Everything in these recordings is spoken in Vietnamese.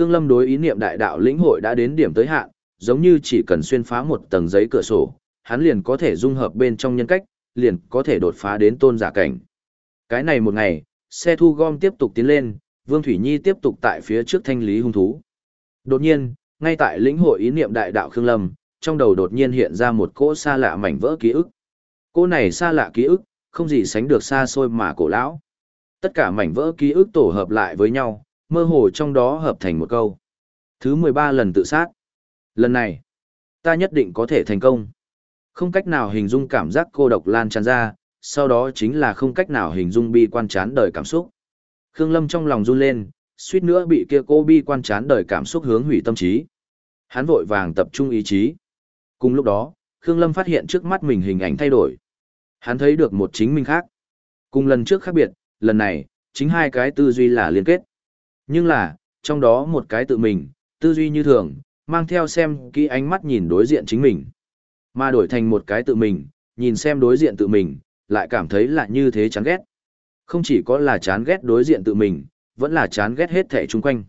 Khương Lâm đối ý niệm đại đạo lĩnh hội đã đến điểm tới hạn, giống như chỉ cần xuyên phá một tầng giấy cửa sổ, hắn liền có thể dung hợp bên trong nhân cách, liền có thể đột phá đến tôn giả cảnh. Cái này một ngày, xe thu gom tiếp tục tiến lên, Vương Thủy Nhi tiếp tục tại phía trước thanh lý hung thú. Đột nhiên, ngay tại lĩnh hội ý niệm đại đạo Khương Lâm, trong đầu đột nhiên hiện ra một cỗ xa lạ mảnh vỡ ký ức. Cỗ này xa lạ ký ức, không gì sánh được xa xôi mà cổ lão. Tất cả mảnh vỡ ký ức tổ hợp lại với nhau, mơ hồ trong đó hợp thành một câu. Thứ 13 lần tự sát. Lần này, ta nhất định có thể thành công. Không cách nào hình dung cảm giác cô độc lan tràn ra, sau đó chính là không cách nào hình dung bi quan chán đời cảm xúc. Khương Lâm trong lòng run lên, suýt nữa bị kia cô bi quan chán đời cảm xúc hướng hủy tâm trí. Hắn vội vàng tập trung ý chí. Cùng lúc đó, Khương Lâm phát hiện trước mắt mình hình ảnh thay đổi. Hắn thấy được một chính mình khác. Cùng lần trước khác biệt, lần này, chính hai cái tư duy là liên kết. Nhưng là, trong đó một cái tự mình, tư duy như thường, mang theo xem kỹ ánh mắt nhìn đối diện chính mình. Mà đổi thành một cái tự mình, nhìn xem đối diện tự mình, lại cảm thấy là như thế chán ghét. Không chỉ có là chán ghét đối diện tự mình, vẫn là chán ghét hết thể chung quanh.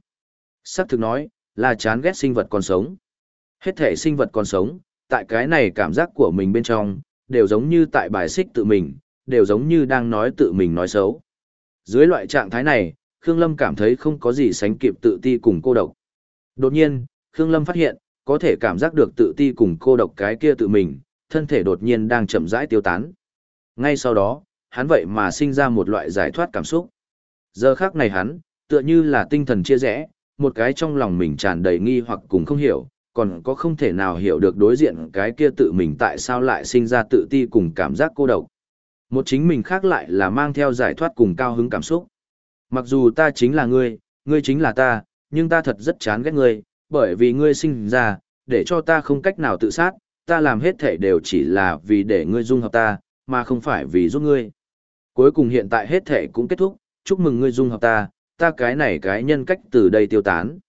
Sắc thực nói, là chán ghét sinh vật còn sống. Hết thể sinh vật còn sống, tại cái này cảm giác của mình bên trong, đều giống như tại bài xích tự mình, đều giống như đang nói tự mình nói xấu. Dưới loại trạng thái này, Khương Lâm cảm thấy không có gì sánh kịp tự ti cùng cô độc. Đột nhiên, Khương Lâm phát hiện, có thể cảm giác được tự ti cùng cô độc cái kia tự mình, thân thể đột nhiên đang chậm rãi tiêu tán. Ngay sau đó, hắn vậy mà sinh ra một loại giải thoát cảm xúc. Giờ khác này hắn, tựa như là tinh thần chia rẽ, một cái trong lòng mình tràn đầy nghi hoặc cùng không hiểu, còn có không thể nào hiểu được đối diện cái kia tự mình tại sao lại sinh ra tự ti cùng cảm giác cô độc. Một chính mình khác lại là mang theo giải thoát cùng cao hứng cảm xúc. Mặc dù ta chính là ngươi, ngươi chính là ta, nhưng ta thật rất chán ghét ngươi, bởi vì ngươi sinh ra, để cho ta không cách nào tự sát, ta làm hết thể đều chỉ là vì để ngươi dung hợp ta, mà không phải vì giúp ngươi. Cuối cùng hiện tại hết thể cũng kết thúc, chúc mừng ngươi dung hợp ta, ta cái này cái nhân cách từ đây tiêu tán.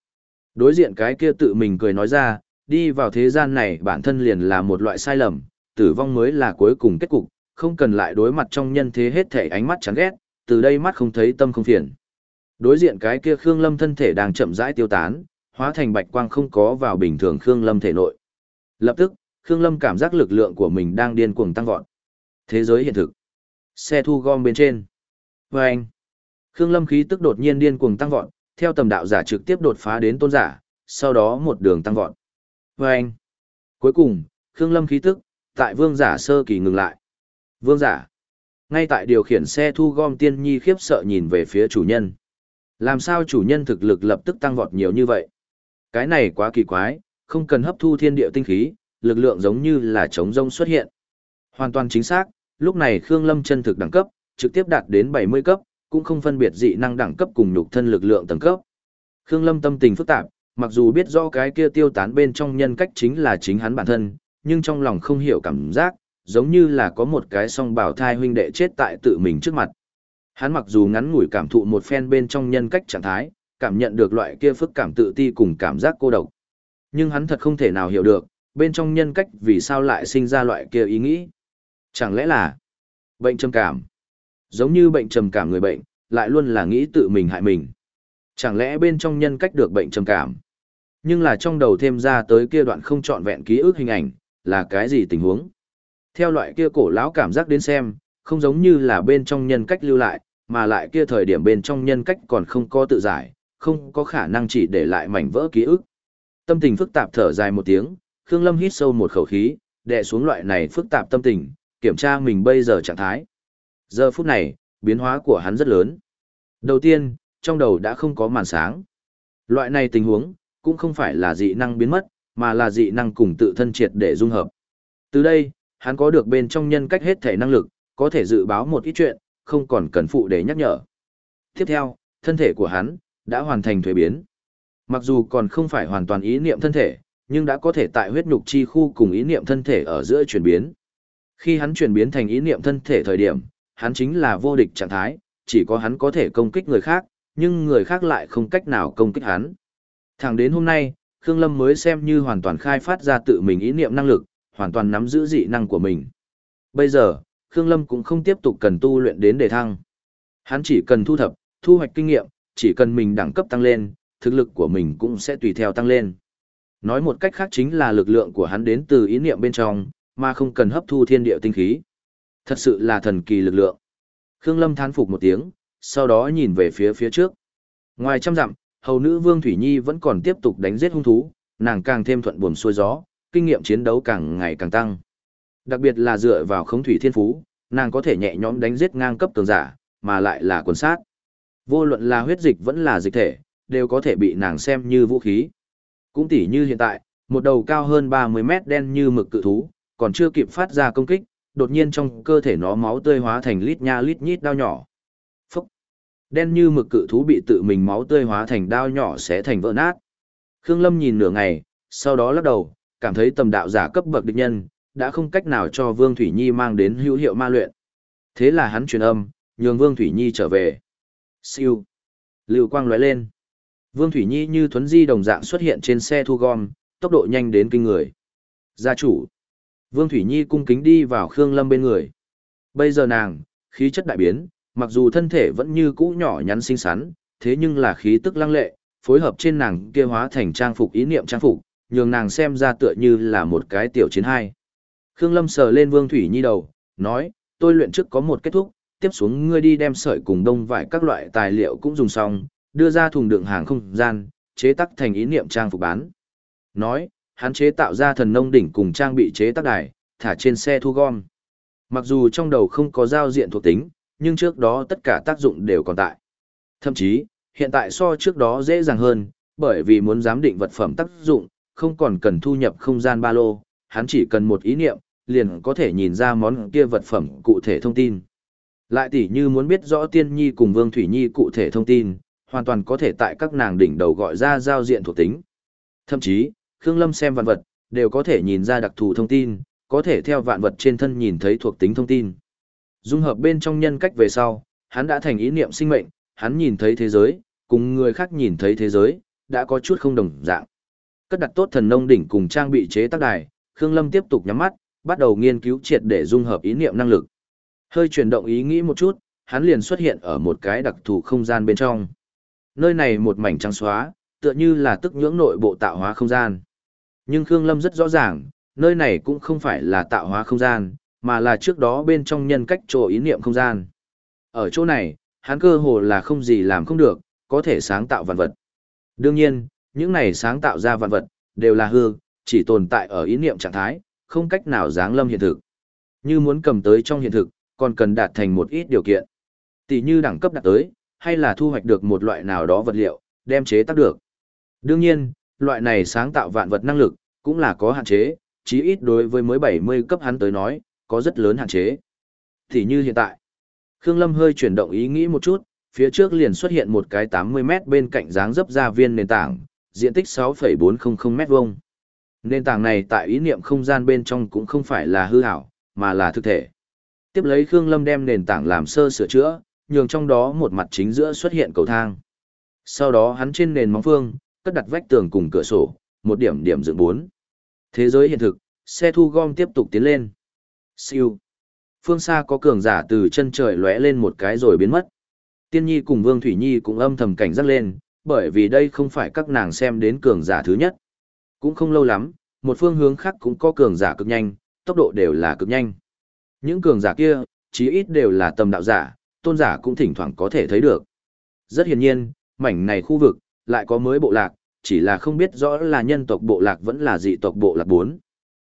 Đối diện cái kia tự mình cười nói ra, đi vào thế gian này bản thân liền là một loại sai lầm, tử vong mới là cuối cùng kết cục, không cần lại đối mặt trong nhân thế hết thể ánh mắt chán ghét, từ đây mắt không thấy tâm không phiền. Đối diện cái kia Khương Lâm thân thể đang chậm rãi tiêu tán, hóa thành bạch quang không có vào bình thường Khương Lâm thể nội. Lập tức, Khương Lâm cảm giác lực lượng của mình đang điên cuồng tăng vọt. Thế giới hiện thực. Xe thu gom bên trên. Và anh. Khương Lâm khí tức đột nhiên điên cuồng tăng vọt, theo tầm đạo giả trực tiếp đột phá đến tôn giả, sau đó một đường tăng vọt. Và anh. Cuối cùng, Khương Lâm khí tức, tại vương giả sơ kỳ ngừng lại. Vương giả. Ngay tại điều khiển xe thu gom tiên nhi khiếp sợ nhìn về phía chủ nhân. Làm sao chủ nhân thực lực lập tức tăng vọt nhiều như vậy? Cái này quá kỳ quái, không cần hấp thu thiên địa tinh khí, lực lượng giống như là trống rông xuất hiện. Hoàn toàn chính xác, lúc này Khương Lâm chân thực đẳng cấp, trực tiếp đạt đến 70 cấp, cũng không phân biệt dị năng đẳng cấp cùng nhục thân lực lượng tầng cấp. Khương Lâm tâm tình phức tạp, mặc dù biết rõ cái kia tiêu tán bên trong nhân cách chính là chính hắn bản thân, nhưng trong lòng không hiểu cảm giác, giống như là có một cái song bảo thai huynh đệ chết tại tự mình trước mặt. Hắn mặc dù ngắn ngủi cảm thụ một phen bên trong nhân cách trạng thái, cảm nhận được loại kia phức cảm tự ti cùng cảm giác cô độc. Nhưng hắn thật không thể nào hiểu được, bên trong nhân cách vì sao lại sinh ra loại kia ý nghĩ. Chẳng lẽ là bệnh trầm cảm? Giống như bệnh trầm cảm người bệnh, lại luôn là nghĩ tự mình hại mình. Chẳng lẽ bên trong nhân cách được bệnh trầm cảm? Nhưng là trong đầu thêm ra tới kia đoạn không trọn vẹn ký ức hình ảnh, là cái gì tình huống? Theo loại kia cổ lão cảm giác đến xem, không giống như là bên trong nhân cách lưu lại, mà lại kia thời điểm bên trong nhân cách còn không có tự giải, không có khả năng chỉ để lại mảnh vỡ ký ức. Tâm tình phức tạp thở dài một tiếng, Khương Lâm hít sâu một khẩu khí, đè xuống loại này phức tạp tâm tình, kiểm tra mình bây giờ trạng thái. Giờ phút này, biến hóa của hắn rất lớn. Đầu tiên, trong đầu đã không có màn sáng. Loại này tình huống, cũng không phải là dị năng biến mất, mà là dị năng cùng tự thân triệt để dung hợp. Từ đây, hắn có được bên trong nhân cách hết thể năng lực, có thể dự báo một ít chuyện, không còn cần phụ để nhắc nhở. Tiếp theo, thân thể của hắn đã hoàn thành thuế biến. Mặc dù còn không phải hoàn toàn ý niệm thân thể, nhưng đã có thể tại huyết nhục chi khu cùng ý niệm thân thể ở giữa chuyển biến. Khi hắn chuyển biến thành ý niệm thân thể thời điểm, hắn chính là vô địch trạng thái, chỉ có hắn có thể công kích người khác, nhưng người khác lại không cách nào công kích hắn. Thẳng đến hôm nay, Khương Lâm mới xem như hoàn toàn khai phát ra tự mình ý niệm năng lực, hoàn toàn nắm giữ dị năng của mình. Bây giờ, Khương Lâm cũng không tiếp tục cần tu luyện đến đề thăng. Hắn chỉ cần thu thập, thu hoạch kinh nghiệm, chỉ cần mình đẳng cấp tăng lên, thực lực của mình cũng sẽ tùy theo tăng lên. Nói một cách khác chính là lực lượng của hắn đến từ ý niệm bên trong, mà không cần hấp thu thiên địa tinh khí. Thật sự là thần kỳ lực lượng. Khương Lâm thán phục một tiếng, sau đó nhìn về phía phía trước. Ngoài trăm dặm, hầu nữ Vương Thủy Nhi vẫn còn tiếp tục đánh giết hung thú, nàng càng thêm thuận buồm xuôi gió, kinh nghiệm chiến đấu càng ngày càng tăng. Đặc biệt là dựa vào khống thủy thiên phú, nàng có thể nhẹ nhõm đánh giết ngang cấp cường giả, mà lại là quần sát. Vô luận là huyết dịch vẫn là dịch thể, đều có thể bị nàng xem như vũ khí. Cũng tỉ như hiện tại, một đầu cao hơn 30 mét đen như mực cự thú, còn chưa kịp phát ra công kích, đột nhiên trong cơ thể nó máu tươi hóa thành lít nha lít nhít đao nhỏ. Phúc! Đen như mực cự thú bị tự mình máu tươi hóa thành đao nhỏ sẽ thành vỡ nát. Khương Lâm nhìn nửa ngày, sau đó lắc đầu, cảm thấy tầm đạo giả cấp bậc địch nhân, đã không cách nào cho Vương Thủy Nhi mang đến hữu hiệu ma luyện. Thế là hắn truyền âm, nhường Vương Thủy Nhi trở về. Siêu. Lưu quang lóe lên. Vương Thủy Nhi như thuấn di đồng dạng xuất hiện trên xe thu gom, tốc độ nhanh đến kinh người. Gia chủ. Vương Thủy Nhi cung kính đi vào Khương Lâm bên người. Bây giờ nàng, khí chất đại biến, mặc dù thân thể vẫn như cũ nhỏ nhắn xinh xắn, thế nhưng là khí tức lăng lệ, phối hợp trên nàng kia hóa thành trang phục ý niệm trang phục, nhường nàng xem ra tựa như là một cái tiểu chiến hai. Khương Lâm sờ lên Vương Thủy Nhi đầu, nói, tôi luyện trước có một kết thúc, tiếp xuống ngươi đi đem sợi cùng đông vải các loại tài liệu cũng dùng xong, đưa ra thùng đựng hàng không gian, chế tác thành ý niệm trang phục bán. Nói, hắn chế tạo ra thần nông đỉnh cùng trang bị chế tác đài, thả trên xe thu gom. Mặc dù trong đầu không có giao diện thuộc tính, nhưng trước đó tất cả tác dụng đều còn tại. Thậm chí, hiện tại so trước đó dễ dàng hơn, bởi vì muốn giám định vật phẩm tác dụng, không còn cần thu nhập không gian ba lô, hắn chỉ cần một ý niệm, liền có thể nhìn ra món kia vật phẩm cụ thể thông tin. Lại tỉ như muốn biết rõ Tiên Nhi cùng Vương Thủy Nhi cụ thể thông tin, hoàn toàn có thể tại các nàng đỉnh đầu gọi ra giao diện thuộc tính. Thậm chí, Khương Lâm xem vạn vật, đều có thể nhìn ra đặc thù thông tin, có thể theo vạn vật trên thân nhìn thấy thuộc tính thông tin. Dung hợp bên trong nhân cách về sau, hắn đã thành ý niệm sinh mệnh, hắn nhìn thấy thế giới, cùng người khác nhìn thấy thế giới, đã có chút không đồng dạng. Cất đặt tốt thần nông đỉnh cùng trang bị chế tác đài, Khương Lâm tiếp tục nhắm mắt, bắt đầu nghiên cứu triệt để dung hợp ý niệm năng lực. Hơi chuyển động ý nghĩ một chút, hắn liền xuất hiện ở một cái đặc thù không gian bên trong. Nơi này một mảnh trắng xóa, tựa như là tức nhưỡng nội bộ tạo hóa không gian. Nhưng Khương Lâm rất rõ ràng, nơi này cũng không phải là tạo hóa không gian, mà là trước đó bên trong nhân cách chỗ ý niệm không gian. Ở chỗ này, hắn cơ hồ là không gì làm không được, có thể sáng tạo vạn vật. Đương nhiên, những này sáng tạo ra vạn vật, đều là hư, chỉ tồn tại ở ý niệm trạng thái, không cách nào dáng lâm hiện thực. Như muốn cầm tới trong hiện thực, còn cần đạt thành một ít điều kiện. Tỷ như đẳng cấp đạt tới, hay là thu hoạch được một loại nào đó vật liệu, đem chế tác được. Đương nhiên, loại này sáng tạo vạn vật năng lực, cũng là có hạn chế, chí ít đối với mới 70 cấp hắn tới nói, có rất lớn hạn chế. Thì như hiện tại, Khương Lâm hơi chuyển động ý nghĩ một chút, phía trước liền xuất hiện một cái 80 mét bên cạnh dáng dấp ra viên nền tảng, diện tích 6,400 mét vuông. Nền tảng này tại ý niệm không gian bên trong cũng không phải là hư ảo, mà là thực thể. Tiếp lấy Khương Lâm đem nền tảng làm sơ sửa chữa, nhường trong đó một mặt chính giữa xuất hiện cầu thang. Sau đó hắn trên nền móng phương, cất đặt vách tường cùng cửa sổ, một điểm điểm dựng bốn. Thế giới hiện thực, xe thu gom tiếp tục tiến lên. Siêu. Phương xa có cường giả từ chân trời lóe lên một cái rồi biến mất. Tiên Nhi cùng Vương Thủy Nhi cũng âm thầm cảnh giác lên, bởi vì đây không phải các nàng xem đến cường giả thứ nhất. Cũng không lâu lắm, một phương hướng khác cũng có cường giả cực nhanh, tốc độ đều là cực nhanh. Những cường giả kia, chí ít đều là tầm đạo giả, tôn giả cũng thỉnh thoảng có thể thấy được. Rất hiển nhiên, mảnh này khu vực, lại có mới bộ lạc, chỉ là không biết rõ là nhân tộc bộ lạc vẫn là dị tộc bộ lạc 4.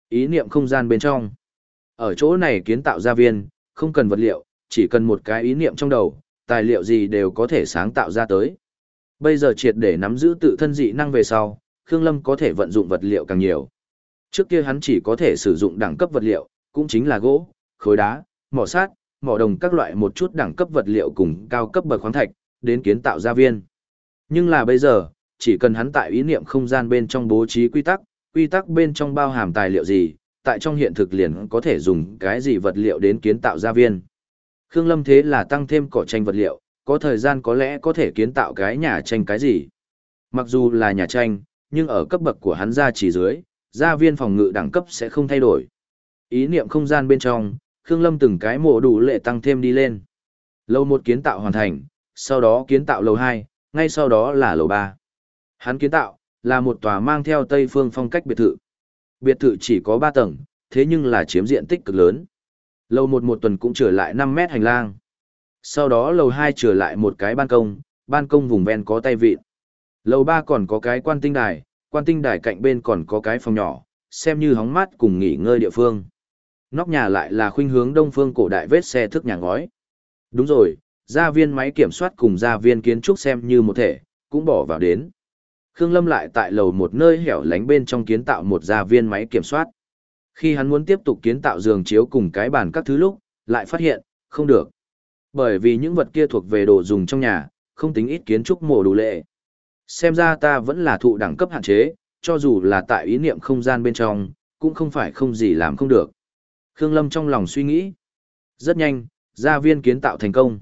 Ý niệm không gian bên trong. Ở chỗ này kiến tạo ra viên, không cần vật liệu, chỉ cần một cái ý niệm trong đầu, tài liệu gì đều có thể sáng tạo ra tới. Bây giờ triệt để nắm giữ tự thân dị năng về sau, Khương Lâm có thể vận dụng vật liệu càng nhiều. Trước kia hắn chỉ có thể sử dụng đẳng cấp vật liệu, cũng chính là gỗ, khối đá, mỏ sát, mỏ đồng các loại một chút đẳng cấp vật liệu cùng cao cấp bậc khoáng thạch, đến kiến tạo gia viên. Nhưng là bây giờ, chỉ cần hắn tại ý niệm không gian bên trong bố trí quy tắc, quy tắc bên trong bao hàm tài liệu gì, tại trong hiện thực liền có thể dùng cái gì vật liệu đến kiến tạo gia viên. Khương Lâm thế là tăng thêm cỏ tranh vật liệu, có thời gian có lẽ có thể kiến tạo cái nhà tranh cái gì. Mặc dù là nhà tranh, nhưng ở cấp bậc của hắn ra chỉ dưới, gia viên phòng ngự đẳng cấp sẽ không thay đổi. Ý niệm không gian bên trong, Khương Lâm từng cái mộ đủ lệ tăng thêm đi lên. Lầu một kiến tạo hoàn thành, sau đó kiến tạo lầu 2, ngay sau đó là lầu 3. Hắn kiến tạo, là một tòa mang theo Tây phương phong cách biệt thự. Biệt thự chỉ có 3 tầng, thế nhưng là chiếm diện tích cực lớn. Lầu một một tuần cũng trở lại 5 mét hành lang. Sau đó lầu 2 trở lại một cái ban công, ban công vùng ven có tay vịn. Lầu 3 còn có cái quan tinh đài, quan tinh đài cạnh bên còn có cái phòng nhỏ, xem như hóng mát cùng nghỉ ngơi địa phương. Nóc nhà lại là khuynh hướng đông phương cổ đại vết xe thức nhà ngói. Đúng rồi, gia viên máy kiểm soát cùng gia viên kiến trúc xem như một thể, cũng bỏ vào đến. Khương Lâm lại tại lầu một nơi hẻo lánh bên trong kiến tạo một gia viên máy kiểm soát. Khi hắn muốn tiếp tục kiến tạo giường chiếu cùng cái bàn các thứ lúc, lại phát hiện, không được. Bởi vì những vật kia thuộc về đồ dùng trong nhà, không tính ít kiến trúc mổ đủ lệ. Xem ra ta vẫn là thụ đẳng cấp hạn chế, cho dù là tại ý niệm không gian bên trong, cũng không phải không gì làm không được. Khương Lâm trong lòng suy nghĩ. Rất nhanh, gia viên kiến tạo thành công.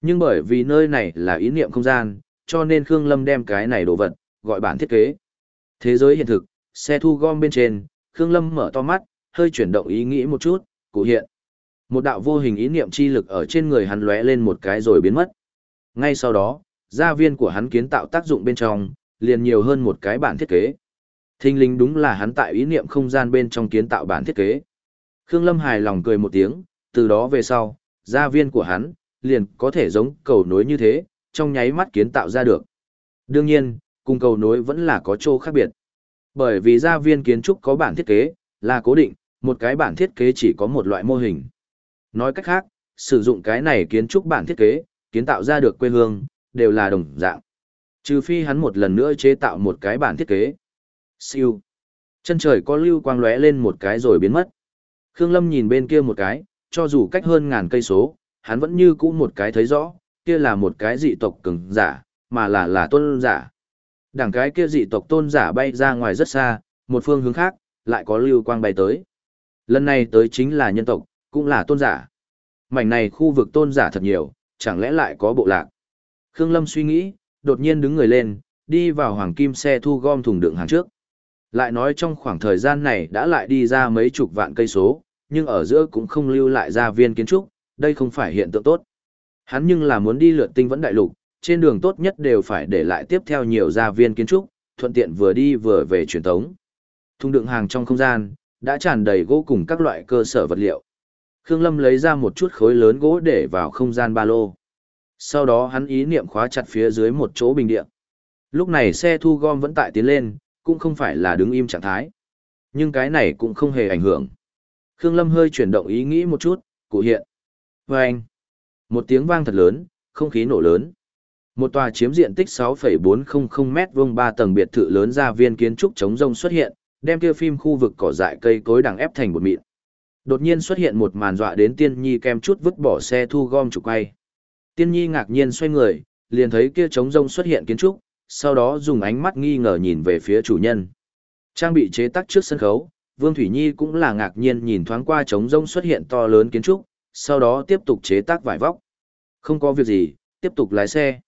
Nhưng bởi vì nơi này là ý niệm không gian, cho nên Khương Lâm đem cái này đồ vật, gọi bản thiết kế. Thế giới hiện thực, xe thu gom bên trên, Khương Lâm mở to mắt, hơi chuyển động ý nghĩ một chút, cụ hiện. Một đạo vô hình ý niệm chi lực ở trên người hắn lóe lên một cái rồi biến mất. Ngay sau đó, gia viên của hắn kiến tạo tác dụng bên trong, liền nhiều hơn một cái bản thiết kế. Thinh linh đúng là hắn tại ý niệm không gian bên trong kiến tạo bản thiết kế. Khương Lâm hài lòng cười một tiếng, từ đó về sau, gia viên của hắn, liền có thể giống cầu nối như thế, trong nháy mắt kiến tạo ra được. Đương nhiên, cùng cầu nối vẫn là có chỗ khác biệt. Bởi vì gia viên kiến trúc có bản thiết kế, là cố định, một cái bản thiết kế chỉ có một loại mô hình. Nói cách khác, sử dụng cái này kiến trúc bản thiết kế, kiến tạo ra được quê hương, đều là đồng dạng. Trừ phi hắn một lần nữa chế tạo một cái bản thiết kế. Siêu. Chân trời có lưu quang lóe lên một cái rồi biến mất. Khương Lâm nhìn bên kia một cái, cho dù cách hơn ngàn cây số, hắn vẫn như cũ một cái thấy rõ, kia là một cái dị tộc cường giả, mà là là tôn giả. Đảng cái kia dị tộc tôn giả bay ra ngoài rất xa, một phương hướng khác, lại có lưu quang bay tới. Lần này tới chính là nhân tộc, cũng là tôn giả. Mảnh này khu vực tôn giả thật nhiều, chẳng lẽ lại có bộ lạc. Khương Lâm suy nghĩ, đột nhiên đứng người lên, đi vào hoàng kim xe thu gom thùng đựng hàng trước. Lại nói trong khoảng thời gian này đã lại đi ra mấy chục vạn cây số, nhưng ở giữa cũng không lưu lại ra viên kiến trúc, đây không phải hiện tượng tốt. Hắn nhưng là muốn đi lượt tinh vẫn đại lục, trên đường tốt nhất đều phải để lại tiếp theo nhiều gia viên kiến trúc, thuận tiện vừa đi vừa về truyền tống. Thùng đựng hàng trong không gian, đã tràn đầy gỗ cùng các loại cơ sở vật liệu. Khương Lâm lấy ra một chút khối lớn gỗ để vào không gian ba lô. Sau đó hắn ý niệm khóa chặt phía dưới một chỗ bình địa. Lúc này xe thu gom vẫn tại tiến lên, cũng không phải là đứng im trạng thái. Nhưng cái này cũng không hề ảnh hưởng. Khương Lâm hơi chuyển động ý nghĩ một chút, cụ hiện. Vâng! anh, một tiếng vang thật lớn, không khí nổ lớn. Một tòa chiếm diện tích 6,400 mét vuông ba tầng biệt thự lớn ra viên kiến trúc chống rông xuất hiện, đem kia phim khu vực cỏ dại cây cối đằng ép thành một mịn. Đột nhiên xuất hiện một màn dọa đến Tiên Nhi kem chút vứt bỏ xe thu gom trục quay. Tiên Nhi ngạc nhiên xoay người, liền thấy kia trống rông xuất hiện kiến trúc, sau đó dùng ánh mắt nghi ngờ nhìn về phía chủ nhân. Trang bị chế tác trước sân khấu, Vương Thủy Nhi cũng là ngạc nhiên nhìn thoáng qua trống rông xuất hiện to lớn kiến trúc, sau đó tiếp tục chế tác vải vóc. Không có việc gì, tiếp tục lái xe.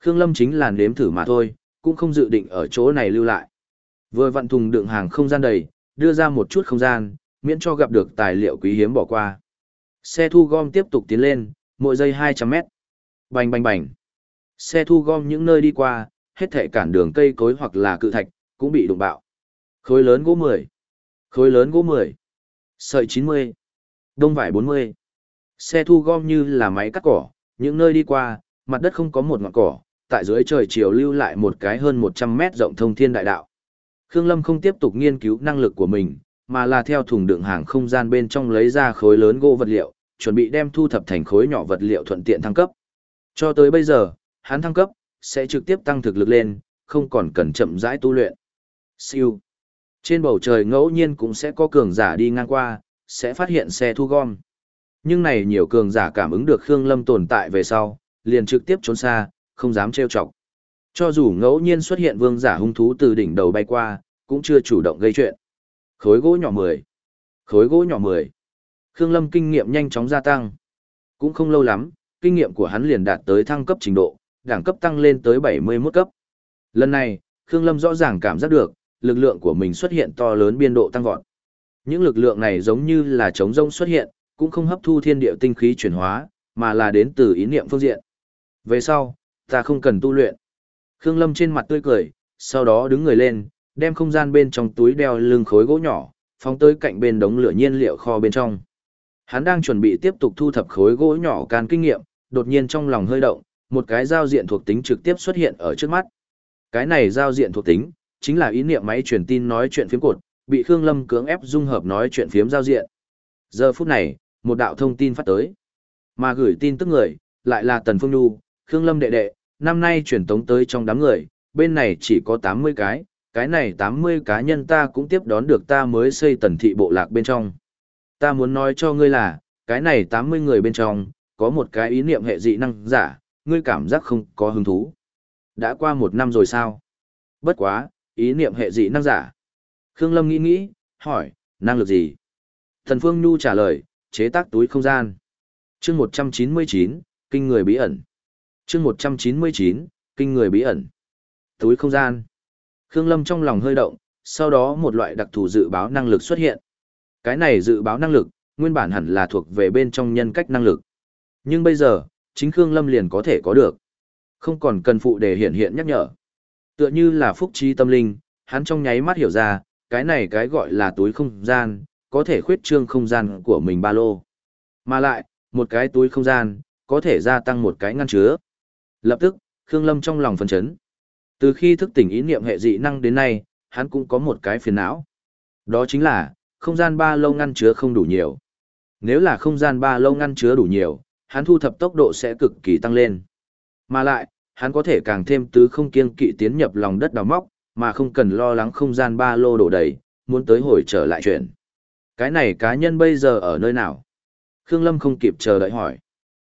Khương Lâm chính là nếm thử mà thôi, cũng không dự định ở chỗ này lưu lại. Vừa vặn thùng đựng hàng không gian đầy, đưa ra một chút không gian, miễn cho gặp được tài liệu quý hiếm bỏ qua. Xe thu gom tiếp tục tiến lên, mỗi giây 200 mét. Bành bành bành. Xe thu gom những nơi đi qua, hết thể cản đường cây cối hoặc là cự thạch, cũng bị đụng bạo. Khối lớn gỗ 10. Khối lớn gỗ 10. Sợi 90. Đông vải 40. Xe thu gom như là máy cắt cỏ, những nơi đi qua, mặt đất không có một ngọn cỏ, tại dưới trời chiều lưu lại một cái hơn 100 mét rộng thông thiên đại đạo. Khương Lâm không tiếp tục nghiên cứu năng lực của mình, mà là theo thùng đựng hàng không gian bên trong lấy ra khối lớn gỗ vật liệu, chuẩn bị đem thu thập thành khối nhỏ vật liệu thuận tiện thăng cấp. Cho tới bây giờ, hắn thăng cấp, sẽ trực tiếp tăng thực lực lên, không còn cần chậm rãi tu luyện. Siêu. Trên bầu trời ngẫu nhiên cũng sẽ có cường giả đi ngang qua, sẽ phát hiện xe thu gom. Nhưng này nhiều cường giả cảm ứng được Khương Lâm tồn tại về sau, liền trực tiếp trốn xa, không dám trêu chọc. Cho dù ngẫu nhiên xuất hiện vương giả hung thú từ đỉnh đầu bay qua, cũng chưa chủ động gây chuyện. Khối gỗ nhỏ 10. Khối gỗ nhỏ 10. Khương Lâm kinh nghiệm nhanh chóng gia tăng. Cũng không lâu lắm, kinh nghiệm của hắn liền đạt tới thăng cấp trình độ, đẳng cấp tăng lên tới 71 cấp. Lần này, Khương Lâm rõ ràng cảm giác được, lực lượng của mình xuất hiện to lớn biên độ tăng vọt. Những lực lượng này giống như là trống rông xuất hiện, cũng không hấp thu thiên địa tinh khí chuyển hóa, mà là đến từ ý niệm phương diện. Về sau, ta không cần tu luyện. Khương Lâm trên mặt tươi cười, sau đó đứng người lên, đem không gian bên trong túi đeo lưng khối gỗ nhỏ, phóng tới cạnh bên đống lửa nhiên liệu kho bên trong. Hắn đang chuẩn bị tiếp tục thu thập khối gỗ nhỏ can kinh nghiệm, đột nhiên trong lòng hơi động, một cái giao diện thuộc tính trực tiếp xuất hiện ở trước mắt. Cái này giao diện thuộc tính, chính là ý niệm máy truyền tin nói chuyện phiếm cột, bị Khương Lâm cưỡng ép dung hợp nói chuyện phiếm giao diện. Giờ phút này, một đạo thông tin phát tới. Mà gửi tin tức người, lại là Tần Phương Nhu, Khương Lâm đệ đệ, năm nay truyền tống tới trong đám người, bên này chỉ có 80 cái, cái này 80 cá nhân ta cũng tiếp đón được ta mới xây tần thị bộ lạc bên trong. Ta muốn nói cho ngươi là, cái này 80 người bên trong, có một cái ý niệm hệ dị năng giả, ngươi cảm giác không có hứng thú. Đã qua một năm rồi sao? Bất quá, ý niệm hệ dị năng giả. Khương Lâm nghĩ nghĩ, hỏi, năng lực gì? Thần Phương Nhu trả lời, chế tác túi không gian. chương 199, kinh người bí ẩn. chương 199, kinh người bí ẩn. Túi không gian. Khương Lâm trong lòng hơi động, sau đó một loại đặc thù dự báo năng lực xuất hiện. Cái này dự báo năng lực, nguyên bản hẳn là thuộc về bên trong nhân cách năng lực. Nhưng bây giờ, chính Khương Lâm liền có thể có được. Không còn cần phụ để hiện hiện nhắc nhở. Tựa như là phúc trí tâm linh, hắn trong nháy mắt hiểu ra, cái này cái gọi là túi không gian, có thể khuyết trương không gian của mình ba lô. Mà lại, một cái túi không gian, có thể gia tăng một cái ngăn chứa. Lập tức, Khương Lâm trong lòng phấn chấn. Từ khi thức tỉnh ý niệm hệ dị năng đến nay, hắn cũng có một cái phiền não. Đó chính là, không gian ba lô ngăn chứa không đủ nhiều. Nếu là không gian ba lô ngăn chứa đủ nhiều, hắn thu thập tốc độ sẽ cực kỳ tăng lên. Mà lại, hắn có thể càng thêm tứ không kiêng kỵ tiến nhập lòng đất đào móc, mà không cần lo lắng không gian ba lô đổ đầy, muốn tới hồi trở lại chuyện. Cái này cá nhân bây giờ ở nơi nào? Khương Lâm không kịp chờ đợi hỏi.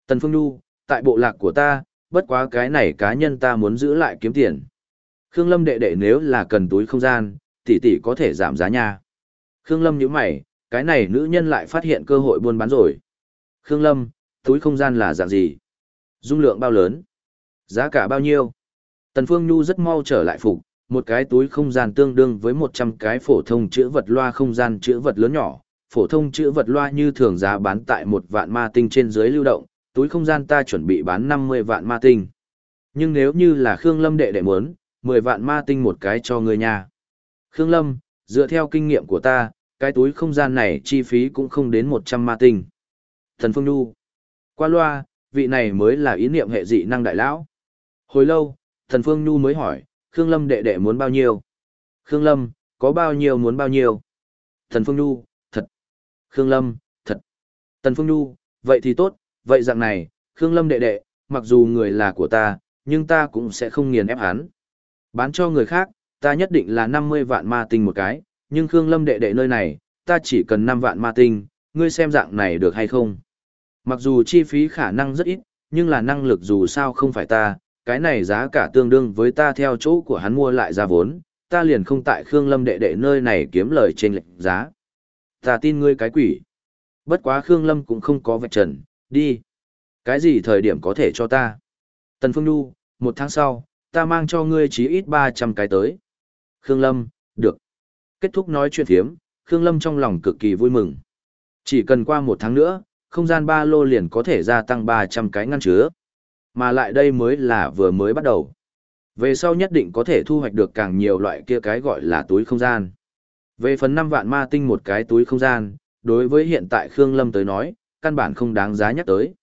Tần Phương Nhu, tại bộ lạc của ta, bất quá cái này cá nhân ta muốn giữ lại kiếm tiền. Khương Lâm đệ đệ nếu là cần túi không gian, tỷ tỷ có thể giảm giá nha. Khương Lâm nhíu mày, cái này nữ nhân lại phát hiện cơ hội buôn bán rồi. Khương Lâm, túi không gian là dạng gì? Dung lượng bao lớn? Giá cả bao nhiêu? Tần Phương Nhu rất mau trở lại phục, một cái túi không gian tương đương với 100 cái phổ thông chữ vật loa không gian chữ vật lớn nhỏ. Phổ thông chữ vật loa như thường giá bán tại một vạn ma tinh trên dưới lưu động, túi không gian ta chuẩn bị bán 50 vạn ma tinh. Nhưng nếu như là Khương Lâm đệ đệ muốn, 10 vạn ma tinh một cái cho ngươi nha. Khương Lâm, dựa theo kinh nghiệm của ta, cái túi không gian này chi phí cũng không đến 100 ma tinh. Thần Phương Nhu. Qua loa, vị này mới là ý niệm hệ dị năng đại lão. Hồi lâu, Thần Phương Nhu mới hỏi, Khương Lâm đệ đệ muốn bao nhiêu? Khương Lâm, có bao nhiêu muốn bao nhiêu? Thần Phương Nhu, thật. Khương Lâm, thật. Thần Phương Nhu, vậy thì tốt, vậy dạng này, Khương Lâm đệ đệ, mặc dù người là của ta, nhưng ta cũng sẽ không nghiền ép hắn. Bán cho người khác, ta nhất định là 50 vạn ma tinh một cái, nhưng Khương Lâm đệ đệ nơi này, ta chỉ cần 5 vạn ma tinh, ngươi xem dạng này được hay không? Mặc dù chi phí khả năng rất ít, nhưng là năng lực dù sao không phải ta, cái này giá cả tương đương với ta theo chỗ của hắn mua lại ra vốn, ta liền không tại Khương Lâm đệ đệ nơi này kiếm lời trên lệnh giá. Ta tin ngươi cái quỷ. Bất quá Khương Lâm cũng không có vạch trần, đi. Cái gì thời điểm có thể cho ta? Tần Phương Nhu, một tháng sau, ta mang cho ngươi chí ít 300 cái tới. Khương Lâm, được. Kết thúc nói chuyện thiếm, Khương Lâm trong lòng cực kỳ vui mừng. Chỉ cần qua một tháng nữa, không gian ba lô liền có thể gia tăng 300 cái ngăn chứa. Mà lại đây mới là vừa mới bắt đầu. Về sau nhất định có thể thu hoạch được càng nhiều loại kia cái gọi là túi không gian. Về phần 5 vạn ma tinh một cái túi không gian, đối với hiện tại Khương Lâm tới nói, căn bản không đáng giá nhắc tới.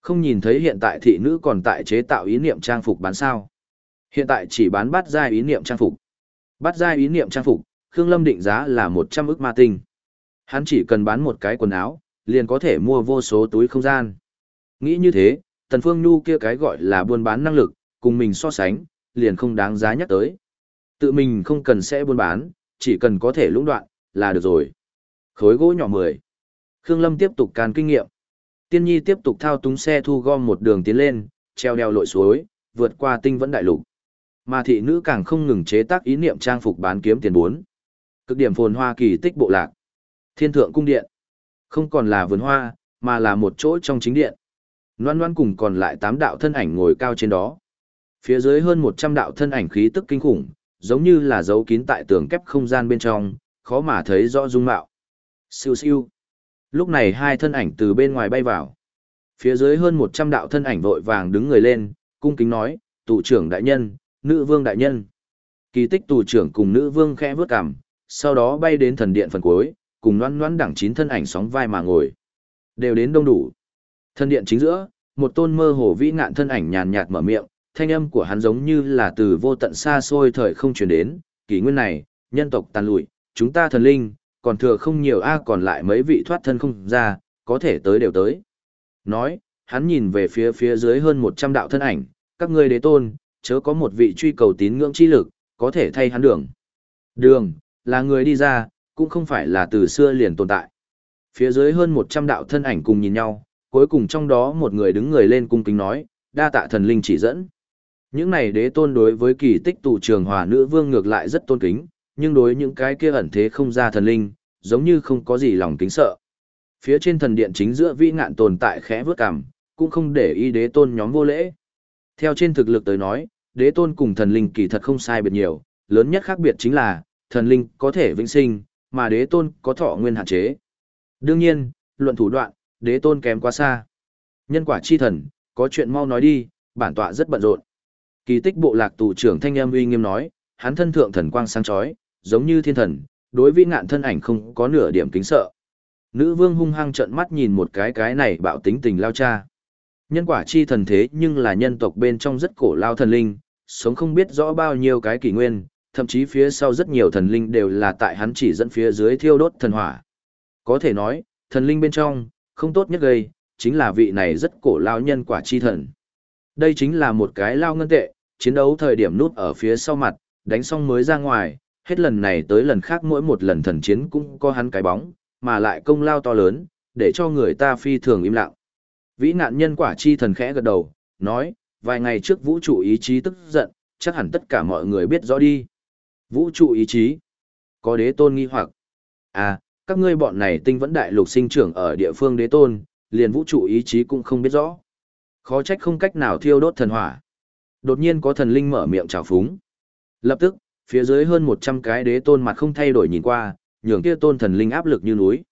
Không nhìn thấy hiện tại thị nữ còn tại chế tạo ý niệm trang phục bán sao. Hiện tại chỉ bán bát giai ý niệm trang phục. Bát giai ý niệm trang phục, Khương Lâm định giá là 100 ức ma tinh. Hắn chỉ cần bán một cái quần áo, liền có thể mua vô số túi không gian. Nghĩ như thế, Tần Phương Nhu kia cái gọi là buôn bán năng lực, cùng mình so sánh, liền không đáng giá nhắc tới. Tự mình không cần sẽ buôn bán, chỉ cần có thể lũng đoạn, là được rồi. Khối gỗ nhỏ 10. Khương Lâm tiếp tục can kinh nghiệm. Tiên Nhi tiếp tục thao túng xe thu gom một đường tiến lên, treo đeo lội suối, vượt qua tinh vẫn đại lục. Mà thị nữ càng không ngừng chế tác ý niệm trang phục bán kiếm tiền bốn. Cực điểm phồn hoa kỳ tích bộ lạc. Thiên thượng cung điện. Không còn là vườn hoa, mà là một chỗ trong chính điện. Loan loan cùng còn lại tám đạo thân ảnh ngồi cao trên đó. Phía dưới hơn một trăm đạo thân ảnh khí tức kinh khủng, giống như là dấu kín tại tường kép không gian bên trong, khó mà thấy rõ dung mạo. Siêu siêu. Lúc này hai thân ảnh từ bên ngoài bay vào. Phía dưới hơn một trăm đạo thân ảnh vội vàng đứng người lên, cung kính nói, tụ trưởng đại nhân, nữ vương đại nhân. Kỳ tích tù trưởng cùng nữ vương khẽ vướt cằm, sau đó bay đến thần điện phần cuối, cùng noan noan đẳng chín thân ảnh sóng vai mà ngồi. Đều đến đông đủ. Thần điện chính giữa, một tôn mơ hồ vĩ ngạn thân ảnh nhàn nhạt mở miệng, thanh âm của hắn giống như là từ vô tận xa xôi thời không truyền đến, kỷ nguyên này, nhân tộc tàn lụi, chúng ta thần linh, còn thừa không nhiều a còn lại mấy vị thoát thân không ra, có thể tới đều tới. Nói, hắn nhìn về phía phía dưới hơn 100 đạo thân ảnh, các ngươi đế tôn, chớ có một vị truy cầu tín ngưỡng chi lực, có thể thay hắn đường. Đường, là người đi ra, cũng không phải là từ xưa liền tồn tại. Phía dưới hơn 100 đạo thân ảnh cùng nhìn nhau, cuối cùng trong đó một người đứng người lên cung kính nói, đa tạ thần linh chỉ dẫn. Những này đế tôn đối với kỳ tích tụ trường hòa nữ vương ngược lại rất tôn kính, nhưng đối những cái kia ẩn thế không ra thần linh, giống như không có gì lòng kính sợ. Phía trên thần điện chính giữa vĩ ngạn tồn tại khẽ vớt cằm, cũng không để ý đế tôn nhóm vô lễ. Theo trên thực lực tới nói, đế tôn cùng thần linh kỳ thật không sai biệt nhiều, lớn nhất khác biệt chính là, thần linh có thể vĩnh sinh, mà đế tôn có thọ nguyên hạn chế. Đương nhiên, luận thủ đoạn, đế tôn kém quá xa. Nhân quả chi thần, có chuyện mau nói đi, bản tọa rất bận rộn. Kỳ tích bộ lạc tù trưởng thanh âm uy nghiêm nói, hắn thân thượng thần quang sáng chói, giống như thiên thần, đối với ngạn thân ảnh không có nửa điểm kính sợ. Nữ vương hung hăng trợn mắt nhìn một cái cái này bạo tính tình lao cha. Nhân quả chi thần thế nhưng là nhân tộc bên trong rất cổ lao thần linh, sống không biết rõ bao nhiêu cái kỷ nguyên, thậm chí phía sau rất nhiều thần linh đều là tại hắn chỉ dẫn phía dưới thiêu đốt thần hỏa. Có thể nói, thần linh bên trong, không tốt nhất gây, chính là vị này rất cổ lao nhân quả chi thần. Đây chính là một cái lao ngân tệ, chiến đấu thời điểm nút ở phía sau mặt, đánh xong mới ra ngoài, hết lần này tới lần khác mỗi một lần thần chiến cũng có hắn cái bóng, mà lại công lao to lớn, để cho người ta phi thường im lặng. Vĩ nạn nhân quả chi thần khẽ gật đầu, nói, vài ngày trước vũ trụ ý chí tức giận, chắc hẳn tất cả mọi người biết rõ đi. Vũ trụ ý chí. Có đế tôn nghi hoặc. À, các ngươi bọn này tinh vẫn đại lục sinh trưởng ở địa phương đế tôn, liền vũ trụ ý chí cũng không biết rõ. Khó trách không cách nào thiêu đốt thần hỏa. Đột nhiên có thần linh mở miệng chào phúng. Lập tức, phía dưới hơn 100 cái đế tôn mặt không thay đổi nhìn qua, nhường kia tôn thần linh áp lực như núi.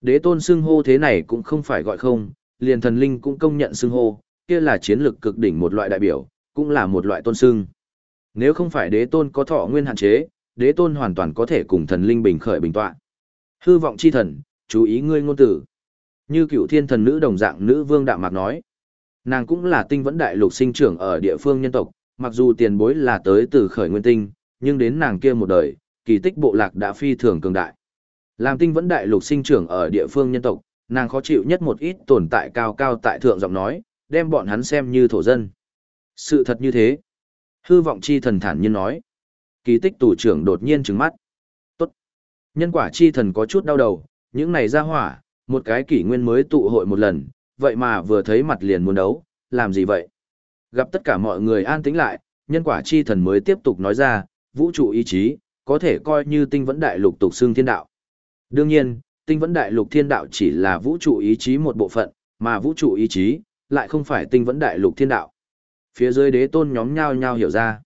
Đế tôn xưng hô thế này cũng không phải gọi không, liền thần linh cũng công nhận xưng hô, kia là chiến lực cực đỉnh một loại đại biểu, cũng là một loại tôn xưng. Nếu không phải đế tôn có thọ nguyên hạn chế, đế tôn hoàn toàn có thể cùng thần linh bình khởi bình tọa. Hư vọng chi thần, chú ý ngươi ngôn tử. Như cựu thiên thần nữ đồng dạng nữ vương đạm mạc nói. Nàng cũng là tinh vẫn đại lục sinh trưởng ở địa phương nhân tộc, mặc dù tiền bối là tới từ khởi nguyên tinh, nhưng đến nàng kia một đời, kỳ tích bộ lạc đã phi thường cường đại. Làm tinh vẫn đại lục sinh trưởng ở địa phương nhân tộc, nàng khó chịu nhất một ít tồn tại cao cao tại thượng giọng nói, đem bọn hắn xem như thổ dân. Sự thật như thế. Hư vọng chi thần thản nhiên nói. Kỳ tích tù trưởng đột nhiên trừng mắt. Tốt. Nhân quả chi thần có chút đau đầu, những này ra hỏa, một cái kỷ nguyên mới tụ hội một lần, vậy mà vừa thấy mặt liền muốn đấu, làm gì vậy? Gặp tất cả mọi người an tĩnh lại, nhân quả chi thần mới tiếp tục nói ra, vũ trụ ý chí, có thể coi như tinh vẫn đại lục tục xương thiên đạo. Đương nhiên, tinh vẫn đại lục thiên đạo chỉ là vũ trụ ý chí một bộ phận, mà vũ trụ ý chí lại không phải tinh vẫn đại lục thiên đạo. Phía dưới đế tôn nhóm nhau nhau hiểu ra.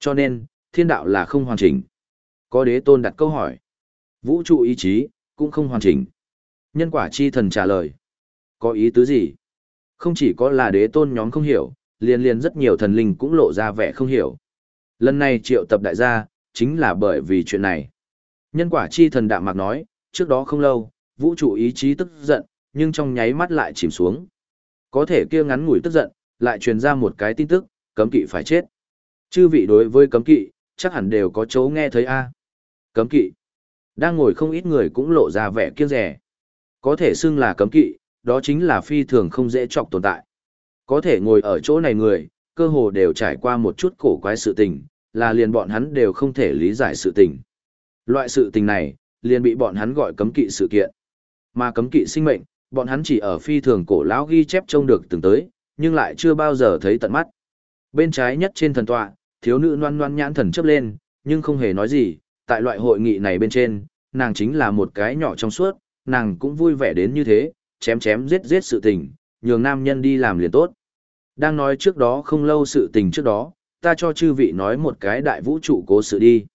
Cho nên, thiên đạo là không hoàn chỉnh. Có đế tôn đặt câu hỏi. Vũ trụ ý chí, cũng không hoàn chỉnh. Nhân quả chi thần trả lời. Có ý tứ gì? Không chỉ có là đế tôn nhóm không hiểu, liền liền rất nhiều thần linh cũng lộ ra vẻ không hiểu. Lần này triệu tập đại gia, chính là bởi vì chuyện này. Nhân quả chi thần đạm mạc nói, trước đó không lâu, vũ trụ ý chí tức giận, nhưng trong nháy mắt lại chìm xuống. Có thể kia ngắn ngủi tức giận, lại truyền ra một cái tin tức, cấm kỵ phải chết. Chư vị đối với cấm kỵ, chắc hẳn đều có chỗ nghe thấy a. Cấm kỵ. Đang ngồi không ít người cũng lộ ra vẻ kiêng rẻ. Có thể xưng là cấm kỵ, đó chính là phi thường không dễ chọc tồn tại. Có thể ngồi ở chỗ này người, cơ hồ đều trải qua một chút cổ quái sự tình, là liền bọn hắn đều không thể lý giải sự tình. Loại sự tình này, liền bị bọn hắn gọi cấm kỵ sự kiện. Mà cấm kỵ sinh mệnh, bọn hắn chỉ ở phi thường cổ lão ghi chép trông được từng tới, nhưng lại chưa bao giờ thấy tận mắt. Bên trái nhất trên thần tọa, thiếu nữ loan loan nhãn thần chớp lên, nhưng không hề nói gì, tại loại hội nghị này bên trên, nàng chính là một cái nhỏ trong suốt, nàng cũng vui vẻ đến như thế, chém chém giết giết sự tình, nhường nam nhân đi làm liền tốt. Đang nói trước đó không lâu sự tình trước đó, ta cho chư vị nói một cái đại vũ trụ cố sự đi.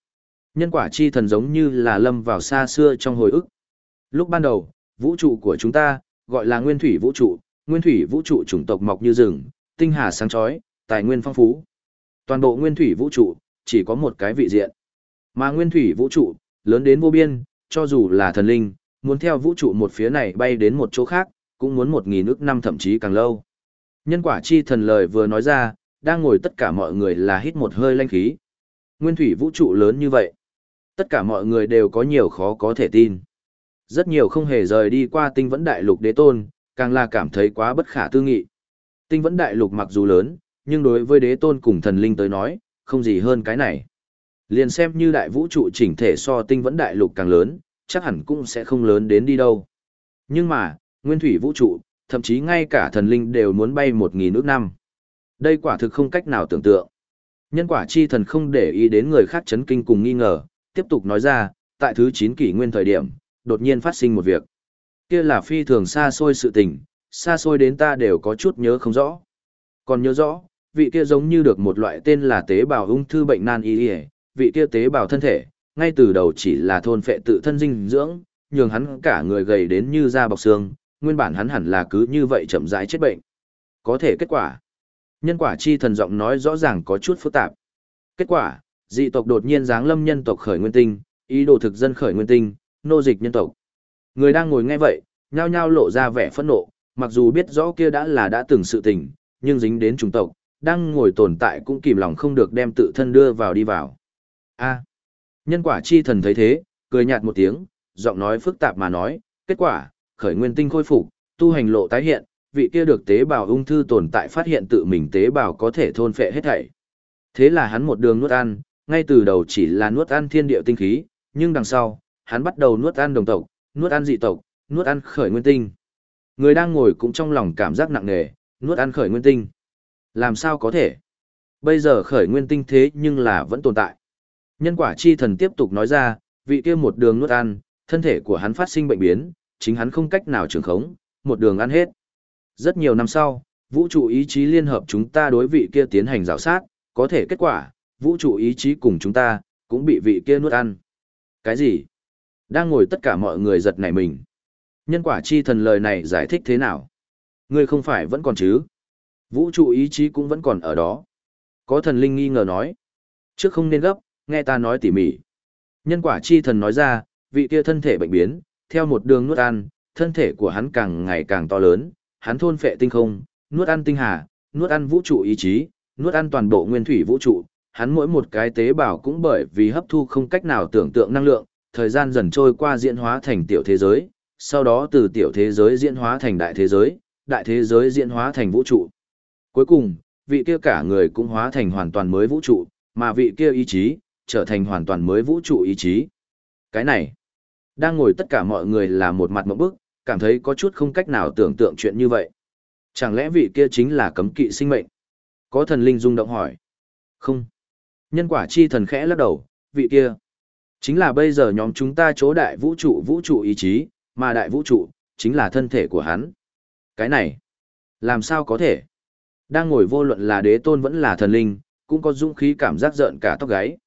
Nhân quả chi thần giống như là lâm vào xa xưa trong hồi ức. Lúc ban đầu, vũ trụ của chúng ta, gọi là nguyên thủy vũ trụ, nguyên thủy vũ trụ chủng tộc mọc như rừng, tinh hà sáng chói, tài nguyên phong phú. Toàn bộ nguyên thủy vũ trụ, chỉ có một cái vị diện. Mà nguyên thủy vũ trụ, lớn đến vô biên, cho dù là thần linh, muốn theo vũ trụ một phía này bay đến một chỗ khác, cũng muốn một nghìn ước năm thậm chí càng lâu. Nhân quả chi thần lời vừa nói ra, đang ngồi tất cả mọi người là hít một hơi lanh khí. Nguyên thủy vũ trụ lớn như vậy. Tất cả mọi người đều có nhiều khó có thể tin. Rất nhiều không hề rời đi qua tinh vẫn đại lục đế tôn, càng là cảm thấy quá bất khả tư nghị. Tinh vẫn đại lục mặc dù lớn, nhưng đối với đế tôn cùng thần linh tới nói, không gì hơn cái này. Liền xem như đại vũ trụ chỉnh thể so tinh vẫn đại lục càng lớn, chắc hẳn cũng sẽ không lớn đến đi đâu. Nhưng mà, nguyên thủy vũ trụ, thậm chí ngay cả thần linh đều muốn bay một nghìn ước năm. Đây quả thực không cách nào tưởng tượng. Nhân quả chi thần không để ý đến người khác chấn kinh cùng nghi ngờ, tiếp tục nói ra, tại thứ 9 kỷ nguyên thời điểm, đột nhiên phát sinh một việc. Kia là phi thường xa xôi sự tình, xa xôi đến ta đều có chút nhớ không rõ. Còn nhớ rõ, vị kia giống như được một loại tên là tế bào ung thư bệnh nan y vị kia tế bào thân thể, ngay từ đầu chỉ là thôn phệ tự thân dinh dưỡng, nhường hắn cả người gầy đến như da bọc xương, nguyên bản hắn hẳn là cứ như vậy chậm rãi chết bệnh. Có thể kết quả. Nhân quả chi thần giọng nói rõ ràng có chút phức tạp. Kết quả, dị tộc đột nhiên giáng lâm nhân tộc khởi nguyên tinh, ý đồ thực dân khởi nguyên tinh, nô dịch nhân tộc. Người đang ngồi nghe vậy, nhao nhao lộ ra vẻ phẫn nộ, mặc dù biết rõ kia đã là đã từng sự tình, nhưng dính đến chủng tộc, đang ngồi tồn tại cũng kìm lòng không được đem tự thân đưa vào đi vào. A. nhân quả chi thần thấy thế, cười nhạt một tiếng, giọng nói phức tạp mà nói, kết quả, khởi nguyên tinh khôi phục, tu hành lộ tái hiện, vị kia được tế bào ung thư tồn tại phát hiện tự mình tế bào có thể thôn phệ hết thảy. Thế là hắn một đường nuốt ăn, ngay từ đầu chỉ là nuốt ăn thiên địa tinh khí, nhưng đằng sau, hắn bắt đầu nuốt ăn đồng tộc, nuốt ăn dị tộc, nuốt ăn khởi nguyên tinh. Người đang ngồi cũng trong lòng cảm giác nặng nề, nuốt ăn khởi nguyên tinh. Làm sao có thể? Bây giờ khởi nguyên tinh thế nhưng là vẫn tồn tại. Nhân quả chi thần tiếp tục nói ra, vị kia một đường nuốt ăn, thân thể của hắn phát sinh bệnh biến, chính hắn không cách nào trường khống, một đường ăn hết. Rất nhiều năm sau, vũ trụ ý chí liên hợp chúng ta đối vị kia tiến hành rào sát, có thể kết quả, vũ trụ ý chí cùng chúng ta, cũng bị vị kia nuốt ăn. Cái gì? Đang ngồi tất cả mọi người giật nảy mình. Nhân quả chi thần lời này giải thích thế nào? Ngươi không phải vẫn còn chứ? Vũ trụ ý chí cũng vẫn còn ở đó. Có thần linh nghi ngờ nói. Trước không nên gấp, nghe ta nói tỉ mỉ. Nhân quả chi thần nói ra, vị kia thân thể bệnh biến, theo một đường nuốt ăn, thân thể của hắn càng ngày càng to lớn, hắn thôn phệ tinh không, nuốt ăn tinh hà, nuốt ăn vũ trụ ý chí, nuốt ăn toàn bộ nguyên thủy vũ trụ, hắn mỗi một cái tế bào cũng bởi vì hấp thu không cách nào tưởng tượng năng lượng, thời gian dần trôi qua diễn hóa thành tiểu thế giới, sau đó từ tiểu thế giới diễn hóa thành đại thế giới, đại thế giới diễn hóa thành vũ trụ. Cuối cùng, vị kia cả người cũng hóa thành hoàn toàn mới vũ trụ, mà vị kia ý chí, trở thành hoàn toàn mới vũ trụ ý chí. Cái này, đang ngồi tất cả mọi người là một mặt mộng bức, cảm thấy có chút không cách nào tưởng tượng chuyện như vậy. Chẳng lẽ vị kia chính là cấm kỵ sinh mệnh? Có thần linh rung động hỏi. Không. Nhân quả chi thần khẽ lắc đầu, vị kia. Chính là bây giờ nhóm chúng ta chỗ đại vũ trụ vũ trụ ý chí, mà đại vũ trụ, chính là thân thể của hắn. Cái này, làm sao có thể? Đang ngồi vô luận là đế tôn vẫn là thần linh, cũng có dũng khí cảm giác giận cả tóc gáy.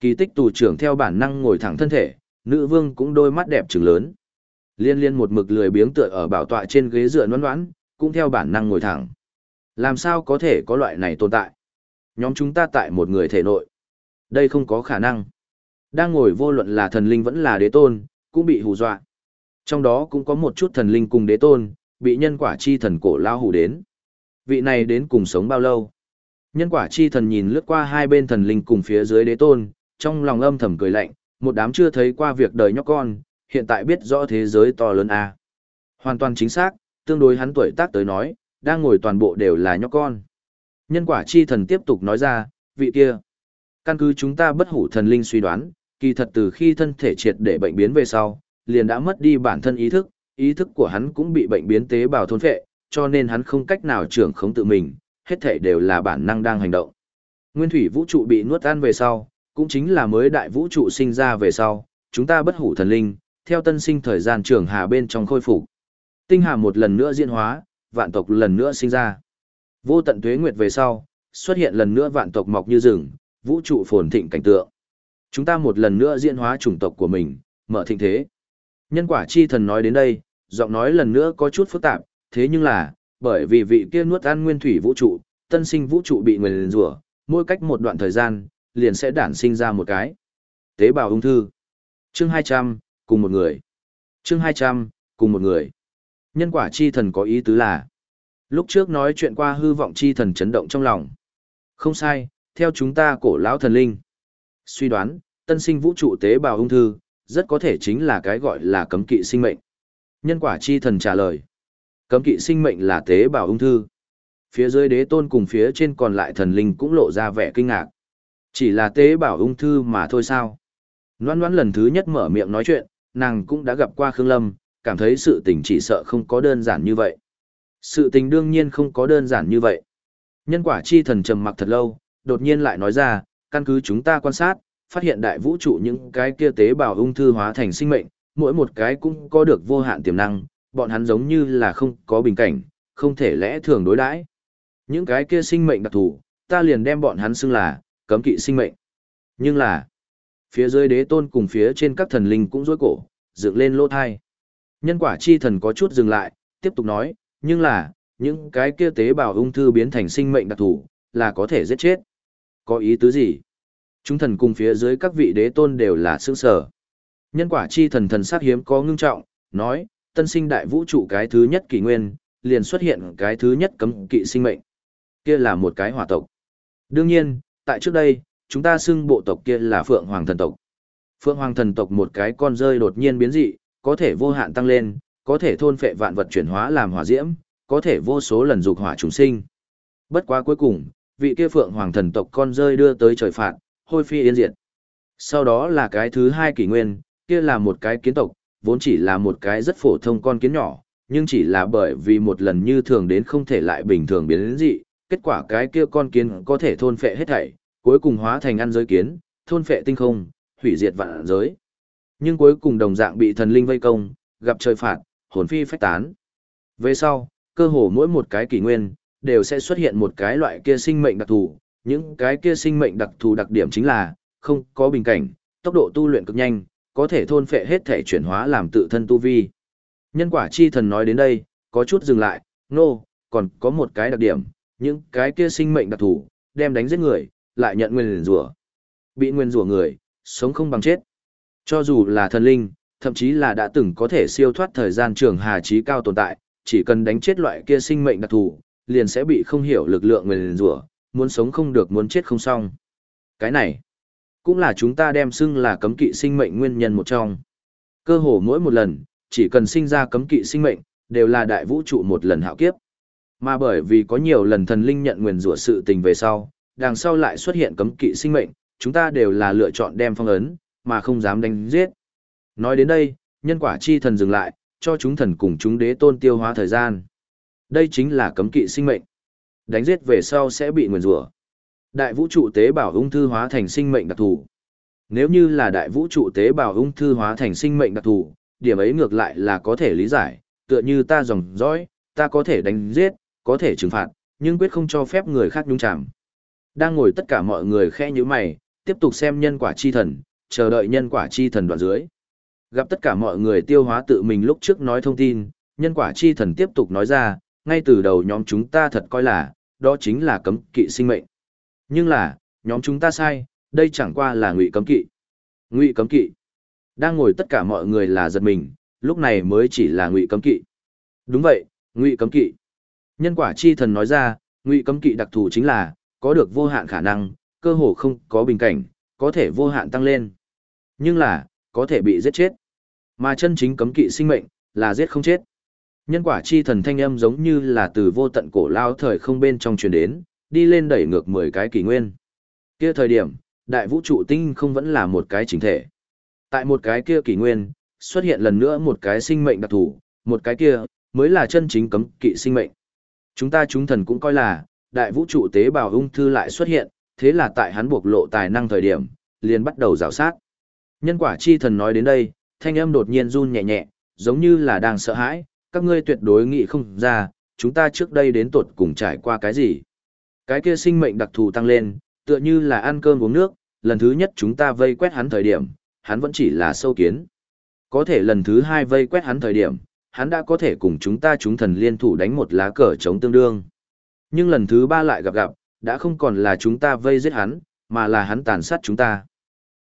Kỳ tích tù trưởng theo bản năng ngồi thẳng thân thể, nữ vương cũng đôi mắt đẹp trừng lớn. Liên liên một mực lười biếng tựa ở bảo tọa trên ghế dựa noan noãn, cũng theo bản năng ngồi thẳng. Làm sao có thể có loại này tồn tại? Nhóm chúng ta tại một người thể nội. Đây không có khả năng. Đang ngồi vô luận là thần linh vẫn là đế tôn, cũng bị hù dọa. Trong đó cũng có một chút thần linh cùng đế tôn, bị nhân quả chi thần cổ lao hù đến. Vị này đến cùng sống bao lâu? Nhân quả chi thần nhìn lướt qua hai bên thần linh cùng phía dưới đế tôn, trong lòng âm thầm cười lạnh, một đám chưa thấy qua việc đời nhóc con, hiện tại biết rõ thế giới to lớn a. À. Hoàn toàn chính xác, tương đối hắn tuổi tác tới nói, đang ngồi toàn bộ đều là nhóc con. Nhân quả chi thần tiếp tục nói ra, vị kia. Căn cứ chúng ta bất hủ thần linh suy đoán, kỳ thật từ khi thân thể triệt để bệnh biến về sau, liền đã mất đi bản thân ý thức, ý thức của hắn cũng bị bệnh biến tế bào thôn phệ, cho nên hắn không cách nào trưởng khống tự mình, hết thể đều là bản năng đang hành động. Nguyên thủy vũ trụ bị nuốt ăn về sau, cũng chính là mới đại vũ trụ sinh ra về sau, chúng ta bất hủ thần linh, theo tân sinh thời gian trưởng hà bên trong khôi phục. Tinh hà một lần nữa diễn hóa, vạn tộc lần nữa sinh ra. Vô tận tuế nguyệt về sau, xuất hiện lần nữa vạn tộc mọc như rừng, vũ trụ phồn thịnh cảnh tượng. Chúng ta một lần nữa diễn hóa chủng tộc của mình, mở thịnh thế. Nhân quả chi thần nói đến đây, giọng nói lần nữa có chút phức tạp, thế nhưng là, bởi vì vị kia nuốt ăn nguyên thủy vũ trụ, tân sinh vũ trụ bị nguyền rủa, mỗi cách một đoạn thời gian, liền sẽ đản sinh ra một cái. Tế bào ung thư. Chương 200, cùng một người. Chương 200, cùng một người. Nhân quả chi thần có ý tứ là. Lúc trước nói chuyện qua hư vọng chi thần chấn động trong lòng. Không sai, theo chúng ta cổ lão thần linh. Suy đoán, tân sinh vũ trụ tế bào ung thư, rất có thể chính là cái gọi là cấm kỵ sinh mệnh. Nhân quả chi thần trả lời. Cấm kỵ sinh mệnh là tế bào ung thư. Phía dưới đế tôn cùng phía trên còn lại thần linh cũng lộ ra vẻ kinh ngạc. Chỉ là tế bào ung thư mà thôi sao. Loan loan lần thứ nhất mở miệng nói chuyện, nàng cũng đã gặp qua Khương Lâm, cảm thấy sự tình chỉ sợ không có đơn giản như vậy. Sự tình đương nhiên không có đơn giản như vậy. Nhân quả chi thần trầm mặc thật lâu, đột nhiên lại nói ra, căn cứ chúng ta quan sát, phát hiện đại vũ trụ những cái kia tế bào ung thư hóa thành sinh mệnh, mỗi một cái cũng có được vô hạn tiềm năng, bọn hắn giống như là không có bình cảnh, không thể lẽ thường đối đãi. Những cái kia sinh mệnh đặc thù, ta liền đem bọn hắn xưng là cấm kỵ sinh mệnh. Nhưng là, phía dưới đế tôn cùng phía trên các thần linh cũng rối cổ, dựng lên lỗ thai. Nhân quả chi thần có chút dừng lại, tiếp tục nói, nhưng là, những cái kia tế bào ung thư biến thành sinh mệnh đặc thù, là có thể giết chết. Có ý tứ gì? Chúng thần cùng phía dưới các vị đế tôn đều là sướng sở. Nhân quả chi thần thần sắc hiếm có ngưng trọng, nói, tân sinh đại vũ trụ cái thứ nhất kỷ nguyên, liền xuất hiện cái thứ nhất cấm kỵ sinh mệnh. Kia là một cái hỏa tộc. Đương nhiên, tại trước đây, chúng ta xưng bộ tộc kia là Phượng Hoàng thần tộc. Phượng Hoàng thần tộc một cái con rơi đột nhiên biến dị, có thể vô hạn tăng lên, có thể thôn phệ vạn vật chuyển hóa làm hỏa diễm, có thể vô số lần dục hỏa trùng sinh. Bất quá cuối cùng, vị kia Phượng Hoàng thần tộc con rơi đưa tới trời phạt, hôi phi yên diệt. Sau đó là cái thứ hai kỷ nguyên, kia là một cái kiến tộc, vốn chỉ là một cái rất phổ thông con kiến nhỏ, nhưng chỉ là bởi vì một lần như thường đến không thể lại bình thường biến đến dị, kết quả cái kia con kiến có thể thôn phệ hết thảy, cuối cùng hóa thành ăn giới kiến, thôn phệ tinh không, hủy diệt vạn giới. Nhưng cuối cùng đồng dạng bị thần linh vây công, gặp trời phạt, hồn phi phách tán. Về sau, cơ hồ mỗi một cái kỷ nguyên, đều sẽ xuất hiện một cái loại kia sinh mệnh đặc thù, những cái kia sinh mệnh đặc thù đặc điểm chính là, không có bình cảnh, tốc độ tu luyện cực nhanh, có thể thôn phệ hết thể chuyển hóa làm tự thân tu vi. Nhân quả chi thần nói đến đây, có chút dừng lại, nô, no, còn có một cái đặc điểm, những cái kia sinh mệnh đặc thù, đem đánh giết người, lại nhận nguyên rủa. Bị nguyên rủa người, sống không bằng chết. Cho dù là thần linh, thậm chí là đã từng có thể siêu thoát thời gian trường hà trí cao tồn tại, chỉ cần đánh chết loại kia sinh mệnh đặc thù, liền sẽ bị không hiểu lực lượng nguyền rủa, muốn sống không được muốn chết không xong. Cái này, cũng là chúng ta đem xưng là cấm kỵ sinh mệnh nguyên nhân một trong. Cơ hồ mỗi một lần, chỉ cần sinh ra cấm kỵ sinh mệnh, đều là đại vũ trụ một lần hạo kiếp. Mà bởi vì có nhiều lần thần linh nhận nguyền rủa sự tình về sau, đằng sau lại xuất hiện cấm kỵ sinh mệnh, chúng ta đều là lựa chọn đem phong ấn, mà không dám đánh giết. Nói đến đây, nhân quả chi thần dừng lại, cho chúng thần cùng chúng đế tôn tiêu hóa thời gian. Đây chính là cấm kỵ sinh mệnh. Đánh giết về sau sẽ bị nguyền rủa. Đại vũ trụ tế bào ung thư hóa thành sinh mệnh đặc thù. Nếu như là đại vũ trụ tế bào ung thư hóa thành sinh mệnh đặc thù, điểm ấy ngược lại là có thể lý giải, tựa như ta dòng dõi, ta có thể đánh giết, có thể trừng phạt, nhưng quyết không cho phép người khác nhúng chạm. Đang ngồi tất cả mọi người khẽ như mày, tiếp tục xem nhân quả chi thần, chờ đợi nhân quả chi thần đoạn dưới. Gặp tất cả mọi người tiêu hóa tự mình lúc trước nói thông tin, nhân quả chi thần tiếp tục nói ra, ngay từ đầu nhóm chúng ta thật coi là, đó chính là cấm kỵ sinh mệnh. Nhưng là, nhóm chúng ta sai, đây chẳng qua là ngụy cấm kỵ. Ngụy cấm kỵ. Đang ngồi tất cả mọi người là giật mình, lúc này mới chỉ là ngụy cấm kỵ. Đúng vậy, ngụy cấm kỵ. Nhân quả chi thần nói ra, ngụy cấm kỵ đặc thù chính là, có được vô hạn khả năng, cơ hồ không có bình cảnh, có thể vô hạn tăng lên. Nhưng là, có thể bị giết chết. Mà chân chính cấm kỵ sinh mệnh, là giết không chết. Nhân quả chi thần thanh âm giống như là từ vô tận cổ lao thời không bên trong truyền đến, đi lên đẩy ngược 10 cái kỷ nguyên. Kia thời điểm, đại vũ trụ tinh không vẫn là một cái chính thể. Tại một cái kia kỷ nguyên, xuất hiện lần nữa một cái sinh mệnh đặc thù, một cái kia, mới là chân chính cấm kỵ sinh mệnh. Chúng ta chúng thần cũng coi là, đại vũ trụ tế bào ung thư lại xuất hiện, thế là tại hắn buộc lộ tài năng thời điểm, liền bắt đầu rào sát. Nhân quả chi thần nói đến đây, thanh âm đột nhiên run nhẹ nhẹ, giống như là đang sợ hãi, các ngươi tuyệt đối nghĩ không ra, chúng ta trước đây đến tột cùng trải qua cái gì. Cái kia sinh mệnh đặc thù tăng lên, tựa như là ăn cơm uống nước, lần thứ nhất chúng ta vây quét hắn thời điểm, hắn vẫn chỉ là sâu kiến. Có thể lần thứ hai vây quét hắn thời điểm, hắn đã có thể cùng chúng ta chúng thần liên thủ đánh một lá cờ chống tương đương. Nhưng lần thứ ba lại gặp gặp, đã không còn là chúng ta vây giết hắn, mà là hắn tàn sát chúng ta.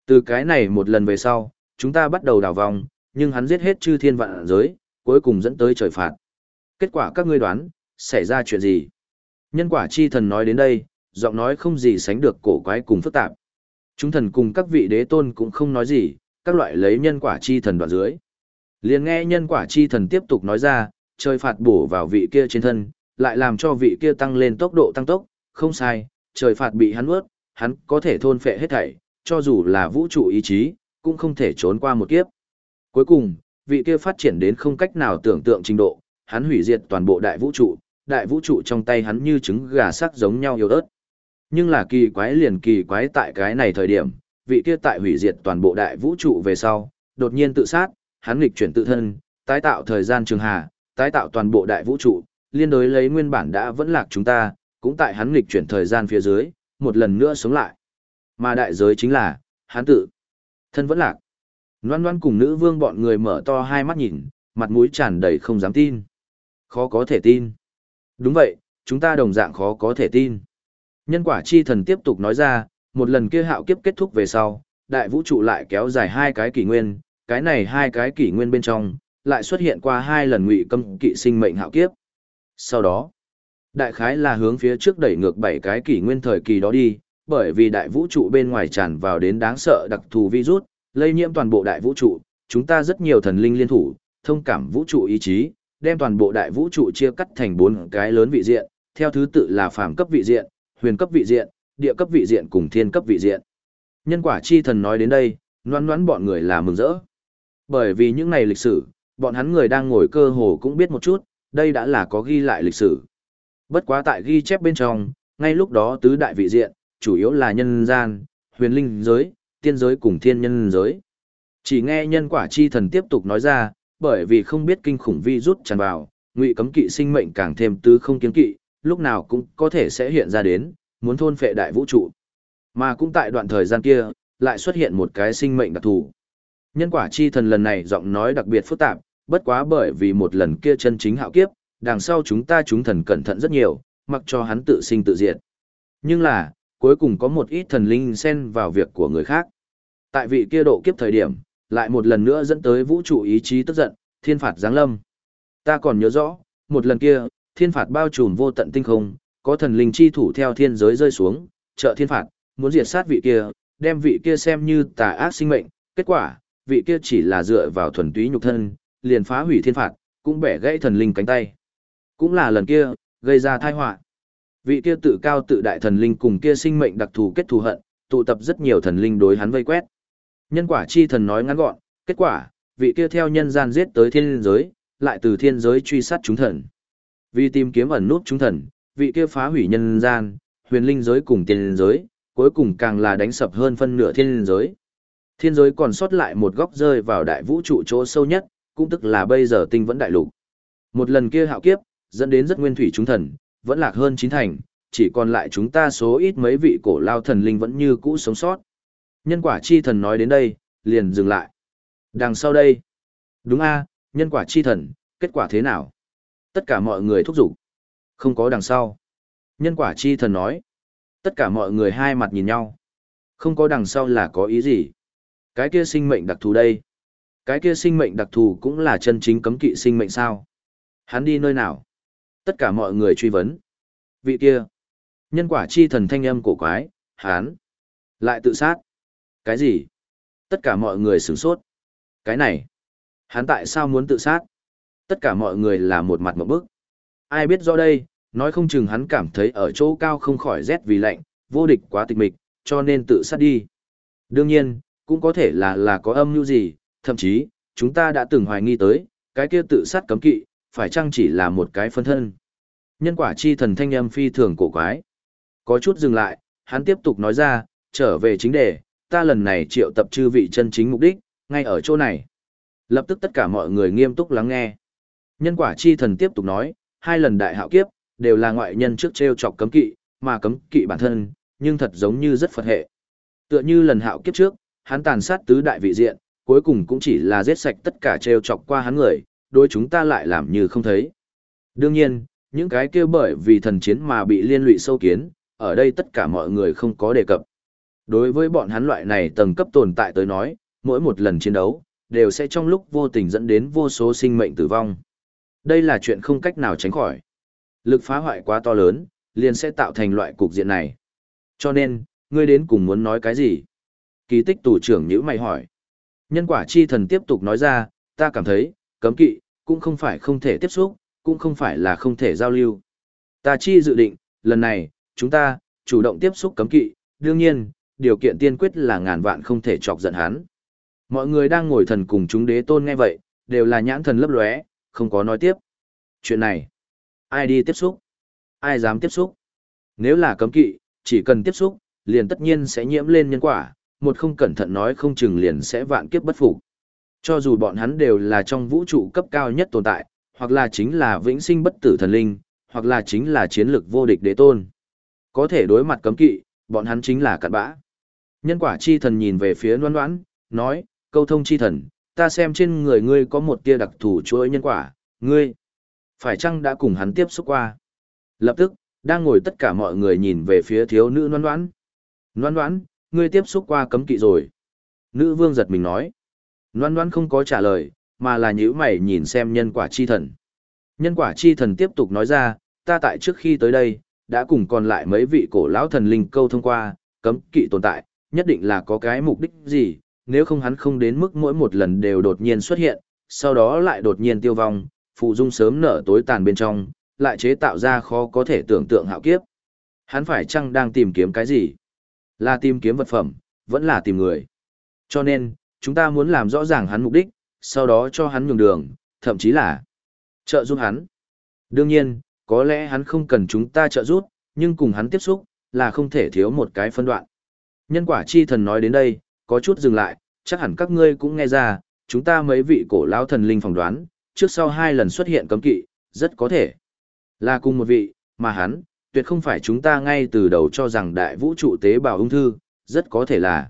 Từ cái này một lần về sau, chúng ta bắt đầu đào vòng, nhưng hắn giết hết chư thiên vạn giới, cuối cùng dẫn tới trời phạt. Kết quả các ngươi đoán, xảy ra chuyện gì? Nhân quả chi thần nói đến đây, giọng nói không gì sánh được cổ quái cùng phức tạp. Chúng thần cùng các vị đế tôn cũng không nói gì, các loại lấy nhân quả chi thần đoạn dưới. Liền nghe nhân quả chi thần tiếp tục nói ra, trời phạt bổ vào vị kia trên thân, lại làm cho vị kia tăng lên tốc độ tăng tốc, không sai, trời phạt bị hắn ướt, hắn có thể thôn phệ hết thảy, cho dù là vũ trụ ý chí, cũng không thể trốn qua một kiếp. Cuối cùng, vị kia phát triển đến không cách nào tưởng tượng trình độ, hắn hủy diệt toàn bộ đại vũ trụ, đại vũ trụ trong tay hắn như trứng gà sắc giống nhau yếu ớt. Nhưng là kỳ quái liền kỳ quái tại cái này thời điểm, vị kia tại hủy diệt toàn bộ đại vũ trụ về sau, đột nhiên tự sát, hắn nghịch chuyển tự thân, tái tạo thời gian trường hà, tái tạo toàn bộ đại vũ trụ, liên đối lấy nguyên bản đã vẫn lạc chúng ta, cũng tại hắn nghịch chuyển thời gian phía dưới, một lần nữa sống lại. Mà đại giới chính là, hắn tự thân vẫn lạc. Loan loan cùng nữ vương bọn người mở to hai mắt nhìn, mặt mũi tràn đầy không dám tin. Khó có thể tin. Đúng vậy, chúng ta đồng dạng khó có thể tin. Nhân quả chi thần tiếp tục nói ra, một lần kia hạo kiếp kết thúc về sau, đại vũ trụ lại kéo dài hai cái kỷ nguyên, cái này hai cái kỷ nguyên bên trong, lại xuất hiện qua hai lần ngụy cấm kỵ sinh mệnh hạo kiếp. Sau đó, đại khái là hướng phía trước đẩy ngược bảy cái kỷ nguyên thời kỳ đó đi, bởi vì đại vũ trụ bên ngoài tràn vào đến đáng sợ đặc thù virus, lây nhiễm toàn bộ đại vũ trụ, chúng ta rất nhiều thần linh liên thủ, thông cảm vũ trụ ý chí, đem toàn bộ đại vũ trụ chia cắt thành bốn cái lớn vị diện, theo thứ tự là phàm cấp vị diện, huyền cấp vị diện, địa cấp vị diện cùng thiên cấp vị diện. Nhân quả chi thần nói đến đây, noán noán bọn người là mừng rỡ. Bởi vì những này lịch sử, bọn hắn người đang ngồi cơ hồ cũng biết một chút, đây đã là có ghi lại lịch sử. Bất quá tại ghi chép bên trong, ngay lúc đó tứ đại vị diện, chủ yếu là nhân gian, huyền linh giới, tiên giới cùng thiên nhân giới. Chỉ nghe nhân quả chi thần tiếp tục nói ra, bởi vì không biết kinh khủng vi rút tràn vào, ngụy cấm kỵ sinh mệnh càng thêm tứ không kiến kỵ, lúc nào cũng có thể sẽ hiện ra đến, muốn thôn phệ đại vũ trụ. Mà cũng tại đoạn thời gian kia, lại xuất hiện một cái sinh mệnh đặc thù. Nhân quả chi thần lần này giọng nói đặc biệt phức tạp, bất quá bởi vì một lần kia chân chính hạo kiếp, đằng sau chúng ta chúng thần cẩn thận rất nhiều, mặc cho hắn tự sinh tự diệt. Nhưng là, cuối cùng có một ít thần linh xen vào việc của người khác. Tại vị kia độ kiếp thời điểm, lại một lần nữa dẫn tới vũ trụ ý chí tức giận, thiên phạt giáng lâm. Ta còn nhớ rõ, một lần kia, thiên phạt bao trùm vô tận tinh không, có thần linh chi thủ theo thiên giới rơi xuống, trợ thiên phạt, muốn diệt sát vị kia, đem vị kia xem như tà ác sinh mệnh, kết quả, vị kia chỉ là dựa vào thuần túy nhục thân, liền phá hủy thiên phạt, cũng bẻ gãy thần linh cánh tay. Cũng là lần kia, gây ra tai họa. Vị kia tự cao tự đại thần linh cùng kia sinh mệnh đặc thù kết thù hận, tụ tập rất nhiều thần linh đối hắn vây quét. Nhân quả chi thần nói ngắn gọn, kết quả, vị kia theo nhân gian giết tới thiên giới, lại từ thiên giới truy sát chúng thần. Vì tìm kiếm ẩn nút chúng thần, vị kia phá hủy nhân gian, huyền linh giới cùng tiên giới, cuối cùng càng là đánh sập hơn phân nửa thiên giới. Thiên giới còn sót lại một góc rơi vào đại vũ trụ chỗ sâu nhất, cũng tức là bây giờ tinh vẫn đại lục. Một lần kia hạo kiếp, dẫn đến rất nguyên thủy chúng thần, vẫn lạc hơn chín thành, chỉ còn lại chúng ta số ít mấy vị cổ lao thần linh vẫn như cũ sống sót. Nhân quả chi thần nói đến đây, liền dừng lại. Đằng sau đây. Đúng a, nhân quả chi thần, kết quả thế nào? Tất cả mọi người thúc giục. Không có đằng sau. Nhân quả chi thần nói. Tất cả mọi người hai mặt nhìn nhau. Không có đằng sau là có ý gì? Cái kia sinh mệnh đặc thù đây. Cái kia sinh mệnh đặc thù cũng là chân chính cấm kỵ sinh mệnh sao? Hắn đi nơi nào? Tất cả mọi người truy vấn. Vị kia. Nhân quả chi thần thanh âm cổ quái, hắn. Lại tự sát. Cái gì? Tất cả mọi người sửng sốt. Cái này. Hắn tại sao muốn tự sát? Tất cả mọi người là một mặt một bức. Ai biết do đây, nói không chừng hắn cảm thấy ở chỗ cao không khỏi rét vì lạnh, vô địch quá tịch mịch, cho nên tự sát đi. Đương nhiên, cũng có thể là là có âm mưu gì, thậm chí, chúng ta đã từng hoài nghi tới, cái kia tự sát cấm kỵ, phải chăng chỉ là một cái phân thân. Nhân quả chi thần thanh âm phi thường cổ quái. Có chút dừng lại, hắn tiếp tục nói ra, trở về chính đề, ta lần này triệu tập chư vị chân chính mục đích, ngay ở chỗ này. Lập tức tất cả mọi người nghiêm túc lắng nghe. Nhân quả chi thần tiếp tục nói, hai lần đại hạo kiếp, đều là ngoại nhân trước treo chọc cấm kỵ, mà cấm kỵ bản thân, nhưng thật giống như rất Phật hệ. Tựa như lần hạo kiếp trước, hắn tàn sát tứ đại vị diện, cuối cùng cũng chỉ là giết sạch tất cả treo chọc qua hắn người, đối chúng ta lại làm như không thấy. Đương nhiên, những cái kia bởi vì thần chiến mà bị liên lụy sâu kiến, ở đây tất cả mọi người không có đề cập. Đối với bọn hắn loại này tầng cấp tồn tại tới nói, mỗi một lần chiến đấu, đều sẽ trong lúc vô tình dẫn đến vô số sinh mệnh tử vong. Đây là chuyện không cách nào tránh khỏi. Lực phá hoại quá to lớn, liền sẽ tạo thành loại cục diện này. Cho nên, ngươi đến cùng muốn nói cái gì? Kỳ tích tù trưởng nhữ mày hỏi. Nhân quả chi thần tiếp tục nói ra, ta cảm thấy, cấm kỵ, cũng không phải không thể tiếp xúc, cũng không phải là không thể giao lưu. Ta chi dự định, lần này, chúng ta, chủ động tiếp xúc cấm kỵ, đương nhiên, điều kiện tiên quyết là ngàn vạn không thể chọc giận hắn. Mọi người đang ngồi thần cùng chúng đế tôn nghe vậy, đều là nhãn thần lấp lóe, không có nói tiếp. Chuyện này, ai đi tiếp xúc? Ai dám tiếp xúc? Nếu là cấm kỵ, chỉ cần tiếp xúc, liền tất nhiên sẽ nhiễm lên nhân quả, một không cẩn thận nói không chừng liền sẽ vạn kiếp bất phục. Cho dù bọn hắn đều là trong vũ trụ cấp cao nhất tồn tại, hoặc là chính là vĩnh sinh bất tử thần linh, hoặc là chính là chiến lược vô địch đế tôn. Có thể đối mặt cấm kỵ, bọn hắn chính là cặn bã. Nhân quả chi thần nhìn về phía đoán đoán, nói, câu thông chi thần, ta xem trên người ngươi có một tia đặc thù chuỗi nhân quả, ngươi, phải chăng đã cùng hắn tiếp xúc qua? Lập tức, đang ngồi tất cả mọi người nhìn về phía thiếu nữ noan noãn. Noan noãn, ngươi tiếp xúc qua cấm kỵ rồi. Nữ vương giật mình nói. Noan noan không có trả lời, mà là nhữ mày nhìn xem nhân quả chi thần. Nhân quả chi thần tiếp tục nói ra, ta tại trước khi tới đây, đã cùng còn lại mấy vị cổ lão thần linh câu thông qua, cấm kỵ tồn tại, nhất định là có cái mục đích gì, nếu không hắn không đến mức mỗi một lần đều đột nhiên xuất hiện, sau đó lại đột nhiên tiêu vong, phụ dung sớm nở tối tàn bên trong, lại chế tạo ra khó có thể tưởng tượng hạo kiếp. Hắn phải chăng đang tìm kiếm cái gì? Là tìm kiếm vật phẩm, vẫn là tìm người. Cho nên, chúng ta muốn làm rõ ràng hắn mục đích, sau đó cho hắn nhường đường, thậm chí là trợ giúp hắn. Đương nhiên, có lẽ hắn không cần chúng ta trợ giúp, nhưng cùng hắn tiếp xúc, là không thể thiếu một cái phân đoạn. Nhân quả chi thần nói đến đây, có chút dừng lại, chắc hẳn các ngươi cũng nghe ra, chúng ta mấy vị cổ lão thần linh phỏng đoán, trước sau hai lần xuất hiện cấm kỵ, rất có thể là cùng một vị, mà hắn, tuyệt không phải chúng ta ngay từ đầu cho rằng đại vũ trụ tế bào ung thư, rất có thể là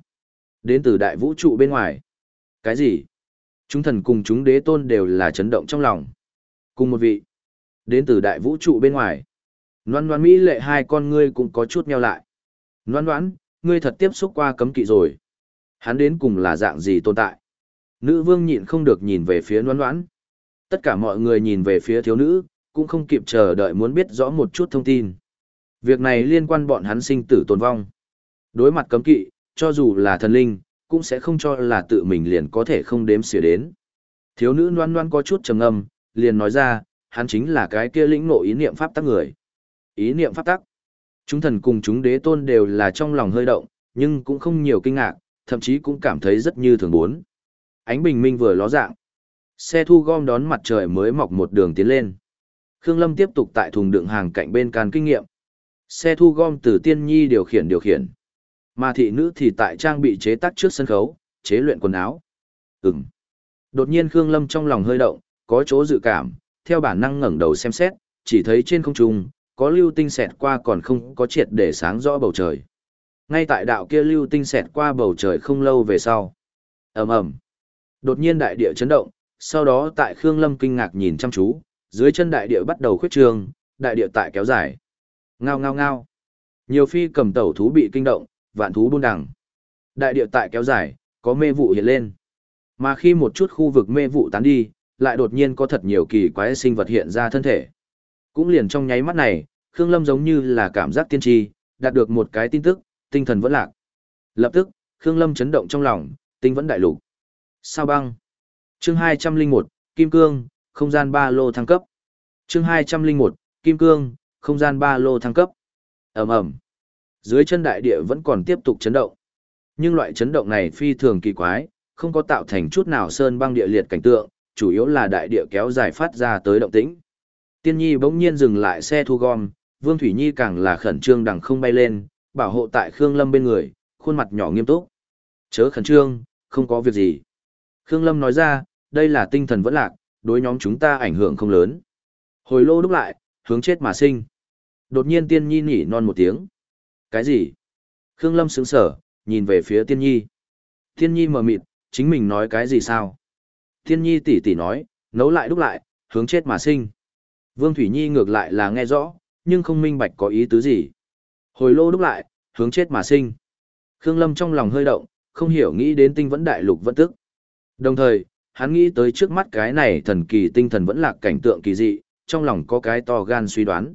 đến từ đại vũ trụ bên ngoài. Cái gì? Chúng thần cùng chúng đế tôn đều là chấn động trong lòng. Cùng một vị, đến từ đại vũ trụ bên ngoài. Loan loan Mỹ lệ hai con ngươi cũng có chút meo lại. Loan loan, ngươi thật tiếp xúc qua cấm kỵ rồi. Hắn đến cùng là dạng gì tồn tại? Nữ vương nhịn không được nhìn về phía loan loan. Tất cả mọi người nhìn về phía thiếu nữ, cũng không kịp chờ đợi muốn biết rõ một chút thông tin. Việc này liên quan bọn hắn sinh tử tồn vong. Đối mặt cấm kỵ, cho dù là thần linh, cũng sẽ không cho là tự mình liền có thể không đếm xỉa đến. Thiếu nữ noan noan có chút trầm ngâm, liền nói ra, hắn chính là cái kia lĩnh ngộ ý niệm pháp tắc người. Ý niệm pháp tắc. Chúng thần cùng chúng đế tôn đều là trong lòng hơi động, nhưng cũng không nhiều kinh ngạc, thậm chí cũng cảm thấy rất như thường bốn. Ánh bình minh vừa ló dạng. Xe thu gom đón mặt trời mới mọc một đường tiến lên. Khương Lâm tiếp tục tại thùng đựng hàng cạnh bên can kinh nghiệm. Xe thu gom từ tiên nhi điều khiển điều khiển. Mà thị nữ thì tại trang bị chế tác trước sân khấu, chế luyện quần áo. Ừm. Đột nhiên Khương Lâm trong lòng hơi động, có chỗ dự cảm, theo bản năng ngẩng đầu xem xét, chỉ thấy trên không trung có lưu tinh xẹt qua còn không có triệt để sáng rõ bầu trời. Ngay tại đạo kia lưu tinh xẹt qua bầu trời không lâu về sau. Ầm ầm. Đột nhiên đại địa chấn động, sau đó tại Khương Lâm kinh ngạc nhìn chăm chú, dưới chân đại địa bắt đầu khuyết trương, đại địa tại kéo dài. Ngao ngao ngao. Nhiều phi cầm tẩu thú bị kinh động, vạn thú buôn đằng. Đại địa tại kéo dài, có mê vụ hiện lên. Mà khi một chút khu vực mê vụ tán đi, lại đột nhiên có thật nhiều kỳ quái sinh vật hiện ra thân thể. Cũng liền trong nháy mắt này, Khương Lâm giống như là cảm giác tiên tri, đạt được một cái tin tức, tinh thần vẫn lạc. Lập tức, Khương Lâm chấn động trong lòng, tinh vẫn đại lục. Sao băng? Chương 201, Kim Cương, không gian ba lô thăng cấp. Chương 201, Kim Cương, không gian ba lô thăng cấp. Ầm ầm. Dưới chân đại địa vẫn còn tiếp tục chấn động. Nhưng loại chấn động này phi thường kỳ quái, không có tạo thành chút nào sơn băng địa liệt cảnh tượng, chủ yếu là đại địa kéo dài phát ra tới động tĩnh. Tiên Nhi bỗng nhiên dừng lại xe thu gom, Vương Thủy Nhi càng là khẩn trương đằng không bay lên, bảo hộ tại Khương Lâm bên người, khuôn mặt nhỏ nghiêm túc. Chớ khẩn trương, không có việc gì. Khương Lâm nói ra, đây là tinh thần vẫn lạc, đối nhóm chúng ta ảnh hưởng không lớn. Hồi lô đúc lại, hướng chết mà sinh. Đột nhiên tiên nhi nhỉ non một tiếng. Cái gì? Khương Lâm sững sở, nhìn về phía tiên nhi. Tiên nhi mờ mịt, chính mình nói cái gì sao? Tiên nhi tỉ tỉ nói, nấu lại đúc lại, hướng chết mà sinh. Vương Thủy Nhi ngược lại là nghe rõ, nhưng không minh bạch có ý tứ gì. Hồi lô đúc lại, hướng chết mà sinh. Khương Lâm trong lòng hơi động, không hiểu nghĩ đến tinh vẫn đại lục vẫn tức. Đồng thời, hắn nghĩ tới trước mắt cái này thần kỳ tinh thần vẫn là cảnh tượng kỳ dị, trong lòng có cái to gan suy đoán.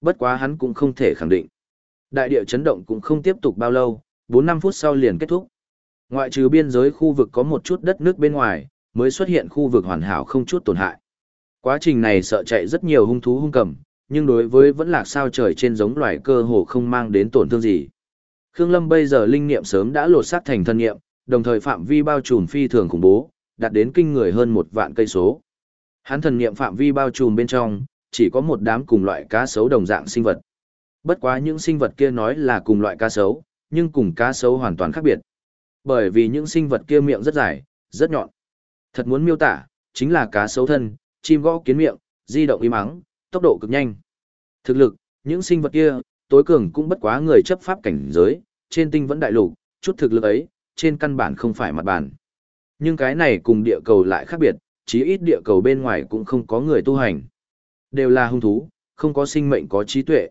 Bất quá hắn cũng không thể khẳng định. Đại địa chấn động cũng không tiếp tục bao lâu, 4-5 phút sau liền kết thúc. Ngoại trừ biên giới khu vực có một chút đất nước bên ngoài, mới xuất hiện khu vực hoàn hảo không chút tổn hại. Quá trình này sợ chạy rất nhiều hung thú hung cầm, nhưng đối với vẫn lạc sao trời trên giống loài cơ hồ không mang đến tổn thương gì. Khương Lâm bây giờ linh niệm sớm đã lột xác thành thân niệm, đồng thời phạm vi bao trùm phi thường khủng bố, đạt đến kinh người hơn một vạn cây số. Hắn thần niệm phạm vi bao trùm bên trong, chỉ có một đám cùng loại cá sấu đồng dạng sinh vật. Bất quá những sinh vật kia nói là cùng loại cá sấu, nhưng cùng cá sấu hoàn toàn khác biệt. Bởi vì những sinh vật kia miệng rất dài, rất nhọn. Thật muốn miêu tả, chính là cá sấu thân, chim gõ kiến miệng, di động im ắng, tốc độ cực nhanh. Thực lực, những sinh vật kia, tối cường cũng bất quá người chấp pháp cảnh giới, trên tinh vẫn đại lục, chút thực lực ấy, trên căn bản không phải mặt bản. Nhưng cái này cùng địa cầu lại khác biệt, chí ít địa cầu bên ngoài cũng không có người tu hành. Đều là hung thú, không có sinh mệnh có trí tuệ.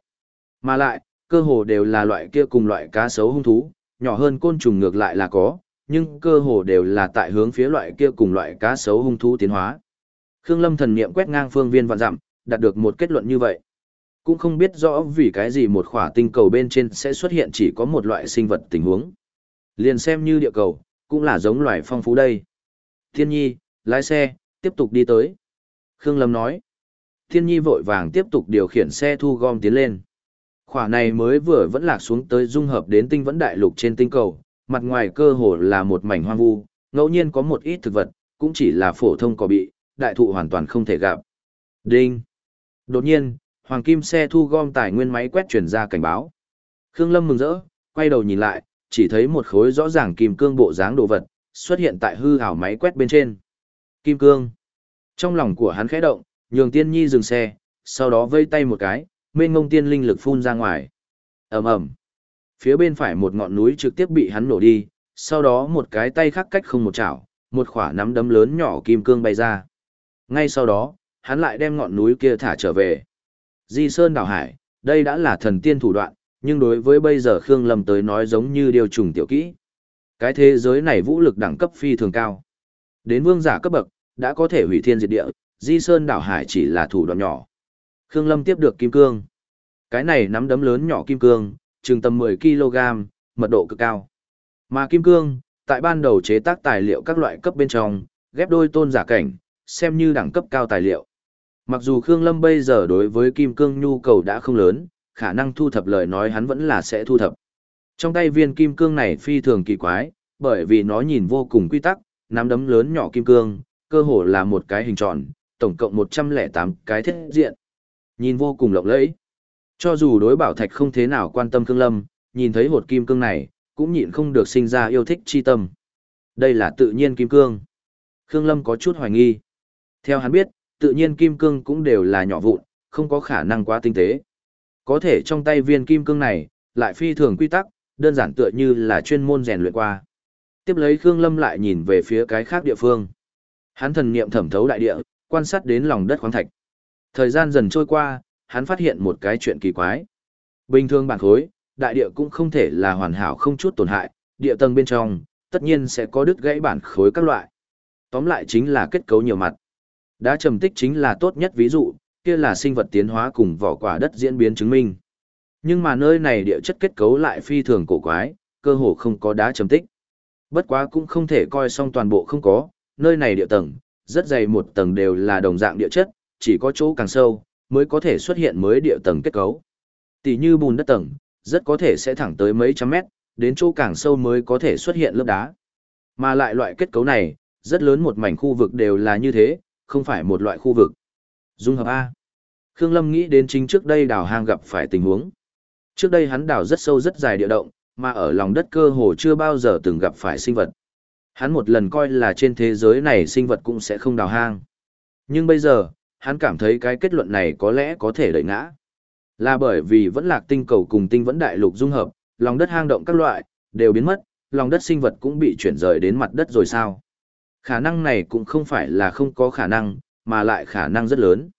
Mà lại, cơ hồ đều là loại kia cùng loại cá sấu hung thú, nhỏ hơn côn trùng ngược lại là có, nhưng cơ hồ đều là tại hướng phía loại kia cùng loại cá sấu hung thú tiến hóa. Khương Lâm thần niệm quét ngang phương viên vạn dặm, đạt được một kết luận như vậy. Cũng không biết rõ vì cái gì một khỏa tinh cầu bên trên sẽ xuất hiện chỉ có một loại sinh vật tình huống. Liền xem như địa cầu, cũng là giống loài phong phú đây. Thiên nhi, lái xe, tiếp tục đi tới. Khương Lâm nói. Thiên nhi vội vàng tiếp tục điều khiển xe thu gom tiến lên. Khỏa này mới vừa vẫn lạc xuống tới dung hợp đến tinh vẫn đại lục trên tinh cầu, mặt ngoài cơ hồ là một mảnh hoang vu, ngẫu nhiên có một ít thực vật, cũng chỉ là phổ thông cỏ bị, đại thụ hoàn toàn không thể gặp. Đinh! Đột nhiên, hoàng kim xe thu gom tài nguyên máy quét chuyển ra cảnh báo. Khương Lâm mừng rỡ, quay đầu nhìn lại, chỉ thấy một khối rõ ràng kim cương bộ dáng đồ vật, xuất hiện tại hư hảo máy quét bên trên. Kim cương! Trong lòng của hắn khẽ động, nhường tiên nhi dừng xe, sau đó vây tay một cái, mênh ngông tiên linh lực phun ra ngoài. ầm ầm Phía bên phải một ngọn núi trực tiếp bị hắn nổ đi, sau đó một cái tay khác cách không một chảo, một khỏa nắm đấm lớn nhỏ kim cương bay ra. Ngay sau đó, hắn lại đem ngọn núi kia thả trở về. Di Sơn đảo hải, đây đã là thần tiên thủ đoạn, nhưng đối với bây giờ Khương Lâm tới nói giống như điều trùng tiểu kỹ. Cái thế giới này vũ lực đẳng cấp phi thường cao. Đến vương giả cấp bậc, đã có thể hủy thiên diệt địa, Di Sơn đảo hải chỉ là thủ đoạn nhỏ. Khương Lâm tiếp được kim cương. Cái này nắm đấm lớn nhỏ kim cương, chừng tầm 10 kg, mật độ cực cao. Mà kim cương, tại ban đầu chế tác tài liệu các loại cấp bên trong, ghép đôi tôn giả cảnh, xem như đẳng cấp cao tài liệu. Mặc dù Khương Lâm bây giờ đối với kim cương nhu cầu đã không lớn, khả năng thu thập lời nói hắn vẫn là sẽ thu thập. Trong tay viên kim cương này phi thường kỳ quái, bởi vì nó nhìn vô cùng quy tắc, nắm đấm lớn nhỏ kim cương, cơ hồ là một cái hình tròn, tổng cộng 108 cái thiết diện. Nhìn vô cùng lộng lẫy. Cho dù đối bảo thạch không thế nào quan tâm Khương Lâm, nhìn thấy hột kim cương này, cũng nhịn không được sinh ra yêu thích chi tâm. Đây là tự nhiên kim cương. Khương Lâm có chút hoài nghi. Theo hắn biết, tự nhiên kim cương cũng đều là nhỏ vụn, không có khả năng quá tinh tế. Có thể trong tay viên kim cương này, lại phi thường quy tắc, đơn giản tựa như là chuyên môn rèn luyện qua. Tiếp lấy Khương Lâm lại nhìn về phía cái khác địa phương. Hắn thần niệm thẩm thấu đại địa, quan sát đến lòng đất khoáng thạch. Thời gian dần trôi qua, hắn phát hiện một cái chuyện kỳ quái. Bình thường bản khối, đại địa cũng không thể là hoàn hảo không chút tổn hại, địa tầng bên trong, tất nhiên sẽ có đứt gãy bản khối các loại. Tóm lại chính là kết cấu nhiều mặt. Đá trầm tích chính là tốt nhất ví dụ, kia là sinh vật tiến hóa cùng vỏ quả đất diễn biến chứng minh. Nhưng mà nơi này địa chất kết cấu lại phi thường cổ quái, cơ hồ không có đá trầm tích. Bất quá cũng không thể coi xong toàn bộ không có, nơi này địa tầng, rất dày một tầng đều là đồng dạng địa chất, chỉ có chỗ càng sâu, mới có thể xuất hiện mới địa tầng kết cấu. Tỷ như bùn đất tầng, rất có thể sẽ thẳng tới mấy trăm mét, đến chỗ càng sâu mới có thể xuất hiện lớp đá. Mà lại loại kết cấu này, rất lớn một mảnh khu vực đều là như thế, không phải một loại khu vực. Dung hợp A. Khương Lâm nghĩ đến chính trước đây đào hang gặp phải tình huống. Trước đây hắn đào rất sâu rất dài địa động, mà ở lòng đất cơ hồ chưa bao giờ từng gặp phải sinh vật. Hắn một lần coi là trên thế giới này sinh vật cũng sẽ không đào hang. Nhưng bây giờ, hắn cảm thấy cái kết luận này có lẽ có thể đẩy ngã. Là bởi vì vẫn lạc tinh cầu cùng tinh vẫn đại lục dung hợp, lòng đất hang động các loại, đều biến mất, lòng đất sinh vật cũng bị chuyển rời đến mặt đất rồi sao. Khả năng này cũng không phải là không có khả năng, mà lại khả năng rất lớn.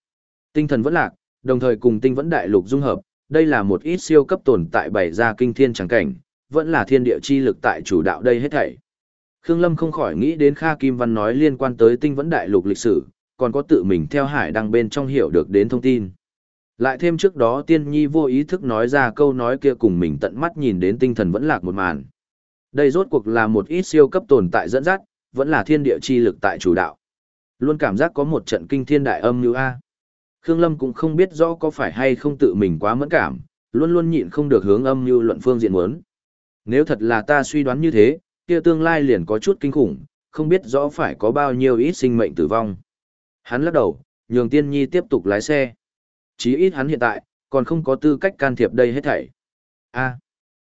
Tinh thần vẫn lạc, đồng thời cùng tinh vẫn đại lục dung hợp, đây là một ít siêu cấp tồn tại bày ra kinh thiên trắng cảnh, vẫn là thiên địa chi lực tại chủ đạo đây hết thảy. Khương Lâm không khỏi nghĩ đến Kha Kim Văn nói liên quan tới tinh vẫn đại lục lịch sử, còn có tự mình theo hải đăng bên trong hiểu được đến thông tin. Lại thêm trước đó tiên nhi vô ý thức nói ra câu nói kia cùng mình tận mắt nhìn đến tinh thần vẫn lạc một màn. Đây rốt cuộc là một ít siêu cấp tồn tại dẫn dắt, vẫn là thiên địa chi lực tại chủ đạo. Luôn cảm giác có một trận kinh thiên đại âm như A. Khương Lâm cũng không biết rõ có phải hay không tự mình quá mẫn cảm, luôn luôn nhịn không được hướng âm như luận phương diện muốn. Nếu thật là ta suy đoán như thế, kia tương lai liền có chút kinh khủng, không biết rõ phải có bao nhiêu ít sinh mệnh tử vong. Hắn lắc đầu, nhường tiên nhi tiếp tục lái xe. Chí ít hắn hiện tại, còn không có tư cách can thiệp đây hết thảy. A.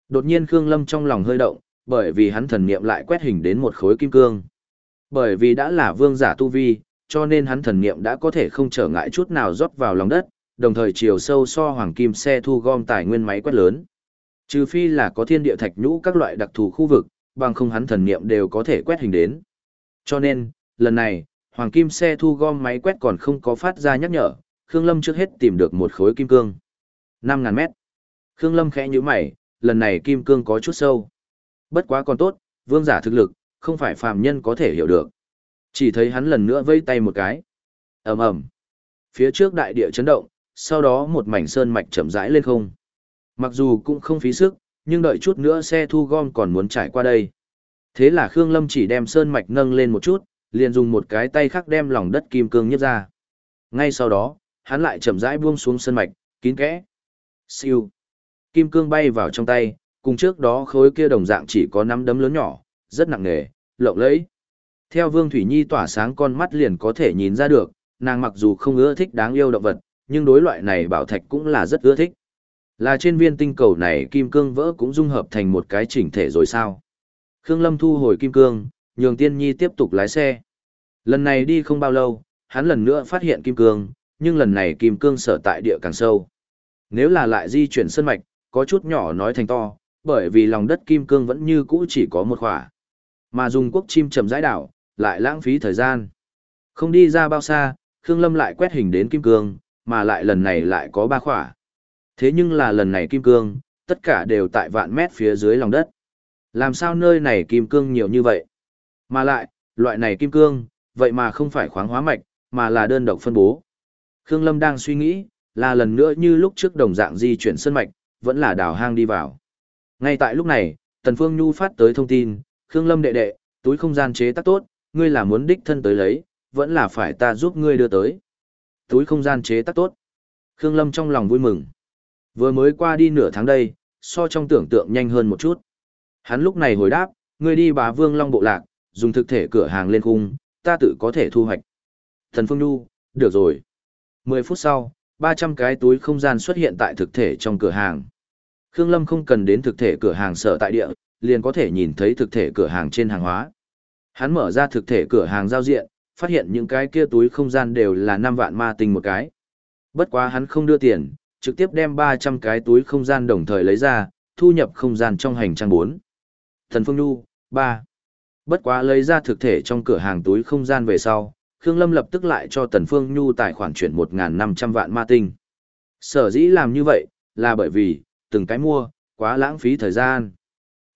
Đột nhiên Khương Lâm trong lòng hơi động, bởi vì hắn thần niệm lại quét hình đến một khối kim cương. Bởi vì đã là vương giả tu vi, cho nên hắn thần niệm đã có thể không trở ngại chút nào rót vào lòng đất, đồng thời chiều sâu so hoàng kim xe thu gom tài nguyên máy quét lớn. Trừ phi là có thiên địa thạch nhũ các loại đặc thù khu vực, bằng không hắn thần niệm đều có thể quét hình đến. Cho nên, lần này, hoàng kim xe thu gom máy quét còn không có phát ra nhắc nhở, Khương Lâm trước hết tìm được một khối kim cương. 5.000 mét. Khương Lâm khẽ như mày, lần này kim cương có chút sâu. Bất quá còn tốt, vương giả thực lực, không phải phàm nhân có thể hiểu được. Chỉ thấy hắn lần nữa vây tay một cái. ầm ầm Phía trước đại địa chấn động, sau đó một mảnh sơn mạch chậm rãi lên không. Mặc dù cũng không phí sức, nhưng đợi chút nữa xe thu gom còn muốn trải qua đây. Thế là Khương Lâm chỉ đem sơn mạch nâng lên một chút, liền dùng một cái tay khác đem lòng đất kim cương nhấp ra. Ngay sau đó, hắn lại chậm rãi buông xuống sân mạch, kín kẽ. Siêu. Kim cương bay vào trong tay, cùng trước đó khối kia đồng dạng chỉ có nắm đấm lớn nhỏ, rất nặng nề, lộng lẫy. Theo Vương Thủy Nhi tỏa sáng con mắt liền có thể nhìn ra được, nàng mặc dù không ưa thích đáng yêu động vật, nhưng đối loại này bảo thạch cũng là rất ưa thích. Là trên viên tinh cầu này kim cương vỡ cũng dung hợp thành một cái chỉnh thể rồi sao? Khương Lâm thu hồi kim cương, nhường Tiên Nhi tiếp tục lái xe. Lần này đi không bao lâu, hắn lần nữa phát hiện kim cương, nhưng lần này kim cương sở tại địa càng sâu. Nếu là lại di chuyển sân mạch, có chút nhỏ nói thành to, bởi vì lòng đất kim cương vẫn như cũ chỉ có một khỏa. Mà dùng quốc chim chầm rãi đảo, lại lãng phí thời gian. Không đi ra bao xa, Khương Lâm lại quét hình đến kim cương, mà lại lần này lại có ba khỏa. Thế nhưng là lần này kim cương, tất cả đều tại vạn mét phía dưới lòng đất. Làm sao nơi này kim cương nhiều như vậy? Mà lại, loại này kim cương, vậy mà không phải khoáng hóa mạch, mà là đơn độc phân bố. Khương Lâm đang suy nghĩ, là lần nữa như lúc trước đồng dạng di chuyển sân mạch, vẫn là đào hang đi vào. Ngay tại lúc này, Tần Phương Nhu phát tới thông tin, Khương Lâm đệ đệ, túi không gian chế tác tốt, ngươi là muốn đích thân tới lấy, vẫn là phải ta giúp ngươi đưa tới. Túi không gian chế tác tốt. Khương Lâm trong lòng vui mừng. Vừa mới qua đi nửa tháng đây, so trong tưởng tượng nhanh hơn một chút. Hắn lúc này hồi đáp, ngươi đi bá vương long bộ lạc, dùng thực thể cửa hàng lên khung, ta tự có thể thu hoạch. Thần Phương Nhu, được rồi. 10 phút sau, 300 cái túi không gian xuất hiện tại thực thể trong cửa hàng. Khương Lâm không cần đến thực thể cửa hàng sở tại địa, liền có thể nhìn thấy thực thể cửa hàng trên hàng hóa. Hắn mở ra thực thể cửa hàng giao diện, phát hiện những cái kia túi không gian đều là 5 vạn ma tinh một cái. Bất quá hắn không đưa tiền, trực tiếp đem 300 cái túi không gian đồng thời lấy ra, thu nhập không gian trong hành trang 4. Thần Phương Nhu, 3. Bất quá lấy ra thực thể trong cửa hàng túi không gian về sau, Khương Lâm lập tức lại cho Tần Phương Nhu tài khoản chuyển 1.500 vạn ma tinh. Sở dĩ làm như vậy, là bởi vì, từng cái mua, quá lãng phí thời gian.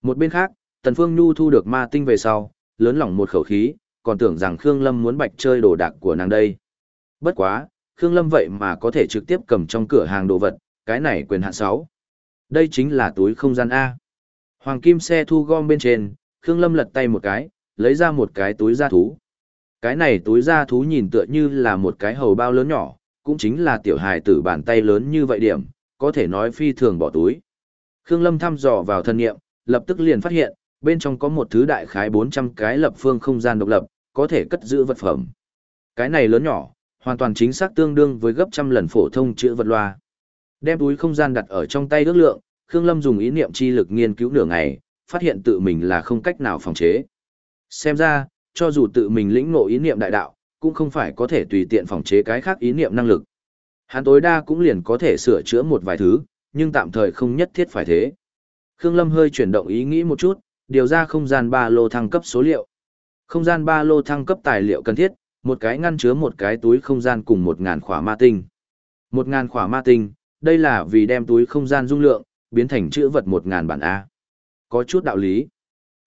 Một bên khác, Tần Phương Nhu thu được ma tinh về sau, lớn lòng một khẩu khí, còn tưởng rằng Khương Lâm muốn bạch chơi đồ đạc của nàng đây. Bất quá, Khương Lâm vậy mà có thể trực tiếp cầm trong cửa hàng đồ vật, cái này quyền hạn 6. Đây chính là túi không gian A. Hoàng kim xe thu gom bên trên, Khương Lâm lật tay một cái, lấy ra một cái túi da thú. Cái này túi da thú nhìn tựa như là một cái hầu bao lớn nhỏ, cũng chính là tiểu hài tử bàn tay lớn như vậy điểm, có thể nói phi thường bỏ túi. Khương Lâm thăm dò vào thân nghiệm, lập tức liền phát hiện, bên trong có một thứ đại khái 400 cái lập phương không gian độc lập, có thể cất giữ vật phẩm. Cái này lớn nhỏ, hoàn toàn chính xác tương đương với gấp trăm lần phổ thông chữ vật loa. Đem túi không gian đặt ở trong tay ước lượng, Khương Lâm dùng ý niệm chi lực nghiên cứu nửa ngày, phát hiện tự mình là không cách nào phòng chế. Xem ra, cho dù tự mình lĩnh ngộ ý niệm đại đạo, cũng không phải có thể tùy tiện phòng chế cái khác ý niệm năng lực. Hắn tối đa cũng liền có thể sửa chữa một vài thứ, nhưng tạm thời không nhất thiết phải thế. Khương Lâm hơi chuyển động ý nghĩ một chút, điều ra không gian ba lô thăng cấp số liệu. Không gian ba lô thăng cấp tài liệu cần thiết, một cái ngăn chứa một cái túi không gian cùng một ngàn khỏa ma tinh. Một ngàn khỏa ma tinh, đây là vì đem túi không gian dung lượng, biến thành chữ vật một ngàn bản A. Có chút đạo lý.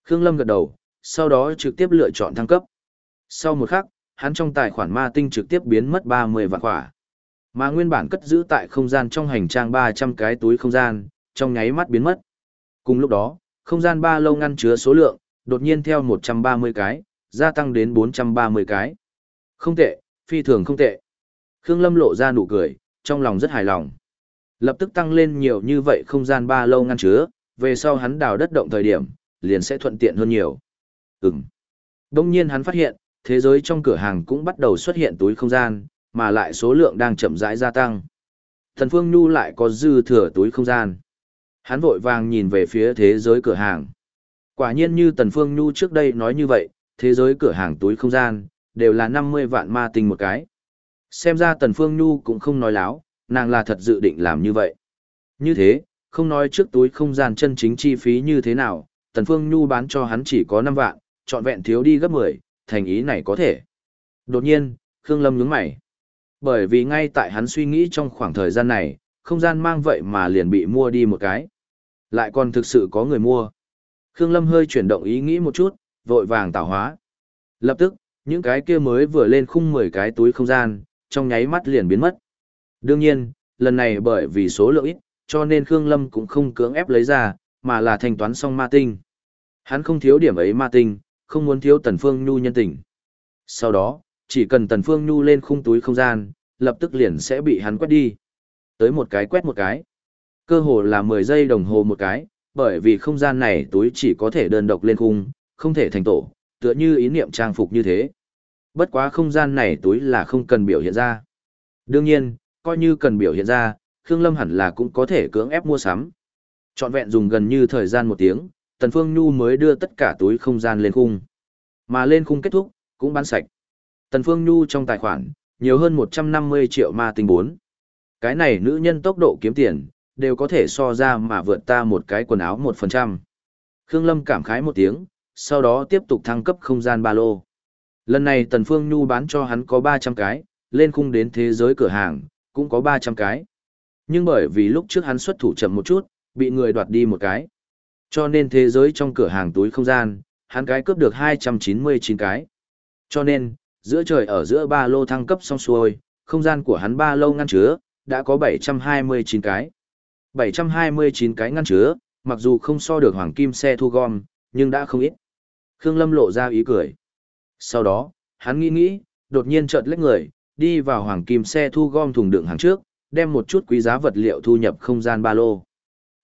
Khương Lâm gật đầu, sau đó trực tiếp lựa chọn thăng cấp. Sau một khắc, hắn trong tài khoản ma tinh trực tiếp biến mất 30 vạn quả. Mà nguyên bản cất giữ tại không gian trong hành trang 300 cái túi không gian, trong nháy mắt biến mất. Cùng lúc đó, không gian ba lâu ngăn chứa số lượng, đột nhiên theo 130 cái, gia tăng đến 430 cái. Không tệ, phi thường không tệ. Khương Lâm lộ ra nụ cười, trong lòng rất hài lòng. Lập tức tăng lên nhiều như vậy không gian ba lâu ngăn chứa, về sau hắn đào đất động thời điểm, liền sẽ thuận tiện hơn nhiều. Ừm. Đông nhiên hắn phát hiện, thế giới trong cửa hàng cũng bắt đầu xuất hiện túi không gian, mà lại số lượng đang chậm rãi gia tăng. Thần Phương Nhu lại có dư thừa túi không gian. Hắn vội vàng nhìn về phía thế giới cửa hàng. Quả nhiên như Tần Phương Nhu trước đây nói như vậy, thế giới cửa hàng túi không gian, đều là 50 vạn ma tinh một cái. Xem ra Tần Phương Nhu cũng không nói láo, nàng là thật dự định làm như vậy. Như thế, không nói trước túi không gian chân chính chi phí như thế nào, Tần Phương Nhu bán cho hắn chỉ có 5 vạn, chọn vẹn thiếu đi gấp 10, thành ý này có thể. Đột nhiên, Khương Lâm nhướng mày. Bởi vì ngay tại hắn suy nghĩ trong khoảng thời gian này, không gian mang vậy mà liền bị mua đi một cái. Lại còn thực sự có người mua. Khương Lâm hơi chuyển động ý nghĩ một chút, vội vàng tạo hóa. Lập tức, những cái kia mới vừa lên khung 10 cái túi không gian, trong nháy mắt liền biến mất. Đương nhiên, lần này bởi vì số lượng ít, cho nên Khương Lâm cũng không cưỡng ép lấy ra, mà là thanh toán xong ma tinh. Hắn không thiếu điểm ấy ma tinh, không muốn thiếu Tần Phương Nhu nhân tình. Sau đó, chỉ cần Tần Phương Nhu lên khung túi không gian, lập tức liền sẽ bị hắn quét đi. Tới một cái quét một cái. Cơ hồ là 10 giây đồng hồ một cái, bởi vì không gian này túi chỉ có thể đơn độc lên khung, không thể thành tổ, tựa như ý niệm trang phục như thế. Bất quá không gian này túi là không cần biểu hiện ra. Đương nhiên, coi như cần biểu hiện ra, Khương Lâm hẳn là cũng có thể cưỡng ép mua sắm. Chọn vẹn dùng gần như thời gian một tiếng, Tần Phương Nhu mới đưa tất cả túi không gian lên khung. Mà lên khung kết thúc, cũng bán sạch. Tần Phương Nhu trong tài khoản, nhiều hơn 150 triệu ma tinh 4. Cái này nữ nhân tốc độ kiếm tiền, đều có thể so ra mà vượt ta một cái quần áo 1%. Khương Lâm cảm khái một tiếng, sau đó tiếp tục thăng cấp không gian ba lô. Lần này Tần Phương Nhu bán cho hắn có 300 cái, lên khung đến thế giới cửa hàng, cũng có 300 cái. Nhưng bởi vì lúc trước hắn xuất thủ chậm một chút, bị người đoạt đi một cái. Cho nên thế giới trong cửa hàng túi không gian, hắn cái cướp được 299 cái. Cho nên, giữa trời ở giữa ba lô thăng cấp xong xuôi, không gian của hắn ba lô ngăn chứa, đã có 729 cái. 729 cái ngăn chứa, mặc dù không so được hoàng kim xe thu gom, nhưng đã không ít. Khương Lâm lộ ra ý cười. Sau đó, hắn nghĩ nghĩ, đột nhiên chợt lách người, đi vào hoàng kim xe thu gom thùng đựng hàng trước, đem một chút quý giá vật liệu thu nhập không gian ba lô.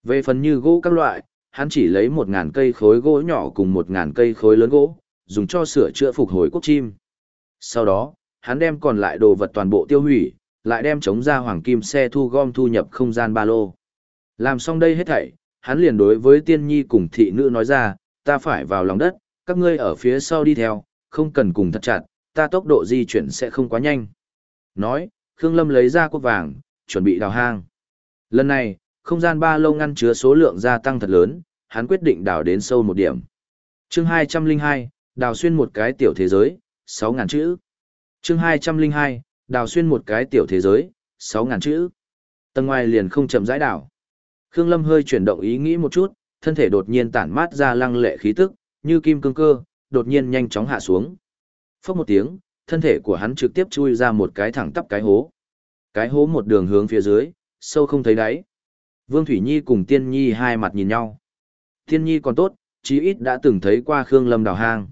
Về phần như gỗ các loại, hắn chỉ lấy một ngàn cây khối gỗ nhỏ cùng một ngàn cây khối lớn gỗ, dùng cho sửa chữa phục hồi quốc chim. Sau đó, hắn đem còn lại đồ vật toàn bộ tiêu hủy, lại đem chống ra hoàng kim xe thu gom thu nhập không gian ba lô. Làm xong đây hết thảy, hắn liền đối với tiên nhi cùng thị nữ nói ra, ta phải vào lòng đất, các ngươi ở phía sau đi theo, không cần cùng thật chặt, ta tốc độ di chuyển sẽ không quá nhanh. Nói, Khương Lâm lấy ra cốt vàng, chuẩn bị đào hang. Lần này, không gian ba lô ngăn chứa số lượng gia tăng thật lớn, hắn quyết định đào đến sâu một điểm. Chương 202, đào xuyên một cái tiểu thế giới, 6000 chữ. Chương 202, đào xuyên một cái tiểu thế giới, 6000 chữ. Tầng ngoài liền không chậm rãi đào. Khương Lâm hơi chuyển động ý nghĩ một chút, thân thể đột nhiên tản mát ra lăng lệ khí tức, như kim cương cơ, đột nhiên nhanh chóng hạ xuống. Phốc một tiếng, thân thể của hắn trực tiếp chui ra một cái thẳng tắp cái hố. Cái hố một đường hướng phía dưới, sâu không thấy đáy. Vương Thủy Nhi cùng Tiên Nhi hai mặt nhìn nhau. Tiên Nhi còn tốt, chí ít đã từng thấy qua Khương Lâm đào hang.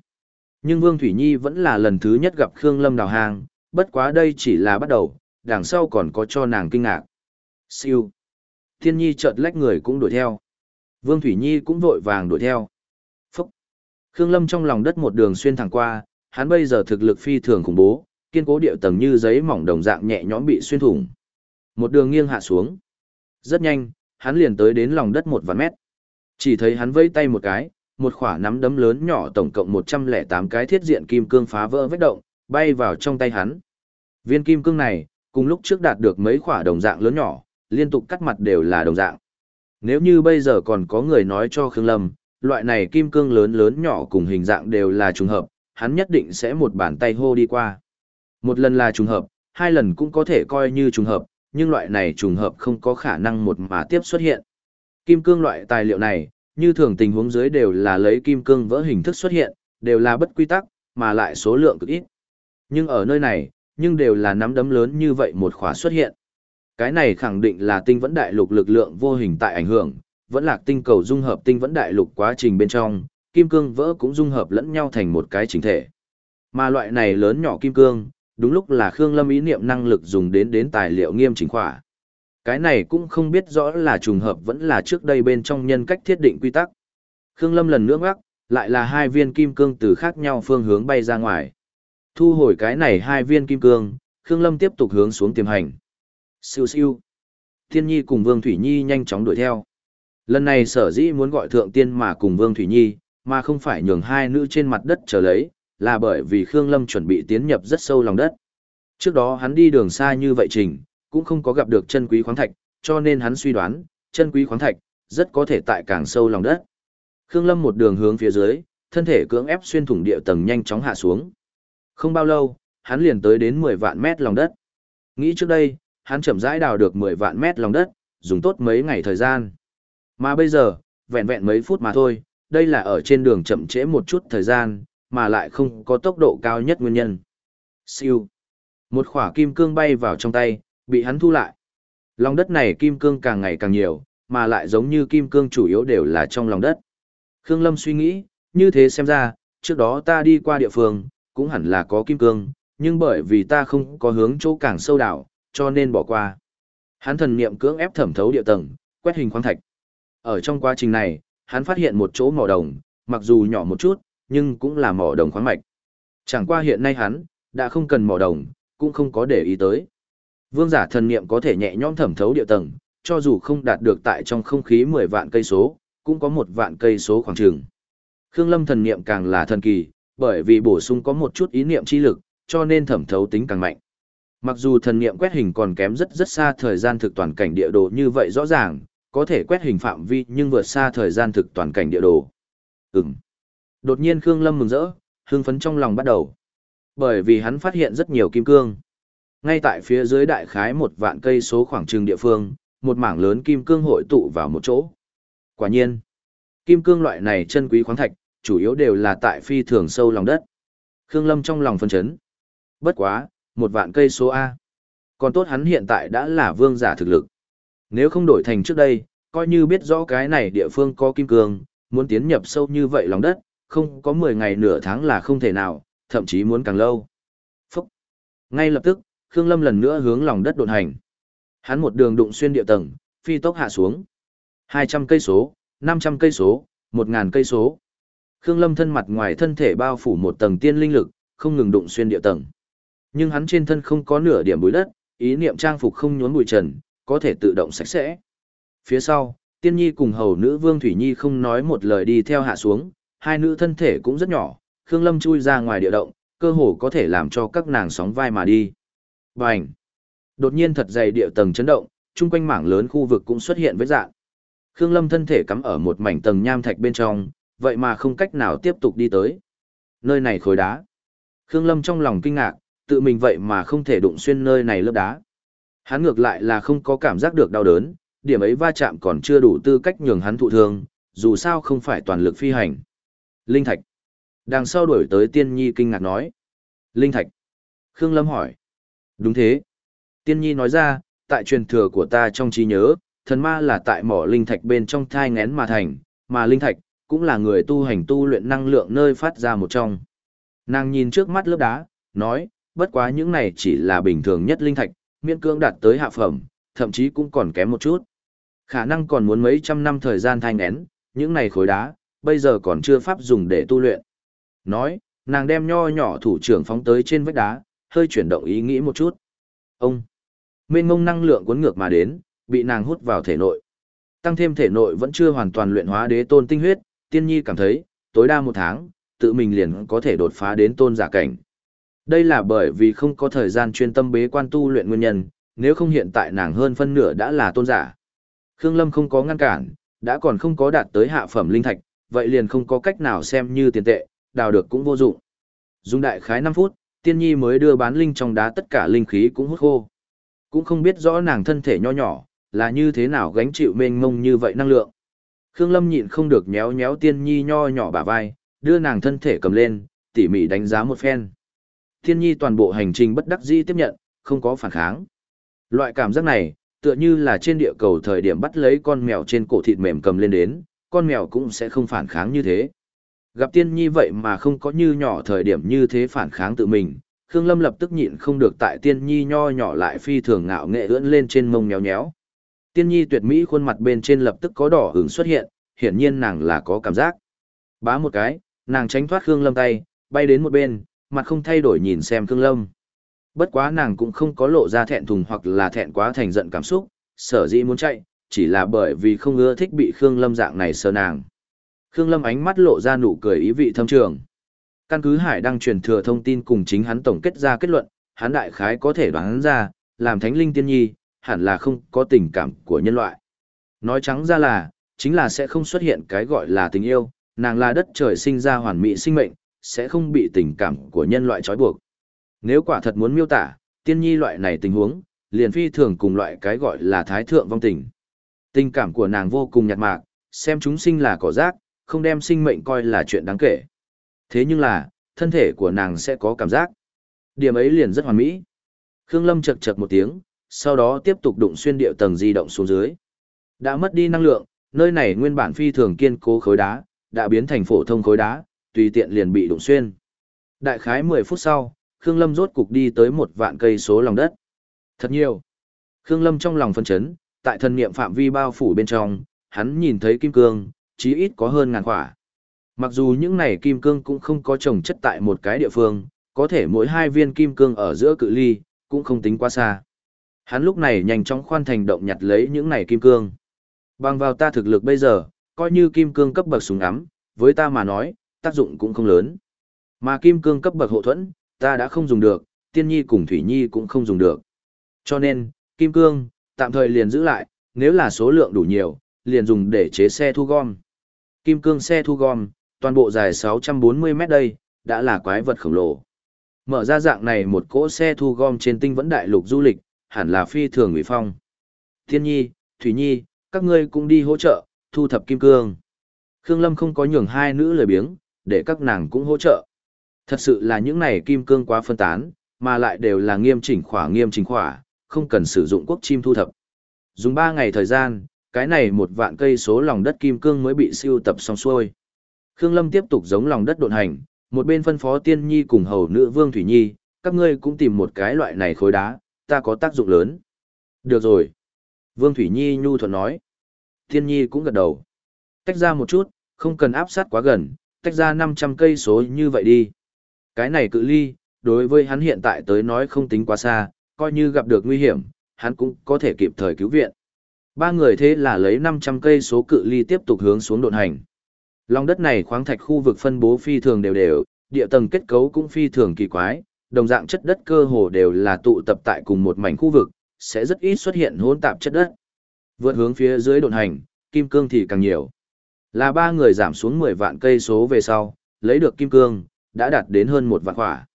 Nhưng Vương Thủy Nhi vẫn là lần thứ nhất gặp Khương Lâm đào hang, bất quá đây chỉ là bắt đầu, đằng sau còn có cho nàng kinh ngạc. Siêu. Tiên Nhi chợt lách người cũng đuổi theo. Vương Thủy Nhi cũng vội vàng đuổi theo. Phúc. Khương Lâm trong lòng đất một đường xuyên thẳng qua, hắn bây giờ thực lực phi thường khủng bố, kiên cố điệu tầng như giấy mỏng đồng dạng nhẹ nhõm bị xuyên thủng. Một đường nghiêng hạ xuống. Rất nhanh, hắn liền tới đến lòng đất một vạn mét. Chỉ thấy hắn vây tay một cái, một khỏa nắm đấm lớn nhỏ tổng cộng 108 cái thiết diện kim cương phá vỡ vết động, bay vào trong tay hắn. Viên kim cương này, cùng lúc trước đạt được mấy khỏa đồng dạng lớn nhỏ, liên tục cắt mặt đều là đồng dạng. Nếu như bây giờ còn có người nói cho Khương Lâm, loại này kim cương lớn lớn nhỏ cùng hình dạng đều là trùng hợp, hắn nhất định sẽ một bàn tay hô đi qua. Một lần là trùng hợp, hai lần cũng có thể coi như trùng hợp, nhưng loại này trùng hợp không có khả năng một mà tiếp xuất hiện. Kim cương loại tài liệu này, Như thường tình huống dưới đều là lấy kim cương vỡ hình thức xuất hiện, đều là bất quy tắc, mà lại số lượng cực ít. Nhưng ở nơi này, nhưng đều là nắm đấm lớn như vậy một khóa xuất hiện. Cái này khẳng định là tinh vẫn đại lục lực lượng vô hình tại ảnh hưởng, vẫn là tinh cầu dung hợp tinh vẫn đại lục quá trình bên trong, kim cương vỡ cũng dung hợp lẫn nhau thành một cái chính thể. Mà loại này lớn nhỏ kim cương, đúng lúc là Khương Lâm ý niệm năng lực dùng đến đến tài liệu nghiêm chỉnh khỏa. Cái này cũng không biết rõ là trùng hợp vẫn là trước đây bên trong nhân cách thiết định quy tắc. Khương Lâm lần nữa ngắc, lại là hai viên kim cương từ khác nhau phương hướng bay ra ngoài. Thu hồi cái này hai viên kim cương, Khương Lâm tiếp tục hướng xuống tiềm hành. Siêu siêu. Thiên Nhi cùng Vương Thủy Nhi nhanh chóng đuổi theo. Lần này sở dĩ muốn gọi thượng tiên mà cùng Vương Thủy Nhi, mà không phải nhường hai nữ trên mặt đất trở lấy, là bởi vì Khương Lâm chuẩn bị tiến nhập rất sâu lòng đất. Trước đó hắn đi đường xa như vậy trình, cũng không có gặp được chân quý khoáng thạch, cho nên hắn suy đoán, chân quý khoáng thạch, rất có thể tại càng sâu lòng đất. Khương Lâm một đường hướng phía dưới, thân thể cưỡng ép xuyên thủng địa tầng nhanh chóng hạ xuống. Không bao lâu, hắn liền tới đến 10 vạn mét lòng đất. Nghĩ trước đây, hắn chậm rãi đào được 10 vạn mét lòng đất, dùng tốt mấy ngày thời gian. Mà bây giờ, vẹn vẹn mấy phút mà thôi, đây là ở trên đường chậm trễ một chút thời gian, mà lại không có tốc độ cao nhất nguyên nhân. Siêu. Một khỏa kim cương bay vào trong tay, bị hắn thu lại. Lòng đất này kim cương càng ngày càng nhiều, mà lại giống như kim cương chủ yếu đều là trong lòng đất. Khương Lâm suy nghĩ, như thế xem ra, trước đó ta đi qua địa phương, cũng hẳn là có kim cương, nhưng bởi vì ta không có hướng chỗ càng sâu đảo, cho nên bỏ qua. Hắn thần niệm cưỡng ép thẩm thấu địa tầng, quét hình khoáng thạch. Ở trong quá trình này, hắn phát hiện một chỗ mỏ đồng, mặc dù nhỏ một chút, nhưng cũng là mỏ đồng khoáng mạch. Chẳng qua hiện nay hắn, đã không cần mỏ đồng, cũng không có để ý tới. Vương giả thần niệm có thể nhẹ nhõm thẩm thấu địa tầng, cho dù không đạt được tại trong không khí 10 vạn cây số, cũng có một vạn cây số khoảng trường. Khương Lâm thần niệm càng là thần kỳ, bởi vì bổ sung có một chút ý niệm chi lực, cho nên thẩm thấu tính càng mạnh. Mặc dù thần niệm quét hình còn kém rất rất xa thời gian thực toàn cảnh địa đồ như vậy rõ ràng, có thể quét hình phạm vi nhưng vượt xa thời gian thực toàn cảnh địa đồ. Ừm. Đột nhiên Khương Lâm mừng rỡ, hưng phấn trong lòng bắt đầu. Bởi vì hắn phát hiện rất nhiều kim cương. Ngay tại phía dưới đại khái một vạn cây số khoảng trường địa phương, một mảng lớn kim cương hội tụ vào một chỗ. Quả nhiên, kim cương loại này chân quý khoáng thạch, chủ yếu đều là tại phi thường sâu lòng đất. Khương Lâm trong lòng phân chấn. Bất quá, một vạn cây số A. Còn tốt hắn hiện tại đã là vương giả thực lực. Nếu không đổi thành trước đây, coi như biết rõ cái này địa phương có kim cương, muốn tiến nhập sâu như vậy lòng đất, không có 10 ngày nửa tháng là không thể nào, thậm chí muốn càng lâu. Phúc! Ngay lập tức, Khương Lâm lần nữa hướng lòng đất đột hành. Hắn một đường đụng xuyên địa tầng, phi tốc hạ xuống. 200 cây số, 500 cây số, 1000 cây số. Khương Lâm thân mặt ngoài thân thể bao phủ một tầng tiên linh lực, không ngừng đụng xuyên địa tầng. Nhưng hắn trên thân không có nửa điểm bụi đất, ý niệm trang phục không nhốn bụi trần, có thể tự động sạch sẽ. Phía sau, Tiên Nhi cùng hầu nữ Vương Thủy Nhi không nói một lời đi theo hạ xuống, hai nữ thân thể cũng rất nhỏ, Khương Lâm chui ra ngoài địa động, cơ hồ có thể làm cho các nàng sóng vai mà đi. Bành! Đột nhiên thật dày địa tầng chấn động, chung quanh mảng lớn khu vực cũng xuất hiện với dạng. Khương Lâm thân thể cắm ở một mảnh tầng nham thạch bên trong, vậy mà không cách nào tiếp tục đi tới. Nơi này khối đá. Khương Lâm trong lòng kinh ngạc, tự mình vậy mà không thể đụng xuyên nơi này lớp đá. Hắn ngược lại là không có cảm giác được đau đớn, điểm ấy va chạm còn chưa đủ tư cách nhường hắn thụ thương, dù sao không phải toàn lực phi hành. Linh Thạch. Đằng sau đuổi tới Tiên Nhi kinh ngạc nói. Linh Thạch. Khương Lâm hỏi. Đúng thế. Tiên Nhi nói ra, tại truyền thừa của ta trong trí nhớ, thần ma là tại mỏ linh thạch bên trong thai ngén mà thành, mà linh thạch cũng là người tu hành tu luyện năng lượng nơi phát ra một trong. Nàng nhìn trước mắt lớp đá, nói, bất quá những này chỉ là bình thường nhất linh thạch, miễn cưỡng đạt tới hạ phẩm, thậm chí cũng còn kém một chút. Khả năng còn muốn mấy trăm năm thời gian thai ngén, những này khối đá, bây giờ còn chưa pháp dùng để tu luyện. Nói, nàng đem nho nhỏ thủ trưởng phóng tới trên vách đá, hơi chuyển động ý nghĩ một chút. Ông, mênh ngông năng lượng cuốn ngược mà đến, bị nàng hút vào thể nội. Tăng thêm thể nội vẫn chưa hoàn toàn luyện hóa đế tôn tinh huyết, tiên nhi cảm thấy, tối đa một tháng, tự mình liền có thể đột phá đến tôn giả cảnh. Đây là bởi vì không có thời gian chuyên tâm bế quan tu luyện nguyên nhân, nếu không hiện tại nàng hơn phân nửa đã là tôn giả. Khương Lâm không có ngăn cản, đã còn không có đạt tới hạ phẩm linh thạch, vậy liền không có cách nào xem như tiền tệ, đào được cũng vô dụng. Dùng đại khái 5 phút, tiên nhi mới đưa bán linh trong đá tất cả linh khí cũng hút khô. Cũng không biết rõ nàng thân thể nho nhỏ, là như thế nào gánh chịu mênh mông như vậy năng lượng. Khương Lâm nhịn không được nhéo nhéo Tiên Nhi nho nhỏ bả vai, đưa nàng thân thể cầm lên, tỉ mỉ đánh giá một phen. Tiên Nhi toàn bộ hành trình bất đắc dĩ tiếp nhận, không có phản kháng. Loại cảm giác này, tựa như là trên địa cầu thời điểm bắt lấy con mèo trên cổ thịt mềm cầm lên đến, con mèo cũng sẽ không phản kháng như thế. Gặp tiên nhi vậy mà không có như nhỏ thời điểm như thế phản kháng tự mình, Khương Lâm lập tức nhịn không được tại tiên nhi nho nhỏ lại phi thường ngạo nghệ ưỡn lên trên mông nhéo nhéo. Tiên nhi tuyệt mỹ khuôn mặt bên trên lập tức có đỏ hứng xuất hiện, hiển nhiên nàng là có cảm giác. Bá một cái, nàng tránh thoát Khương Lâm tay, bay đến một bên, mặt không thay đổi nhìn xem Khương Lâm. Bất quá nàng cũng không có lộ ra thẹn thùng hoặc là thẹn quá thành giận cảm xúc, sở dĩ muốn chạy, chỉ là bởi vì không ưa thích bị Khương Lâm dạng này sờ nàng. Khương Lâm ánh mắt lộ ra nụ cười ý vị thâm trường. Căn cứ Hải đang truyền thừa thông tin cùng chính hắn tổng kết ra kết luận, hắn đại khái có thể đoán ra, làm thánh linh tiên nhi, hẳn là không có tình cảm của nhân loại. Nói trắng ra là, chính là sẽ không xuất hiện cái gọi là tình yêu, nàng là đất trời sinh ra hoàn mỹ sinh mệnh, sẽ không bị tình cảm của nhân loại trói buộc. Nếu quả thật muốn miêu tả, tiên nhi loại này tình huống, liền phi thường cùng loại cái gọi là thái thượng vong tình. Tình cảm của nàng vô cùng nhạt mạc, xem chúng sinh là cỏ rác, không đem sinh mệnh coi là chuyện đáng kể. Thế nhưng là, thân thể của nàng sẽ có cảm giác. Điểm ấy liền rất hoàn mỹ. Khương Lâm chật chật một tiếng, sau đó tiếp tục đụng xuyên điệu tầng di động xuống dưới. Đã mất đi năng lượng, nơi này nguyên bản phi thường kiên cố khối đá, đã biến thành phổ thông khối đá, tùy tiện liền bị đụng xuyên. Đại khái 10 phút sau, Khương Lâm rốt cục đi tới một vạn cây số lòng đất. Thật nhiều. Khương Lâm trong lòng phân chấn, tại thần niệm phạm vi bao phủ bên trong, hắn nhìn thấy kim cương, chí ít có hơn ngàn quả. Mặc dù những này kim cương cũng không có trồng chất tại một cái địa phương, có thể mỗi hai viên kim cương ở giữa cự ly, cũng không tính quá xa. Hắn lúc này nhanh chóng khoan thành động nhặt lấy những này kim cương. Bằng vào ta thực lực bây giờ, coi như kim cương cấp bậc súng ngắm, với ta mà nói, tác dụng cũng không lớn. Mà kim cương cấp bậc hộ thuẫn, ta đã không dùng được, tiên nhi cùng thủy nhi cũng không dùng được. Cho nên, kim cương, tạm thời liền giữ lại, nếu là số lượng đủ nhiều, liền dùng để chế xe thu gom. Kim cương xe thu gom, toàn bộ dài 640 mét đây, đã là quái vật khổng lồ. Mở ra dạng này một cỗ xe thu gom trên tinh vẫn đại lục du lịch, hẳn là phi thường ủy phong. Thiên nhi, Thủy nhi, các ngươi cũng đi hỗ trợ, thu thập kim cương. Khương Lâm không có nhường hai nữ lời biếng, để các nàng cũng hỗ trợ. Thật sự là những này kim cương quá phân tán, mà lại đều là nghiêm chỉnh khỏa nghiêm chỉnh khỏa, không cần sử dụng quốc chim thu thập. Dùng 3 ngày thời gian, cái này một vạn cây số lòng đất kim cương mới bị siêu tập xong xuôi. Khương Lâm tiếp tục giống lòng đất độn hành, một bên phân phó tiên nhi cùng hầu nữ Vương Thủy Nhi, các ngươi cũng tìm một cái loại này khối đá, ta có tác dụng lớn. Được rồi. Vương Thủy Nhi nhu thuận nói. Tiên nhi cũng gật đầu. Tách ra một chút, không cần áp sát quá gần, tách ra 500 cây số như vậy đi. Cái này cự ly, đối với hắn hiện tại tới nói không tính quá xa, coi như gặp được nguy hiểm, hắn cũng có thể kịp thời cứu viện. Ba người thế là lấy 500 cây số cự ly tiếp tục hướng xuống độn hành. Lòng đất này khoáng thạch khu vực phân bố phi thường đều đều, địa tầng kết cấu cũng phi thường kỳ quái, đồng dạng chất đất cơ hồ đều là tụ tập tại cùng một mảnh khu vực, sẽ rất ít xuất hiện hỗn tạp chất đất. Vượt hướng phía dưới độn hành, kim cương thì càng nhiều. Là ba người giảm xuống 10 vạn cây số về sau, lấy được kim cương, đã đạt đến hơn một vạn khỏa.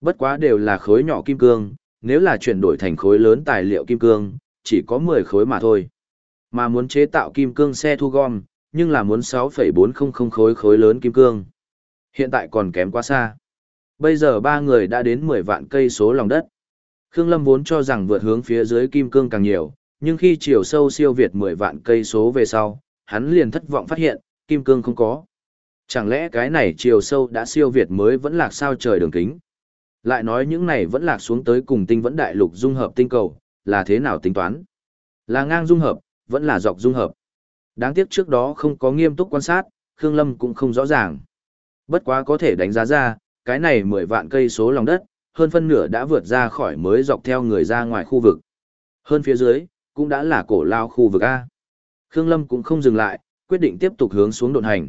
Bất quá đều là khối nhỏ kim cương, nếu là chuyển đổi thành khối lớn tài liệu kim cương, chỉ có 10 khối mà thôi. Mà muốn chế tạo kim cương xe thu gom, nhưng là muốn 6,400 khối khối lớn kim cương. Hiện tại còn kém quá xa. Bây giờ ba người đã đến 10 vạn cây số lòng đất. Khương Lâm vốn cho rằng vượt hướng phía dưới kim cương càng nhiều, nhưng khi chiều sâu siêu việt 10 vạn cây số về sau, hắn liền thất vọng phát hiện, kim cương không có. Chẳng lẽ cái này chiều sâu đã siêu việt mới vẫn lạc sao trời đường kính? Lại nói những này vẫn lạc xuống tới cùng tinh vẫn đại lục dung hợp tinh cầu, là thế nào tính toán? Là ngang dung hợp, vẫn là dọc dung hợp. Đáng tiếc trước đó không có nghiêm túc quan sát, Khương Lâm cũng không rõ ràng. Bất quá có thể đánh giá ra, cái này 10 vạn cây số lòng đất, hơn phân nửa đã vượt ra khỏi mới dọc theo người ra ngoài khu vực. Hơn phía dưới, cũng đã là cổ lao khu vực A. Khương Lâm cũng không dừng lại, quyết định tiếp tục hướng xuống độn hành.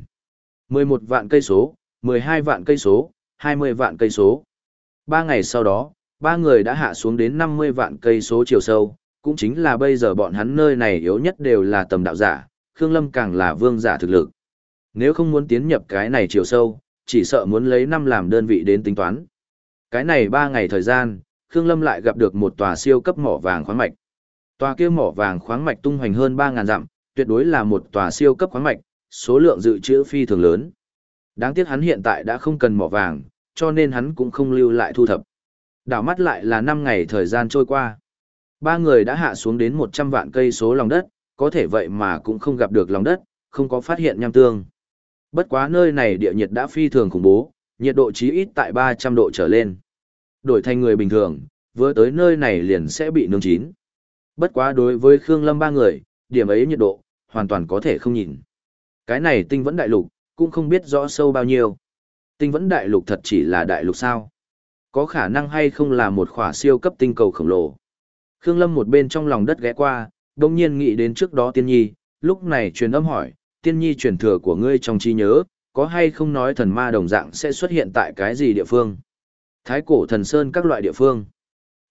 11 vạn cây số, 12 vạn cây số, 20 vạn cây số. Ba ngày sau đó, ba người đã hạ xuống đến 50 vạn cây số chiều sâu, cũng chính là bây giờ bọn hắn nơi này yếu nhất đều là tầm đạo giả, Khương Lâm càng là vương giả thực lực. Nếu không muốn tiến nhập cái này chiều sâu, chỉ sợ muốn lấy năm làm đơn vị đến tính toán. Cái này ba ngày thời gian, Khương Lâm lại gặp được một tòa siêu cấp mỏ vàng khoáng mạch. Tòa kia mỏ vàng khoáng mạch tung hoành hơn 3000 dặm, tuyệt đối là một tòa siêu cấp khoáng mạch, số lượng dự trữ phi thường lớn. Đáng tiếc hắn hiện tại đã không cần mỏ vàng, cho nên hắn cũng không lưu lại thu thập. Đảo mắt lại là 5 ngày thời gian trôi qua. Ba người đã hạ xuống đến 100 vạn cây số lòng đất, có thể vậy mà cũng không gặp được lòng đất, không có phát hiện nham tương. Bất quá nơi này địa nhiệt đã phi thường khủng bố, nhiệt độ chí ít tại 300 độ trở lên. Đổi thành người bình thường, vừa tới nơi này liền sẽ bị nướng chín. Bất quá đối với Khương Lâm ba người, điểm ấy nhiệt độ, hoàn toàn có thể không nhìn. Cái này tinh vẫn đại lục, cũng không biết rõ sâu bao nhiêu. Tinh vẫn đại lục thật chỉ là đại lục sao? Có khả năng hay không là một khỏa siêu cấp tinh cầu khổng lồ? Khương Lâm một bên trong lòng đất ghé qua, đồng nhiên nghĩ đến trước đó tiên nhi, lúc này truyền âm hỏi, tiên nhi truyền thừa của ngươi trong trí nhớ, có hay không nói thần ma đồng dạng sẽ xuất hiện tại cái gì địa phương? Thái cổ thần sơn các loại địa phương.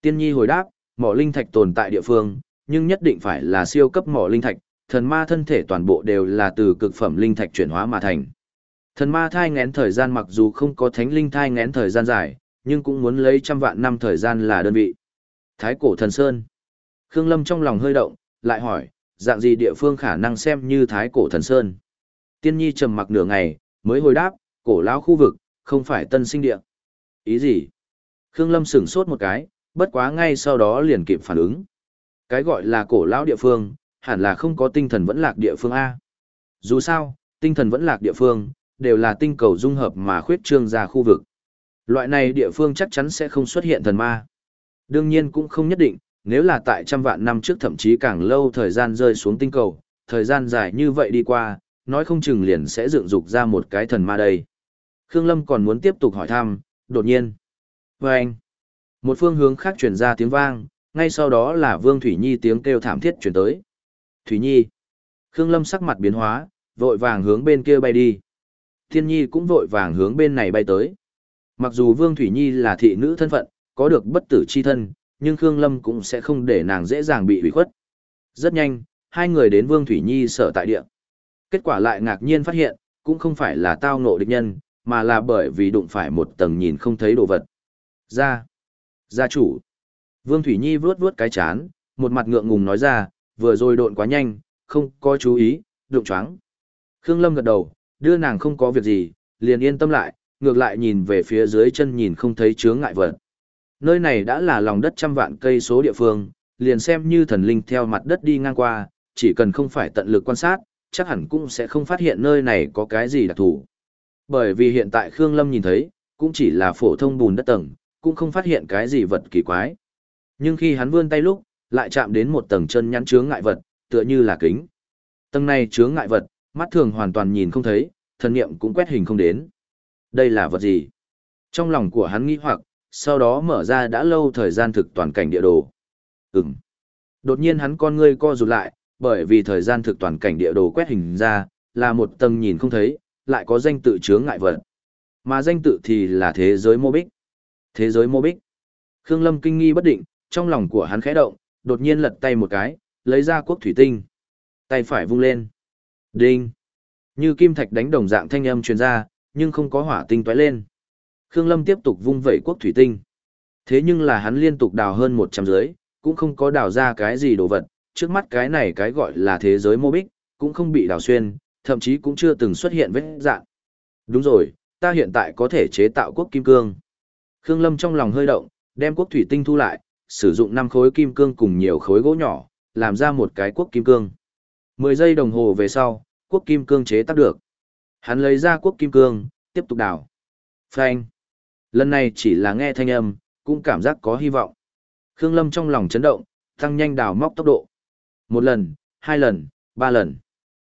Tiên nhi hồi đáp, mỏ linh thạch tồn tại địa phương, nhưng nhất định phải là siêu cấp mỏ linh thạch, thần ma thân thể toàn bộ đều là từ cực phẩm linh thạch chuyển hóa mà thành. Thần ma thai ngén thời gian mặc dù không có thánh linh thai ngén thời gian dài, nhưng cũng muốn lấy trăm vạn năm thời gian là đơn vị. Thái cổ thần sơn. Khương Lâm trong lòng hơi động, lại hỏi, dạng gì địa phương khả năng xem như thái cổ thần sơn. Tiên nhi trầm mặc nửa ngày, mới hồi đáp, cổ lão khu vực, không phải tân sinh địa. Ý gì? Khương Lâm sửng sốt một cái, bất quá ngay sau đó liền kịp phản ứng. Cái gọi là cổ lão địa phương, hẳn là không có tinh thần vẫn lạc địa phương A. Dù sao, tinh thần vẫn lạc địa phương, đều là tinh cầu dung hợp mà khuyết trương ra khu vực. Loại này địa phương chắc chắn sẽ không xuất hiện thần ma. Đương nhiên cũng không nhất định, nếu là tại trăm vạn năm trước thậm chí càng lâu thời gian rơi xuống tinh cầu, thời gian dài như vậy đi qua, nói không chừng liền sẽ dựng dục ra một cái thần ma đây. Khương Lâm còn muốn tiếp tục hỏi thăm, đột nhiên. Và anh, một phương hướng khác truyền ra tiếng vang, ngay sau đó là Vương Thủy Nhi tiếng kêu thảm thiết truyền tới. Thủy Nhi. Khương Lâm sắc mặt biến hóa, vội vàng hướng bên kia bay đi. Thiên Nhi cũng vội vàng hướng bên này bay tới. Mặc dù Vương Thủy Nhi là thị nữ thân phận, có được bất tử chi thân, nhưng Khương Lâm cũng sẽ không để nàng dễ dàng bị hủy khuất. Rất nhanh, hai người đến Vương Thủy Nhi sở tại địa. Kết quả lại ngạc nhiên phát hiện, cũng không phải là tao ngộ địch nhân, mà là bởi vì đụng phải một tầng nhìn không thấy đồ vật. Gia, gia chủ. Vương Thủy Nhi vướt vướt cái chán, một mặt ngượng ngùng nói ra, vừa rồi độn quá nhanh, không có chú ý, đụng choáng. Khương Lâm gật đầu, đưa nàng không có việc gì, liền yên tâm lại, ngược lại nhìn về phía dưới chân nhìn không thấy chướng ngại vật. Nơi này đã là lòng đất trăm vạn cây số địa phương, liền xem như thần linh theo mặt đất đi ngang qua, chỉ cần không phải tận lực quan sát, chắc hẳn cũng sẽ không phát hiện nơi này có cái gì đặc thù. Bởi vì hiện tại Khương Lâm nhìn thấy, cũng chỉ là phổ thông bùn đất tầng, cũng không phát hiện cái gì vật kỳ quái. Nhưng khi hắn vươn tay lúc, lại chạm đến một tầng chân nhắn chướng ngại vật, tựa như là kính. Tầng này chướng ngại vật, mắt thường hoàn toàn nhìn không thấy, thần niệm cũng quét hình không đến. Đây là vật gì? Trong lòng của hắn nghĩ hoặc, sau đó mở ra đã lâu thời gian thực toàn cảnh địa đồ. Ừm. Đột nhiên hắn con ngươi co rụt lại, bởi vì thời gian thực toàn cảnh địa đồ quét hình ra, là một tầng nhìn không thấy, lại có danh tự chướng ngại vật. Mà danh tự thì là thế giới mô bích. Thế giới mô bích. Khương Lâm kinh nghi bất định, trong lòng của hắn khẽ động, đột nhiên lật tay một cái, lấy ra quốc thủy tinh. Tay phải vung lên. Đinh. Như kim thạch đánh đồng dạng thanh âm truyền ra, nhưng không có hỏa tinh tóe lên. Khương Lâm tiếp tục vung vẩy quốc thủy tinh. Thế nhưng là hắn liên tục đào hơn 100 dưới, cũng không có đào ra cái gì đồ vật, trước mắt cái này cái gọi là thế giới mô bích, cũng không bị đào xuyên, thậm chí cũng chưa từng xuất hiện vết dạng. Đúng rồi, ta hiện tại có thể chế tạo quốc kim cương. Khương Lâm trong lòng hơi động, đem quốc thủy tinh thu lại, sử dụng năm khối kim cương cùng nhiều khối gỗ nhỏ, làm ra một cái quốc kim cương. 10 giây đồng hồ về sau, quốc kim cương chế tác được. Hắn lấy ra quốc kim cương, tiếp tục đào. Phanh. Lần này chỉ là nghe thanh âm, cũng cảm giác có hy vọng. Khương Lâm trong lòng chấn động, tăng nhanh đào móc tốc độ. Một lần, hai lần, ba lần,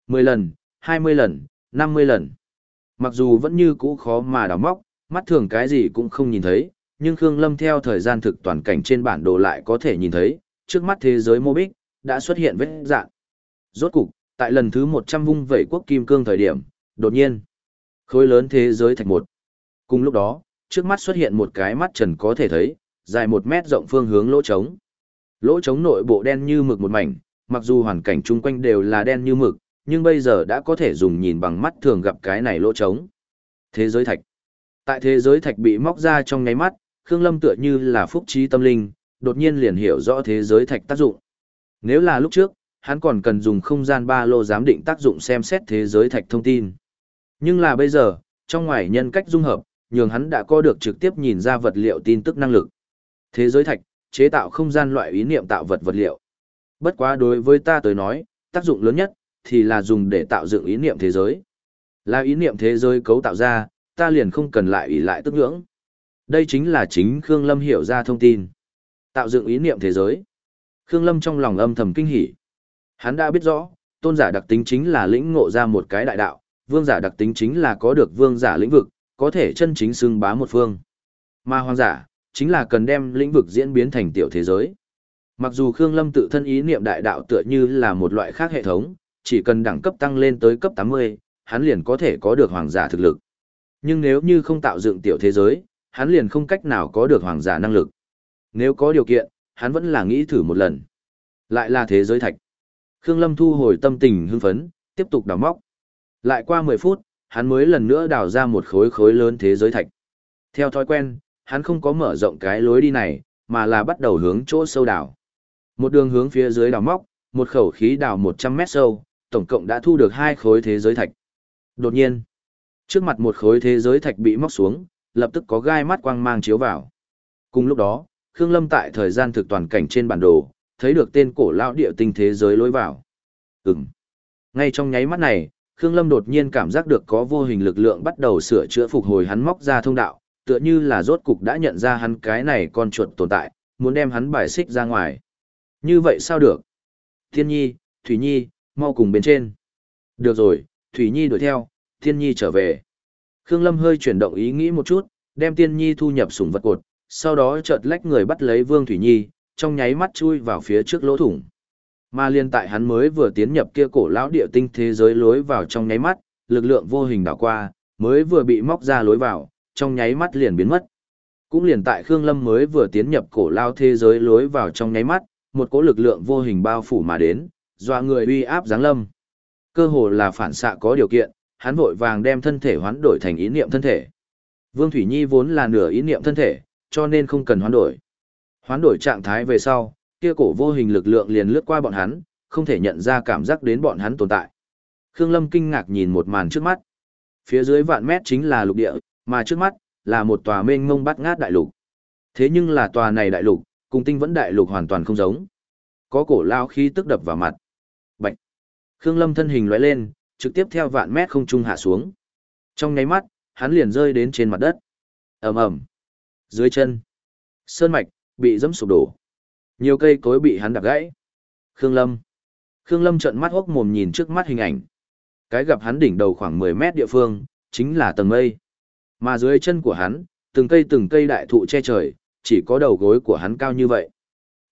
mười lần, hai mươi lần, năm mươi lần. Mặc dù vẫn như cũ khó mà đào móc, mắt thường cái gì cũng không nhìn thấy, nhưng Khương Lâm theo thời gian thực toàn cảnh trên bản đồ lại có thể nhìn thấy, trước mắt thế giới mô bích, đã xuất hiện vết dạng. Rốt cục, tại lần thứ 100 vung vẩy quốc kim cương thời điểm, đột nhiên, khối lớn thế giới thạch một. Cùng lúc đó, trước mắt xuất hiện một cái mắt trần có thể thấy, dài một mét rộng phương hướng lỗ trống. Lỗ trống nội bộ đen như mực một mảnh, mặc dù hoàn cảnh chung quanh đều là đen như mực, nhưng bây giờ đã có thể dùng nhìn bằng mắt thường gặp cái này lỗ trống. Thế giới thạch. Tại thế giới thạch bị móc ra trong nháy mắt, Khương Lâm tựa như là phúc trí tâm linh, đột nhiên liền hiểu rõ thế giới thạch tác dụng. Nếu là lúc trước, hắn còn cần dùng không gian ba lô giám định tác dụng xem xét thế giới thạch thông tin. Nhưng là bây giờ, trong ngoài nhân cách dung hợp, nhường hắn đã có được trực tiếp nhìn ra vật liệu tin tức năng lực. Thế giới thạch, chế tạo không gian loại ý niệm tạo vật vật liệu. Bất quá đối với ta tới nói, tác dụng lớn nhất, thì là dùng để tạo dựng ý niệm thế giới. Là ý niệm thế giới cấu tạo ra, ta liền không cần lại ủy lại tức ngưỡng. Đây chính là chính Khương Lâm hiểu ra thông tin. Tạo dựng ý niệm thế giới. Khương Lâm trong lòng âm thầm kinh hỉ. Hắn đã biết rõ, tôn giả đặc tính chính là lĩnh ngộ ra một cái đại đạo, vương giả đặc tính chính là có được vương giả lĩnh vực, có thể chân chính xưng bá một phương. Mà hoàng giả, chính là cần đem lĩnh vực diễn biến thành tiểu thế giới. Mặc dù Khương Lâm tự thân ý niệm đại đạo tựa như là một loại khác hệ thống, chỉ cần đẳng cấp tăng lên tới cấp 80, hắn liền có thể có được hoàng giả thực lực. Nhưng nếu như không tạo dựng tiểu thế giới, hắn liền không cách nào có được hoàng giả năng lực. Nếu có điều kiện, hắn vẫn là nghĩ thử một lần. Lại là thế giới thạch. Khương Lâm thu hồi tâm tình hưng phấn, tiếp tục đào móc. Lại qua 10 phút, hắn mới lần nữa đào ra một khối khối lớn thế giới thạch. Theo thói quen, hắn không có mở rộng cái lối đi này, mà là bắt đầu hướng chỗ sâu đào. Một đường hướng phía dưới đào móc, một khẩu khí đào 100 mét sâu, tổng cộng đã thu được hai khối thế giới thạch. Đột nhiên, trước mặt một khối thế giới thạch bị móc xuống, lập tức có gai mắt quang mang chiếu vào. Cùng lúc đó, Khương Lâm tại thời gian thực toàn cảnh trên bản đồ, thấy được tên cổ lão địa tinh thế giới lối vào. Ừm. Ngay trong nháy mắt này, Khương Lâm đột nhiên cảm giác được có vô hình lực lượng bắt đầu sửa chữa phục hồi hắn móc ra thông đạo, tựa như là rốt cục đã nhận ra hắn cái này con chuột tồn tại, muốn đem hắn bài xích ra ngoài. Như vậy sao được? Thiên Nhi, Thủy Nhi, mau cùng bên trên. Được rồi, Thủy Nhi đuổi theo, Thiên Nhi trở về. Khương Lâm hơi chuyển động ý nghĩ một chút, đem Thiên Nhi thu nhập sủng vật cột, sau đó chợt lách người bắt lấy Vương Thủy Nhi, trong nháy mắt chui vào phía trước lỗ thủng. Mà liên tại hắn mới vừa tiến nhập kia cổ lão địa tinh thế giới lối vào trong nháy mắt, lực lượng vô hình đảo qua, mới vừa bị móc ra lối vào, trong nháy mắt liền biến mất. Cũng liền tại Khương Lâm mới vừa tiến nhập cổ lao thế giới lối vào trong nháy mắt, một cỗ lực lượng vô hình bao phủ mà đến, dọa người uy áp giáng lâm. Cơ hồ là phản xạ có điều kiện, hắn vội vàng đem thân thể hoán đổi thành ý niệm thân thể. Vương Thủy Nhi vốn là nửa ý niệm thân thể, cho nên không cần hoán đổi. Hoán đổi trạng thái về sau, kia cổ vô hình lực lượng liền lướt qua bọn hắn, không thể nhận ra cảm giác đến bọn hắn tồn tại. Khương Lâm kinh ngạc nhìn một màn trước mắt. Phía dưới vạn mét chính là lục địa, mà trước mắt là một tòa mênh mông bát ngát đại lục. Thế nhưng là tòa này đại lục, cùng tinh vẫn đại lục hoàn toàn không giống. Có cổ lao khí tức đập vào mặt. Bạch. Khương Lâm thân hình lóe lên, trực tiếp theo vạn mét không trung hạ xuống. Trong nháy mắt, hắn liền rơi đến trên mặt đất. Ầm ầm. Dưới chân, sơn mạch bị dẫm sụp đổ. Nhiều cây cối bị hắn đập gãy. Khương Lâm. Khương Lâm trợn mắt hốc mồm nhìn trước mắt hình ảnh. Cái gặp hắn đỉnh đầu khoảng 10 mét địa phương, chính là tầng mây. Mà dưới chân của hắn, từng cây từng cây đại thụ che trời, chỉ có đầu gối của hắn cao như vậy.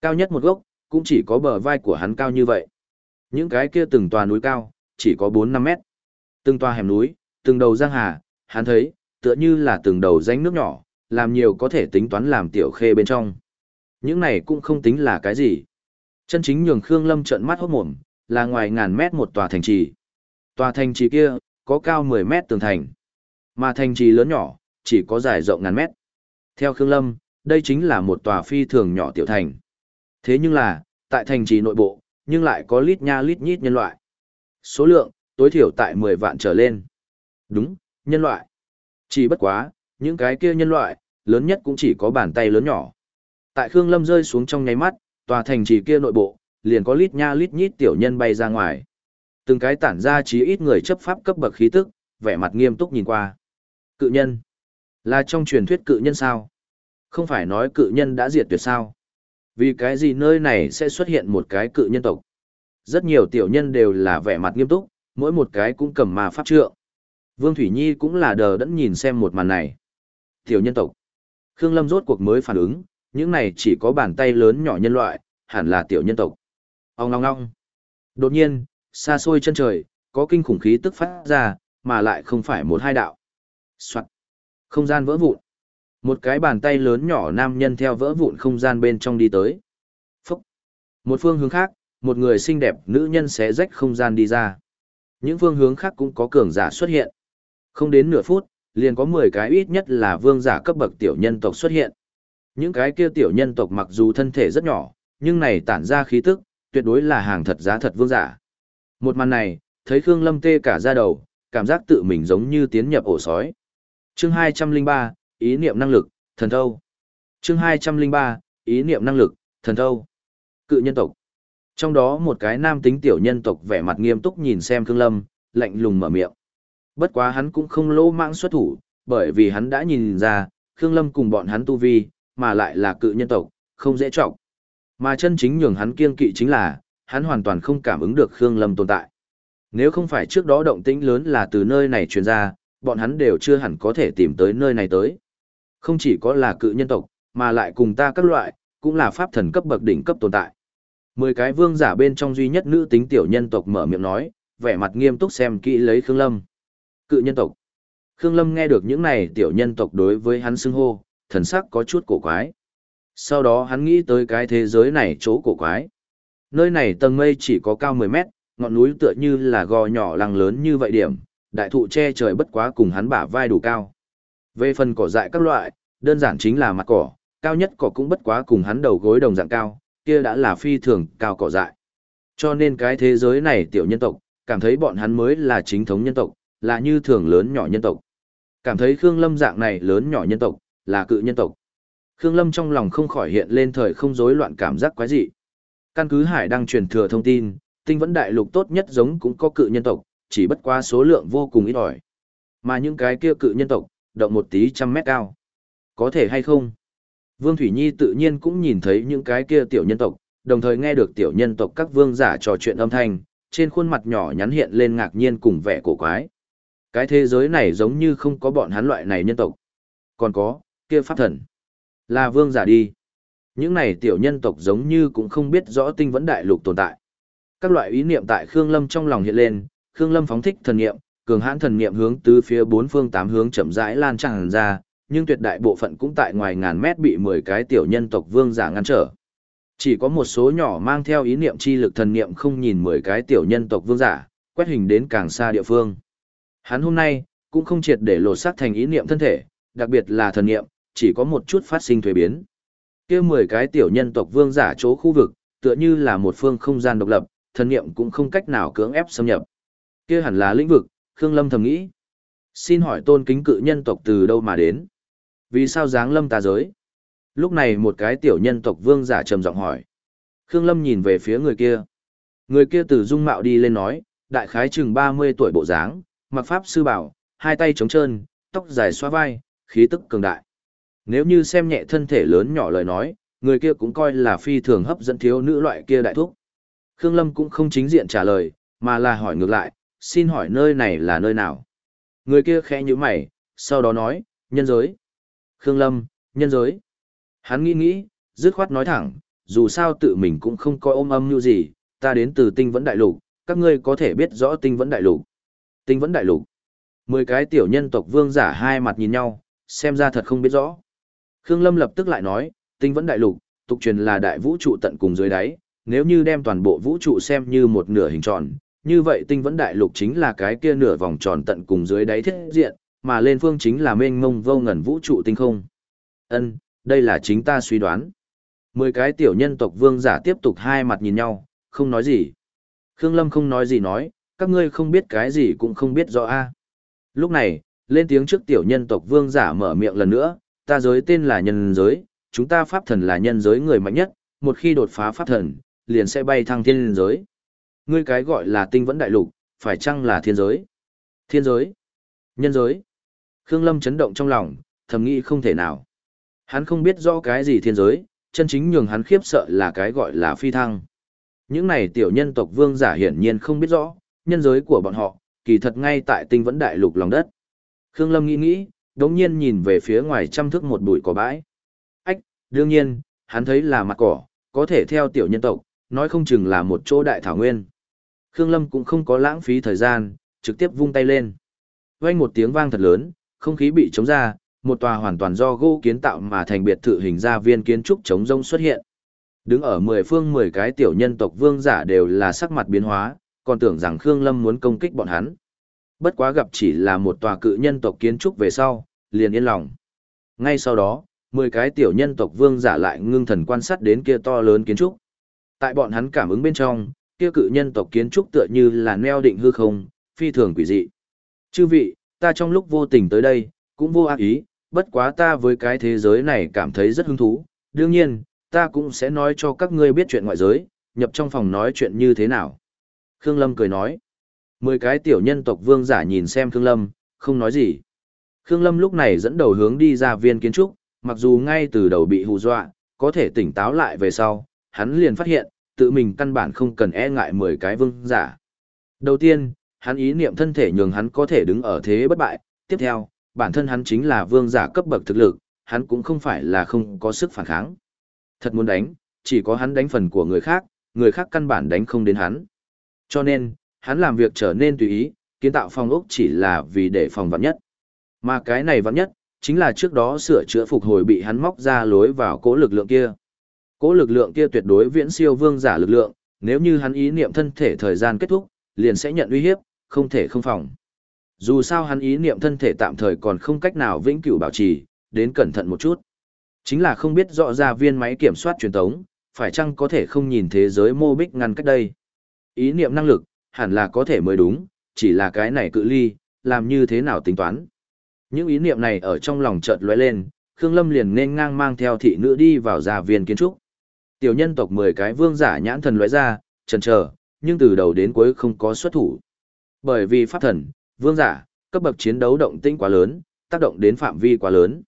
Cao nhất một gốc, cũng chỉ có bờ vai của hắn cao như vậy. Những cái kia từng tòa núi cao, chỉ có 4-5 mét. Từng tòa hẻm núi, từng đầu giang hà, hắn thấy, tựa như là từng đầu rãnh nước nhỏ, làm nhiều có thể tính toán làm tiểu khê bên trong. Những này cũng không tính là cái gì. Chân chính nhường Khương Lâm trợn mắt hốt mồm, là ngoài ngàn mét một tòa thành trì. Tòa thành trì kia, có cao 10 mét tường thành. Mà thành trì lớn nhỏ, chỉ có dài rộng ngàn mét. Theo Khương Lâm, đây chính là một tòa phi thường nhỏ tiểu thành. Thế nhưng là, tại thành trì nội bộ, nhưng lại có lít nha lít nhít nhân loại. Số lượng, tối thiểu tại 10 vạn trở lên. Đúng, nhân loại. Chỉ bất quá, những cái kia nhân loại, lớn nhất cũng chỉ có bàn tay lớn nhỏ. Tại Khương Lâm rơi xuống trong nháy mắt, tòa thành trì kia nội bộ, liền có lít nha lít nhít tiểu nhân bay ra ngoài. Từng cái tản ra chí ít người chấp pháp cấp bậc khí tức, vẻ mặt nghiêm túc nhìn qua. Cự nhân. Là trong truyền thuyết cự nhân sao? Không phải nói cự nhân đã diệt tuyệt sao? Vì cái gì nơi này sẽ xuất hiện một cái cự nhân tộc? Rất nhiều tiểu nhân đều là vẻ mặt nghiêm túc, mỗi một cái cũng cầm ma pháp trượng. Vương Thủy Nhi cũng là đờ đẫn nhìn xem một màn này. Tiểu nhân tộc. Khương Lâm rốt cuộc mới phản ứng, những này chỉ có bàn tay lớn nhỏ nhân loại, hẳn là tiểu nhân tộc. Ông ngong ngong. Đột nhiên, xa xôi chân trời, có kinh khủng khí tức phát ra, mà lại không phải một hai đạo. Soạn. Không gian vỡ vụn. Một cái bàn tay lớn nhỏ nam nhân theo vỡ vụn không gian bên trong đi tới. Phúc. Một phương hướng khác, một người xinh đẹp nữ nhân sẽ rách không gian đi ra. Những phương hướng khác cũng có cường giả xuất hiện. Không đến nửa phút, liền có 10 cái ít nhất là vương giả cấp bậc tiểu nhân tộc xuất hiện. Những cái kia tiểu nhân tộc mặc dù thân thể rất nhỏ, nhưng này tản ra khí tức, tuyệt đối là hàng thật giá thật vương giả. Một màn này, thấy Khương Lâm tê cả da đầu, cảm giác tự mình giống như tiến nhập ổ sói. Chương 203, ý niệm năng lực, thần thâu. Chương 203, ý niệm năng lực, thần thâu. Cự nhân tộc. Trong đó một cái nam tính tiểu nhân tộc vẻ mặt nghiêm túc nhìn xem Khương Lâm, lạnh lùng mở miệng. Bất quá hắn cũng không lỗ mãng xuất thủ, bởi vì hắn đã nhìn ra, Khương Lâm cùng bọn hắn tu vi, mà lại là cự nhân tộc, không dễ trọng. Mà chân chính nhường hắn kiên kỵ chính là, hắn hoàn toàn không cảm ứng được Khương Lâm tồn tại. Nếu không phải trước đó động tĩnh lớn là từ nơi này truyền ra, bọn hắn đều chưa hẳn có thể tìm tới nơi này tới. Không chỉ có là cự nhân tộc, mà lại cùng ta các loại, cũng là pháp thần cấp bậc đỉnh cấp tồn tại. Mười cái vương giả bên trong duy nhất nữ tính tiểu nhân tộc mở miệng nói, vẻ mặt nghiêm túc xem kỹ lấy Khương Lâm. Cự nhân tộc. Khương Lâm nghe được những này tiểu nhân tộc đối với hắn xưng hô, thần sắc có chút cổ quái. Sau đó hắn nghĩ tới cái thế giới này chỗ cổ quái. Nơi này tầng mây chỉ có cao 10 mét, ngọn núi tựa như là gò nhỏ lăng lớn như vậy điểm, đại thụ che trời bất quá cùng hắn bả vai đủ cao. Về phần cỏ dại các loại, đơn giản chính là mặt cỏ, cao nhất cỏ cũng bất quá cùng hắn đầu gối đồng dạng cao, kia đã là phi thường cao cỏ dại. Cho nên cái thế giới này tiểu nhân tộc, cảm thấy bọn hắn mới là chính thống nhân tộc, là như thường lớn nhỏ nhân tộc. Cảm thấy Khương Lâm dạng này lớn nhỏ nhân tộc, là cự nhân tộc. Khương Lâm trong lòng không khỏi hiện lên thời không rối loạn cảm giác quái dị. Căn cứ Hải đang truyền thừa thông tin, tinh vẫn đại lục tốt nhất giống cũng có cự nhân tộc, chỉ bất quá số lượng vô cùng ít ỏi. Mà những cái kia cự nhân tộc, động một tí trăm mét cao. Có thể hay không? Vương Thủy Nhi tự nhiên cũng nhìn thấy những cái kia tiểu nhân tộc, đồng thời nghe được tiểu nhân tộc các vương giả trò chuyện âm thanh, trên khuôn mặt nhỏ nhắn hiện lên ngạc nhiên cùng vẻ cổ quái. Cái thế giới này giống như không có bọn hắn loại này nhân tộc. Còn có, kia pháp thần. Là vương giả đi. Những này tiểu nhân tộc giống như cũng không biết rõ tinh vẫn đại lục tồn tại. Các loại ý niệm tại Khương Lâm trong lòng hiện lên, Khương Lâm phóng thích thần niệm, cường hãn thần niệm hướng từ phía bốn phương tám hướng chậm rãi lan tràn ra, nhưng tuyệt đại bộ phận cũng tại ngoài ngàn mét bị 10 cái tiểu nhân tộc vương giả ngăn trở. Chỉ có một số nhỏ mang theo ý niệm chi lực thần niệm không nhìn 10 cái tiểu nhân tộc vương giả, quét hình đến càng xa địa phương. Hắn hôm nay, cũng không triệt để lột xác thành ý niệm thân thể, đặc biệt là thần niệm, chỉ có một chút phát sinh thuế biến. kia 10 cái tiểu nhân tộc vương giả chỗ khu vực, tựa như là một phương không gian độc lập, thần niệm cũng không cách nào cưỡng ép xâm nhập. kia hẳn là lĩnh vực, Khương Lâm thầm nghĩ. Xin hỏi tôn kính cự nhân tộc từ đâu mà đến? Vì sao dáng lâm ta giới? Lúc này một cái tiểu nhân tộc vương giả trầm giọng hỏi. Khương Lâm nhìn về phía người kia. Người kia từ dung mạo đi lên nói, đại khái chừng 30 tuổi bộ dáng, mặc pháp sư bảo, hai tay trống trơn, tóc dài xoa vai, khí tức cường đại. Nếu như xem nhẹ thân thể lớn nhỏ lời nói, người kia cũng coi là phi thường hấp dẫn thiếu nữ loại kia đại thúc. Khương Lâm cũng không chính diện trả lời, mà là hỏi ngược lại, xin hỏi nơi này là nơi nào? Người kia khẽ như mày, sau đó nói, nhân giới. Khương Lâm, nhân giới. Hắn nghĩ nghĩ, dứt khoát nói thẳng, dù sao tự mình cũng không coi ôm âm như gì, ta đến từ tinh vẫn đại lục, các ngươi có thể biết rõ tinh vẫn đại lục. Tinh vẫn đại lục. Mười cái tiểu nhân tộc vương giả hai mặt nhìn nhau, xem ra thật không biết rõ. Khương Lâm lập tức lại nói, tinh vẫn đại lục, tục truyền là đại vũ trụ tận cùng dưới đáy, nếu như đem toàn bộ vũ trụ xem như một nửa hình tròn, như vậy tinh vẫn đại lục chính là cái kia nửa vòng tròn tận cùng dưới đáy thiết diện, mà lên phương chính là mênh mông vô ngần vũ trụ tinh không. Ân, đây là chính ta suy đoán. Mười cái tiểu nhân tộc vương giả tiếp tục hai mặt nhìn nhau, không nói gì. Khương Lâm không nói gì nói, các ngươi không biết cái gì cũng không biết rõ a. Lúc này, lên tiếng trước tiểu nhân tộc vương giả mở miệng lần nữa, ta giới tên là nhân giới, chúng ta pháp thần là nhân giới người mạnh nhất, một khi đột phá pháp thần, liền sẽ bay thăng thiên giới. Ngươi cái gọi là tinh vẫn đại lục, phải chăng là thiên giới? Thiên giới? Nhân giới? Khương Lâm chấn động trong lòng, thầm nghĩ không thể nào. Hắn không biết rõ cái gì thiên giới, chân chính nhường hắn khiếp sợ là cái gọi là phi thăng. Những này tiểu nhân tộc vương giả hiển nhiên không biết rõ, nhân giới của bọn họ, kỳ thật ngay tại tinh vẫn đại lục lòng đất. Khương Lâm nghĩ nghĩ, đống nhiên nhìn về phía ngoài trăm thước một bụi cỏ bãi. Ách, đương nhiên, hắn thấy là mặt cỏ, có thể theo tiểu nhân tộc, nói không chừng là một chỗ đại thảo nguyên. Khương Lâm cũng không có lãng phí thời gian, trực tiếp vung tay lên. Vang một tiếng vang thật lớn, không khí bị chống ra, một tòa hoàn toàn do gỗ kiến tạo mà thành biệt thự hình gia viên kiến trúc chống rông xuất hiện. Đứng ở mười phương mười cái tiểu nhân tộc vương giả đều là sắc mặt biến hóa, còn tưởng rằng Khương Lâm muốn công kích bọn hắn. Bất quá gặp chỉ là một tòa cự nhân tộc kiến trúc về sau, liền yên lòng. Ngay sau đó, mười cái tiểu nhân tộc vương giả lại ngưng thần quan sát đến kia to lớn kiến trúc. Tại bọn hắn cảm ứng bên trong, kia cự nhân tộc kiến trúc tựa như là neo định hư không, phi thường quỷ dị. Chư vị, ta trong lúc vô tình tới đây, cũng vô ác ý, bất quá ta với cái thế giới này cảm thấy rất hứng thú. Đương nhiên, ta cũng sẽ nói cho các ngươi biết chuyện ngoại giới, nhập trong phòng nói chuyện như thế nào. Khương Lâm cười nói. Mười cái tiểu nhân tộc vương giả nhìn xem Khương Lâm, không nói gì. Khương Lâm lúc này dẫn đầu hướng đi ra viên kiến trúc, mặc dù ngay từ đầu bị hù dọa, có thể tỉnh táo lại về sau, hắn liền phát hiện, tự mình căn bản không cần e ngại mười cái vương giả. Đầu tiên, hắn ý niệm thân thể nhường hắn có thể đứng ở thế bất bại, tiếp theo, bản thân hắn chính là vương giả cấp bậc thực lực, hắn cũng không phải là không có sức phản kháng. Thật muốn đánh, chỉ có hắn đánh phần của người khác, người khác căn bản đánh không đến hắn. Cho nên, hắn làm việc trở nên tùy ý, kiến tạo phòng ốc chỉ là vì để phòng vạn nhất. Mà cái này vạn nhất, chính là trước đó sửa chữa phục hồi bị hắn móc ra lối vào cố lực lượng kia. Cố lực lượng kia tuyệt đối viễn siêu vương giả lực lượng, nếu như hắn ý niệm thân thể thời gian kết thúc, liền sẽ nhận uy hiếp, không thể không phòng. Dù sao hắn ý niệm thân thể tạm thời còn không cách nào vĩnh cửu bảo trì, đến cẩn thận một chút. Chính là không biết rõ ra viên máy kiểm soát truyền tống, phải chăng có thể không nhìn thế giới mô bích ngăn cách đây. Ý niệm năng lực, hẳn là có thể mới đúng, chỉ là cái này cự ly, làm như thế nào tính toán. Những ý niệm này ở trong lòng chợt lóe lên, Khương Lâm liền nên ngang mang theo thị nữ đi vào gia viên kiến trúc. Tiểu nhân tộc 10 cái vương giả nhãn thần lóe ra, chần chờ, nhưng từ đầu đến cuối không có xuất thủ. Bởi vì pháp thần, vương giả, cấp bậc chiến đấu động tĩnh quá lớn, tác động đến phạm vi quá lớn.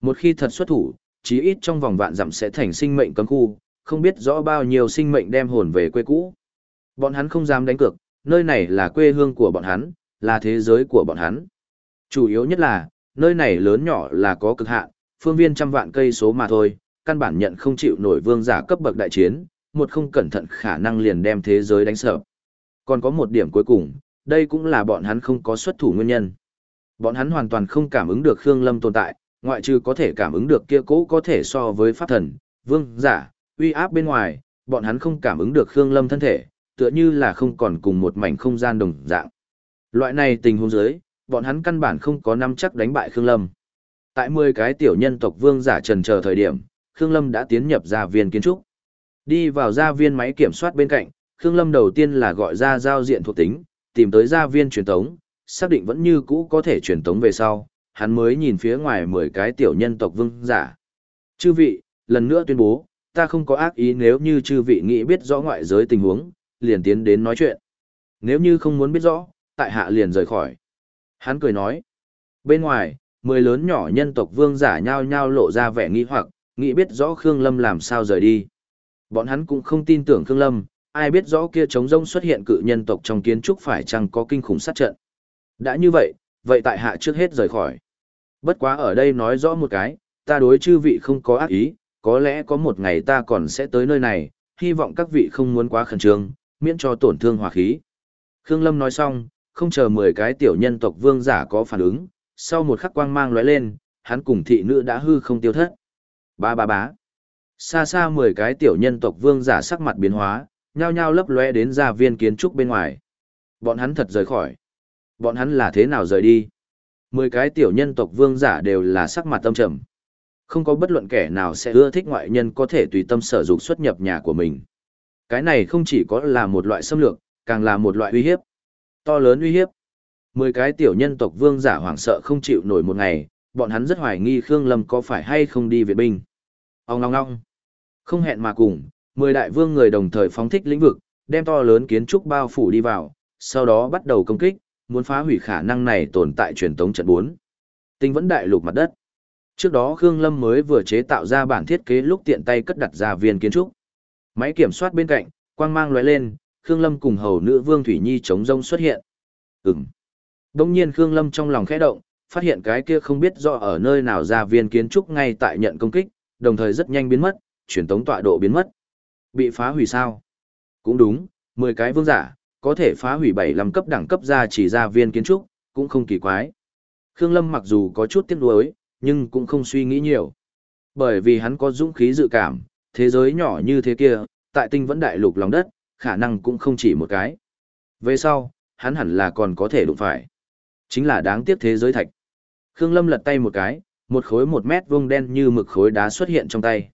Một khi thật xuất thủ, chí ít trong vòng vạn dặm sẽ thành sinh mệnh cấm khu, không biết rõ bao nhiêu sinh mệnh đem hồn về quê cũ. Bọn hắn không dám đánh cược, nơi này là quê hương của bọn hắn, là thế giới của bọn hắn. Chủ yếu nhất là, nơi này lớn nhỏ là có cực hạn, phương viên trăm vạn cây số mà thôi, căn bản nhận không chịu nổi vương giả cấp bậc đại chiến, một không cẩn thận khả năng liền đem thế giới đánh sợ. Còn có một điểm cuối cùng, đây cũng là bọn hắn không có xuất thủ nguyên nhân. Bọn hắn hoàn toàn không cảm ứng được Khương Lâm tồn tại, ngoại trừ có thể cảm ứng được kia cố có thể so với pháp thần, vương giả, uy áp bên ngoài, bọn hắn không cảm ứng được Khương Lâm thân thể, tựa như là không còn cùng một mảnh không gian đồng dạng. Loại này tình huống dưới, bọn hắn căn bản không có nắm chắc đánh bại Khương Lâm. Tại 10 cái tiểu nhân tộc vương giả trần chờ thời điểm, Khương Lâm đã tiến nhập gia viên kiến trúc. Đi vào gia viên máy kiểm soát bên cạnh, Khương Lâm đầu tiên là gọi ra giao diện thuộc tính, tìm tới gia viên truyền tống, xác định vẫn như cũ có thể truyền tống về sau, hắn mới nhìn phía ngoài 10 cái tiểu nhân tộc vương giả. Chư vị, lần nữa tuyên bố, ta không có ác ý nếu như chư vị nghĩ biết rõ ngoại giới tình huống, liền tiến đến nói chuyện. Nếu như không muốn biết rõ, tại hạ liền rời khỏi. Hắn cười nói. Bên ngoài, mười lớn nhỏ nhân tộc vương giả nhao nhao lộ ra vẻ nghi hoặc, nghĩ biết rõ Khương Lâm làm sao rời đi. Bọn hắn cũng không tin tưởng Khương Lâm, ai biết rõ kia trống rông xuất hiện cự nhân tộc trong kiến trúc phải chăng có kinh khủng sát trận. Đã như vậy, vậy tại hạ trước hết rời khỏi. Bất quá ở đây nói rõ một cái, ta đối chư vị không có ác ý, có lẽ có một ngày ta còn sẽ tới nơi này, hy vọng các vị không muốn quá khẩn trương, miễn cho tổn thương hòa khí. Khương Lâm nói xong, không chờ 10 cái tiểu nhân tộc vương giả có phản ứng, sau một khắc quang mang lóe lên, hắn cùng thị nữ đã hư không tiêu thất. Ba ba bá. Xa xa 10 cái tiểu nhân tộc vương giả sắc mặt biến hóa, nhao nhao lấp lóe đến ra viên kiến trúc bên ngoài. Bọn hắn thật rời khỏi. Bọn hắn là thế nào rời đi? 10 cái tiểu nhân tộc vương giả đều là sắc mặt tâm trầm. Không có bất luận kẻ nào sẽ ưa thích ngoại nhân có thể tùy tâm sở dục xuất nhập nhà của mình. Cái này không chỉ có là một loại xâm lược, càng là một loại uy hiếp. To lớn uy hiếp. Mười cái tiểu nhân tộc vương giả hoảng sợ không chịu nổi một ngày, bọn hắn rất hoài nghi Khương Lâm có phải hay không đi việt binh. Ông long long. Không hẹn mà cùng, mười đại vương người đồng thời phóng thích lĩnh vực, đem to lớn kiến trúc bao phủ đi vào, sau đó bắt đầu công kích, muốn phá hủy khả năng này tồn tại truyền tống trận 4. Tinh vẫn đại lục mặt đất. Trước đó Khương Lâm mới vừa chế tạo ra bản thiết kế lúc tiện tay cất đặt ra viên kiến trúc. Máy kiểm soát bên cạnh, quang mang lóe lên, Khương Lâm cùng hầu nữ Vương Thủy Nhi chống rông xuất hiện. Ừm. Đông nhiên Khương Lâm trong lòng khẽ động, phát hiện cái kia không biết do ở nơi nào ra viên kiến trúc ngay tại nhận công kích, đồng thời rất nhanh biến mất, truyền tống tọa độ biến mất. Bị phá hủy sao? Cũng đúng, 10 cái vương giả, có thể phá hủy 75 cấp đẳng cấp ra chỉ ra viên kiến trúc, cũng không kỳ quái. Khương Lâm mặc dù có chút tiếc nuối, nhưng cũng không suy nghĩ nhiều. Bởi vì hắn có dũng khí dự cảm, thế giới nhỏ như thế kia, tại tinh vẫn đại lục lòng đất, khả năng cũng không chỉ một cái. Về sau, hắn hẳn là còn có thể đụng phải. Chính là đáng tiếc thế giới thạch. Khương Lâm lật tay một cái, một khối một mét vuông đen như mực khối đá xuất hiện trong tay.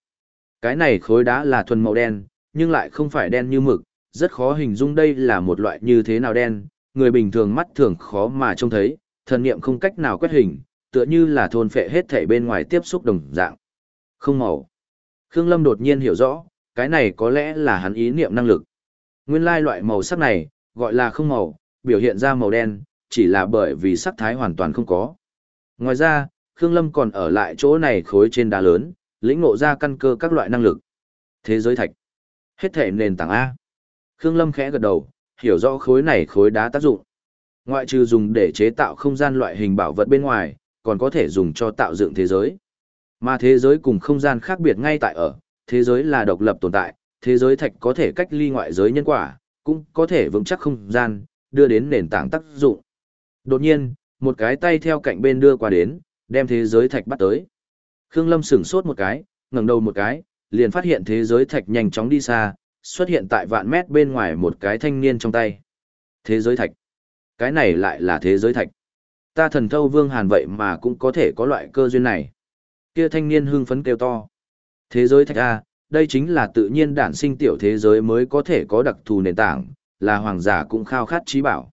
Cái này khối đá là thuần màu đen, nhưng lại không phải đen như mực, rất khó hình dung đây là một loại như thế nào đen, người bình thường mắt thường khó mà trông thấy, thần niệm không cách nào quét hình, tựa như là thôn phệ hết thảy bên ngoài tiếp xúc đồng dạng. Không màu. Khương Lâm đột nhiên hiểu rõ, cái này có lẽ là hắn ý niệm năng lực. Nguyên lai loại màu sắc này, gọi là không màu, biểu hiện ra màu đen, chỉ là bởi vì sắc thái hoàn toàn không có. Ngoài ra, Khương Lâm còn ở lại chỗ này khối trên đá lớn, lĩnh ngộ ra căn cơ các loại năng lực. Thế giới thạch. Hết thể nền tảng A. Khương Lâm khẽ gật đầu, hiểu rõ khối này khối đá tác dụng. Ngoại trừ dùng để chế tạo không gian loại hình bảo vật bên ngoài, còn có thể dùng cho tạo dựng thế giới. Mà thế giới cùng không gian khác biệt ngay tại ở, thế giới là độc lập tồn tại, thế giới thạch có thể cách ly ngoại giới nhân quả, cũng có thể vững chắc không gian, đưa đến nền tảng tác dụng. Đột nhiên, một cái tay theo cạnh bên đưa qua đến, đem thế giới thạch bắt tới. Khương Lâm sửng sốt một cái, ngẩng đầu một cái, liền phát hiện thế giới thạch nhanh chóng đi xa, xuất hiện tại vạn mét bên ngoài một cái thanh niên trong tay. Thế giới thạch. Cái này lại là thế giới thạch. Ta thần thâu vương hàn vậy mà cũng có thể có loại cơ duyên này. Kia thanh niên hưng phấn kêu to. Thế giới thạch A, đây chính là tự nhiên đản sinh tiểu thế giới mới có thể có đặc thù nền tảng, là hoàng giả cũng khao khát trí bảo.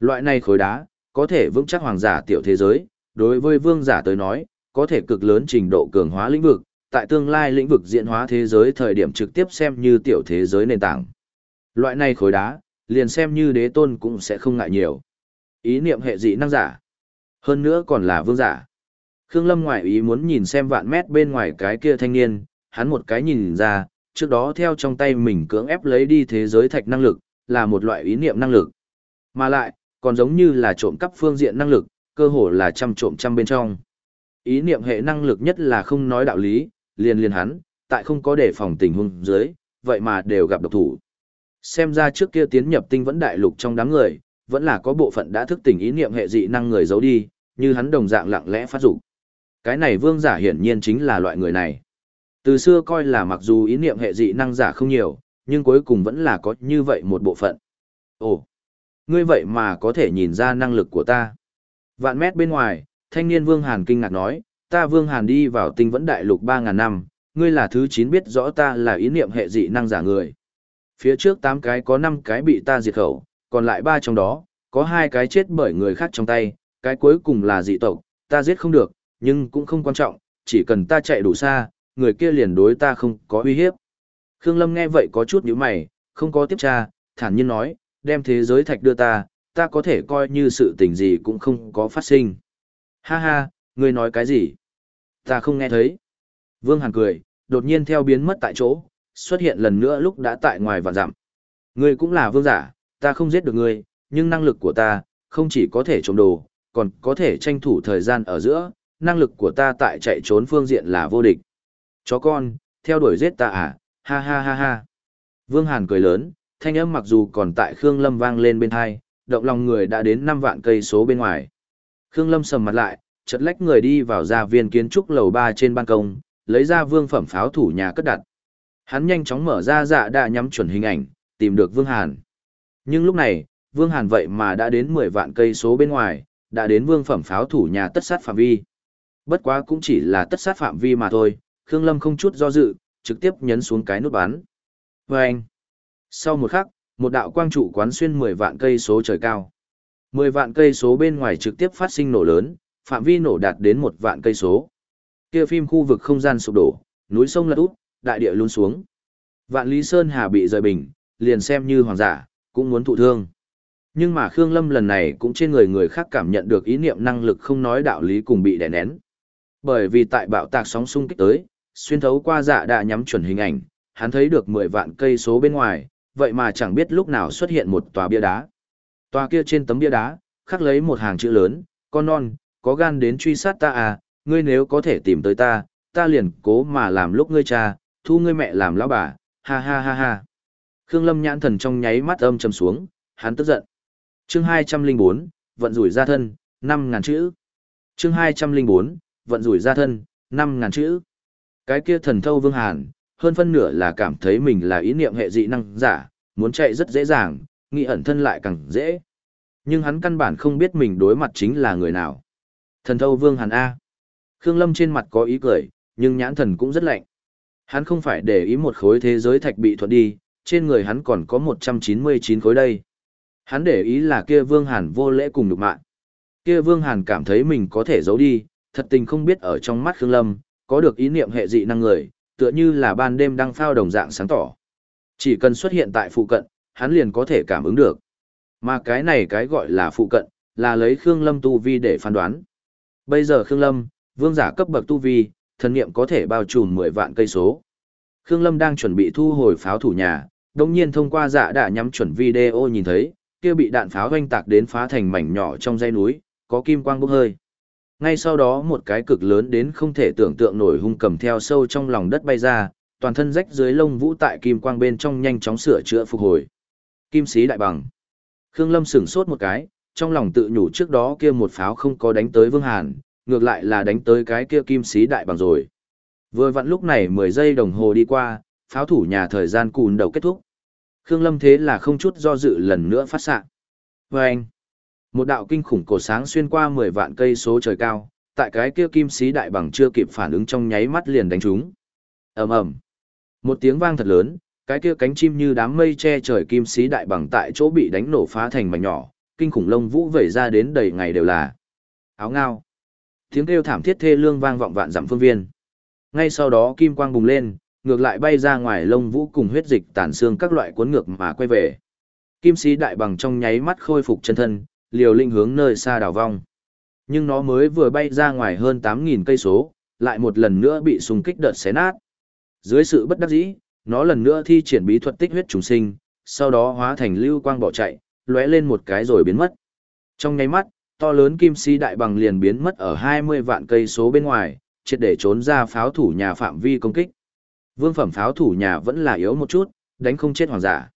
Loại này khối đá, có thể vững chắc hoàng giả tiểu thế giới, đối với vương giả tới nói, có thể cực lớn trình độ cường hóa lĩnh vực, tại tương lai lĩnh vực diễn hóa thế giới thời điểm trực tiếp xem như tiểu thế giới nền tảng. Loại này khối đá, liền xem như đế tôn cũng sẽ không ngại nhiều. Ý niệm hệ dị năng giả. Hơn nữa còn là vương giả. Khương Lâm ngoại ý muốn nhìn xem vạn mét bên ngoài cái kia thanh niên, hắn một cái nhìn ra, trước đó theo trong tay mình cưỡng ép lấy đi thế giới thạch năng lực, là một loại ý niệm năng lực. Mà lại, còn giống như là trộm cắp phương diện năng lực, cơ hồ là trăm trộm trăm bên trong. Ý niệm hệ năng lực nhất là không nói đạo lý, liền liền hắn, tại không có đề phòng tình huống dưới, vậy mà đều gặp độc thủ. Xem ra trước kia tiến nhập tinh vẫn đại lục trong đám người, vẫn là có bộ phận đã thức tỉnh ý niệm hệ dị năng người giấu đi, như hắn đồng dạng lặng lẽ phát dục. Cái này vương giả hiển nhiên chính là loại người này. Từ xưa coi là mặc dù ý niệm hệ dị năng giả không nhiều, nhưng cuối cùng vẫn là có như vậy một bộ phận. Ồ, ngươi vậy mà có thể nhìn ra năng lực của ta. Vạn mét bên ngoài, thanh niên Vương Hàn kinh ngạc nói, ta Vương Hàn đi vào tinh vẫn đại lục 3.000 năm, ngươi là thứ 9 biết rõ ta là ý niệm hệ dị năng giả người. Phía trước 8 cái có 5 cái bị ta diệt khẩu, còn lại 3 trong đó, có 2 cái chết bởi người khác trong tay, cái cuối cùng là dị tộc, ta giết không được, nhưng cũng không quan trọng, chỉ cần ta chạy đủ xa, người kia liền đối ta không có uy hiếp. Khương Lâm nghe vậy có chút nhíu mày, không có tiếp tra, thản nhiên nói, đem thế giới thạch đưa ta, ta có thể coi như sự tình gì cũng không có phát sinh. Ha ha, ngươi nói cái gì? Ta không nghe thấy. Vương Hàn cười, đột nhiên theo biến mất tại chỗ, xuất hiện lần nữa lúc đã tại ngoài vạn dặm. Ngươi cũng là vương giả, ta không giết được ngươi, nhưng năng lực của ta, không chỉ có thể trộm đồ, còn có thể tranh thủ thời gian ở giữa, năng lực của ta tại chạy trốn phương diện là vô địch. Chó con, theo đuổi giết ta à, ha ha ha ha. Vương Hàn cười lớn, thanh âm mặc dù còn tại Khương Lâm vang lên bên hai, động lòng người đã đến 5 vạn cây số bên ngoài. Khương Lâm sầm mặt lại, chợt lách người đi vào gia viên kiến trúc lầu 3 trên ban công, lấy ra vương phẩm pháo thủ nhà cất đặt. Hắn nhanh chóng mở ra dạ đã nhắm chuẩn hình ảnh, tìm được Vương Hàn. Nhưng lúc này, Vương Hàn vậy mà đã đến 10 vạn cây số bên ngoài, đã đến vương phẩm pháo thủ nhà tất sát phạm vi. Bất quá cũng chỉ là tất sát phạm vi mà thôi, Khương Lâm không chút do dự, trực tiếp nhấn xuống cái nút bắn. Vâng! anh, sau một khắc, một đạo quang trụ quán xuyên 10 vạn cây số trời cao. 10 vạn cây số bên ngoài trực tiếp phát sinh nổ lớn, phạm vi nổ đạt đến một vạn cây số. Kia phim khu vực không gian sụp đổ, núi sông lật úp, đại địa luôn xuống. Vạn Lý Sơn Hà bị rời bình, liền xem như hoàng giả, cũng muốn thụ thương. Nhưng mà Khương Lâm lần này cũng trên người người khác cảm nhận được ý niệm năng lực không nói đạo lý cùng bị đè nén. Bởi vì tại bạo tạc sóng xung kích tới, xuyên thấu qua dạ đã nhắm chuẩn hình ảnh, hắn thấy được 10 vạn cây số bên ngoài, vậy mà chẳng biết lúc nào xuất hiện một tòa bia đá. Tòa kia trên tấm bia đá, khắc lấy một hàng chữ lớn, con non, có gan đến truy sát ta à, ngươi nếu có thể tìm tới ta, ta liền cố mà làm lúc ngươi cha, thu ngươi mẹ làm lão bà, ha ha ha ha. Khương Lâm nhãn thần trong nháy mắt âm trầm xuống, hắn tức giận. Chương 204, vận rủi ra thân, 5000 chữ. Chương 204, vận rủi ra thân, 5000 chữ. Cái kia thần thâu Vương Hàn, hơn phân nửa là cảm thấy mình là ý niệm hệ dị năng giả, muốn chạy rất dễ dàng, nghĩ ẩn thân lại càng dễ. Nhưng hắn căn bản không biết mình đối mặt chính là người nào. Thần thâu Vương Hàn A. Khương Lâm trên mặt có ý cười, nhưng nhãn thần cũng rất lạnh. Hắn không phải để ý một khối thế giới thạch bị thuận đi, trên người hắn còn có 199 khối đây. Hắn để ý là kia Vương Hàn vô lễ cùng nhục mạng. Kia Vương Hàn cảm thấy mình có thể giấu đi, thật tình không biết ở trong mắt Khương Lâm, có được ý niệm hệ dị năng người, tựa như là ban đêm đang phao đồng dạng sáng tỏ. Chỉ cần xuất hiện tại phụ cận, hắn liền có thể cảm ứng được. Mà cái này cái gọi là phụ cận, là lấy Khương Lâm tu vi để phán đoán. Bây giờ Khương Lâm, vương giả cấp bậc tu vi, thần niệm có thể bao trùm 10 vạn cây số. Khương Lâm đang chuẩn bị thu hồi pháo thủ nhà, đồng nhiên thông qua dạ đã nhắm chuẩn video nhìn thấy, kia bị đạn pháo hoanh tạc đến phá thành mảnh nhỏ trong dãy núi, có kim quang bốc hơi. Ngay sau đó một cái cực lớn đến không thể tưởng tượng nổi hung cầm theo sâu trong lòng đất bay ra, toàn thân rách dưới lông vũ tại kim quang bên trong nhanh chóng sửa chữa phục hồi. Kim sĩ đại bằng. Khương Lâm sửng sốt một cái, trong lòng tự nhủ trước đó kia một pháo không có đánh tới Vương Hàn, ngược lại là đánh tới cái kia kim sĩ đại bằng rồi. Vừa vặn lúc này 10 giây đồng hồ đi qua, pháo thủ nhà thời gian cùn đầu kết thúc. Khương Lâm thế là không chút do dự lần nữa phát sạng vâng. Và anh, một đạo kinh khủng cổ sáng xuyên qua 10 vạn cây số trời cao, tại cái kia kim sĩ đại bằng chưa kịp phản ứng trong nháy mắt liền đánh trúng. ầm ầm, một tiếng vang thật lớn, cái kia cánh chim như đám mây che trời kim sĩ đại bằng tại chỗ bị đánh nổ phá thành mảnh nhỏ, kinh khủng lông vũ vẩy ra đến đầy ngày đều là áo ngao. Tiếng kêu thảm thiết thê lương vang vọng vạn dặm phương viên. Ngay sau đó kim quang bùng lên, ngược lại bay ra ngoài lông vũ cùng huyết dịch tàn xương các loại cuốn ngược mà quay về. Kim sĩ đại bằng trong nháy mắt khôi phục chân thân, liều linh hướng nơi xa đảo vong. Nhưng nó mới vừa bay ra ngoài hơn 8.000 cây số, lại một lần nữa bị xung kích đợt xé nát. Dưới sự bất đắc dĩ, nó lần nữa thi triển bí thuật tích huyết trùng sinh, sau đó hóa thành lưu quang bỏ chạy, lóe lên một cái rồi biến mất. Trong nháy mắt, to lớn kim si đại bằng liền biến mất ở 20 vạn cây số bên ngoài, triệt để trốn ra pháo thủ nhà phạm vi công kích. Vương phẩm pháo thủ nhà vẫn là yếu một chút, đánh không chết hoàng giả.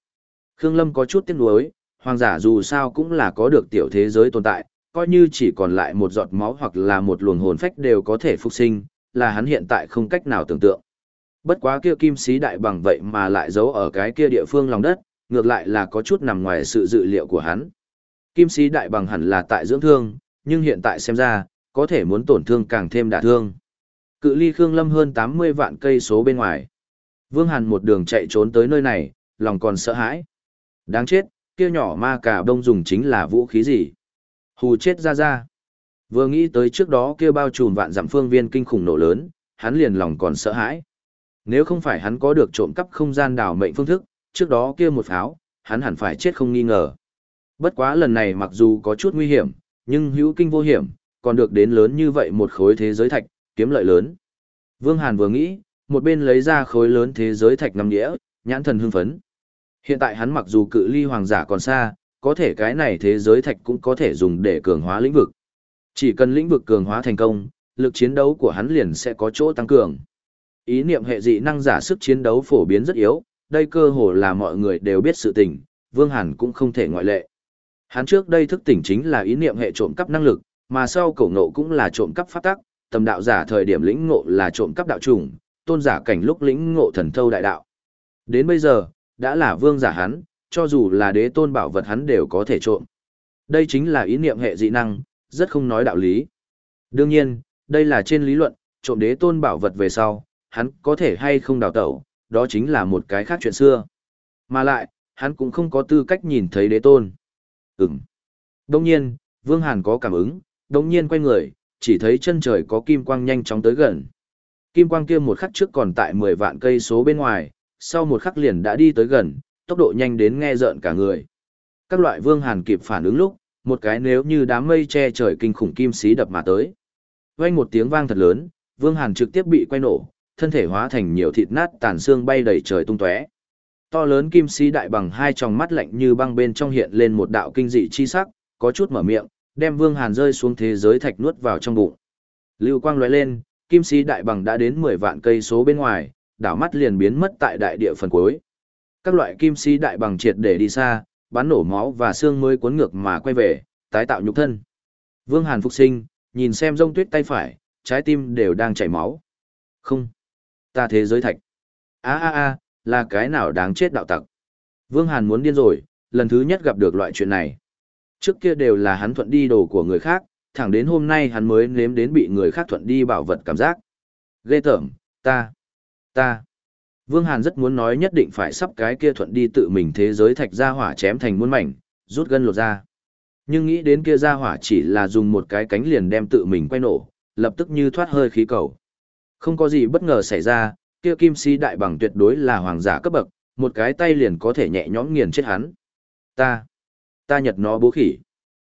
Khương Lâm có chút tiếc nuối, hoàng giả dù sao cũng là có được tiểu thế giới tồn tại, coi như chỉ còn lại một giọt máu hoặc là một luồng hồn phách đều có thể phục sinh, là hắn hiện tại không cách nào tưởng tượng. Bất quá kia kim sĩ đại bằng vậy mà lại giấu ở cái kia địa phương lòng đất, ngược lại là có chút nằm ngoài sự dự liệu của hắn. Kim sĩ đại bằng hẳn là tại dưỡng thương, nhưng hiện tại xem ra, có thể muốn tổn thương càng thêm đả thương. Cự ly Khương Lâm hơn 80 vạn cây số bên ngoài. Vương Hàn một đường chạy trốn tới nơi này, lòng còn sợ hãi. Đáng chết, kia nhỏ ma cà đông dùng chính là vũ khí gì? Hù chết ra ra. Vừa nghĩ tới trước đó kia bao trùm vạn dặm phương viên kinh khủng nổ lớn, hắn liền lòng còn sợ hãi. Nếu không phải hắn có được trộm cắp không gian đảo mệnh phương thức, trước đó kia một pháo, hắn hẳn phải chết không nghi ngờ. Bất quá lần này mặc dù có chút nguy hiểm, nhưng hữu kinh vô hiểm, còn được đến lớn như vậy một khối thế giới thạch, kiếm lợi lớn. Vương Hàn vừa nghĩ, một bên lấy ra khối lớn thế giới thạch năm đĩa, nhãn thần hưng phấn. Hiện tại hắn mặc dù cự ly hoàng giả còn xa, có thể cái này thế giới thạch cũng có thể dùng để cường hóa lĩnh vực. Chỉ cần lĩnh vực cường hóa thành công, lực chiến đấu của hắn liền sẽ có chỗ tăng cường. Ý niệm hệ dị năng giả sức chiến đấu phổ biến rất yếu, đây cơ hồ là mọi người đều biết sự tình, Vương Hàn cũng không thể ngoại lệ. Hắn trước đây thức tỉnh chính là ý niệm hệ trộm cắp năng lực, mà sau cổ ngộ cũng là trộm cắp pháp tắc, tầm đạo giả thời điểm lĩnh ngộ là trộm cắp đạo trùng, tôn giả cảnh lúc lĩnh ngộ thần thâu đại đạo. Đến bây giờ, đã là vương giả hắn, cho dù là đế tôn bảo vật hắn đều có thể trộm. Đây chính là ý niệm hệ dị năng, rất không nói đạo lý. Đương nhiên, đây là trên lý luận, trộm đế tôn bảo vật về sau, hắn có thể hay không đào tẩu, đó chính là một cái khác chuyện xưa. Mà lại, hắn cũng không có tư cách nhìn thấy đế tôn. Ừm. Đông nhiên, Vương Hàn có cảm ứng, đông nhiên quay người, chỉ thấy chân trời có kim quang nhanh chóng tới gần. Kim quang kia một khắc trước còn tại 10 vạn cây số bên ngoài, sau một khắc liền đã đi tới gần, tốc độ nhanh đến nghe rợn cả người. Các loại Vương Hàn kịp phản ứng lúc, một cái nếu như đám mây che trời kinh khủng kim xí đập mà tới. Vang một tiếng vang thật lớn, Vương Hàn trực tiếp bị quay nổ, thân thể hóa thành nhiều thịt nát tàn xương bay đầy trời tung tóe. To lớn kim xí đại bằng hai tròng mắt lạnh như băng bên trong hiện lên một đạo kinh dị chi sắc, có chút mở miệng, đem Vương Hàn rơi xuống thế giới thạch nuốt vào trong bụng. Lưu quang lóe lên, kim sĩ đại bằng đã đến 10 vạn cây số bên ngoài, đảo mắt liền biến mất tại đại địa phần cuối. Các loại kim si đại bằng triệt để đi xa, bắn nổ máu và xương mới cuốn ngược mà quay về, tái tạo nhục thân. Vương Hàn phục sinh, nhìn xem rông tuyết tay phải, trái tim đều đang chảy máu. Không ta thế giới thạch. a a a là cái nào đáng chết đạo tặc. Vương Hàn muốn điên rồi, lần thứ nhất gặp được loại chuyện này. Trước kia đều là hắn thuận đi đồ của người khác, thẳng đến hôm nay hắn mới nếm đến bị người khác thuận đi bảo vật cảm giác. Ghê tởm, ta, ta, Vương Hàn rất muốn nói nhất định phải sắp cái kia thuận đi tự mình thế giới thạch ra hỏa chém thành muôn mảnh, rút gân lột ra. Nhưng nghĩ đến kia ra hỏa chỉ là dùng một cái cánh liền đem tự mình quay nổ, lập tức như thoát hơi khí cầu. Không có gì bất ngờ xảy ra, kia kim si đại bằng tuyệt đối là hoàng giả cấp bậc, một cái tay liền có thể nhẹ nhõm nghiền chết hắn. Ta, ta nhật nó bố khỉ.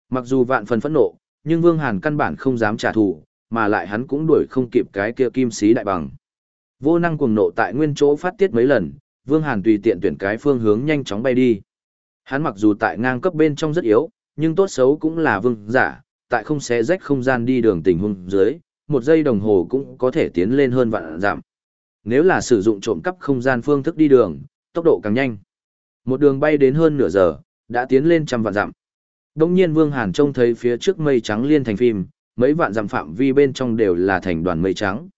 Mặc dù vạn phần phẫn nộ, nhưng Vương Hàn căn bản không dám trả thù, mà lại hắn cũng đuổi không kịp cái kia kim sĩ đại bằng. Vô năng cuồng nộ tại nguyên chỗ phát tiết mấy lần, Vương Hàn tùy tiện tuyển cái phương hướng nhanh chóng bay đi. Hắn mặc dù tại ngang cấp bên trong rất yếu, nhưng tốt xấu cũng là vương giả, tại không xé rách không gian đi đường tình huống dưới, một giây đồng hồ cũng có thể tiến lên hơn vạn giảm. Nếu là sử dụng trộm cắp không gian phương thức đi đường, tốc độ càng nhanh. Một đường bay đến hơn nửa giờ, đã tiến lên trăm vạn dặm. Đông nhiên Vương Hàn trông thấy phía trước mây trắng liên thành phim, mấy vạn dặm phạm vi bên trong đều là thành đoàn mây trắng.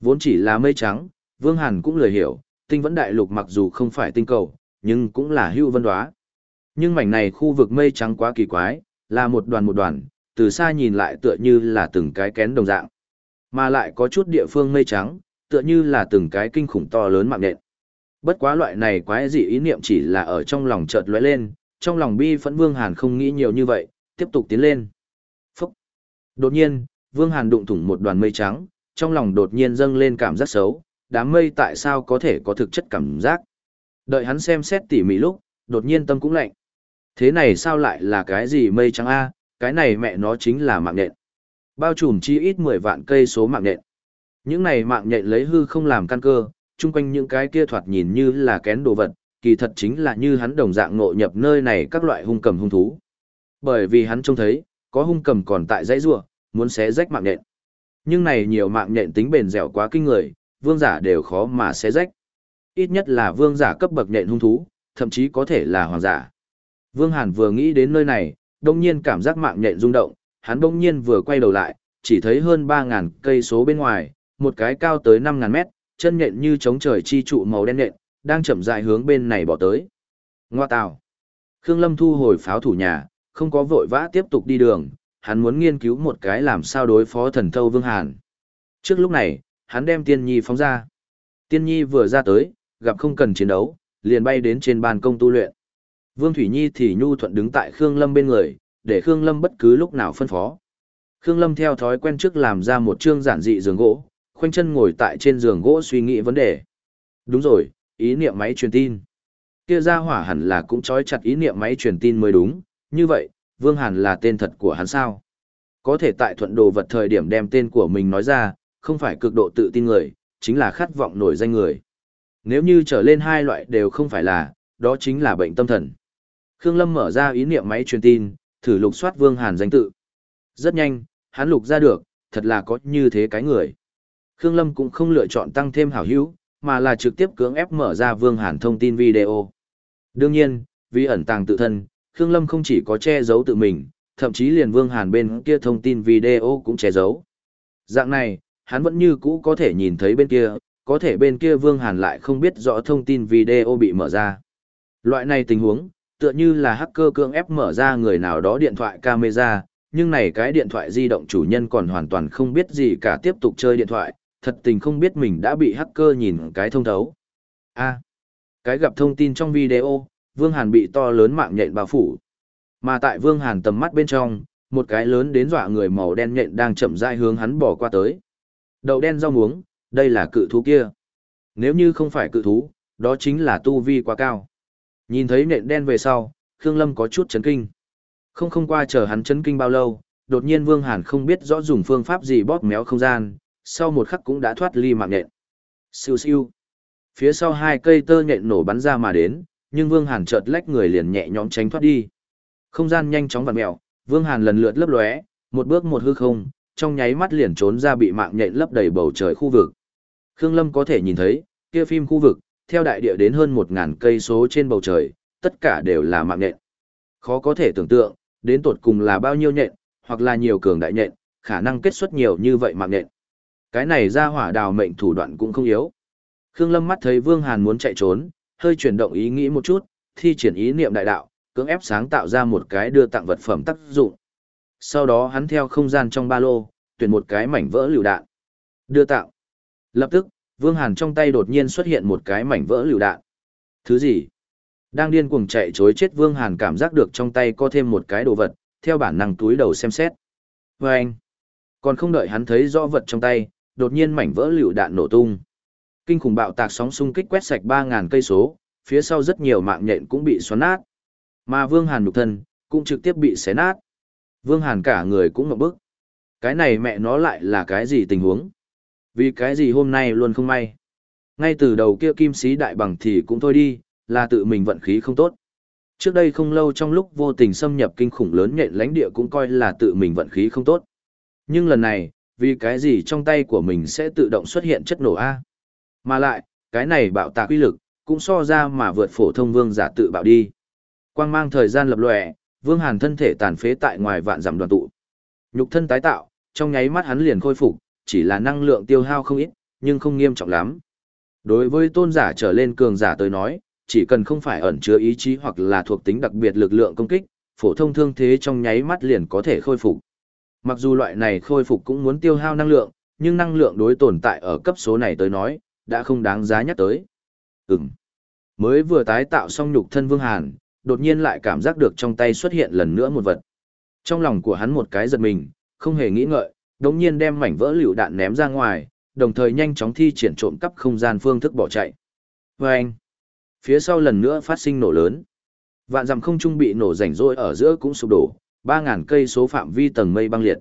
Vốn chỉ là mây trắng, Vương Hàn cũng lười hiểu, tinh vẫn đại lục mặc dù không phải tinh cầu, nhưng cũng là hưu vân đoá. Nhưng mảnh này khu vực mây trắng quá kỳ quái, là một đoàn một đoàn, từ xa nhìn lại tựa như là từng cái kén đồng dạng. Mà lại có chút địa phương mây trắng, tựa như là từng cái kinh khủng to lớn mạng nện. Bất quá loại này quái dị ý niệm chỉ là ở trong lòng chợt lóe lên, trong lòng bi phẫn Vương Hàn không nghĩ nhiều như vậy, tiếp tục tiến lên. Phúc! Đột nhiên, Vương Hàn đụng thủng một đoàn mây trắng, trong lòng đột nhiên dâng lên cảm giác xấu, đám mây tại sao có thể có thực chất cảm giác. Đợi hắn xem xét tỉ mỉ lúc, đột nhiên tâm cũng lạnh. Thế này sao lại là cái gì mây trắng A, cái này mẹ nó chính là mạng nhện. Bao trùm chi ít 10 vạn cây số mạng nhện. Những này mạng nhện lấy hư không làm căn cơ, chung quanh những cái kia thoạt nhìn như là kén đồ vật, kỳ thật chính là như hắn đồng dạng ngộ nhập nơi này các loại hung cầm hung thú. Bởi vì hắn trông thấy, có hung cầm còn tại dãy rua, muốn xé rách mạng nhện. Nhưng này nhiều mạng nhện tính bền dẻo quá kinh người, vương giả đều khó mà xé rách. Ít nhất là vương giả cấp bậc nhện hung thú, thậm chí có thể là hoàng giả. Vương Hàn vừa nghĩ đến nơi này, đông nhiên cảm giác mạng nhện rung động, hắn đông nhiên vừa quay đầu lại, chỉ thấy hơn 3.000 cây số bên ngoài, một cái cao tới 5.000 mét, chân nhện như chống trời chi trụ màu đen nhện, đang chậm rãi hướng bên này bỏ tới. Ngoa tào. Khương Lâm thu hồi pháo thủ nhà, không có vội vã tiếp tục đi đường, hắn muốn nghiên cứu một cái làm sao đối phó thần thâu Vương Hàn. Trước lúc này, hắn đem Tiên Nhi phóng ra. Tiên Nhi vừa ra tới, gặp không cần chiến đấu, liền bay đến trên ban công tu luyện. Vương Thủy Nhi thì nhu thuận đứng tại Khương Lâm bên người, để Khương Lâm bất cứ lúc nào phân phó. Khương Lâm theo thói quen trước làm ra một chương giản dị giường gỗ, khoanh chân ngồi tại trên giường gỗ suy nghĩ vấn đề. Đúng rồi, ý niệm máy truyền tin. Kia ra hỏa hẳn là cũng trói chặt ý niệm máy truyền tin mới đúng, như vậy, Vương Hàn là tên thật của hắn sao? Có thể tại thuận đồ vật thời điểm đem tên của mình nói ra, không phải cực độ tự tin người, chính là khát vọng nổi danh người. Nếu như trở lên hai loại đều không phải là, đó chính là bệnh tâm thần. Khương Lâm mở ra ý niệm máy truyền tin, thử lục soát Vương Hàn danh tự. Rất nhanh, hắn lục ra được, thật là có như thế cái người. Khương Lâm cũng không lựa chọn tăng thêm hảo hữu, mà là trực tiếp cưỡng ép mở ra Vương Hàn thông tin video. Đương nhiên, vì ẩn tàng tự thân, Khương Lâm không chỉ có che giấu tự mình, thậm chí liền Vương Hàn bên kia thông tin video cũng che giấu. Dạng này, hắn vẫn như cũ có thể nhìn thấy bên kia, có thể bên kia Vương Hàn lại không biết rõ thông tin video bị mở ra. Loại này tình huống, tựa như là hacker cưỡng ép mở ra người nào đó điện thoại camera, nhưng này cái điện thoại di động chủ nhân còn hoàn toàn không biết gì cả tiếp tục chơi điện thoại, thật tình không biết mình đã bị hacker nhìn cái thông thấu. A. cái gặp thông tin trong video, Vương Hàn bị to lớn mạng nhện bao phủ. Mà tại Vương Hàn tầm mắt bên trong, một cái lớn đến dọa người màu đen nhện đang chậm rãi hướng hắn bỏ qua tới. Đầu đen rau muống, đây là cự thú kia. Nếu như không phải cự thú, đó chính là tu vi quá cao. Nhìn thấy nhện đen về sau, Khương Lâm có chút chấn kinh. Không không qua chờ hắn chấn kinh bao lâu, đột nhiên Vương Hàn không biết rõ dùng phương pháp gì bóp méo không gian, sau một khắc cũng đã thoát ly mạng nhện. Siêu siêu. Phía sau hai cây tơ nhện nổ bắn ra mà đến, nhưng Vương Hàn chợt lách người liền nhẹ nhõm tránh thoát đi. Không gian nhanh chóng vặn mèo, Vương Hàn lần lượt lấp lóe, một bước một hư không, trong nháy mắt liền trốn ra bị mạng nhện lấp đầy bầu trời khu vực. Khương Lâm có thể nhìn thấy, kia phim khu vực, theo đại địa đến hơn 1000 cây số trên bầu trời, tất cả đều là mạng nhện. Khó có thể tưởng tượng, đến tột cùng là bao nhiêu nhện, hoặc là nhiều cường đại nhện, khả năng kết xuất nhiều như vậy mạng nhện. Cái này ra hỏa đào mệnh thủ đoạn cũng không yếu. Khương Lâm mắt thấy Vương Hàn muốn chạy trốn, hơi chuyển động ý nghĩ một chút, thi triển ý niệm đại đạo, cưỡng ép sáng tạo ra một cái đưa tặng vật phẩm tác dụng. Sau đó hắn theo không gian trong ba lô, tuyển một cái mảnh vỡ lựu đạn. Đưa tặng. Lập tức, Vương Hàn trong tay đột nhiên xuất hiện một cái mảnh vỡ lựu đạn. Thứ gì? Đang điên cuồng chạy chối chết Vương Hàn cảm giác được trong tay có thêm một cái đồ vật, theo bản năng túi đầu xem xét. Vâng! anh, còn không đợi hắn thấy rõ vật trong tay, đột nhiên mảnh vỡ lựu đạn nổ tung. Kinh khủng bạo tạc sóng xung kích quét sạch 3000 cây số, phía sau rất nhiều mạng nhện cũng bị xoắn nát. Mà Vương Hàn nhục thân cũng trực tiếp bị xé nát. Vương Hàn cả người cũng ngộp bức. Cái này mẹ nó lại là cái gì tình huống? Vì cái gì hôm nay luôn không may? Ngay từ đầu kia kim sĩ đại bằng thì cũng thôi đi, là tự mình vận khí không tốt. Trước đây không lâu trong lúc vô tình xâm nhập kinh khủng lớn nhện lãnh địa cũng coi là tự mình vận khí không tốt. Nhưng lần này, vì cái gì trong tay của mình sẽ tự động xuất hiện chất nổ A. Mà lại, cái này bạo tạc uy lực, cũng so ra mà vượt phổ thông vương giả tự bạo đi. Quang mang thời gian lập lòe, vương hàn thân thể tàn phế tại ngoài vạn giảm đoàn tụ. Nhục thân tái tạo, trong nháy mắt hắn liền khôi phục, chỉ là năng lượng tiêu hao không ít, nhưng không nghiêm trọng lắm. Đối với tôn giả trở lên cường giả tới nói, chỉ cần không phải ẩn chứa ý chí hoặc là thuộc tính đặc biệt lực lượng công kích, phổ thông thương thế trong nháy mắt liền có thể khôi phục. Mặc dù loại này khôi phục cũng muốn tiêu hao năng lượng, nhưng năng lượng đối tồn tại ở cấp số này tới nói, đã không đáng giá nhắc tới. Ừm. Mới vừa tái tạo xong nhục thân Vương Hàn, đột nhiên lại cảm giác được trong tay xuất hiện lần nữa một vật. Trong lòng của hắn một cái giật mình, không hề nghĩ ngợi, đống nhiên đem mảnh vỡ liều đạn ném ra ngoài, đồng thời nhanh chóng thi triển trộm cắp không gian phương thức bỏ chạy. Vâng! phía sau lần nữa phát sinh nổ lớn. Vạn dặm không trung bị nổ rảnh rỗi ở giữa cũng sụp đổ, 3000 cây số phạm vi tầng mây băng liệt.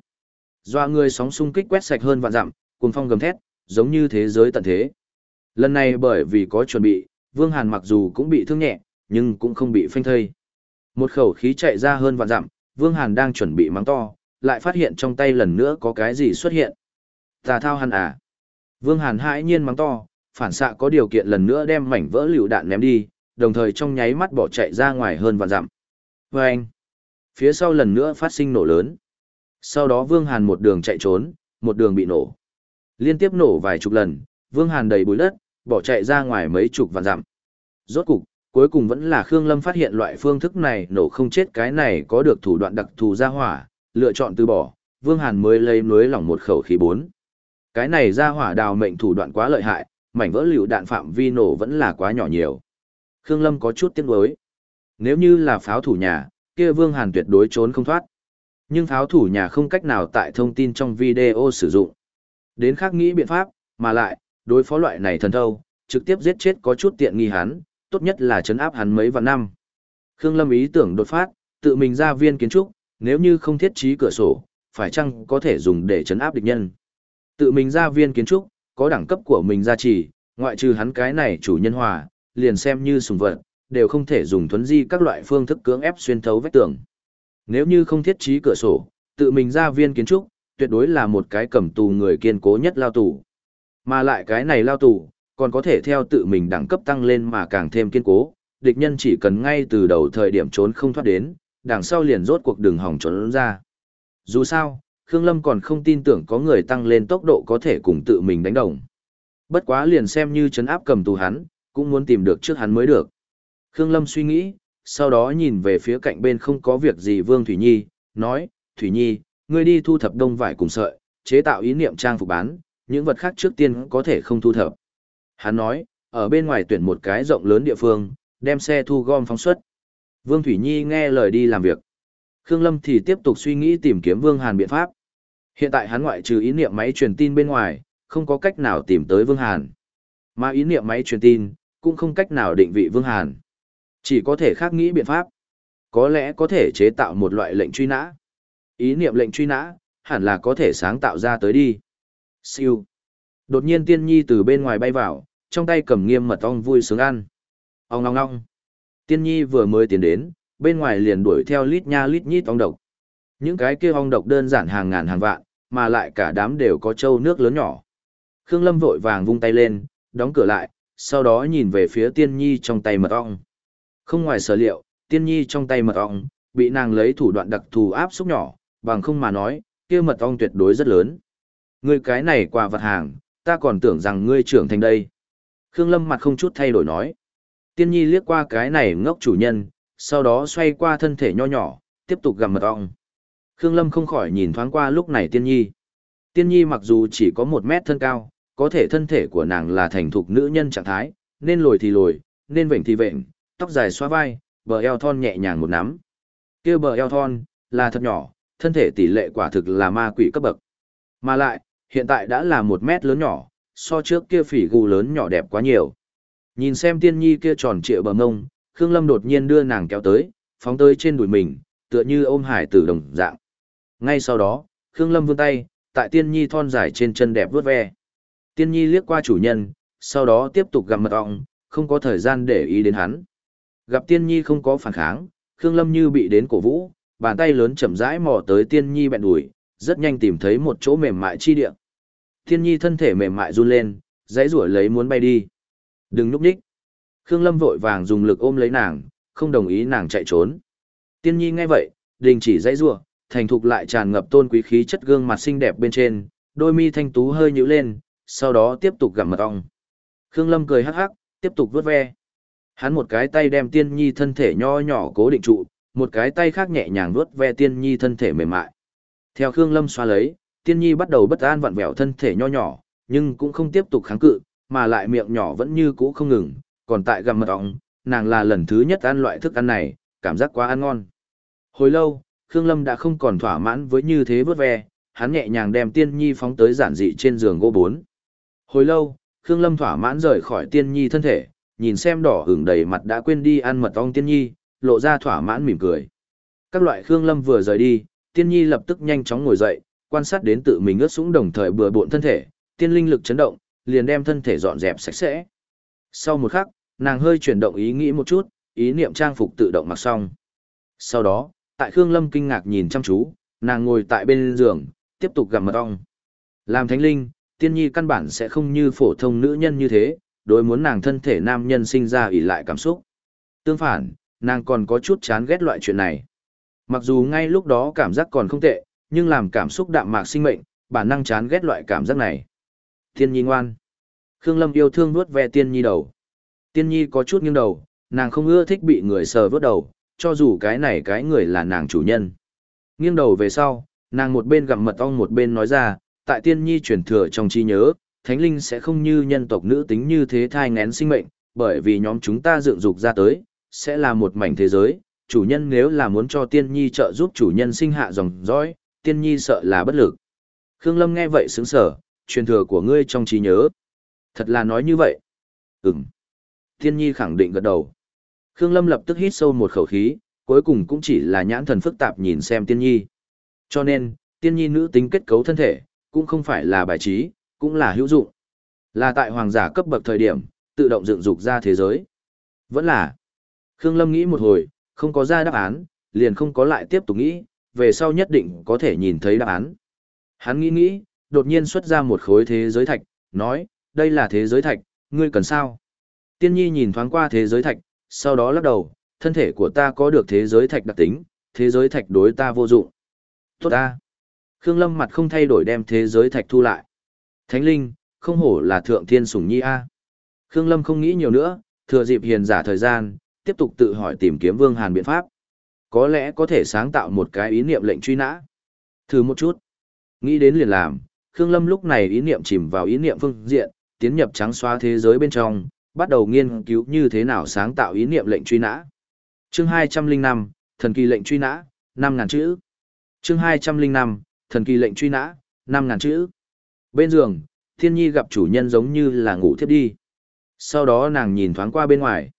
Doa người sóng xung kích quét sạch hơn vạn dặm, cùng phong gầm thét, giống như thế giới tận thế. Lần này bởi vì có chuẩn bị, Vương Hàn mặc dù cũng bị thương nhẹ, nhưng cũng không bị phanh thây. Một khẩu khí chạy ra hơn vạn dặm, Vương Hàn đang chuẩn bị mắng to, lại phát hiện trong tay lần nữa có cái gì xuất hiện. Tà thao hắn à. Vương Hàn hãi nhiên mắng to, phản xạ có điều kiện lần nữa đem mảnh vỡ liều đạn ném đi, đồng thời trong nháy mắt bỏ chạy ra ngoài hơn vạn dặm. Và anh, phía sau lần nữa phát sinh nổ lớn. Sau đó Vương Hàn một đường chạy trốn, một đường bị nổ. Liên tiếp nổ vài chục lần, Vương Hàn đầy bụi đất, bỏ chạy ra ngoài mấy chục vạn dặm. Rốt cục, cuối cùng vẫn là Khương Lâm phát hiện loại phương thức này nổ không chết cái này có được thủ đoạn đặc thù ra hỏa, lựa chọn từ bỏ, Vương Hàn mới lấy núi lỏng một khẩu khí bốn. Cái này ra hỏa đào mệnh thủ đoạn quá lợi hại, mảnh vỡ liệu đạn phạm vi nổ vẫn là quá nhỏ nhiều. Khương Lâm có chút tiếc nuối. Nếu như là pháo thủ nhà, kia Vương Hàn tuyệt đối trốn không thoát. Nhưng pháo thủ nhà không cách nào tại thông tin trong video sử dụng. Đến khác nghĩ biện pháp, mà lại, đối phó loại này thần thâu, trực tiếp giết chết có chút tiện nghi hắn, tốt nhất là chấn áp hắn mấy vạn năm. Khương Lâm ý tưởng đột phát, tự mình ra viên kiến trúc, nếu như không thiết trí cửa sổ, phải chăng có thể dùng để chấn áp địch nhân. Tự mình ra viên kiến trúc, có đẳng cấp của mình gia trì, ngoại trừ hắn cái này chủ nhân hòa, liền xem như sùng vật, đều không thể dùng thuấn di các loại phương thức cưỡng ép xuyên thấu vách tường. Nếu như không thiết trí cửa sổ, tự mình ra viên kiến trúc, tuyệt đối là một cái cầm tù người kiên cố nhất lao tù. Mà lại cái này lao tù, còn có thể theo tự mình đẳng cấp tăng lên mà càng thêm kiên cố, địch nhân chỉ cần ngay từ đầu thời điểm trốn không thoát đến, đằng sau liền rốt cuộc đường hỏng trốn ra. Dù sao, Khương Lâm còn không tin tưởng có người tăng lên tốc độ có thể cùng tự mình đánh đồng. Bất quá liền xem như chấn áp cầm tù hắn, cũng muốn tìm được trước hắn mới được. Khương Lâm suy nghĩ, sau đó nhìn về phía cạnh bên không có việc gì Vương Thủy Nhi, nói, Thủy Nhi, ngươi đi thu thập đông vải cùng sợi, chế tạo ý niệm trang phục bán, những vật khác trước tiên có thể không thu thập. Hắn nói, ở bên ngoài tuyển một cái rộng lớn địa phương, đem xe thu gom phóng xuất. Vương Thủy Nhi nghe lời đi làm việc. Khương Lâm thì tiếp tục suy nghĩ tìm kiếm Vương Hàn biện pháp. Hiện tại hắn ngoại trừ ý niệm máy truyền tin bên ngoài, không có cách nào tìm tới Vương Hàn. Mà ý niệm máy truyền tin, cũng không cách nào định vị Vương Hàn. Chỉ có thể khác nghĩ biện pháp. Có lẽ có thể chế tạo một loại lệnh truy nã. Ý niệm lệnh truy nã, hẳn là có thể sáng tạo ra tới đi. Siêu. Đột nhiên tiên nhi từ bên ngoài bay vào, trong tay cầm nghiêm mật ong vui sướng ăn. Ong ong ong. Tiên nhi vừa mới tiến đến, bên ngoài liền đuổi theo lít nha lít nhít ong độc. Những cái kia ong độc đơn giản hàng ngàn hàng vạn, mà lại cả đám đều có trâu nước lớn nhỏ. Khương Lâm vội vàng vung tay lên, đóng cửa lại, sau đó nhìn về phía tiên nhi trong tay mật ong. Không ngoài sở liệu, tiên nhi trong tay mật ong, bị nàng lấy thủ đoạn đặc thù áp xúc nhỏ, bằng không mà nói, kia mật ong tuyệt đối rất lớn. Ngươi cái này quà vật hàng, ta còn tưởng rằng ngươi trưởng thành đây. Khương Lâm mặt không chút thay đổi nói. Tiên nhi liếc qua cái này ngốc chủ nhân, sau đó xoay qua thân thể nho nhỏ, tiếp tục gặm mật ong. Khương Lâm không khỏi nhìn thoáng qua lúc này tiên nhi. Tiên nhi mặc dù chỉ có một mét thân cao, có thể thân thể của nàng là thành thục nữ nhân trạng thái, nên lồi thì lồi, nên vệnh thì vệnh, tóc dài xóa vai, bờ eo thon nhẹ nhàng một nắm. kia bờ eo thon, là thật nhỏ, thân thể tỷ lệ quả thực là ma quỷ cấp bậc. Mà lại, hiện tại đã là một mét lớn nhỏ, so trước kia phỉ gù lớn nhỏ đẹp quá nhiều. Nhìn xem tiên nhi kia tròn trịa bờ ngông, Khương Lâm đột nhiên đưa nàng kéo tới, phóng tới trên đùi mình, tựa như ôm hải tử đồng dạng. Ngay sau đó, Khương Lâm vươn tay, tại tiên nhi thon dài trên chân đẹp vuốt ve. Tiên nhi liếc qua chủ nhân, sau đó tiếp tục gặm mật ong, không có thời gian để ý đến hắn. Gặp tiên nhi không có phản kháng, Khương Lâm như bị đến cổ vũ, bàn tay lớn chậm rãi mò tới tiên nhi bẹn đùi, rất nhanh tìm thấy một chỗ mềm mại chi địa. Thiên nhi thân thể mềm mại run lên, dãy rủa lấy muốn bay đi. Đừng núp đích. Khương Lâm vội vàng dùng lực ôm lấy nàng, không đồng ý nàng chạy trốn. Tiên nhi nghe vậy, đình chỉ dãy rủa, thành thục lại tràn ngập tôn quý khí chất gương mặt xinh đẹp bên trên, đôi mi thanh tú hơi nhíu lên, sau đó tiếp tục gặm mật ong. Khương Lâm cười hắc hắc, tiếp tục vuốt ve. Hắn một cái tay đem tiên nhi thân thể nho nhỏ cố định trụ, một cái tay khác nhẹ nhàng vuốt ve tiên nhi thân thể mềm mại. Theo Khương Lâm xoa lấy, tiên nhi bắt đầu bất an vặn vẹo thân thể nho nhỏ, nhưng cũng không tiếp tục kháng cự, mà lại miệng nhỏ vẫn như cũ không ngừng, còn tại gặm mật ong, nàng là lần thứ nhất ăn loại thức ăn này, cảm giác quá ăn ngon. Hồi lâu, Khương Lâm đã không còn thỏa mãn với như thế vớt ve, hắn nhẹ nhàng đem tiên nhi phóng tới giản dị trên giường gỗ bốn. Hồi lâu, Khương Lâm thỏa mãn rời khỏi tiên nhi thân thể, nhìn xem đỏ hưởng đầy mặt đã quên đi ăn mật ong tiên nhi, lộ ra thỏa mãn mỉm cười. Các loại Khương Lâm vừa rời đi, tiên nhi lập tức nhanh chóng ngồi dậy, quan sát đến tự mình ướt sũng đồng thời bừa bộn thân thể, tiên linh lực chấn động, liền đem thân thể dọn dẹp sạch sẽ. Sau một khắc, nàng hơi chuyển động ý nghĩ một chút, ý niệm trang phục tự động mặc xong. Sau đó, tại Khương Lâm kinh ngạc nhìn chăm chú, nàng ngồi tại bên giường, tiếp tục gặm mật ong. Làm thánh linh, tiên nhi căn bản sẽ không như phổ thông nữ nhân như thế, đối muốn nàng thân thể nam nhân sinh ra ỷ lại cảm xúc. Tương phản, nàng còn có chút chán ghét loại chuyện này. Mặc dù ngay lúc đó cảm giác còn không tệ, nhưng làm cảm xúc đạm mạc sinh mệnh, bản năng chán ghét loại cảm giác này. Tiên nhi ngoan. Khương Lâm yêu thương vuốt ve tiên nhi đầu. Tiên nhi có chút nghiêng đầu, nàng không ưa thích bị người sờ vuốt đầu, cho dù cái này cái người là nàng chủ nhân. Nghiêng đầu về sau, nàng một bên gặm mật ong một bên nói ra, tại tiên nhi truyền thừa trong trí nhớ, thánh linh sẽ không như nhân tộc nữ tính như thế thai ngén sinh mệnh, bởi vì nhóm chúng ta dựng dục ra tới, sẽ là một mảnh thế giới, chủ nhân nếu là muốn cho tiên nhi trợ giúp chủ nhân sinh hạ dòng dõi, tiên nhi sợ là bất lực. Khương Lâm nghe vậy sững sở, truyền thừa của ngươi trong trí nhớ. Thật là nói như vậy. Ừm. Tiên nhi khẳng định gật đầu. Khương Lâm lập tức hít sâu một khẩu khí, cuối cùng cũng chỉ là nhãn thần phức tạp nhìn xem tiên nhi. Cho nên, tiên nhi nữ tính kết cấu thân thể, cũng không phải là bài trí, cũng là hữu dụng. Là tại hoàng giả cấp bậc thời điểm, tự động dựng dục ra thế giới. Vẫn là. Khương Lâm nghĩ một hồi, không có ra đáp án, liền không có lại tiếp tục nghĩ, về sau nhất định có thể nhìn thấy đáp án. Hắn nghĩ nghĩ, đột nhiên xuất ra một khối thế giới thạch, nói, đây là thế giới thạch, ngươi cần sao? Tiên nhi nhìn thoáng qua thế giới thạch, sau đó lắc đầu, thân thể của ta có được thế giới thạch đặc tính, thế giới thạch đối ta vô dụng. Tốt ta. Khương Lâm mặt không thay đổi đem thế giới thạch thu lại. Thánh linh, không hổ là thượng thiên sủng nhi a. Khương Lâm không nghĩ nhiều nữa, thừa dịp hiền giả thời gian, tiếp tục tự hỏi tìm kiếm Vương Hàn biện pháp. Có lẽ có thể sáng tạo một cái ý niệm lệnh truy nã. Thử một chút. Nghĩ đến liền làm, Khương Lâm lúc này ý niệm chìm vào ý niệm phương diện, tiến nhập trắng xóa thế giới bên trong, bắt đầu nghiên cứu như thế nào sáng tạo ý niệm lệnh truy nã. Chương 205, thần kỳ lệnh truy nã, 5000 chữ. Chương 205, thần kỳ lệnh truy nã, 5000 chữ. Bên giường, Thiên Nhi gặp chủ nhân giống như là ngủ thiếp đi. Sau đó nàng nhìn thoáng qua bên ngoài.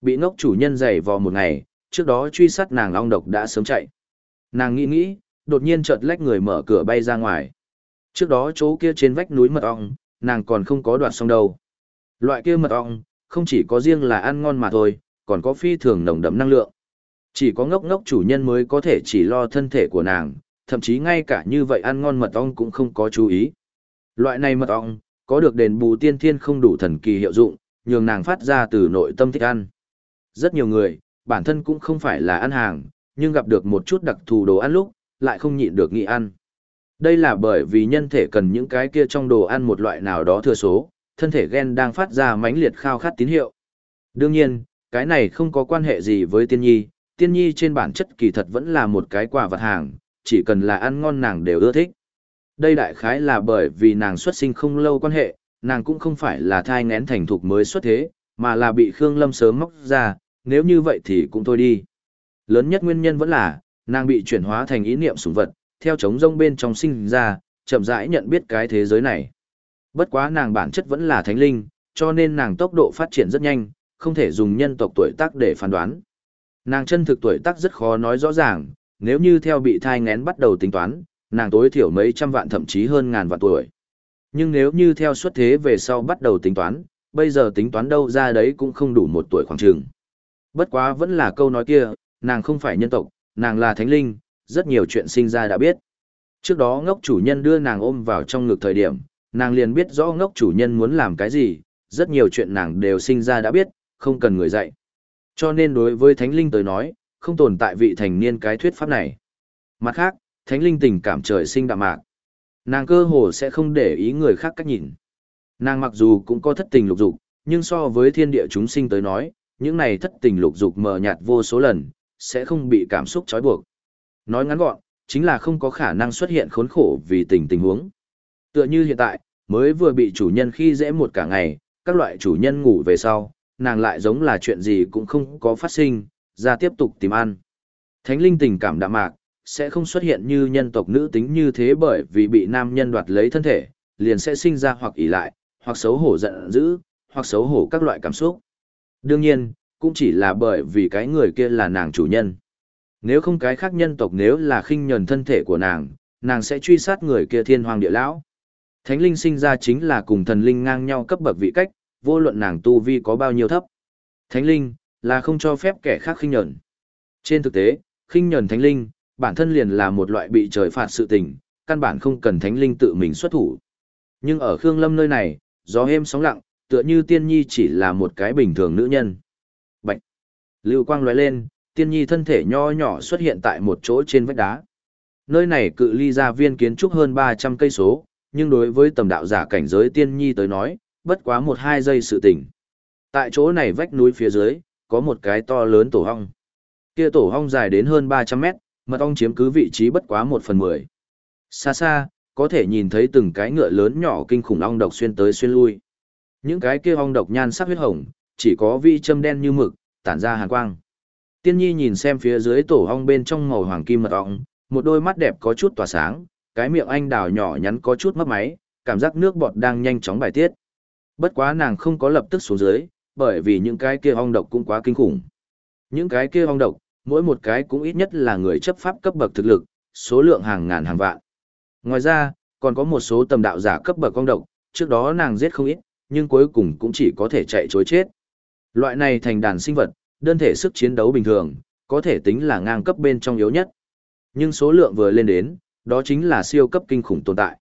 Bị ngốc chủ nhân giày vò một ngày, trước đó truy sát nàng long độc đã sớm chạy. Nàng nghĩ nghĩ, đột nhiên chợt lách người mở cửa bay ra ngoài. Trước đó chỗ kia trên vách núi mật ong, nàng còn không có đoạt xong đâu. Loại kia mật ong, không chỉ có riêng là ăn ngon mà thôi, còn có phi thường nồng đậm năng lượng. Chỉ có ngốc ngốc chủ nhân mới có thể chỉ lo thân thể của nàng, thậm chí ngay cả như vậy ăn ngon mật ong cũng không có chú ý. Loại này mật ong, có được đền bù tiên thiên không đủ thần kỳ hiệu dụng, nhường nàng phát ra từ nội tâm thích ăn. Rất nhiều người, bản thân cũng không phải là ăn hàng, nhưng gặp được một chút đặc thù đồ ăn lúc, lại không nhịn được nghĩ ăn. Đây là bởi vì nhân thể cần những cái kia trong đồ ăn một loại nào đó thừa số, thân thể gen đang phát ra mãnh liệt khao khát tín hiệu. Đương nhiên, cái này không có quan hệ gì với tiên nhi, tiên nhi trên bản chất kỳ thật vẫn là một cái quả vật hàng, chỉ cần là ăn ngon nàng đều ưa thích. Đây đại khái là bởi vì nàng xuất sinh không lâu quan hệ, nàng cũng không phải là thai ngén thành thục mới xuất thế, mà là bị Khương Lâm sớm móc ra, nếu như vậy thì cũng thôi đi. Lớn nhất nguyên nhân vẫn là, nàng bị chuyển hóa thành ý niệm sủng vật, theo chống rông bên trong sinh ra, chậm rãi nhận biết cái thế giới này. Bất quá nàng bản chất vẫn là thánh linh, cho nên nàng tốc độ phát triển rất nhanh, không thể dùng nhân tộc tuổi tác để phán đoán. Nàng chân thực tuổi tác rất khó nói rõ ràng, nếu như theo bị thai ngén bắt đầu tính toán, nàng tối thiểu mấy trăm vạn thậm chí hơn ngàn vạn tuổi. Nhưng nếu như theo xuất thế về sau bắt đầu tính toán, bây giờ tính toán đâu ra đấy cũng không đủ một tuổi khoảng trường. Bất quá vẫn là câu nói kia, nàng không phải nhân tộc, nàng là thánh linh, rất nhiều chuyện sinh ra đã biết. Trước đó ngốc chủ nhân đưa nàng ôm vào trong ngực thời điểm, nàng liền biết rõ ngốc chủ nhân muốn làm cái gì, rất nhiều chuyện nàng đều sinh ra đã biết, không cần người dạy. Cho nên đối với thánh linh tới nói, không tồn tại vị thành niên cái thuyết pháp này. Mặt khác, thánh linh tình cảm trời sinh đạm mạc. Nàng cơ hồ sẽ không để ý người khác cách nhìn. Nàng mặc dù cũng có thất tình lục dục, nhưng so với thiên địa chúng sinh tới nói, những này thất tình lục dục mờ nhạt vô số lần, sẽ không bị cảm xúc trói buộc. Nói ngắn gọn, chính là không có khả năng xuất hiện khốn khổ vì tình tình huống. Tựa như hiện tại, mới vừa bị chủ nhân khi dễ một cả ngày, các loại chủ nhân ngủ về sau, nàng lại giống là chuyện gì cũng không có phát sinh, ra tiếp tục tìm ăn. Thánh linh tình cảm đạm mạc, sẽ không xuất hiện như nhân tộc nữ tính như thế bởi vì bị nam nhân đoạt lấy thân thể, liền sẽ sinh ra hoặc ỷ lại, hoặc xấu hổ giận dữ, hoặc xấu hổ các loại cảm xúc. Đương nhiên, cũng chỉ là bởi vì cái người kia là nàng chủ nhân. Nếu không cái khác nhân tộc nếu là khinh nhẫn thân thể của nàng, nàng sẽ truy sát người kia thiên hoàng địa lão. Thánh linh sinh ra chính là cùng thần linh ngang nhau cấp bậc vị cách, vô luận nàng tu vi có bao nhiêu thấp. Thánh linh là không cho phép kẻ khác khinh nhẫn. Trên thực tế, khinh nhẫn thánh linh, bản thân liền là một loại bị trời phạt sự tình, căn bản không cần thánh linh tự mình xuất thủ. Nhưng ở Khương Lâm nơi này, gió êm sóng lặng, tựa như tiên nhi chỉ là một cái bình thường nữ nhân. Bạch! Lưu quang lóe lên, tiên nhi thân thể nho nhỏ xuất hiện tại một chỗ trên vách đá. Nơi này cự ly ra viên kiến trúc hơn 300 cây số, nhưng đối với tầm đạo giả cảnh giới tiên nhi tới nói, bất quá một hai giây sự tỉnh. Tại chỗ này vách núi phía dưới, có một cái to lớn tổ hong. Kia tổ hong dài đến hơn 300 mét, mật ong chiếm cứ vị trí bất quá một phần mười. Xa xa, có thể nhìn thấy từng cái ngựa lớn nhỏ kinh khủng ong độc xuyên tới xuyên lui. Những cái kia ong độc nhan sắc huyết hồng, chỉ có vi châm đen như mực, tản ra hàn quang. Tiên nhi nhìn xem phía dưới tổ ong bên trong màu hoàng kim mật ong, một đôi mắt đẹp có chút tỏa sáng, cái miệng anh đào nhỏ nhắn có chút mấp máy, cảm giác nước bọt đang nhanh chóng bài tiết. Bất quá nàng không có lập tức xuống dưới, bởi vì những cái kia ong độc cũng quá kinh khủng. Những cái kia ong độc, mỗi một cái cũng ít nhất là người chấp pháp cấp bậc thực lực, số lượng hàng ngàn hàng vạn. Ngoài ra, còn có một số tầm đạo giả cấp bậc ong độc, trước đó nàng giết không ít, nhưng cuối cùng cũng chỉ có thể chạy chối chết. Loại này thành đàn sinh vật, đơn thể sức chiến đấu bình thường, có thể tính là ngang cấp bên trong yếu nhất. Nhưng số lượng vừa lên đến, đó chính là siêu cấp kinh khủng tồn tại.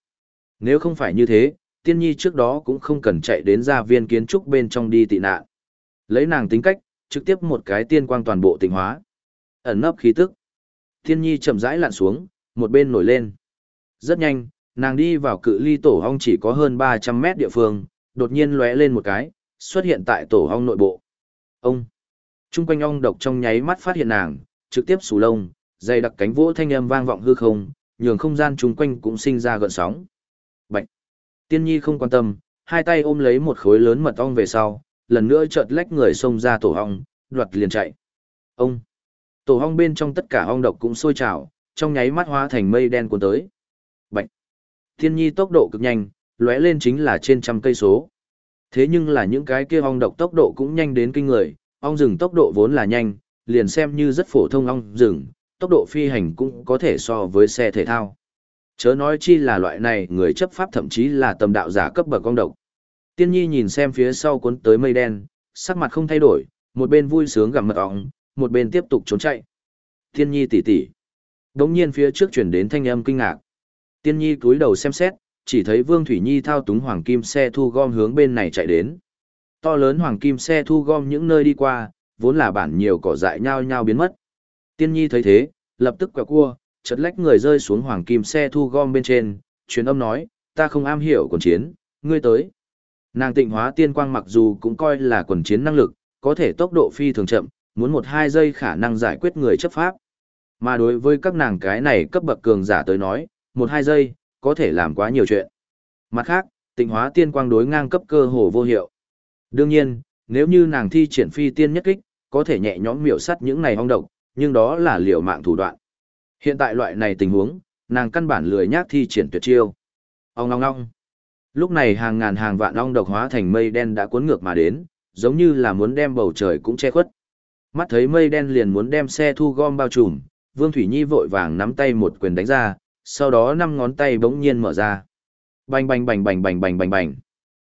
Nếu không phải như thế, tiên nhi trước đó cũng không cần chạy đến gia viên kiến trúc bên trong đi tị nạn. Lấy nàng tính cách, trực tiếp một cái tiên quang toàn bộ tịnh hóa. Ẩn nấp khí tức. Tiên nhi chậm rãi lặn xuống, một bên nổi lên. Rất nhanh, nàng đi vào cự ly tổ hong chỉ có hơn 300 mét địa phương, đột nhiên lóe lên một cái, xuất hiện tại tổ ong nội bộ. Ông! Trung quanh ong độc trong nháy mắt phát hiện nàng, trực tiếp sù lông, dày đặc cánh vỗ thanh âm vang vọng hư không, nhường không gian chung quanh cũng sinh ra gợn sóng. Bạch! Tiên nhi không quan tâm, hai tay ôm lấy một khối lớn mật ong về sau, lần nữa chợt lách người xông ra tổ ong, đoạt liền chạy. Ông! Tổ ong bên trong tất cả ong độc cũng sôi trào, trong nháy mắt hóa thành mây đen cuốn tới. Bạch! Tiên nhi tốc độ cực nhanh, lóe lên chính là trên trăm cây số. Thế nhưng là những cái kia ong độc tốc độ cũng nhanh đến kinh người, ong rừng tốc độ vốn là nhanh, liền xem như rất phổ thông ong rừng, tốc độ phi hành cũng có thể so với xe thể thao. Chớ nói chi là loại này người chấp pháp thậm chí là tầm đạo giả cấp bậc ong độc. Tiên nhi nhìn xem phía sau cuốn tới mây đen, sắc mặt không thay đổi, một bên vui sướng gặm mật ong, một bên tiếp tục trốn chạy. Tiên nhi tỉ tỉ. Đống nhiên phía trước chuyển đến thanh âm kinh ngạc. Tiên nhi cúi đầu xem xét, chỉ thấy Vương Thủy Nhi thao túng hoàng kim xe thu gom hướng bên này chạy đến. To lớn hoàng kim xe thu gom những nơi đi qua, vốn là bản nhiều cỏ dại nhao nhao biến mất. Tiên Nhi thấy thế, lập tức quẹo cua, chật lách người rơi xuống hoàng kim xe thu gom bên trên, truyền âm nói, ta không am hiểu quần chiến, ngươi tới. Nàng tịnh hóa tiên quang mặc dù cũng coi là quần chiến năng lực, có thể tốc độ phi thường chậm, muốn một hai giây khả năng giải quyết người chấp pháp. Mà đối với các nàng cái này cấp bậc cường giả tới nói, một hai giây, có thể làm quá nhiều chuyện. Mặt khác, tịnh hóa tiên quang đối ngang cấp cơ hồ vô hiệu. Đương nhiên, nếu như nàng thi triển phi tiên nhất kích, có thể nhẹ nhõm miểu sắt những này hong độc, nhưng đó là liều mạng thủ đoạn. Hiện tại loại này tình huống, nàng căn bản lười nhác thi triển tuyệt chiêu. Ông ngong ngong. Lúc này hàng ngàn hàng vạn ong độc hóa thành mây đen đã cuốn ngược mà đến, giống như là muốn đem bầu trời cũng che khuất. Mắt thấy mây đen liền muốn đem xe thu gom bao trùm, Vương Thủy Nhi vội vàng nắm tay một quyền đánh ra, sau đó năm ngón tay bỗng nhiên mở ra. Bành bành bành bành bành bành bành bành.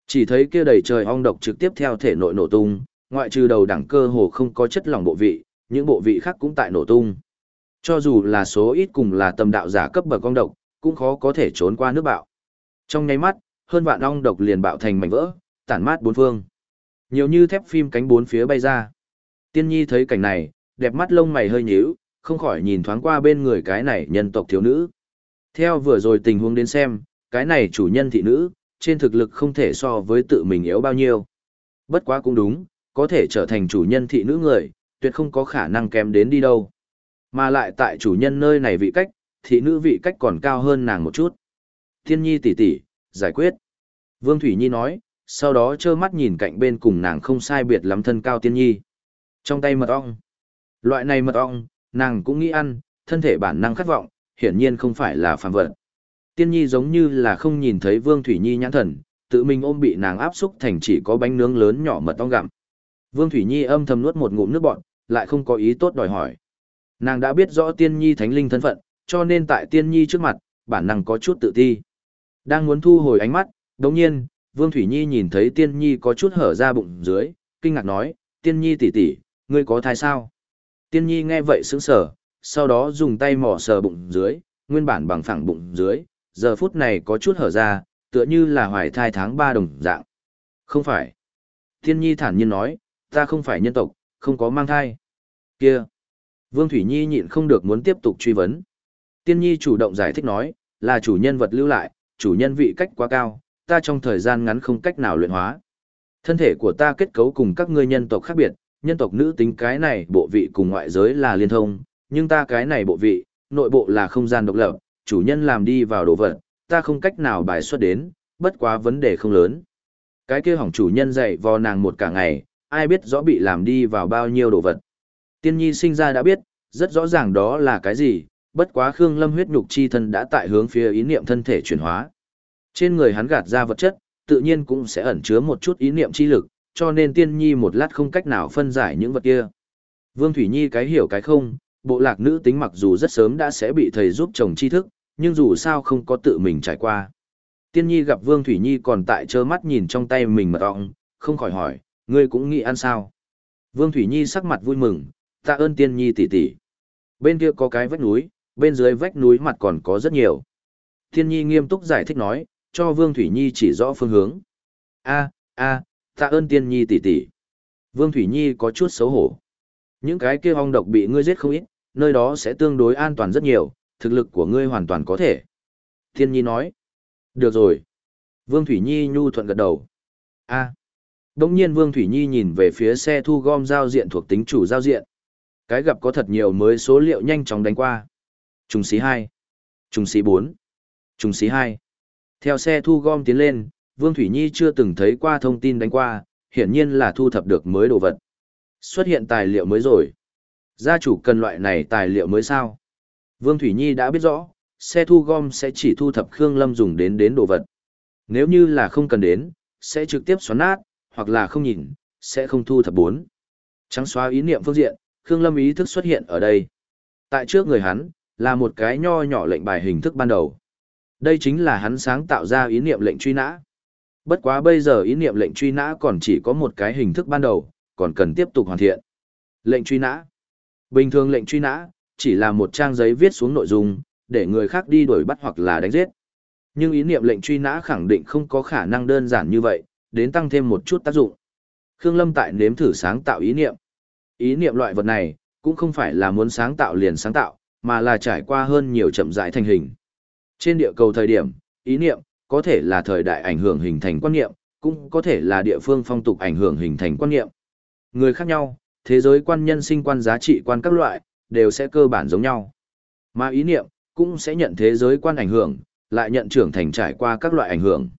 Chỉ thấy kia đầy trời ong độc trực tiếp theo thể nội nổ tung, ngoại trừ đầu đẳng cơ hồ không có chất lỏng bộ vị, những bộ vị khác cũng tại nổ tung. Cho dù là số ít cùng là tầm đạo giả cấp bậc ong độc, cũng khó có thể trốn qua nước bạo. Trong nháy mắt, hơn vạn ong độc liền bạo thành mảnh vỡ, tản mát bốn phương. Nhiều như thép phim cánh bốn phía bay ra. Tiên nhi thấy cảnh này, đẹp mắt lông mày hơi nhíu, không khỏi nhìn thoáng qua bên người cái này nhân tộc thiếu nữ. Theo vừa rồi tình huống đến xem, cái này chủ nhân thị nữ, trên thực lực không thể so với tự mình yếu bao nhiêu. Bất quá cũng đúng, có thể trở thành chủ nhân thị nữ người, tuyệt không có khả năng kém đến đi đâu. Mà lại tại chủ nhân nơi này vị cách, thị nữ vị cách còn cao hơn nàng một chút. Thiên nhi tỷ tỷ, giải quyết. Vương Thủy Nhi nói, sau đó trơ mắt nhìn cạnh bên cùng nàng không sai biệt lắm thân cao tiên nhi. Trong tay mật ong. Loại này mật ong, nàng cũng nghĩ ăn, thân thể bản năng khát vọng, hiển nhiên không phải là phàm vật. Tiên nhi giống như là không nhìn thấy Vương Thủy Nhi nhãn thần, tự mình ôm bị nàng áp xúc thành chỉ có bánh nướng lớn nhỏ mật ong gặm. Vương Thủy Nhi âm thầm nuốt một ngụm nước bọt, lại không có ý tốt đòi hỏi. Nàng đã biết rõ tiên nhi thánh linh thân phận, cho nên tại tiên nhi trước mặt, bản năng có chút tự ti. Đang muốn thu hồi ánh mắt, đột nhiên, Vương Thủy Nhi nhìn thấy tiên nhi có chút hở ra bụng dưới, kinh ngạc nói, tiên nhi tỷ tỷ, ngươi có thai sao? Tiên nhi nghe vậy sững sờ, sau đó dùng tay mò sờ bụng dưới, nguyên bản bằng phẳng bụng dưới, giờ phút này có chút hở ra, tựa như là hoài thai tháng 3 đồng dạng. Không phải. thiên nhi thản nhiên nói, ta không phải nhân tộc, không có mang thai. Kia. Vương Thủy Nhi nhịn không được muốn tiếp tục truy vấn. Tiên nhi chủ động giải thích nói, là chủ nhân vật lưu lại, chủ nhân vị cách quá cao, ta trong thời gian ngắn không cách nào luyện hóa. Thân thể của ta kết cấu cùng các ngươi nhân tộc khác biệt, nhân tộc nữ tính cái này bộ vị cùng ngoại giới là liên thông, nhưng ta cái này bộ vị, nội bộ là không gian độc lập, chủ nhân làm đi vào đồ vật, ta không cách nào bài xuất đến, bất quá vấn đề không lớn. Cái kia hỏng chủ nhân dạy vò nàng một cả ngày, ai biết rõ bị làm đi vào bao nhiêu đồ vật. Tiên nhi sinh ra đã biết, rất rõ ràng đó là cái gì, bất quá Khương Lâm huyết nhục chi thân đã tại hướng phía ý niệm thân thể chuyển hóa. Trên người hắn gạt ra vật chất, tự nhiên cũng sẽ ẩn chứa một chút ý niệm chi lực, cho nên tiên nhi một lát không cách nào phân giải những vật kia. Vương Thủy Nhi cái hiểu cái không, bộ lạc nữ tính mặc dù rất sớm đã sẽ bị thầy giúp chồng tri thức, nhưng dù sao không có tự mình trải qua. Tiên nhi gặp Vương Thủy Nhi còn tại trơ mắt nhìn trong tay mình mật ong, không khỏi hỏi, ngươi cũng nghĩ ăn sao? Vương Thủy Nhi sắc mặt vui mừng, tạ ơn tiên nhi tỷ tỷ. Bên kia có cái vách núi, bên dưới vách núi mặt còn có rất nhiều. Tiên nhi nghiêm túc giải thích nói, cho Vương Thủy Nhi chỉ rõ phương hướng. A, a, tạ ơn tiên nhi tỷ tỷ. Vương Thủy Nhi có chút xấu hổ. Những cái kia ong độc bị ngươi giết không ít, nơi đó sẽ tương đối an toàn rất nhiều, thực lực của ngươi hoàn toàn có thể. Thiên Nhi nói. Được rồi. Vương Thủy Nhi nhu thuận gật đầu. A. À. Đông nhiên Vương Thủy Nhi nhìn về phía xe thu gom giao diện thuộc tính chủ giao diện. Cái gặp có thật nhiều mới số liệu nhanh chóng đánh qua. Trùng xí 2. Trùng xí 4. Trùng xí 2. Theo xe thu gom tiến lên, Vương Thủy Nhi chưa từng thấy qua thông tin đánh qua, hiển nhiên là thu thập được mới đồ vật. Xuất hiện tài liệu mới rồi. Gia chủ cần loại này tài liệu mới sao? Vương Thủy Nhi đã biết rõ, xe thu gom sẽ chỉ thu thập Khương Lâm dùng đến đến đồ vật. Nếu như là không cần đến, sẽ trực tiếp xoắn nát, hoặc là không nhìn, sẽ không thu thập bốn. Trắng xóa ý niệm phương diện, Khương Lâm ý thức xuất hiện ở đây. Tại trước người hắn, là một cái nho nhỏ lệnh bài hình thức ban đầu. Đây chính là hắn sáng tạo ra ý niệm lệnh truy nã. Bất quá bây giờ ý niệm lệnh truy nã còn chỉ có một cái hình thức ban đầu, còn cần tiếp tục hoàn thiện. Lệnh truy nã. Bình thường lệnh truy nã chỉ là một trang giấy viết xuống nội dung, để người khác đi đuổi bắt hoặc là đánh giết. Nhưng ý niệm lệnh truy nã khẳng định không có khả năng đơn giản như vậy, đến tăng thêm một chút tác dụng. Khương Lâm tại nếm thử sáng tạo ý niệm. Ý niệm loại vật này, cũng không phải là muốn sáng tạo liền sáng tạo, mà là trải qua hơn nhiều chậm rãi thành hình. Trên địa cầu thời điểm, ý niệm có thể là thời đại ảnh hưởng hình thành quan niệm, cũng có thể là địa phương phong tục ảnh hưởng hình thành quan niệm. Người khác nhau, thế giới quan nhân sinh quan giá trị quan các loại, đều sẽ cơ bản giống nhau. Mà ý niệm, cũng sẽ nhận thế giới quan ảnh hưởng, lại nhận trưởng thành trải qua các loại ảnh hưởng.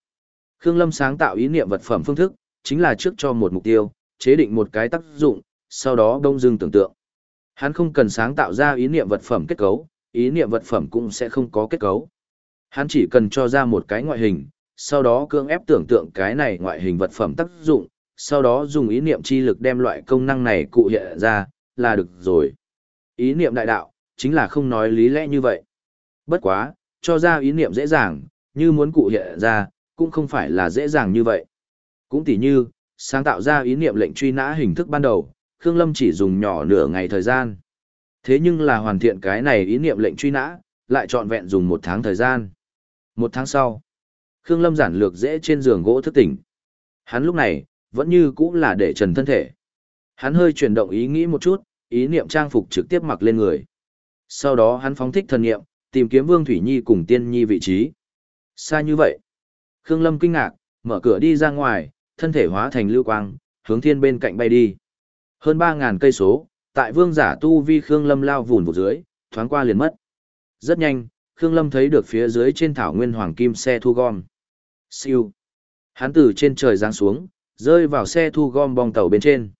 Khương Lâm sáng tạo ý niệm vật phẩm phương thức, chính là trước cho một mục tiêu, chế định một cái tác dụng, sau đó đông dưng tưởng tượng. Hắn không cần sáng tạo ra ý niệm vật phẩm kết cấu, ý niệm vật phẩm cũng sẽ không có kết cấu. Hắn chỉ cần cho ra một cái ngoại hình, sau đó cưỡng ép tưởng tượng cái này ngoại hình vật phẩm tác dụng, sau đó dùng ý niệm chi lực đem loại công năng này cụ hiện ra, là được rồi. Ý niệm đại đạo, chính là không nói lý lẽ như vậy. Bất quá, cho ra ý niệm dễ dàng, như muốn cụ hiện ra, cũng không phải là dễ dàng như vậy. Cũng tỉ như, sáng tạo ra ý niệm lệnh truy nã hình thức ban đầu, Khương Lâm chỉ dùng nhỏ nửa ngày thời gian. Thế nhưng là hoàn thiện cái này ý niệm lệnh truy nã, lại trọn vẹn dùng một tháng thời gian. Một tháng sau, Khương Lâm giản lược dễ trên giường gỗ thức tỉnh. Hắn lúc này, vẫn như cũng là để trần thân thể. Hắn hơi chuyển động ý nghĩ một chút, ý niệm trang phục trực tiếp mặc lên người. Sau đó hắn phóng thích thần niệm, tìm kiếm Vương Thủy Nhi cùng Tiên Nhi vị trí. Xa như vậy. Khương Lâm kinh ngạc, mở cửa đi ra ngoài, thân thể hóa thành lưu quang, hướng thiên bên cạnh bay đi. Hơn 3.000 cây số, tại vương giả tu vi Khương Lâm lao vùn vụt dưới, thoáng qua liền mất. Rất nhanh, Khương Lâm thấy được phía dưới trên thảo nguyên hoàng kim xe thu gom. Siêu. Hắn từ trên trời giáng xuống, rơi vào xe thu gom bong tàu bên trên.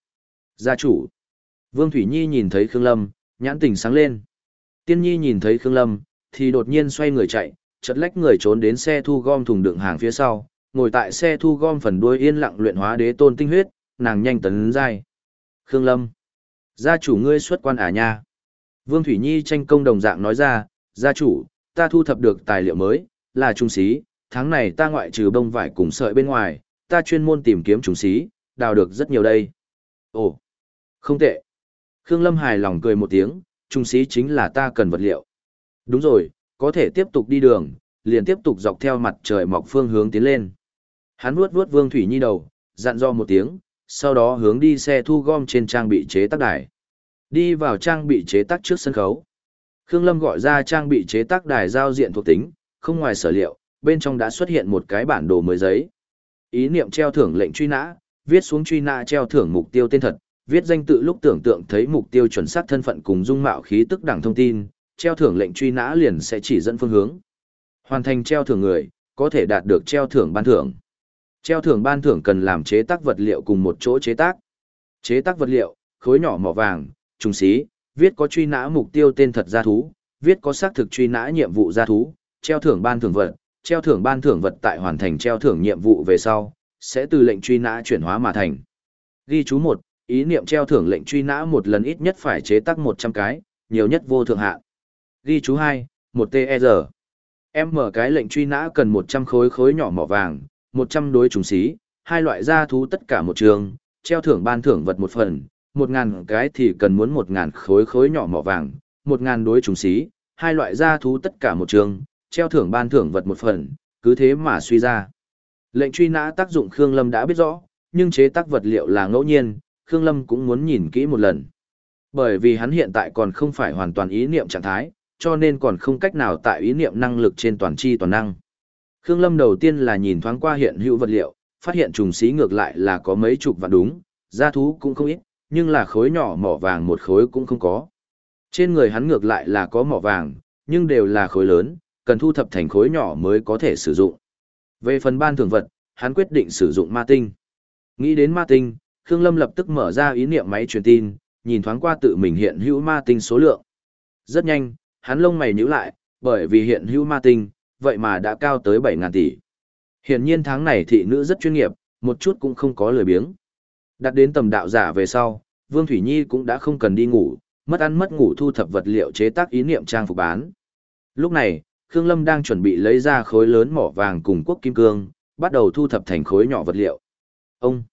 Gia chủ. Vương Thủy Nhi nhìn thấy Khương Lâm, nhãn tình sáng lên. Tiên Nhi nhìn thấy Khương Lâm, thì đột nhiên xoay người chạy, chật lách người trốn đến xe thu gom thùng đựng hàng phía sau, ngồi tại xe thu gom phần đuôi yên lặng luyện hóa đế tôn tinh huyết, nàng nhanh tấn dai. Khương Lâm. Gia chủ ngươi xuất quan à nha. Vương Thủy Nhi tranh công đồng dạng nói ra, gia chủ, ta thu thập được tài liệu mới, là trung sĩ, tháng này ta ngoại trừ bông vải cùng sợi bên ngoài, ta chuyên môn tìm kiếm trung sĩ, đào được rất nhiều đây. Ồ, không tệ. Khương Lâm hài lòng cười một tiếng, trung sĩ chính là ta cần vật liệu. Đúng rồi, có thể tiếp tục đi đường, liền tiếp tục dọc theo mặt trời mọc phương hướng tiến lên. Hắn vuốt vuốt Vương Thủy Nhi đầu, dặn dò một tiếng, sau đó hướng đi xe thu gom trên trang bị chế tác đài. Đi vào trang bị chế tác trước sân khấu. Khương Lâm gọi ra trang bị chế tác đài giao diện thuộc tính, không ngoài sở liệu, bên trong đã xuất hiện một cái bản đồ mới giấy. Ý niệm treo thưởng lệnh truy nã, viết xuống truy nã treo thưởng mục tiêu tên thật, viết danh tự lúc tưởng tượng thấy mục tiêu chuẩn xác thân phận cùng dung mạo khí tức đẳng thông tin, treo thưởng lệnh truy nã liền sẽ chỉ dẫn phương hướng. Hoàn thành treo thưởng người, có thể đạt được treo thưởng ban thưởng. Treo thưởng ban thưởng cần làm chế tác vật liệu cùng một chỗ chế tác. Chế tác vật liệu, khối nhỏ mỏ vàng, trùng xí, viết có truy nã mục tiêu tên thật gia thú, viết có xác thực truy nã nhiệm vụ gia thú, treo thưởng ban thưởng vật, treo thưởng ban thưởng vật tại hoàn thành treo thưởng nhiệm vụ về sau, sẽ từ lệnh truy nã chuyển hóa mà thành. Ghi chú một, ý niệm treo thưởng lệnh truy nã một lần ít nhất phải chế tác 100 cái, nhiều nhất vô thượng hạn. Ghi chú 2, một TR. Em mở cái lệnh truy nã cần 100 khối khối nhỏ mỏ vàng, 100 đối trùng xí, hai loại gia thú tất cả một trường, treo thưởng ban thưởng vật một phần, 1000 cái thì cần muốn 1000 khối khối nhỏ mỏ vàng, 1000 đối trùng xí, hai loại gia thú tất cả một trường, treo thưởng ban thưởng vật một phần, cứ thế mà suy ra. Lệnh truy nã tác dụng Khương Lâm đã biết rõ, nhưng chế tác vật liệu là ngẫu nhiên, Khương Lâm cũng muốn nhìn kỹ một lần. Bởi vì hắn hiện tại còn không phải hoàn toàn ý niệm trạng thái, cho nên còn không cách nào tại ý niệm năng lực trên toàn chi toàn năng. Khương Lâm đầu tiên là nhìn thoáng qua hiện hữu vật liệu, phát hiện trùng xí ngược lại là có mấy chục vạn đúng, gia thú cũng không ít, nhưng là khối nhỏ mỏ vàng một khối cũng không có. Trên người hắn ngược lại là có mỏ vàng, nhưng đều là khối lớn, cần thu thập thành khối nhỏ mới có thể sử dụng. Về phần ban thưởng vật, hắn quyết định sử dụng ma tinh. Nghĩ đến ma tinh, Khương Lâm lập tức mở ra ý niệm máy truyền tin, nhìn thoáng qua tự mình hiện hữu ma tinh số lượng. Rất nhanh, hắn lông mày nhíu lại, bởi vì hiện hữu ma tinh, vậy mà đã cao tới 7.000 tỷ. Hiển nhiên tháng này thị nữ rất chuyên nghiệp, một chút cũng không có lười biếng. Đặt đến tầm đạo giả về sau, Vương Thủy Nhi cũng đã không cần đi ngủ, mất ăn mất ngủ thu thập vật liệu chế tác ý niệm trang phục bán. Lúc này, Khương Lâm đang chuẩn bị lấy ra khối lớn mỏ vàng cùng quốc kim cương, bắt đầu thu thập thành khối nhỏ vật liệu. Ông!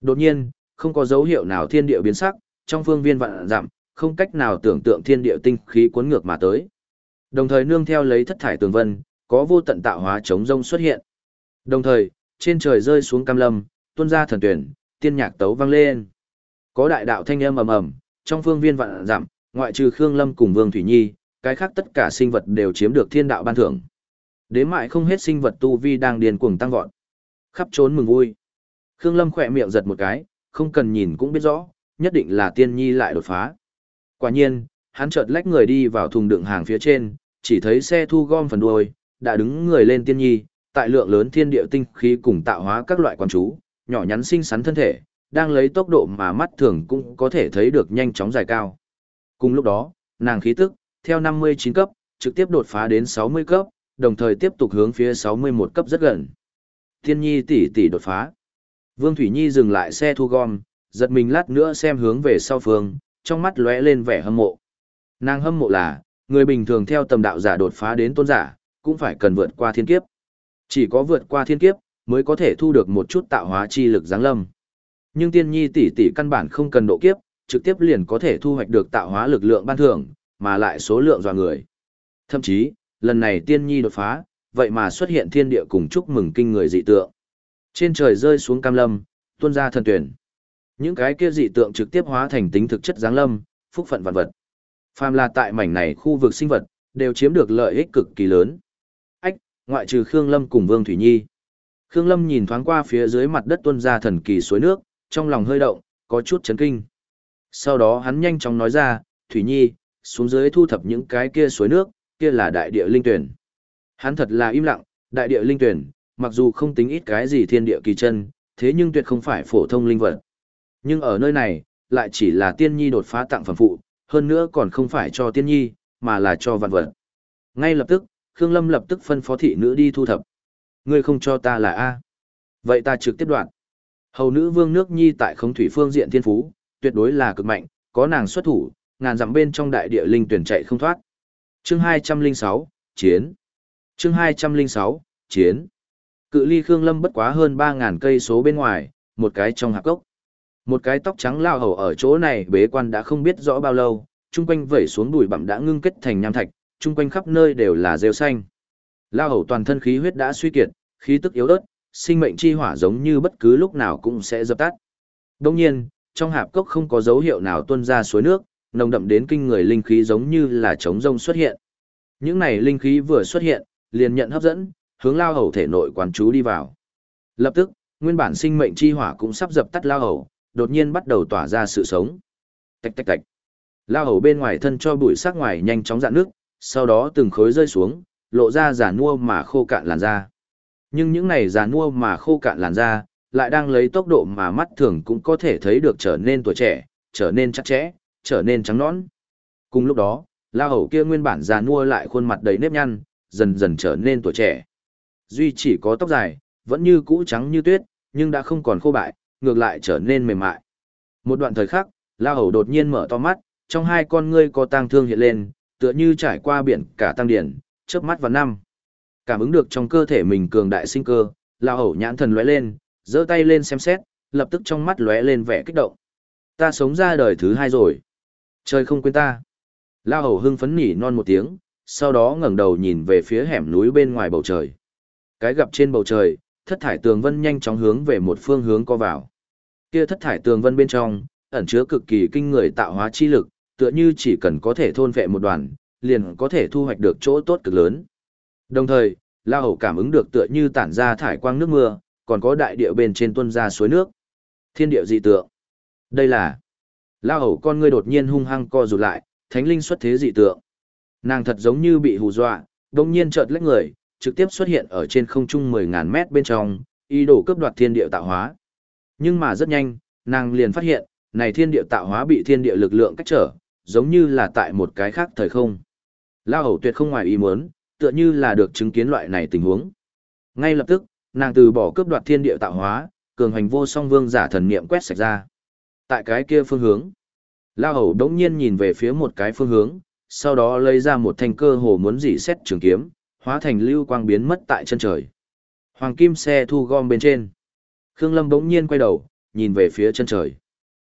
Đột nhiên, không có dấu hiệu nào thiên địa biến sắc, trong phương viên vạn dặm, không cách nào tưởng tượng thiên địa tinh khí cuốn ngược mà tới. Đồng thời nương theo lấy thất thải tường vân, có vô tận tạo hóa chống rông xuất hiện. Đồng thời, trên trời rơi xuống cam lâm, tuôn ra thần tuyển, tiên nhạc tấu vang lên. Có đại đạo thanh âm ầm ầm, trong phương viên vạn dặm, ngoại trừ Khương Lâm cùng Vương Thủy Nhi, cái khác tất cả sinh vật đều chiếm được thiên đạo ban thưởng. Đến mại không hết sinh vật tu vi đang điền cuồng tăng vọt. Khắp trốn mừng vui. Khương Lâm khỏe miệng giật một cái, không cần nhìn cũng biết rõ, nhất định là tiên nhi lại đột phá. Quả nhiên, hắn chợt lách người đi vào thùng đựng hàng phía trên, chỉ thấy xe thu gom phần đuôi, đã đứng người lên tiên nhi, tại lượng lớn thiên địa tinh khí cùng tạo hóa các loại quan chú, nhỏ nhắn xinh xắn thân thể, đang lấy tốc độ mà mắt thường cũng có thể thấy được nhanh chóng dài cao. Cùng lúc đó, nàng khí tức, theo 59 cấp, trực tiếp đột phá đến 60 cấp, đồng thời tiếp tục hướng phía 61 cấp rất gần. Thiên nhi tỷ tỷ đột phá. Vương Thủy Nhi dừng lại xe thu gom, giật mình lát nữa xem hướng về sau phương, trong mắt lóe lên vẻ hâm mộ. Nàng hâm mộ là, người bình thường theo tầm đạo giả đột phá đến tôn giả, cũng phải cần vượt qua thiên kiếp. Chỉ có vượt qua thiên kiếp, mới có thể thu được một chút tạo hóa chi lực giáng lâm. Nhưng tiên nhi tỷ tỷ căn bản không cần độ kiếp, trực tiếp liền có thể thu hoạch được tạo hóa lực lượng ban thưởng, mà lại số lượng dọa người. Thậm chí, lần này tiên nhi đột phá, vậy mà xuất hiện thiên địa cùng chúc mừng kinh người dị tượng. Trên trời rơi xuống cam lâm, tuôn ra thần tuyển. Những cái kia dị tượng trực tiếp hóa thành tính thực chất giáng lâm, phúc phận vạn vật. Phàm là tại mảnh này khu vực sinh vật, đều chiếm được lợi ích cực kỳ lớn. Ách, ngoại trừ Khương Lâm cùng Vương Thủy Nhi. Khương Lâm nhìn thoáng qua phía dưới mặt đất tuôn ra thần kỳ suối nước, trong lòng hơi động, có chút chấn kinh. Sau đó hắn nhanh chóng nói ra, Thủy Nhi, xuống dưới thu thập những cái kia suối nước, kia là đại địa linh tuyển. Hắn thật là im lặng, đại địa linh tuyển, mặc dù không tính ít cái gì thiên địa kỳ chân, thế nhưng tuyệt không phải phổ thông linh vật. Nhưng ở nơi này, lại chỉ là tiên nhi đột phá tặng phẩm phụ, hơn nữa còn không phải cho tiên nhi, mà là cho vạn vật. Ngay lập tức, Khương Lâm lập tức phân phó thị nữ đi thu thập. Ngươi không cho ta là A. Vậy ta trực tiếp đoạn. Hầu nữ vương nước nhi tại không thủy phương diện thiên phú, tuyệt đối là cực mạnh, có nàng xuất thủ, ngàn dặm bên trong đại địa linh tuyển chạy không thoát. Chương 206, Chiến. Chương 206, Chiến. Cự ly Khương Lâm bất quá hơn 3000 cây số bên ngoài, một cái trong hạp cốc. Một cái tóc trắng lao hầu ở chỗ này bế quan đã không biết rõ bao lâu, chung quanh vẩy xuống bụi bặm đã ngưng kết thành nham thạch, chung quanh khắp nơi đều là rêu xanh. Lao hầu toàn thân khí huyết đã suy kiệt, khí tức yếu ớt, sinh mệnh chi hỏa giống như bất cứ lúc nào cũng sẽ dập tắt. Đồng nhiên, trong hạp cốc không có dấu hiệu nào tuôn ra suối nước, nồng đậm đến kinh người linh khí giống như là trống rông xuất hiện. Những này linh khí vừa xuất hiện, liền nhận hấp dẫn, hướng lao hầu thể nội quán chú đi vào. Lập tức, nguyên bản sinh mệnh chi hỏa cũng sắp dập tắt lao hầu, đột nhiên bắt đầu tỏa ra sự sống. Tạch tạch tạch. Lao hầu bên ngoài thân cho bụi sắc ngoài nhanh chóng dạn nước, sau đó từng khối rơi xuống, lộ ra giả nua mà khô cạn làn da. Nhưng những này giả nua mà khô cạn làn da, lại đang lấy tốc độ mà mắt thường cũng có thể thấy được trở nên tuổi trẻ, trở nên chắc chẽ, trở nên trắng nõn. Cùng lúc đó, la hầu kia nguyên bản già nua lại khuôn mặt đầy nếp nhăn, dần dần trở nên tuổi trẻ. Duy chỉ có tóc dài, vẫn như cũ trắng như tuyết, nhưng đã không còn khô bại, ngược lại trở nên mềm mại. Một đoạn thời khắc, la hầu đột nhiên mở to mắt, trong hai con ngươi có tang thương hiện lên, tựa như trải qua biển cả tăng điển, chớp mắt vào năm. Cảm ứng được trong cơ thể mình cường đại sinh cơ, la hầu nhãn thần lóe lên, giơ tay lên xem xét, lập tức trong mắt lóe lên vẻ kích động. Ta sống ra đời thứ hai rồi. Trời không quên ta. La hầu hưng phấn nhỉ non một tiếng, sau đó ngẩng đầu nhìn về phía hẻm núi bên ngoài bầu trời. Cái gặp trên bầu trời, thất thải tường vân nhanh chóng hướng về một phương hướng co vào. Kia thất thải tường vân bên trong, ẩn chứa cực kỳ kinh người tạo hóa chi lực, tựa như chỉ cần có thể thôn vệ một đoàn, liền có thể thu hoạch được chỗ tốt cực lớn. Đồng thời, La Hầu cảm ứng được tựa như tản ra thải quang nước mưa, còn có đại địa bên trên tuôn ra suối nước. Thiên địa dị tượng. Đây là La Hầu con ngươi đột nhiên hung hăng co rụt lại, thánh linh xuất thế dị tượng. Nàng thật giống như bị hù dọa, đồng nhiên chợt lách người, trực tiếp xuất hiện ở trên không trung 10.000 mét bên trong, ý đồ cướp đoạt thiên địa tạo hóa. Nhưng mà rất nhanh, nàng liền phát hiện, này thiên địa tạo hóa bị thiên địa lực lượng cách trở, giống như là tại một cái khác thời không. La hầu tuyệt không ngoài ý muốn, tựa như là được chứng kiến loại này tình huống. Ngay lập tức, nàng từ bỏ cướp đoạt thiên địa tạo hóa, cường hành vô song vương giả thần niệm quét sạch ra. Tại cái kia phương hướng, Lao hầu đống nhiên nhìn về phía một cái phương hướng, sau đó lấy ra một thanh cơ hồ muốn dỉ xét trường kiếm, hóa thành lưu quang biến mất tại chân trời. Hoàng kim xe thu gom bên trên. Khương Lâm đống nhiên quay đầu, nhìn về phía chân trời.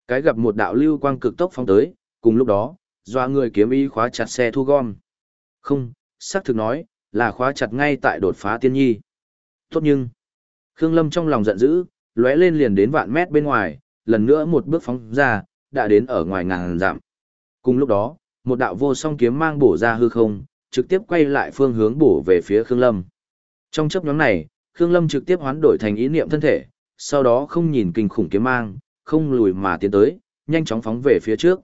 Cái gặp một đạo lưu quang cực tốc phóng tới, cùng lúc đó, doa người kiếm y khóa chặt xe thu gom. Không, xác thực nói, là khóa chặt ngay tại đột phá tiên nhi. Tốt nhưng, Khương Lâm trong lòng giận dữ, lóe lên liền đến vạn mét bên ngoài, lần nữa một bước phóng ra, đã đến ở ngoài ngàn dặm. Cùng lúc đó, một đạo vô song kiếm mang bổ ra hư không, trực tiếp quay lại phương hướng bổ về phía Khương Lâm. Trong chấp nhóm này, Khương Lâm trực tiếp hoán đổi thành ý niệm thân thể, sau đó không nhìn kinh khủng kiếm mang, không lùi mà tiến tới, nhanh chóng phóng về phía trước.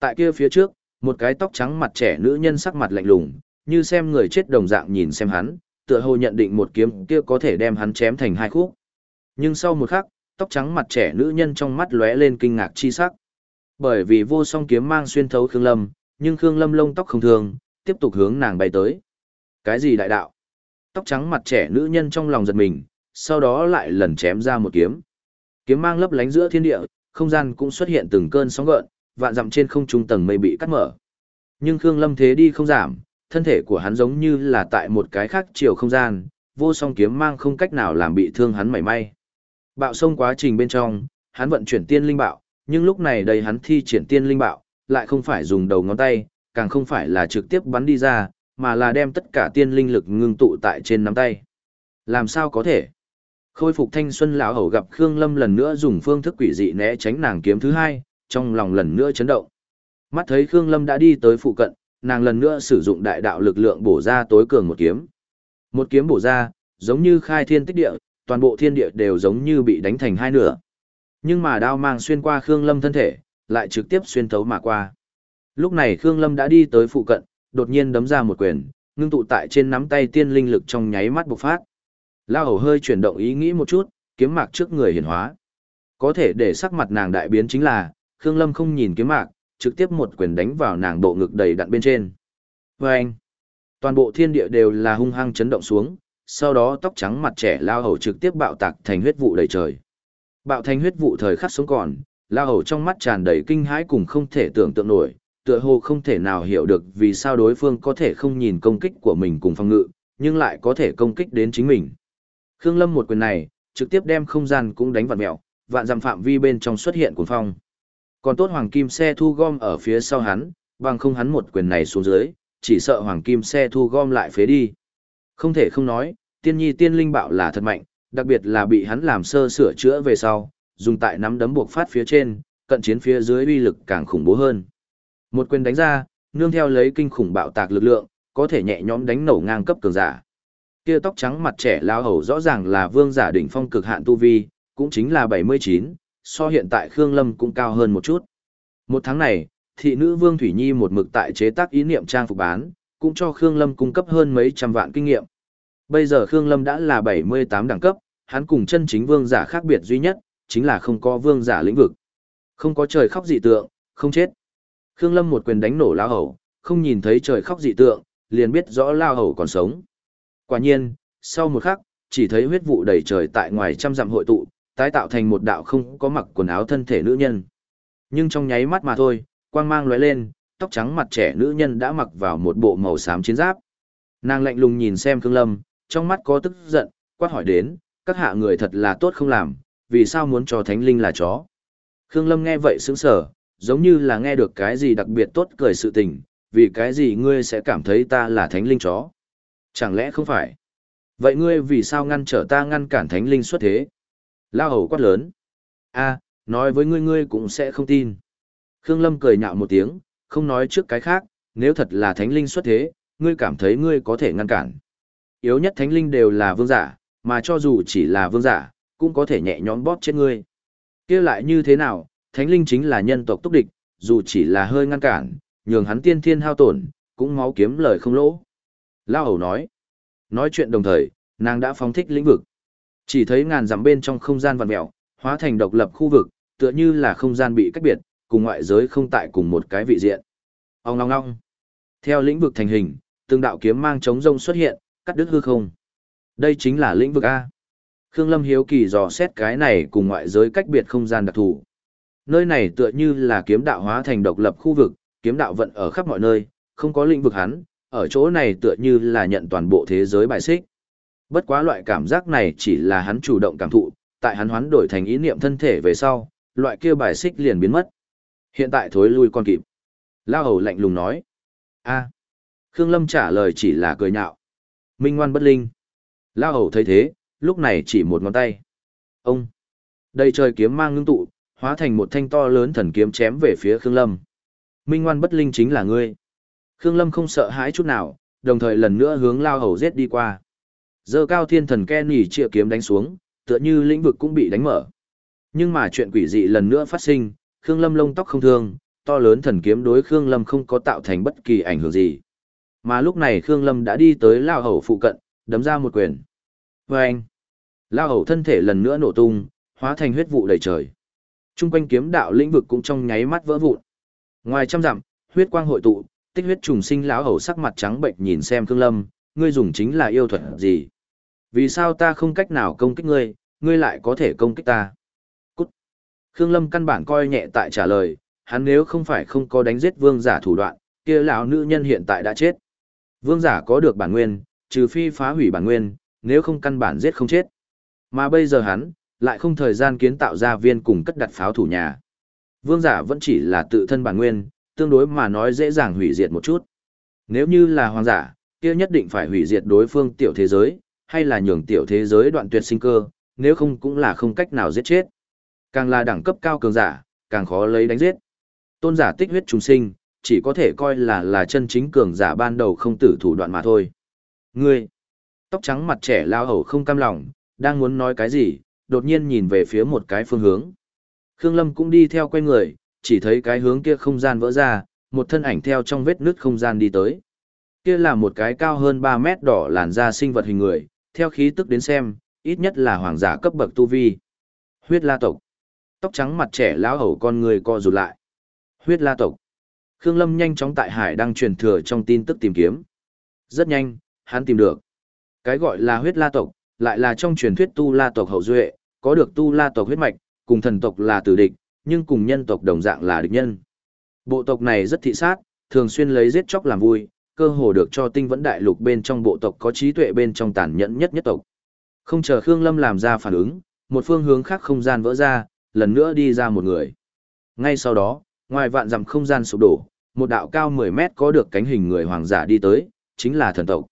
Tại kia phía trước, một cái tóc trắng mặt trẻ nữ nhân sắc mặt lạnh lùng, như xem người chết đồng dạng nhìn xem hắn, tựa hồ nhận định một kiếm kia có thể đem hắn chém thành hai khúc. Nhưng sau một khắc, tóc trắng mặt trẻ nữ nhân trong mắt lóe lên kinh ngạc chi sắc. Bởi vì vô song kiếm mang xuyên thấu Khương Lâm, nhưng Khương Lâm lông tóc không thường, tiếp tục hướng nàng bay tới. Cái gì đại đạo? Tóc trắng mặt trẻ nữ nhân trong lòng giật mình, sau đó lại lần chém ra một kiếm. Kiếm mang lấp lánh giữa thiên địa, không gian cũng xuất hiện từng cơn sóng gợn, vạn dặm trên không trung tầng mây bị cắt mở. Nhưng Khương Lâm thế đi không giảm, thân thể của hắn giống như là tại một cái khác chiều không gian, vô song kiếm mang không cách nào làm bị thương hắn mảy may. Bạo sông quá trình bên trong, hắn vận chuyển tiên linh bạo, nhưng lúc này đây hắn thi triển tiên linh bạo, lại không phải dùng đầu ngón tay, càng không phải là trực tiếp bắn đi ra, mà là đem tất cả tiên linh lực ngưng tụ tại trên nắm tay. Làm sao có thể? Khôi phục thanh xuân lão hầu gặp Khương Lâm lần nữa dùng phương thức quỷ dị né tránh nàng kiếm thứ hai, trong lòng lần nữa chấn động. Mắt thấy Khương Lâm đã đi tới phụ cận, nàng lần nữa sử dụng đại đạo lực lượng bổ ra tối cường một kiếm. Một kiếm bổ ra, giống như khai thiên tích địa, toàn bộ thiên địa đều giống như bị đánh thành hai nửa. Nhưng mà đao mang xuyên qua Khương Lâm thân thể, lại trực tiếp xuyên thấu mà qua. Lúc này Khương Lâm đã đi tới phụ cận, đột nhiên đấm ra một quyền, ngưng tụ tại trên nắm tay tiên linh lực trong nháy mắt bộc phát. Lao hầu hơi chuyển động ý nghĩ một chút, kiếm mạc trước người hiển hóa. Có thể để sắc mặt nàng đại biến chính là, Khương Lâm không nhìn kiếm mạc, trực tiếp một quyền đánh vào nàng bộ ngực đầy đặn bên trên. Và anh, toàn bộ thiên địa đều là hung hăng chấn động xuống, sau đó tóc trắng mặt trẻ lao hầu trực tiếp bạo tạc thành huyết vụ đầy trời. Bạo thành huyết vụ thời khắc sống còn, lao hầu trong mắt tràn đầy kinh hãi cùng không thể tưởng tượng nổi, tựa hồ không thể nào hiểu được vì sao đối phương có thể không nhìn công kích của mình cùng phòng ngự, nhưng lại có thể công kích đến chính mình. Khương Lâm một quyền này, trực tiếp đem không gian cũng đánh vặn mèo, vạn dặm phạm vi bên trong xuất hiện cuồng phong. Còn tốt hoàng kim xe thu gom ở phía sau hắn, bằng không hắn một quyền này xuống dưới, chỉ sợ hoàng kim xe thu gom lại phế đi. Không thể không nói, tiên nhi tiên linh bạo là thật mạnh, đặc biệt là bị hắn làm sơ sửa chữa về sau, dùng tại nắm đấm buộc phát phía trên, cận chiến phía dưới uy lực càng khủng bố hơn. Một quyền đánh ra, nương theo lấy kinh khủng bạo tạc lực lượng, có thể nhẹ nhõm đánh nổ ngang cấp cường giả. Kia tóc trắng mặt trẻ lao hầu rõ ràng là vương giả đỉnh phong cực hạn tu vi, cũng chính là 79, so hiện tại Khương Lâm cũng cao hơn một chút. Một tháng này, thị nữ Vương Thủy Nhi một mực tại chế tác ý niệm trang phục bán, cũng cho Khương Lâm cung cấp hơn mấy trăm vạn kinh nghiệm. Bây giờ Khương Lâm đã là 78 đẳng cấp, hắn cùng chân chính vương giả khác biệt duy nhất, chính là không có vương giả lĩnh vực. Không có trời khóc dị tượng, không chết. Khương Lâm một quyền đánh nổ lao hầu, không nhìn thấy trời khóc dị tượng, liền biết rõ lao hầu còn sống. Quả nhiên, sau một khắc, chỉ thấy huyết vụ đầy trời tại ngoài trăm dặm hội tụ, tái tạo thành một đạo không có mặc quần áo thân thể nữ nhân. Nhưng trong nháy mắt mà thôi, quang mang lóe lên, tóc trắng mặt trẻ nữ nhân đã mặc vào một bộ màu xám chiến giáp. Nàng lạnh lùng nhìn xem Khương Lâm, trong mắt có tức giận, quát hỏi đến, các hạ người thật là tốt không làm, vì sao muốn cho thánh linh là chó. Khương Lâm nghe vậy sững sờ, giống như là nghe được cái gì đặc biệt tốt cười sự tình, vì cái gì ngươi sẽ cảm thấy ta là thánh linh chó. Chẳng lẽ không phải? Vậy ngươi vì sao ngăn trở ta ngăn cản thánh linh xuất thế? Lao hầu quát lớn. a nói với ngươi ngươi cũng sẽ không tin. Khương Lâm cười nhạo một tiếng, không nói trước cái khác, nếu thật là thánh linh xuất thế, ngươi cảm thấy ngươi có thể ngăn cản. Yếu nhất thánh linh đều là vương giả, mà cho dù chỉ là vương giả, cũng có thể nhẹ nhõm bóp chết ngươi. kia lại như thế nào, thánh linh chính là nhân tộc túc địch, dù chỉ là hơi ngăn cản, nhường hắn tiên thiên hao tổn, cũng máu kiếm lời không lỗ. Lao hầu nói. Nói chuyện đồng thời, nàng đã phóng thích lĩnh vực. Chỉ thấy ngàn dặm bên trong không gian vặn mèo, hóa thành độc lập khu vực, tựa như là không gian bị cách biệt, cùng ngoại giới không tại cùng một cái vị diện. Ông ngong ngong. Theo lĩnh vực thành hình, từng đạo kiếm mang chống rông xuất hiện, cắt đứt hư không. Đây chính là lĩnh vực A. Khương Lâm hiếu kỳ dò xét cái này cùng ngoại giới cách biệt không gian đặc thù. Nơi này tựa như là kiếm đạo hóa thành độc lập khu vực, kiếm đạo vận ở khắp mọi nơi, không có lĩnh vực hắn, ở chỗ này tựa như là nhận toàn bộ thế giới bài xích. Bất quá loại cảm giác này chỉ là hắn chủ động cảm thụ, tại hắn hoán đổi thành ý niệm thân thể về sau, loại kia bài xích liền biến mất. Hiện tại thối lui con kịp. Lao hầu lạnh lùng nói. a Khương Lâm trả lời chỉ là cười nhạo. Minh ngoan bất linh. Lao hầu thấy thế, lúc này chỉ một ngón tay. Ông. Đây trời kiếm mang ngưng tụ, hóa thành một thanh to lớn thần kiếm chém về phía Khương Lâm. Minh ngoan bất linh chính là ngươi. Khương Lâm không sợ hãi chút nào, đồng thời lần nữa hướng Lao hầu giết đi qua. Dơ cao thiên thần ke nỉ trịa kiếm đánh xuống, tựa như lĩnh vực cũng bị đánh mở. Nhưng mà chuyện quỷ dị lần nữa phát sinh, Khương Lâm lông tóc không thương, to lớn thần kiếm đối Khương Lâm không có tạo thành bất kỳ ảnh hưởng gì. Mà lúc này Khương Lâm đã đi tới Lao Hầu phụ cận, đấm ra một quyền. Và anh, lao hầu thân thể lần nữa nổ tung, hóa thành huyết vụ đầy trời. Trung quanh kiếm đạo lĩnh vực cũng trong nháy mắt vỡ vụn. Ngoài trăm dặm, huyết quang hội tụ, tích huyết trùng sinh lão hầu sắc mặt trắng bệnh nhìn xem Khương Lâm, ngươi dùng chính là yêu thuật gì? Vì sao ta không cách nào công kích ngươi, ngươi lại có thể công kích ta? Cút. Khương Lâm căn bản coi nhẹ tại trả lời, hắn nếu không phải không có đánh giết vương giả thủ đoạn, kia lão nữ nhân hiện tại đã chết. Vương giả có được bản nguyên, trừ phi phá hủy bản nguyên, nếu không căn bản giết không chết. Mà bây giờ hắn, lại không thời gian kiến tạo ra viên cùng cất đặt pháo thủ nhà. Vương giả vẫn chỉ là tự thân bản nguyên, tương đối mà nói dễ dàng hủy diệt một chút. Nếu như là hoàng giả, kia nhất định phải hủy diệt đối phương tiểu thế giới, hay là nhường tiểu thế giới đoạn tuyệt sinh cơ, nếu không cũng là không cách nào giết chết. Càng là đẳng cấp cao cường giả, càng khó lấy đánh giết. Tôn giả tích huyết trùng sinh, chỉ có thể coi là là chân chính cường giả ban đầu không tử thủ đoạn mà thôi. Ngươi, tóc trắng mặt trẻ lao hầu không cam lòng, đang muốn nói cái gì, đột nhiên nhìn về phía một cái phương hướng. Khương Lâm cũng đi theo quay người, chỉ thấy cái hướng kia không gian vỡ ra, một thân ảnh theo trong vết nứt không gian đi tới. Kia là một cái cao hơn 3 mét đỏ làn da sinh vật hình người, theo khí tức đến xem, ít nhất là hoàng giả cấp bậc tu vi. Huyết la tộc. Tóc trắng mặt trẻ lão hầu con người co rụt lại. Huyết la tộc. Khương Lâm nhanh chóng tại hải đang truyền thừa trong tin tức tìm kiếm. Rất nhanh, hắn tìm được. Cái gọi là huyết la tộc, lại là trong truyền thuyết tu la tộc hậu duệ, có được tu la tộc huyết mạch, cùng thần tộc là tử địch, nhưng cùng nhân tộc đồng dạng là địch nhân. Bộ tộc này rất thị sát, thường xuyên lấy giết chóc làm vui, cơ hồ được cho tinh vẫn đại lục bên trong bộ tộc có trí tuệ bên trong tàn nhẫn nhất nhất tộc. Không chờ Khương Lâm làm ra phản ứng, một phương hướng khác không gian vỡ ra, lần nữa đi ra một người. Ngay sau đó, ngoài vạn dặm không gian sụp đổ, một đạo cao 10 mét có được cánh hình người hoàng giả đi tới, chính là thần tộc.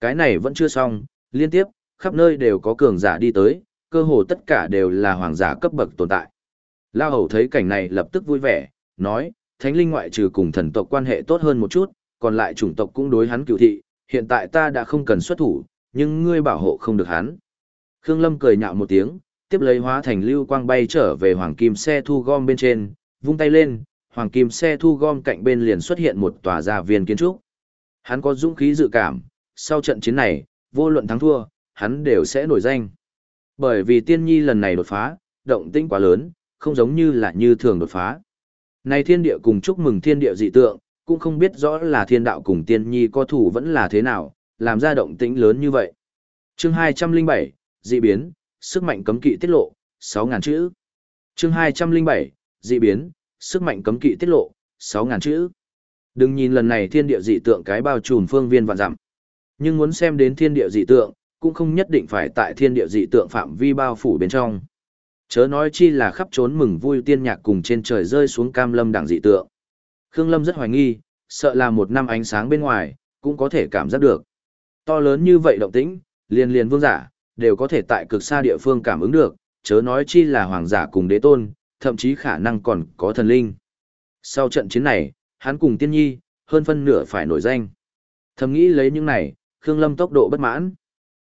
Cái này vẫn chưa xong, liên tiếp, khắp nơi đều có cường giả đi tới, cơ hồ tất cả đều là hoàng giả cấp bậc tồn tại. Lao hầu thấy cảnh này lập tức vui vẻ, nói, thánh linh ngoại trừ cùng thần tộc quan hệ tốt hơn một chút, còn lại chủng tộc cũng đối hắn cựu thị, hiện tại ta đã không cần xuất thủ, nhưng ngươi bảo hộ không được hắn. Khương Lâm cười nhạo một tiếng, tiếp lấy hóa thành lưu quang bay trở về hoàng kim xe thu gom bên trên, vung tay lên, hoàng kim xe thu gom cạnh bên liền xuất hiện một tòa gia viên kiến trúc. Hắn có dũng khí dự cảm, sau trận chiến này, vô luận thắng thua, hắn đều sẽ nổi danh. Bởi vì tiên nhi lần này đột phá, động tĩnh quá lớn, không giống như là như thường đột phá. Này thiên địa cùng chúc mừng thiên địa dị tượng, cũng không biết rõ là thiên đạo cùng tiên nhi có thủ vẫn là thế nào, làm ra động tĩnh lớn như vậy. Chương 207, dị biến, sức mạnh cấm kỵ tiết lộ, 6.000 chữ. Chương 207, dị biến, sức mạnh cấm kỵ tiết lộ, 6000 chữ. Đừng nhìn lần này thiên địa dị tượng cái bao trùm phương viên vạn dặm. Nhưng muốn xem đến thiên địa dị tượng, cũng không nhất định phải tại thiên địa dị tượng phạm vi bao phủ bên trong. Chớ nói chi là khắp trốn mừng vui tiên nhạc cùng trên trời rơi xuống cam lâm đẳng dị tượng. Khương Lâm rất hoài nghi, sợ là một năm ánh sáng bên ngoài, cũng có thể cảm giác được. To lớn như vậy động tĩnh, liên liên vương giả, đều có thể tại cực xa địa phương cảm ứng được, chớ nói chi là hoàng giả cùng đế tôn, thậm chí khả năng còn có thần linh. Sau trận chiến này, hắn cùng tiên nhi, hơn phân nửa phải nổi danh. Thầm nghĩ lấy những này, Khương Lâm tốc độ bất mãn.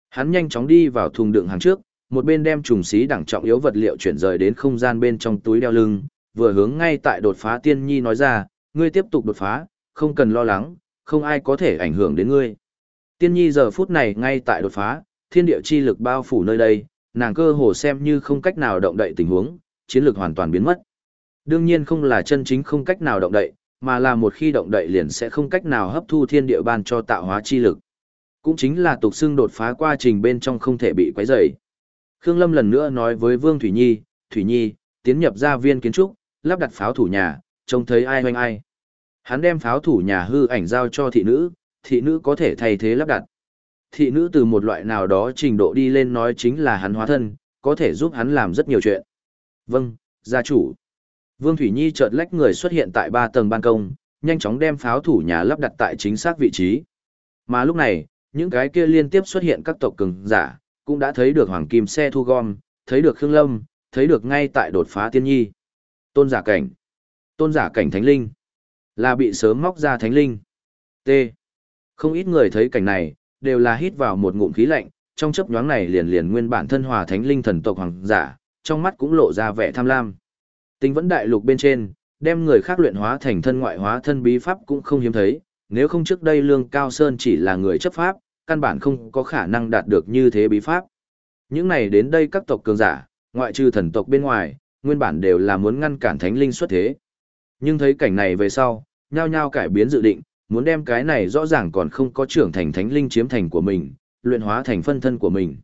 Hắn nhanh chóng đi vào thùng đựng hàng trước, một bên đem trùng xí đẳng trọng yếu vật liệu chuyển rời đến không gian bên trong túi đeo lưng, vừa hướng ngay tại đột phá tiên nhi nói ra, ngươi tiếp tục đột phá, không cần lo lắng, không ai có thể ảnh hưởng đến ngươi. Tiên nhi giờ phút này ngay tại đột phá, thiên địa chi lực bao phủ nơi đây, nàng cơ hồ xem như không cách nào động đậy tình huống, chiến lược hoàn toàn biến mất. Đương nhiên không là chân chính không cách nào động đậy, mà là một khi động đậy liền sẽ không cách nào hấp thu thiên địa ban cho tạo hóa chi lực. Cũng chính là tục xưng đột phá quá trình bên trong không thể bị quấy rầy. Khương Lâm lần nữa nói với Vương Thủy Nhi, Thủy Nhi, tiến nhập gia viên kiến trúc, lắp đặt pháo thủ nhà, trông thấy ai hoanh ai. Hắn đem pháo thủ nhà hư ảnh giao cho thị nữ, thị nữ có thể thay thế lắp đặt. Thị nữ từ một loại nào đó trình độ đi lên nói chính là hắn hóa thân, có thể giúp hắn làm rất nhiều chuyện. Vâng, gia chủ. Vương Thủy Nhi chợt lách người xuất hiện tại ba tầng ban công, nhanh chóng đem pháo thủ nhà lắp đặt tại chính xác vị trí. Mà lúc này, những cái kia liên tiếp xuất hiện các tộc cường giả, cũng đã thấy được hoàng kim xe thu gom, thấy được Khương Lâm, thấy được ngay tại đột phá tiên nhi. Tôn giả cảnh. Tôn giả cảnh thánh linh. Là bị sớm móc ra thánh linh. T. Không ít người thấy cảnh này, đều là hít vào một ngụm khí lạnh, trong chấp nhoáng này liền liền nguyên bản thân hòa thánh linh thần tộc hoàng giả, trong mắt cũng lộ ra vẻ tham lam. tính vẫn đại lục bên trên, đem người khác luyện hóa thành thân ngoại hóa thân bí pháp cũng không hiếm thấy, nếu không trước đây Lương Cao Sơn chỉ là người chấp pháp, căn bản không có khả năng đạt được như thế bí pháp. Những này đến đây các tộc cường giả, ngoại trừ thần tộc bên ngoài, nguyên bản đều là muốn ngăn cản thánh linh xuất thế. Nhưng thấy cảnh này về sau, nhao nhao cải biến dự định, muốn đem cái này rõ ràng còn không có trưởng thành thánh linh chiếm thành của mình, luyện hóa thành phân thân của mình.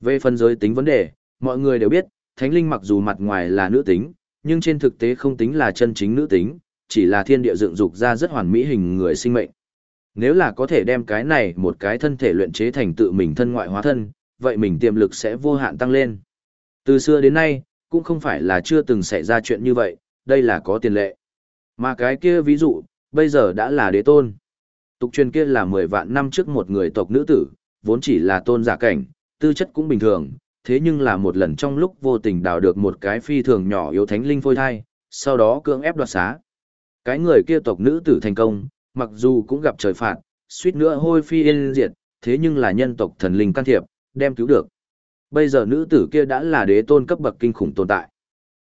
Về phân giới tính vấn đề, mọi người đều biết, thánh linh mặc dù mặt ngoài là nữ tính, nhưng trên thực tế không tính là chân chính nữ tính, chỉ là thiên địa dựng dục ra rất hoàn mỹ hình người sinh mệnh. Nếu là có thể đem cái này một cái thân thể luyện chế thành tự mình thân ngoại hóa thân, vậy mình tiềm lực sẽ vô hạn tăng lên. Từ xưa đến nay, cũng không phải là chưa từng xảy ra chuyện như vậy, đây là có tiền lệ. Mà cái kia ví dụ, bây giờ đã là đế tôn. Tục truyền kia là 10 vạn năm trước một người tộc nữ tử, vốn chỉ là tôn giả cảnh, tư chất cũng bình thường, thế nhưng là một lần trong lúc vô tình đào được một cái phi thường nhỏ yếu thánh linh phôi thai, sau đó cưỡng ép đoạt xá. Cái người kia tộc nữ tử thành công, mặc dù cũng gặp trời phạt, suýt nữa hôi phi yên diệt, thế nhưng là nhân tộc thần linh can thiệp, đem cứu được. Bây giờ nữ tử kia đã là đế tôn cấp bậc kinh khủng tồn tại.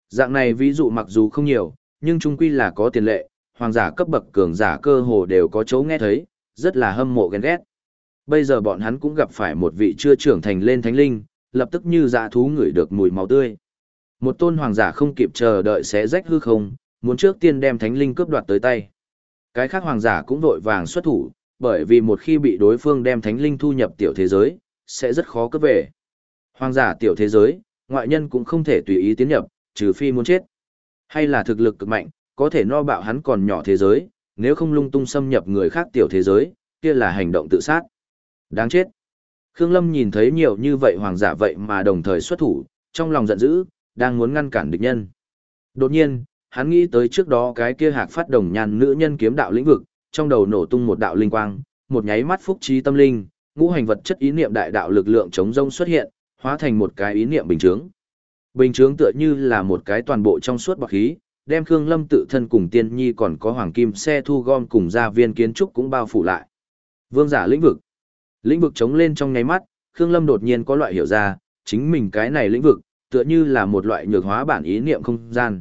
Dạng này ví dụ mặc dù không nhiều, nhưng chung quy là có tiền lệ, hoàng giả cấp bậc cường giả cơ hồ đều có chỗ nghe thấy, rất là hâm mộ ghen ghét. Bây giờ bọn hắn cũng gặp phải một vị chưa trưởng thành lên thánh linh, lập tức như dạ thú ngửi được mùi máu tươi. Một tôn hoàng giả không kịp chờ đợi sẽ rách hư không, muốn trước tiên đem thánh linh cướp đoạt tới tay. Cái khác hoàng giả cũng vội vàng xuất thủ, bởi vì một khi bị đối phương đem thánh linh thu nhập tiểu thế giới, sẽ rất khó cướp về. Hoàng giả tiểu thế giới, ngoại nhân cũng không thể tùy ý tiến nhập, trừ phi muốn chết. Hay là thực lực cực mạnh, có thể no bạo hắn còn nhỏ thế giới, nếu không lung tung xâm nhập người khác tiểu thế giới, kia là hành động tự sát. Đáng chết. Khương Lâm nhìn thấy nhiều như vậy hoàng giả vậy mà đồng thời xuất thủ, trong lòng giận dữ, đang muốn ngăn cản địch nhân. Đột nhiên, hắn nghĩ tới trước đó cái kia hạc phát đồng nhàn nữ nhân kiếm đạo lĩnh vực, trong đầu nổ tung một đạo linh quang, một nháy mắt phúc trí tâm linh, ngũ hành vật chất ý niệm đại đạo lực lượng chống rông xuất hiện, hóa thành một cái ý niệm bình trướng. Bình trướng tựa như là một cái toàn bộ trong suốt bạc khí, đem Khương Lâm tự thân cùng tiên nhi còn có hoàng kim xe thu gom cùng gia viên kiến trúc cũng bao phủ lại. Vương giả lĩnh vực. Lĩnh vực chống lên trong nháy mắt, Khương Lâm đột nhiên có loại hiểu ra, chính mình cái này lĩnh vực, tựa như là một loại nhược hóa bản ý niệm không gian.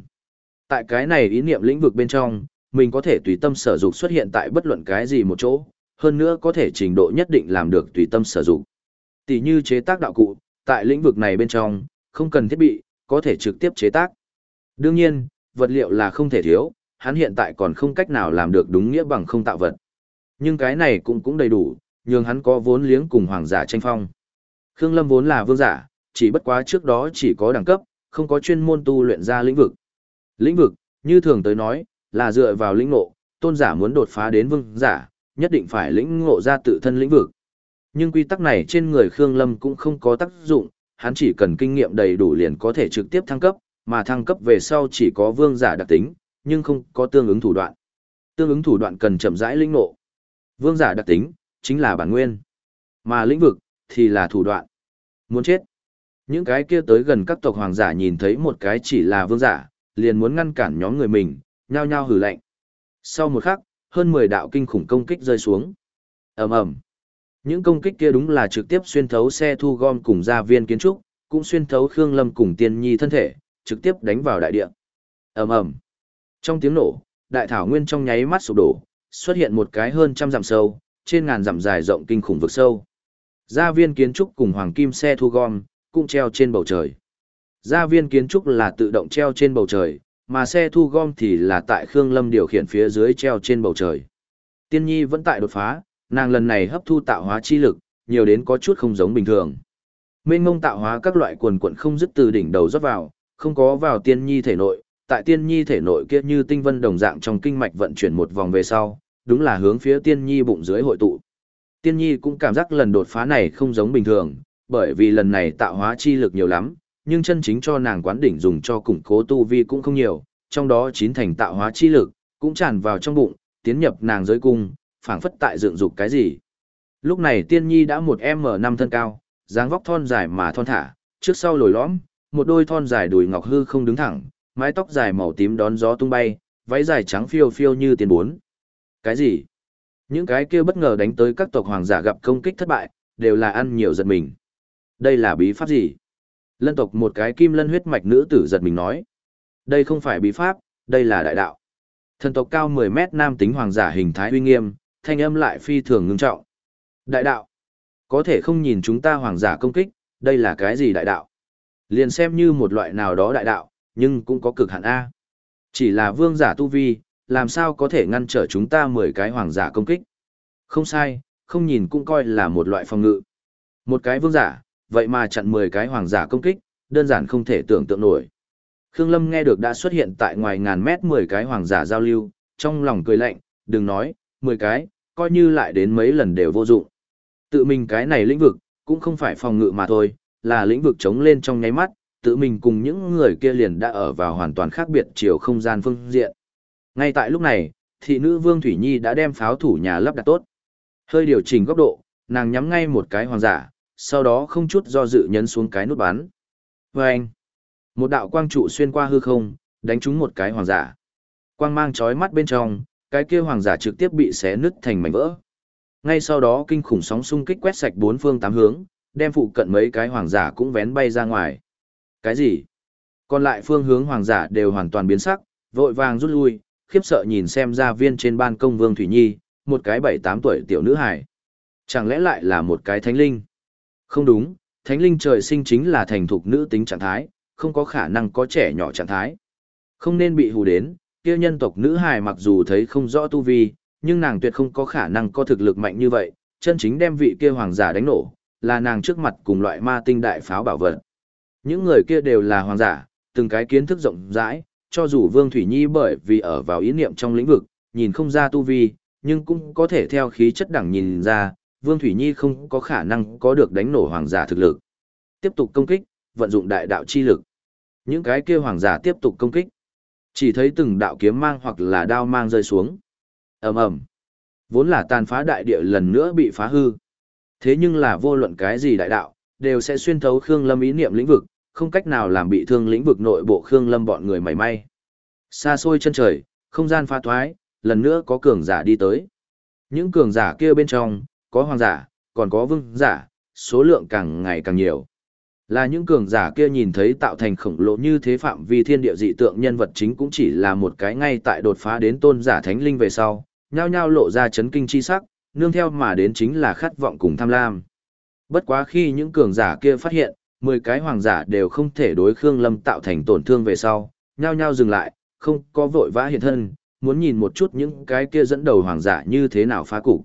Tại cái này ý niệm lĩnh vực bên trong, mình có thể tùy tâm sở dụng xuất hiện tại bất luận cái gì một chỗ, hơn nữa có thể trình độ nhất định làm được tùy tâm sử dụng. Tỷ như chế tác đạo cụ, tại lĩnh vực này bên trong, không cần thiết bị, có thể trực tiếp chế tác. Đương nhiên, vật liệu là không thể thiếu, hắn hiện tại còn không cách nào làm được đúng nghĩa bằng không tạo vật. Nhưng cái này cũng cũng đầy đủ, nhường hắn có vốn liếng cùng hoàng giả tranh phong. Khương Lâm vốn là vương giả, chỉ bất quá trước đó chỉ có đẳng cấp, không có chuyên môn tu luyện ra lĩnh vực. Lĩnh vực, như thường tới nói, là dựa vào lĩnh ngộ, tôn giả muốn đột phá đến vương giả, nhất định phải lĩnh ngộ ra tự thân lĩnh vực. Nhưng quy tắc này trên người Khương Lâm cũng không có tác dụng, hắn chỉ cần kinh nghiệm đầy đủ liền có thể trực tiếp thăng cấp, mà thăng cấp về sau chỉ có vương giả đặc tính, nhưng không có tương ứng thủ đoạn. Tương ứng thủ đoạn cần chậm rãi lĩnh ngộ. Vương giả đặc tính chính là bản nguyên, mà lĩnh vực thì là thủ đoạn. Muốn chết. Những cái kia tới gần các tộc hoàng giả nhìn thấy một cái chỉ là vương giả, liền muốn ngăn cản nhóm người mình, nhao nhao hừ lạnh. Sau một khắc, hơn 10 đạo kinh khủng công kích rơi xuống. Ầm ầm. Những công kích kia đúng là trực tiếp xuyên thấu xe thu gom cùng gia viên kiến trúc, cũng xuyên thấu Khương Lâm cùng Tiên Nhi thân thể, trực tiếp đánh vào đại địa. Ầm ầm. Trong tiếng nổ, đại thảo nguyên trong nháy mắt sụp đổ, xuất hiện một cái hơn trăm dặm sâu, trên ngàn dặm dài rộng kinh khủng vực sâu. Gia viên kiến trúc cùng hoàng kim xe thu gom, cũng treo trên bầu trời. Gia viên kiến trúc là tự động treo trên bầu trời, mà xe thu gom thì là tại Khương Lâm điều khiển phía dưới treo trên bầu trời. Tiên nhi vẫn tại đột phá, nàng lần này hấp thu tạo hóa chi lực, nhiều đến có chút không giống bình thường. Mênh ngông tạo hóa các loại quần quần không dứt từ đỉnh đầu rót vào, không có vào tiên nhi thể nội, tại tiên nhi thể nội kia như tinh vân đồng dạng trong kinh mạch vận chuyển một vòng về sau, đúng là hướng phía tiên nhi bụng dưới hội tụ. Tiên nhi cũng cảm giác lần đột phá này không giống bình thường, bởi vì lần này tạo hóa chi lực nhiều lắm, nhưng chân chính cho nàng quán đỉnh dùng cho củng cố tu vi cũng không nhiều, trong đó chín thành tạo hóa chi lực, cũng tràn vào trong bụng, tiến nhập nàng giới cung, phảng phất tại dựng dục cái gì. Lúc này tiên nhi đã một m năm thân cao, dáng vóc thon dài mà thon thả, trước sau lồi lõm, một đôi thon dài đùi ngọc hư không đứng thẳng, mái tóc dài màu tím đón gió tung bay, váy dài trắng phiêu phiêu như tiền bốn. Cái gì? Những cái kia bất ngờ đánh tới các tộc hoàng giả gặp công kích thất bại, đều là ăn nhiều giật mình. Đây là bí pháp gì? Lân tộc một cái kim lân huyết mạch nữ tử giật mình nói. Đây không phải bí pháp, đây là đại đạo. Thần tộc cao 10 mét nam tính hoàng giả hình thái uy nghiêm, thanh âm lại phi thường ngưng trọng. Đại đạo. Có thể không nhìn chúng ta hoàng giả công kích, đây là cái gì đại đạo? Liền xem như một loại nào đó đại đạo, nhưng cũng có cực hạn A. Chỉ là vương giả tu vi, làm sao có thể ngăn trở chúng ta 10 cái hoàng giả công kích? Không sai, không nhìn cũng coi là một loại phòng ngự. Một cái vương giả, vậy mà chặn 10 cái hoàng giả công kích, đơn giản không thể tưởng tượng nổi. Khương Lâm nghe được đã xuất hiện tại ngoài ngàn mét 10 cái hoàng giả giao lưu, trong lòng cười lạnh, đừng nói, 10 cái, coi như lại đến mấy lần đều vô dụng. Tự mình cái này lĩnh vực, cũng không phải phòng ngự mà thôi, là lĩnh vực chống lên trong nháy mắt, tự mình cùng những người kia liền đã ở vào hoàn toàn khác biệt chiều không gian phương diện. Ngay tại lúc này, thị nữ Vương Thủy Nhi đã đem pháo thủ nhà lắp đặt tốt. Hơi điều chỉnh góc độ, nàng nhắm ngay một cái hoàng giả, sau đó không chút do dự nhấn xuống cái nút bắn. Vâng! Một đạo quang trụ xuyên qua hư không, đánh trúng một cái hoàng giả. Quang mang chói mắt bên trong, cái kia hoàng giả trực tiếp bị xé nứt thành mảnh vỡ. Ngay sau đó kinh khủng sóng xung kích quét sạch bốn phương tám hướng, đem phụ cận mấy cái hoàng giả cũng vén bay ra ngoài. Cái gì? Còn lại phương hướng hoàng giả đều hoàn toàn biến sắc, vội vàng rút lui, khiếp sợ nhìn xem ra viên trên ban công Vương Thủy Nhi, một cái bảy tám tuổi tiểu nữ hài. Chẳng lẽ lại là một cái thánh linh? Không đúng, thánh linh trời sinh chính là thành thục nữ tính trạng thái, không có khả năng có trẻ nhỏ trạng thái. Không nên bị hù đến, kia nhân tộc nữ hài mặc dù thấy không rõ tu vi, nhưng nàng tuyệt không có khả năng có thực lực mạnh như vậy, chân chính đem vị kia hoàng giả đánh nổ, là nàng trước mặt cùng loại ma tinh đại pháo bảo vật. Những người kia đều là hoàng giả, từng cái kiến thức rộng rãi, cho dù Vương Thủy Nhi bởi vì ở vào ý niệm trong lĩnh vực, nhìn không ra tu vi, nhưng cũng có thể theo khí chất đẳng nhìn ra, Vương Thủy Nhi không có khả năng có được đánh nổ hoàng giả thực lực. Tiếp tục công kích, vận dụng đại đạo chi lực. Những cái kia hoàng giả tiếp tục công kích. Chỉ thấy từng đạo kiếm mang hoặc là đao mang rơi xuống. ầm ầm Vốn là tàn phá đại địa lần nữa bị phá hư. Thế nhưng là vô luận cái gì đại đạo, đều sẽ xuyên thấu Khương Lâm ý niệm lĩnh vực, không cách nào làm bị thương lĩnh vực nội bộ Khương Lâm bọn người mảy may. Xa xôi chân trời, không gian pha thoái, lần nữa có cường giả đi tới. Những cường giả kia bên trong, có hoàng giả, còn có vương giả, số lượng càng ngày càng nhiều. Là những cường giả kia nhìn thấy tạo thành khổng lồ như thế phạm vi thiên địa dị tượng nhân vật chính cũng chỉ là một cái ngay tại đột phá đến tôn giả thánh linh về sau, nhao nhao lộ ra chấn kinh chi sắc, nương theo mà đến chính là khát vọng cùng tham lam. Bất quá khi những cường giả kia phát hiện, 10 cái hoàng giả đều không thể đối Khương Lâm tạo thành tổn thương về sau, nhao nhao dừng lại, không có vội vã hiện thân, muốn nhìn một chút những cái kia dẫn đầu hoàng giả như thế nào phá cục.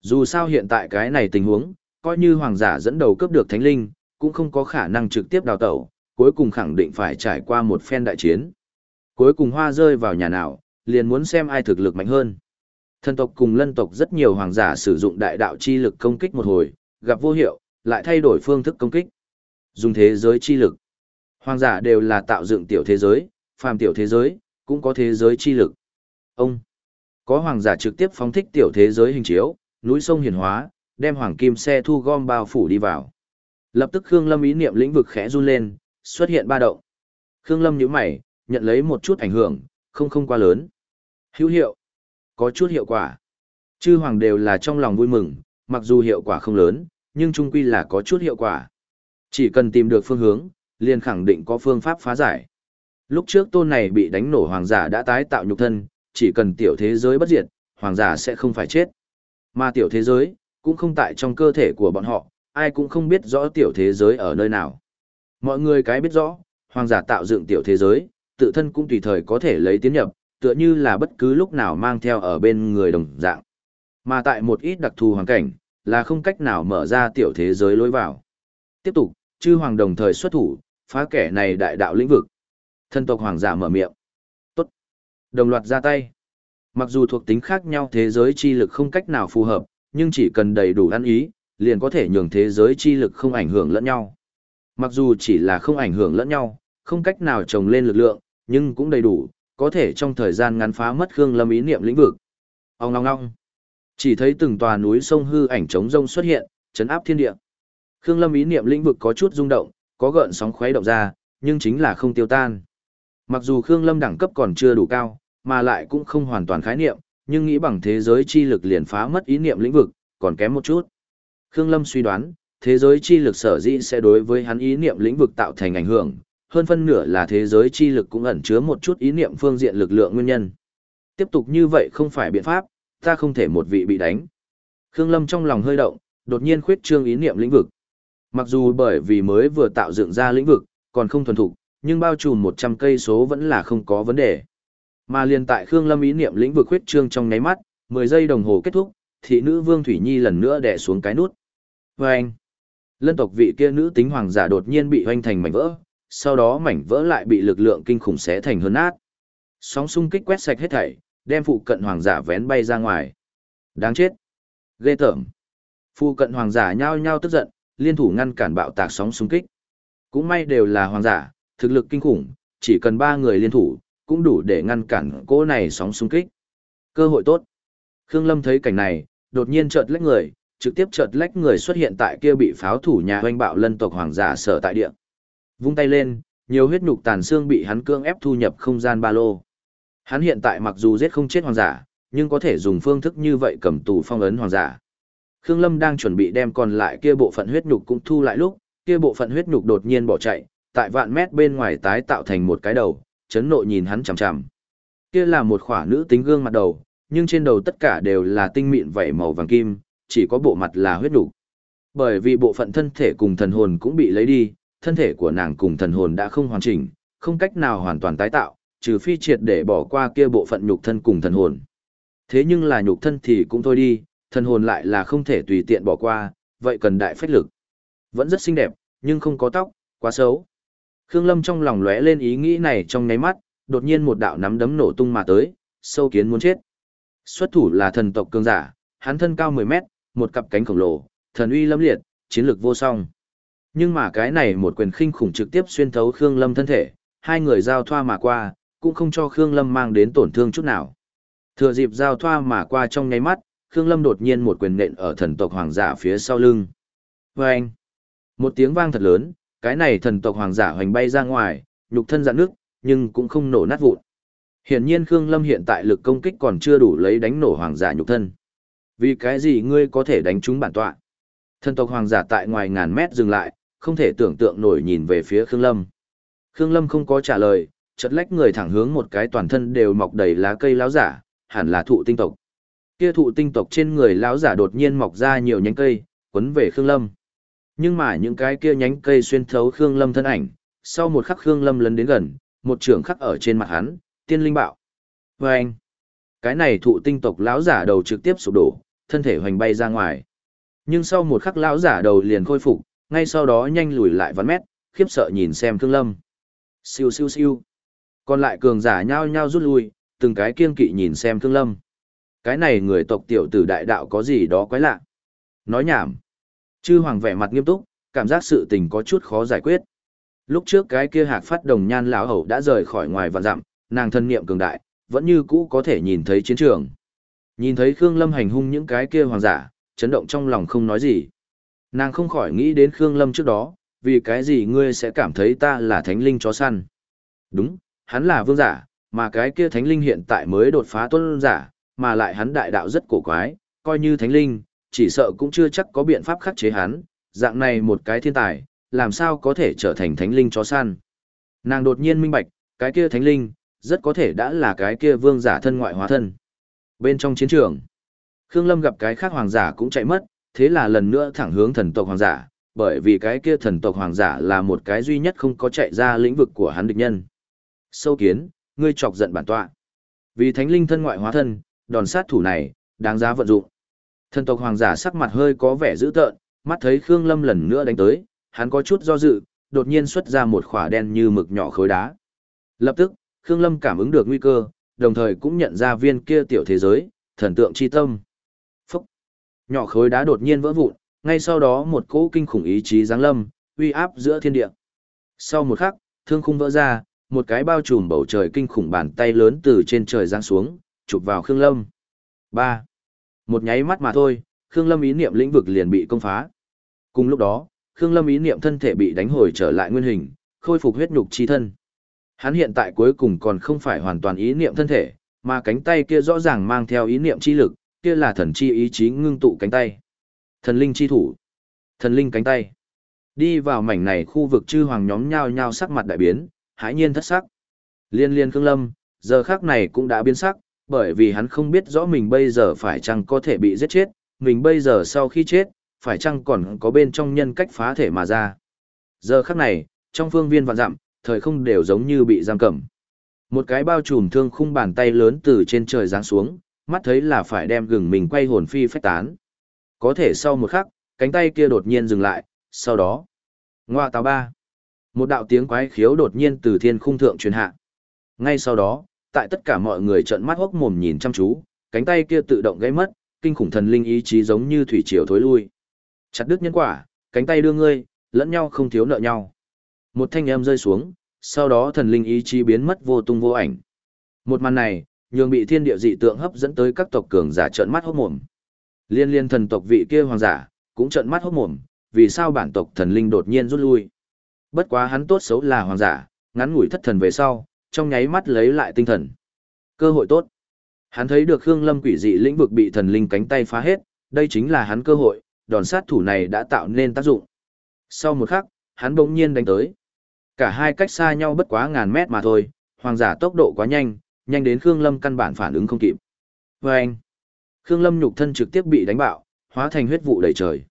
Dù sao hiện tại cái này tình huống, coi như hoàng giả dẫn đầu cấp được thánh linh, cũng không có khả năng trực tiếp đào tẩu, cuối cùng khẳng định phải trải qua một phen đại chiến. Cuối cùng hoa rơi vào nhà nào, liền muốn xem ai thực lực mạnh hơn. Thần tộc cùng lân tộc rất nhiều hoàng giả sử dụng đại đạo chi lực công kích một hồi, gặp vô hiệu, lại thay đổi phương thức công kích. Dùng thế giới chi lực. Hoàng giả đều là tạo dựng tiểu thế giới, phàm tiểu thế giới, cũng có thế giới chi lực. Ông có hoàng giả trực tiếp phóng thích tiểu thế giới hình chiếu, núi sông hiển hóa, đem hoàng kim xe thu gom bao phủ đi vào. Lập tức Khương Lâm ý niệm lĩnh vực khẽ run lên, xuất hiện ba động. Khương Lâm nhíu mày, nhận lấy một chút ảnh hưởng, không không quá lớn. Hữu hiệu, có chút hiệu quả. Chư hoàng đều là trong lòng vui mừng, mặc dù hiệu quả không lớn, nhưng trung quy là có chút hiệu quả. Chỉ cần tìm được phương hướng, liền khẳng định có phương pháp phá giải. Lúc trước tôn này bị đánh nổ hoàng giả đã tái tạo nhục thân, chỉ cần tiểu thế giới bất diệt, hoàng giả sẽ không phải chết. Mà tiểu thế giới, cũng không tại trong cơ thể của bọn họ, ai cũng không biết rõ tiểu thế giới ở nơi nào. Mọi người cái biết rõ, hoàng giả tạo dựng tiểu thế giới, tự thân cũng tùy thời có thể lấy tiến nhập, tựa như là bất cứ lúc nào mang theo ở bên người đồng dạng. Mà tại một ít đặc thù hoàn cảnh, là không cách nào mở ra tiểu thế giới lối vào. Tiếp tục, chư hoàng đồng thời xuất thủ, phá kẻ này đại đạo lĩnh vực. Thân tộc hoàng giả mở miệng. Tốt. Đồng loạt ra tay. Mặc dù thuộc tính khác nhau thế giới chi lực không cách nào phù hợp, nhưng chỉ cần đầy đủ ăn ý, liền có thể nhường thế giới chi lực không ảnh hưởng lẫn nhau. Mặc dù chỉ là không ảnh hưởng lẫn nhau, không cách nào trồng lên lực lượng, nhưng cũng đầy đủ, có thể trong thời gian ngắn phá mất Khương Lâm ý niệm lĩnh vực. Ông ngong ngong. Chỉ thấy từng tòa núi sông hư ảnh trống rông xuất hiện, chấn áp thiên địa. Khương Lâm ý niệm lĩnh vực có chút rung động, có gợn sóng khuấy động ra, nhưng chính là không tiêu tan. Mặc dù Khương Lâm đẳng cấp còn chưa đủ cao, mà lại cũng không hoàn toàn khái niệm, nhưng nghĩ bằng thế giới chi lực liền phá mất ý niệm lĩnh vực, còn kém một chút. Khương Lâm suy đoán, thế giới chi lực sở dĩ sẽ đối với hắn ý niệm lĩnh vực tạo thành ảnh hưởng, hơn phân nửa là thế giới chi lực cũng ẩn chứa một chút ý niệm phương diện lực lượng nguyên nhân. Tiếp tục như vậy không phải biện pháp, ta không thể một vị bị đánh. Khương Lâm trong lòng hơi động, Đột nhiên khuyết trương ý niệm lĩnh vực. Mặc dù bởi vì mới vừa tạo dựng ra lĩnh vực, còn không thuần thục, nhưng bao trùm 100 cây số vẫn là không có vấn đề. Mà liền tại Khương Lâm ý niệm lĩnh vực huyết trương trong nháy mắt, 10 giây đồng hồ kết thúc, thị nữ Vương Thủy Nhi lần nữa đè xuống cái nút. Anh. Lân tộc vị kia nữ tính hoàng giả đột nhiên bị hoanh thành mảnh vỡ, sau đó mảnh vỡ lại bị lực lượng kinh khủng xé thành hơn nát. Sóng xung kích quét sạch hết thảy, đem phụ cận hoàng giả vén bay ra ngoài. Đáng chết! Ghê tởm! Phụ cận hoàng giả nhao nhao tức giận, liên thủ ngăn cản bạo tạc sóng xung kích. Cũng may đều là hoàng giả, thực lực kinh khủng, chỉ cần ba người liên thủ, cũng đủ để ngăn cản cỗ này sóng xung kích. Cơ hội tốt. Khương Lâm thấy cảnh này, đột nhiên chợt lách người, trực tiếp chợt lách người xuất hiện tại kia bị pháo thủ nhà hoanh bạo lân tộc hoàng giả sở tại địa. Vung tay lên, nhiều huyết nhục tàn xương bị hắn cương ép thu nhập không gian ba lô. Hắn hiện tại mặc dù giết không chết hoàng giả, nhưng có thể dùng phương thức như vậy cầm tù phong ấn hoàng giả. Khương Lâm đang chuẩn bị đem còn lại kia bộ phận huyết nhục cũng thu lại lúc, kia bộ phận huyết nhục đột nhiên bỏ chạy, tại vạn mét bên ngoài tái tạo thành một cái đầu, chấn nộ nhìn hắn chằm chằm. Kia là một khỏa nữ tính gương mặt đầu, nhưng trên đầu tất cả đều là tinh mịn vảy màu vàng kim, chỉ có bộ mặt là huyết nhục. Bởi vì bộ phận thân thể cùng thần hồn cũng bị lấy đi, thân thể của nàng cùng thần hồn đã không hoàn chỉnh, không cách nào hoàn toàn tái tạo, trừ phi triệt để bỏ qua kia bộ phận nhục thân cùng thần hồn. Thế nhưng là nhục thân thì cũng thôi đi, thần hồn lại là không thể tùy tiện bỏ qua, vậy cần đại phách lực. Vẫn rất xinh đẹp, nhưng không có tóc, quá xấu. Khương Lâm trong lòng lóe lên ý nghĩ này trong ngáy mắt, đột nhiên một đạo nắm đấm nổ tung mà tới, sâu kiến muốn chết. Xuất thủ là thần tộc cường giả, hắn thân cao 10 mét, một cặp cánh khổng lồ, thần uy lâm liệt, chiến lược vô song. Nhưng mà cái này một quyền khinh khủng trực tiếp xuyên thấu Khương Lâm thân thể, hai người giao thoa mà qua, cũng không cho Khương Lâm mang đến tổn thương chút nào. Thừa dịp giao thoa mà qua trong nháy mắt, Khương Lâm đột nhiên một quyền nện ở thần tộc hoàng giả phía sau lưng. Vâng! Một tiếng vang thật lớn, cái này thần tộc hoàng giả hoành bay ra ngoài, nhục thân dạn nước, nhưng cũng không nổ nát vụn. Hiển nhiên Khương Lâm hiện tại lực công kích còn chưa đủ lấy đánh nổ hoàng giả nhục thân. Vì cái gì ngươi có thể đánh trúng bản tọa? Thần tộc hoàng giả tại ngoài ngàn mét dừng lại, không thể tưởng tượng nổi nhìn về phía Khương Lâm. Khương Lâm không có trả lời, chợt lách người thẳng hướng một cái toàn thân đều mọc đầy lá cây láo giả, hẳn là thụ tinh tộc. Kia thụ tinh tộc trên người lão giả đột nhiên mọc ra nhiều nhánh cây, quấn về Khương Lâm. Nhưng mà những cái kia nhánh cây xuyên thấu Khương Lâm thân ảnh, sau một khắc Khương Lâm lấn đến gần, một trường khắc ở trên mặt hắn, tiên linh bạo. Và anh, cái này thụ tinh tộc lão giả đầu trực tiếp sụp đổ, thân thể hoành bay ra ngoài. Nhưng sau một khắc lão giả đầu liền khôi phục, ngay sau đó nhanh lùi lại vắn mét, khiếp sợ nhìn xem Khương Lâm. Siêu siêu siêu. Còn lại cường giả nhao nhao rút lui, từng cái kiên kỵ nhìn xem Khương Lâm. Cái này người tộc tiểu tử đại đạo có gì đó quái lạ. Nói nhảm. Chư hoàng vẻ mặt nghiêm túc, cảm giác sự tình có chút khó giải quyết. Lúc trước cái kia hạc phát đồng nhan lão hầu đã rời khỏi ngoài vạn dặm, nàng thân niệm cường đại, vẫn như cũ có thể nhìn thấy chiến trường. Nhìn thấy Khương Lâm hành hung những cái kia hoàng giả, chấn động trong lòng không nói gì. Nàng không khỏi nghĩ đến Khương Lâm trước đó, vì cái gì ngươi sẽ cảm thấy ta là thánh linh chó săn. Đúng, hắn là vương giả, mà cái kia thánh linh hiện tại mới đột phá tuân giả, mà lại hắn đại đạo rất cổ quái, coi như thánh linh, chỉ sợ cũng chưa chắc có biện pháp khắc chế hắn, dạng này một cái thiên tài, làm sao có thể trở thành thánh linh chó săn. Nàng đột nhiên minh bạch, cái kia thánh linh, rất có thể đã là cái kia vương giả thân ngoại hóa thân. Bên trong chiến trường, Khương Lâm gặp cái khác hoàng giả cũng chạy mất, thế là lần nữa thẳng hướng thần tộc hoàng giả, bởi vì cái kia thần tộc hoàng giả là một cái duy nhất không có chạy ra lĩnh vực của hắn địch nhân. Sâu kiến, ngươi chọc giận bản tọa. Vì thánh linh thân ngoại hóa thân, đòn sát thủ này, đáng giá vận dụng. Thần tộc hoàng giả sắc mặt hơi có vẻ dữ tợn, mắt thấy Khương Lâm lần nữa đánh tới, hắn có chút do dự, đột nhiên xuất ra một khỏa đen như mực nhỏ khối đá. Lập tức, Khương Lâm cảm ứng được nguy cơ, đồng thời cũng nhận ra viên kia tiểu thế giới, thần tượng chi tâm. Phúc! Nhỏ khối đá đột nhiên vỡ vụn, ngay sau đó một cỗ kinh khủng ý chí giáng lâm, uy áp giữa thiên địa. Sau một khắc, thương khung vỡ ra, một cái bao trùm bầu trời kinh khủng bàn tay lớn từ trên trời giáng xuống, chụp vào Khương Lâm. 3. Một nháy mắt mà thôi, Khương Lâm ý niệm lĩnh vực liền bị công phá. Cùng lúc đó, Khương Lâm ý niệm thân thể bị đánh hồi trở lại nguyên hình, khôi phục huyết nhục chi thân. Hắn hiện tại cuối cùng còn không phải hoàn toàn ý niệm thân thể, mà cánh tay kia rõ ràng mang theo ý niệm chi lực, kia là thần chi ý chí ngưng tụ cánh tay. Thần linh chi thủ. Thần linh cánh tay. Đi vào mảnh này khu vực chư hoàng nhóm nhao nhao sắc mặt đại biến, hãi nhiên thất sắc. Liên liên Khương Lâm, giờ khác này cũng đã biến sắc, bởi vì hắn không biết rõ mình bây giờ phải chăng có thể bị giết chết, mình bây giờ sau khi chết, phải chăng còn có bên trong nhân cách phá thể mà ra. Giờ khắc này, trong phương viên vạn dặm, thời không đều giống như bị giam cầm. Một cái bao trùm thương khung bàn tay lớn từ trên trời giáng xuống, mắt thấy là phải đem gừng mình quay hồn phi phách tán. Có thể sau một khắc, cánh tay kia đột nhiên dừng lại, sau đó. Ngoa tào ba. Một đạo tiếng quái khiếu đột nhiên từ thiên khung thượng truyền hạ. Ngay sau đó, tại tất cả mọi người trợn mắt hốc mồm nhìn chăm chú, cánh tay kia tự động gãy mất, kinh khủng thần linh ý chí giống như thủy triều thối lui. Chặt đứt nhân quả, cánh tay đưa ngươi, lẫn nhau không thiếu nợ nhau. Một thanh âm rơi xuống, sau đó thần linh ý chí biến mất vô tung vô ảnh. Một màn này, nhường bị thiên địa dị tượng hấp dẫn tới các tộc cường giả trợn mắt hốc mồm. Liên liên thần tộc vị kia hoàng giả, cũng trợn mắt hốc mồm, vì sao bản tộc thần linh đột nhiên rút lui. Bất quá hắn tốt xấu là hoàng giả, ngắn ngủi thất thần về sau, trong nháy mắt lấy lại tinh thần. Cơ hội tốt. Hắn thấy được Khương Lâm quỷ dị lĩnh vực bị thần linh cánh tay phá hết, đây chính là hắn cơ hội, đòn sát thủ này đã tạo nên tác dụng. Sau một khắc, hắn bỗng nhiên đánh tới. Cả hai cách xa nhau bất quá ngàn mét mà thôi, hoàng giả tốc độ quá nhanh, nhanh đến Khương Lâm căn bản phản ứng không kịp. Và anh, Khương Lâm nhục thân trực tiếp bị đánh bạo, hóa thành huyết vụ đầy trời.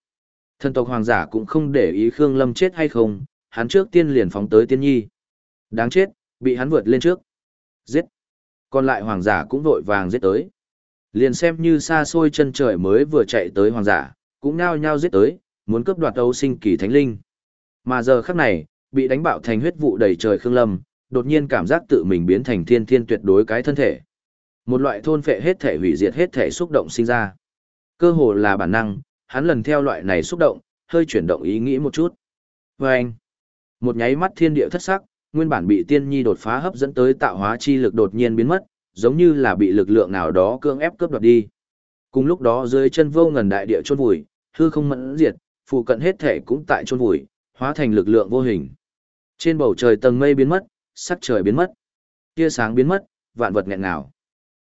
Thần tộc hoàng giả cũng không để ý Khương Lâm chết hay không, hắn trước tiên liền phóng tới tiên nhi. Đáng chết, bị hắn vượt lên trước. Giết. Còn lại hoàng giả cũng vội vàng giết tới. Liền xem như xa xôi chân trời mới vừa chạy tới hoàng giả, cũng nhao nhao giết tới, muốn cướp đoạt âu sinh kỳ thánh linh. Mà giờ khắc này, bị đánh bạo thành huyết vụ đầy trời Khương Lâm, đột nhiên cảm giác tự mình biến thành thiên thiên tuyệt đối cái thân thể. Một loại thôn phệ hết thể hủy diệt hết thể xúc động sinh ra. Cơ hồ là bản năng, hắn lần theo loại này xúc động, hơi chuyển động ý nghĩ một chút. Và anh, một nháy mắt thiên địa thất sắc, nguyên bản bị tiên nhi đột phá hấp dẫn tới tạo hóa chi lực đột nhiên biến mất, giống như là bị lực lượng nào đó cưỡng ép cướp đoạt đi. Cùng lúc đó dưới chân vô ngần đại địa chôn vùi, hư không mẫn diệt, phụ cận hết thể cũng tại chôn vùi, hóa thành lực lượng vô hình. Trên bầu trời tầng mây biến mất, sắc trời biến mất, tia sáng biến mất, vạn vật nghẹn ngào.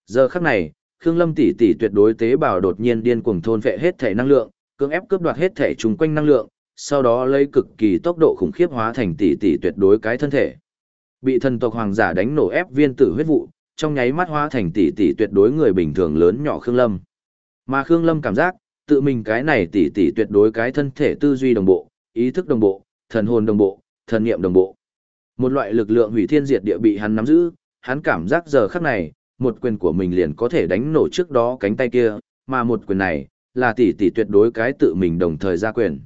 Giờ khắc này, Khương Lâm tỷ tỷ tuyệt đối tế bào đột nhiên điên cuồng thôn phệ hết thể năng lượng, cưỡng ép cướp đoạt hết thể chung quanh năng lượng, sau đó lấy cực kỳ tốc độ khủng khiếp hóa thành tỷ tỷ tuyệt đối cái thân thể. Bị thần tộc hoàng giả đánh nổ ép viên tử huyết vụ, trong nháy mắt hóa thành tỷ tỷ tuyệt đối người bình thường lớn nhỏ Khương Lâm. Mà Khương Lâm cảm giác, tự mình cái này tỷ tỷ tuyệt đối cái thân thể tư duy đồng bộ, ý thức đồng bộ, thần hồn đồng bộ, thần niệm đồng bộ. Một loại lực lượng hủy thiên diệt địa bị hắn nắm giữ, hắn cảm giác giờ khắc này, một quyền của mình liền có thể đánh nổ trước đó cánh tay kia, mà một quyền này, là tỷ tỷ tuyệt đối cái tự mình đồng thời ra quyền.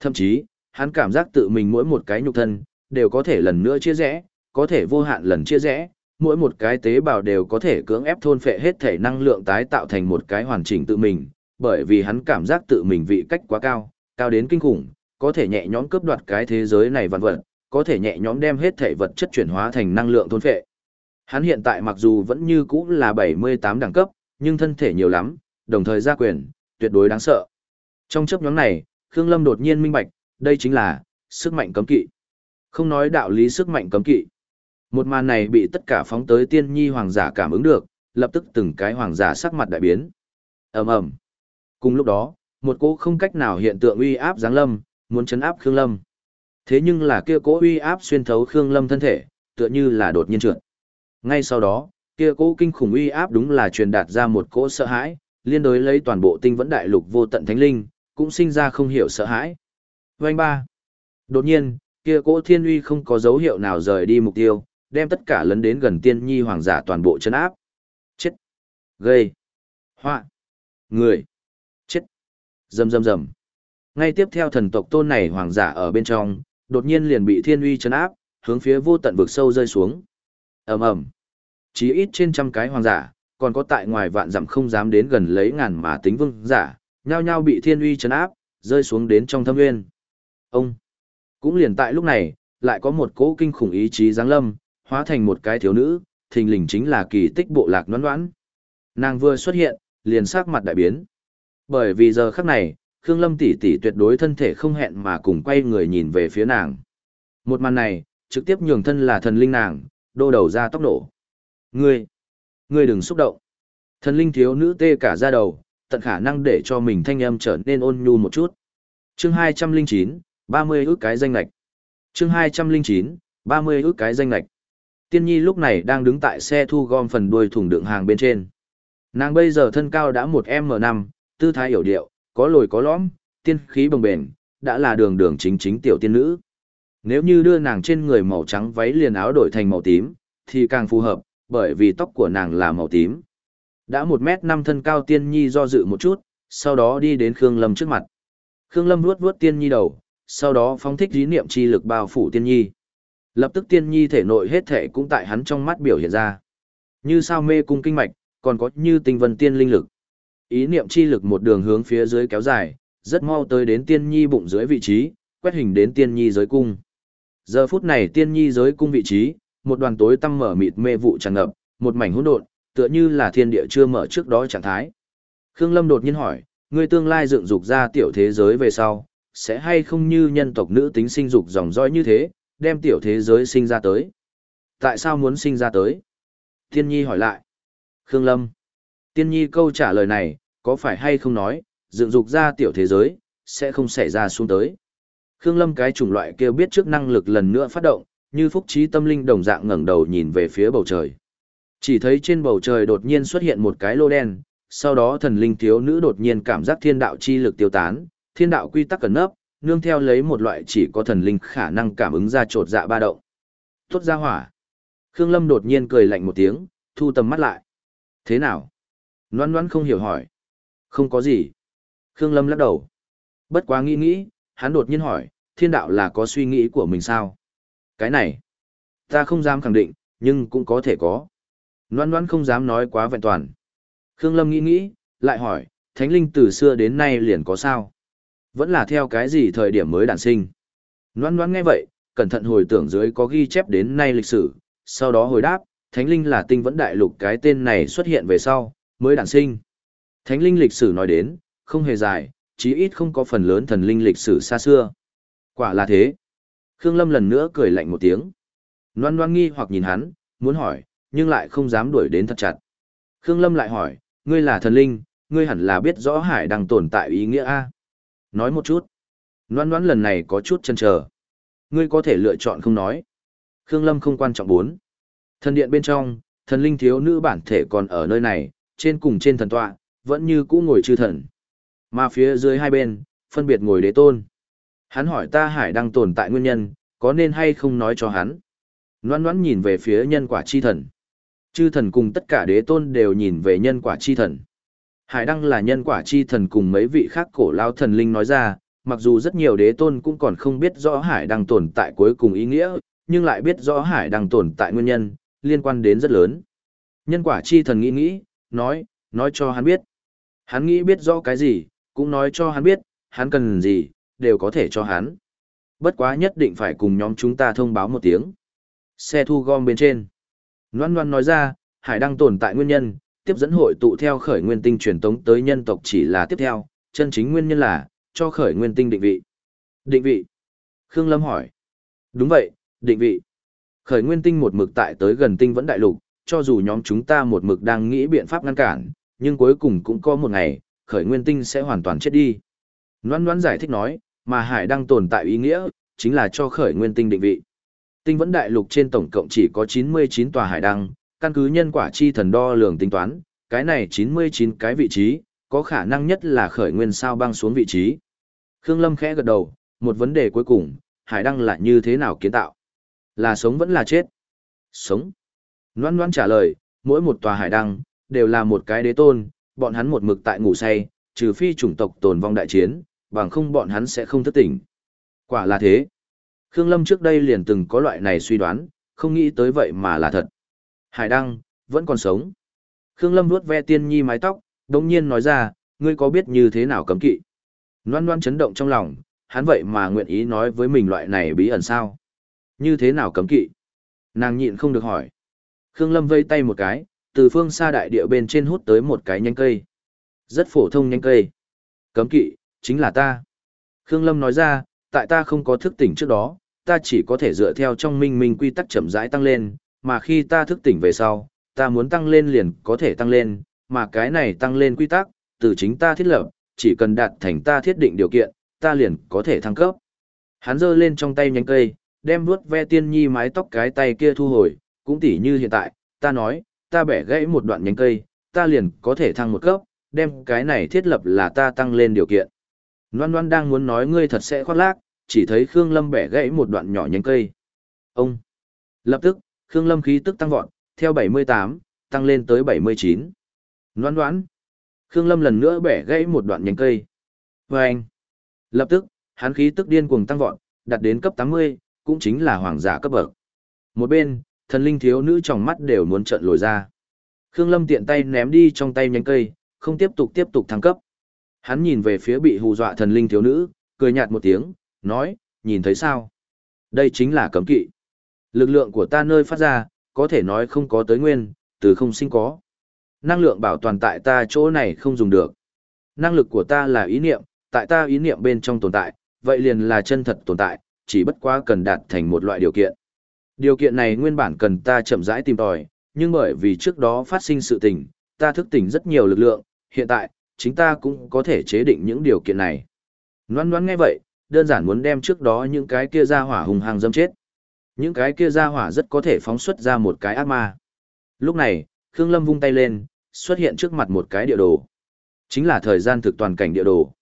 Thậm chí, hắn cảm giác tự mình mỗi một cái nhục thân, đều có thể lần nữa chia rẽ, có thể vô hạn lần chia rẽ, mỗi một cái tế bào đều có thể cưỡng ép thôn phệ hết thể năng lượng tái tạo thành một cái hoàn chỉnh tự mình, bởi vì hắn cảm giác tự mình vị cách quá cao, cao đến kinh khủng, có thể nhẹ nhõm cướp đoạt cái thế giới này vạn vật, có thể nhẹ nhõm đem hết thể vật chất chuyển hóa thành năng lượng thôn phệ. Hắn hiện tại mặc dù vẫn như cũ là 78 đẳng cấp, nhưng thân thể nhiều lắm, đồng thời gia quyền, tuyệt đối đáng sợ. Trong chấp nhóm này, Khương Lâm đột nhiên minh bạch, đây chính là sức mạnh cấm kỵ. Không nói đạo lý sức mạnh cấm kỵ. Một màn này bị tất cả phóng tới tiên nhi hoàng giả cảm ứng được, lập tức từng cái hoàng giả sắc mặt đại biến. ầm ầm. Cùng lúc đó, một cỗ không cách nào hiện tượng uy áp giáng lâm, muốn chấn áp Khương Lâm. Thế nhưng là kia cỗ uy áp xuyên thấu Khương Lâm thân thể, tựa như là đột nhiên trượt. Ngay sau đó, kia cỗ kinh khủng uy áp đúng là truyền đạt ra một cỗ sợ hãi, liên đối lấy toàn bộ tinh vẫn đại lục vô tận thánh linh, cũng sinh ra không hiểu sợ hãi. Vành ba. Đột nhiên, kia cỗ thiên uy không có dấu hiệu nào rời đi mục tiêu, đem tất cả lấn đến gần tiên nhi hoàng giả toàn bộ chân áp. Chết. Gây. Họa. Người. Chết. Rầm rầm rầm. Ngay tiếp theo thần tộc tôn này hoàng giả ở bên trong, đột nhiên liền bị thiên uy chấn áp, hướng phía vô tận vực sâu rơi xuống. ầm ầm, Chí ít trên trăm cái hoàng giả, còn có tại ngoài vạn dặm không dám đến gần lấy ngàn mà tính vương giả, nhao nhao bị thiên uy chấn áp, rơi xuống đến trong thâm nguyên. Ông, cũng liền tại lúc này, lại có một cỗ kinh khủng ý chí giáng lâm, hóa thành một cái thiếu nữ, thình lình chính là kỳ tích bộ lạc noãn noãn. Nàng vừa xuất hiện, liền sắc mặt đại biến. Bởi vì giờ khắc này, Khương Lâm tỷ tỷ tuyệt đối thân thể không hẹn mà cùng quay người nhìn về phía nàng. Một màn này, trực tiếp nhường thân là thần linh nàng, đô đầu ra tốc nổ. Ngươi, ngươi đừng xúc động. Thần linh thiếu nữ tê cả ra đầu, tận khả năng để cho mình thanh âm trở nên ôn nhu một chút. Chương 209, 30 ước cái danh lạch. Chương 209, 30 ước cái danh lạch. Tiên Nhi lúc này đang đứng tại xe thu gom phần đuôi thùng đựng hàng bên trên. Nàng bây giờ thân cao đã một m năm, tư thái hiểu điệu, có lồi có lõm, tiên khí bồng bềnh, đã là đường đường chính chính tiểu tiên nữ. Nếu như đưa nàng trên người màu trắng váy liền áo đổi thành màu tím, thì càng phù hợp, bởi vì tóc của nàng là màu tím. Đã một mét năm thân cao tiên nhi do dự một chút, sau đó đi đến Khương Lâm trước mặt. Khương Lâm vuốt vuốt tiên nhi đầu, sau đó phóng thích dí niệm chi lực bao phủ tiên nhi. Lập tức tiên nhi thể nội hết thể cũng tại hắn trong mắt biểu hiện ra. Như sao mê cung kinh mạch, còn có như tinh vân tiên linh lực. Ý niệm chi lực một đường hướng phía dưới kéo dài, rất mau tới đến tiên nhi bụng dưới vị trí, quét hình đến tiên nhi giới cung. Giờ phút này tiên nhi giới cung vị trí, một đoàn tối tăm mở mịt mê vụ tràn ngập, một mảnh hỗn độn, tựa như là thiên địa chưa mở trước đó trạng thái. Khương Lâm đột nhiên hỏi, ngươi tương lai dựng dục ra tiểu thế giới về sau, sẽ hay không như nhân tộc nữ tính sinh dục dòng dõi như thế, đem tiểu thế giới sinh ra tới? Tại sao muốn sinh ra tới? Tiên Nhi hỏi lại. Khương Lâm. Tiên Nhi câu trả lời này, có phải hay không nói, dựng dục ra tiểu thế giới, sẽ không xảy ra xuống tới. Khương Lâm cái chủng loại kia biết trước năng lực lần nữa phát động, như phúc trí tâm linh đồng dạng ngẩng đầu nhìn về phía bầu trời. Chỉ thấy trên bầu trời đột nhiên xuất hiện một cái lô đen, sau đó thần linh thiếu nữ đột nhiên cảm giác thiên đạo chi lực tiêu tán, thiên đạo quy tắc cẩn nấp, nương theo lấy một loại chỉ có thần linh khả năng cảm ứng ra trột dạ ba động. Tốt ra hỏa. Khương Lâm đột nhiên cười lạnh một tiếng, thu tầm mắt lại. Thế nào? Loan loan không hiểu hỏi. Không có gì. Khương Lâm lắc đầu. Bất quá nghĩ nghĩ, hắn đột nhiên hỏi, thiên đạo là có suy nghĩ của mình sao? Cái này, ta không dám khẳng định, nhưng cũng có thể có. Loan loan không dám nói quá vẹn toàn. Khương Lâm nghĩ nghĩ, lại hỏi, thánh linh từ xưa đến nay liền có sao? Vẫn là theo cái gì thời điểm mới đản sinh? Loan loan nghe vậy, cẩn thận hồi tưởng dưới có ghi chép đến nay lịch sử, sau đó hồi đáp, thánh linh là tinh vẫn đại lục cái tên này xuất hiện về sau, mới đản sinh. Thánh linh lịch sử nói đến, không hề dài, chí ít không có phần lớn thần linh lịch sử xa xưa. Quả là thế. Khương Lâm lần nữa cười lạnh một tiếng. Loan loan nghi hoặc nhìn hắn, muốn hỏi, nhưng lại không dám đuổi đến thật chặt. Khương Lâm lại hỏi, ngươi là thần linh, ngươi hẳn là biết rõ hải đang tồn tại ý nghĩa A. Nói một chút. Loan loan lần này có chút chân chờ. Ngươi có thể lựa chọn không nói. Khương Lâm không quan trọng bốn. Thần điện bên trong, thần linh thiếu nữ bản thể còn ở nơi này, trên cùng trên thần tọa, vẫn như cũ ngồi chư thần. Mà phía dưới hai bên, phân biệt ngồi đế tôn. Hắn hỏi ta hải đang tồn tại nguyên nhân, có nên hay không nói cho hắn. Loan loan nhìn về phía nhân quả chi thần. Chư thần cùng tất cả đế tôn đều nhìn về nhân quả chi thần. Hải đăng là nhân quả chi thần cùng mấy vị khác cổ lao thần linh nói ra, mặc dù rất nhiều đế tôn cũng còn không biết rõ hải đăng tồn tại cuối cùng ý nghĩa, nhưng lại biết rõ hải đăng tồn tại nguyên nhân, liên quan đến rất lớn. Nhân quả chi thần nghĩ nghĩ, nói, nói cho hắn biết. Hắn nghĩ biết rõ cái gì, cũng nói cho hắn biết, hắn cần gì, đều có thể cho hắn. Bất quá nhất định phải cùng nhóm chúng ta thông báo một tiếng. Xe thu gom bên trên. Loan Loan nói ra, hải đăng tồn tại nguyên nhân, tiếp dẫn hội tụ theo khởi nguyên tinh truyền tống tới nhân tộc chỉ là tiếp theo, chân chính nguyên nhân là, cho khởi nguyên tinh định vị. Định vị. Khương Lâm hỏi. Đúng vậy, định vị. Khởi nguyên tinh một mực tại tới gần tinh vẫn đại lục, cho dù nhóm chúng ta một mực đang nghĩ biện pháp ngăn cản, nhưng cuối cùng cũng có một ngày, khởi nguyên tinh sẽ hoàn toàn chết đi. Loan Loan giải thích nói, mà hải đăng tồn tại ý nghĩa, chính là cho khởi nguyên tinh định vị. Tinh vẫn đại lục trên tổng cộng chỉ có 99 tòa hải đăng, căn cứ nhân quả chi thần đo lường tính toán, cái này 99 cái vị trí, có khả năng nhất là khởi nguyên sao băng xuống vị trí. Khương Lâm khẽ gật đầu, một vấn đề cuối cùng, hải đăng là như thế nào kiến tạo? Là sống vẫn là chết? Sống. Loan Loan trả lời, mỗi một tòa hải đăng, đều là một cái đế tôn, bọn hắn một mực tại ngủ say, trừ phi chủng tộc tồn vong đại chiến, bằng không bọn hắn sẽ không thức tỉnh. Quả là thế. Khương Lâm trước đây liền từng có loại này suy đoán, không nghĩ tới vậy mà là thật. Hải Đăng, vẫn còn sống. Khương Lâm vuốt ve tiên nhi mái tóc, đồng nhiên nói ra, ngươi có biết như thế nào cấm kỵ? Loan loan chấn động trong lòng, hắn vậy mà nguyện ý nói với mình loại này bí ẩn sao? Như thế nào cấm kỵ? Nàng nhịn không được hỏi. Khương Lâm vây tay một cái, từ phương xa đại địa bên trên hút tới một cái nhánh cây. Rất phổ thông nhánh cây. Cấm kỵ, chính là ta. Khương Lâm nói ra, tại ta không có thức tỉnh trước đó, ta chỉ có thể dựa theo trong minh minh quy tắc chậm rãi tăng lên, mà khi ta thức tỉnh về sau, ta muốn tăng lên liền có thể tăng lên, mà cái này tăng lên quy tắc, từ chính ta thiết lập, chỉ cần đạt thành ta thiết định điều kiện, ta liền có thể thăng cấp. Hắn giơ lên trong tay nhánh cây, đem vuốt ve tiên nhi mái tóc cái tay kia thu hồi, cũng tỉ như hiện tại, ta nói, ta bẻ gãy một đoạn nhánh cây, ta liền có thể thăng một cấp, đem cái này thiết lập là ta tăng lên điều kiện. Loan Loan đang muốn nói ngươi thật sẽ khoác lác, chỉ thấy Khương Lâm bẻ gãy một đoạn nhỏ nhánh cây. Ông! Lập tức, Khương Lâm khí tức tăng vọt, theo 78, tăng lên tới 79. Loan đoán. Khương Lâm lần nữa bẻ gãy một đoạn nhánh cây. Vâng! anh. Lập tức, hắn khí tức điên cuồng tăng vọt, đạt đến cấp 80, cũng chính là hoàng giả cấp bậc. Một bên, thần linh thiếu nữ trong mắt đều muốn trợn lồi ra. Khương Lâm tiện tay ném đi trong tay nhánh cây, không tiếp tục tiếp tục thăng cấp. Hắn nhìn về phía bị hù dọa thần linh thiếu nữ, cười nhạt một tiếng, nói, nhìn thấy sao? Đây chính là cấm kỵ. Lực lượng của ta nơi phát ra, có thể nói không có tới nguyên, từ không sinh có. Năng lượng bảo toàn tại ta chỗ này không dùng được. Năng lực của ta là ý niệm, tại ta ý niệm bên trong tồn tại, vậy liền là chân thật tồn tại, chỉ bất quá cần đạt thành một loại điều kiện. Điều kiện này nguyên bản cần ta chậm rãi tìm tòi, nhưng bởi vì trước đó phát sinh sự tình, ta thức tỉnh rất nhiều lực lượng, hiện tại, chính ta cũng có thể chế định những điều kiện này. Loan loan nghe vậy, đơn giản muốn đem trước đó những cái kia ra hỏa hùng hăng dâm chết. Những cái kia ra hỏa rất có thể phóng xuất ra một cái ác ma. Lúc này, Khương Lâm vung tay lên, xuất hiện trước mặt một cái địa đồ. Chính là thời gian thực toàn cảnh địa đồ.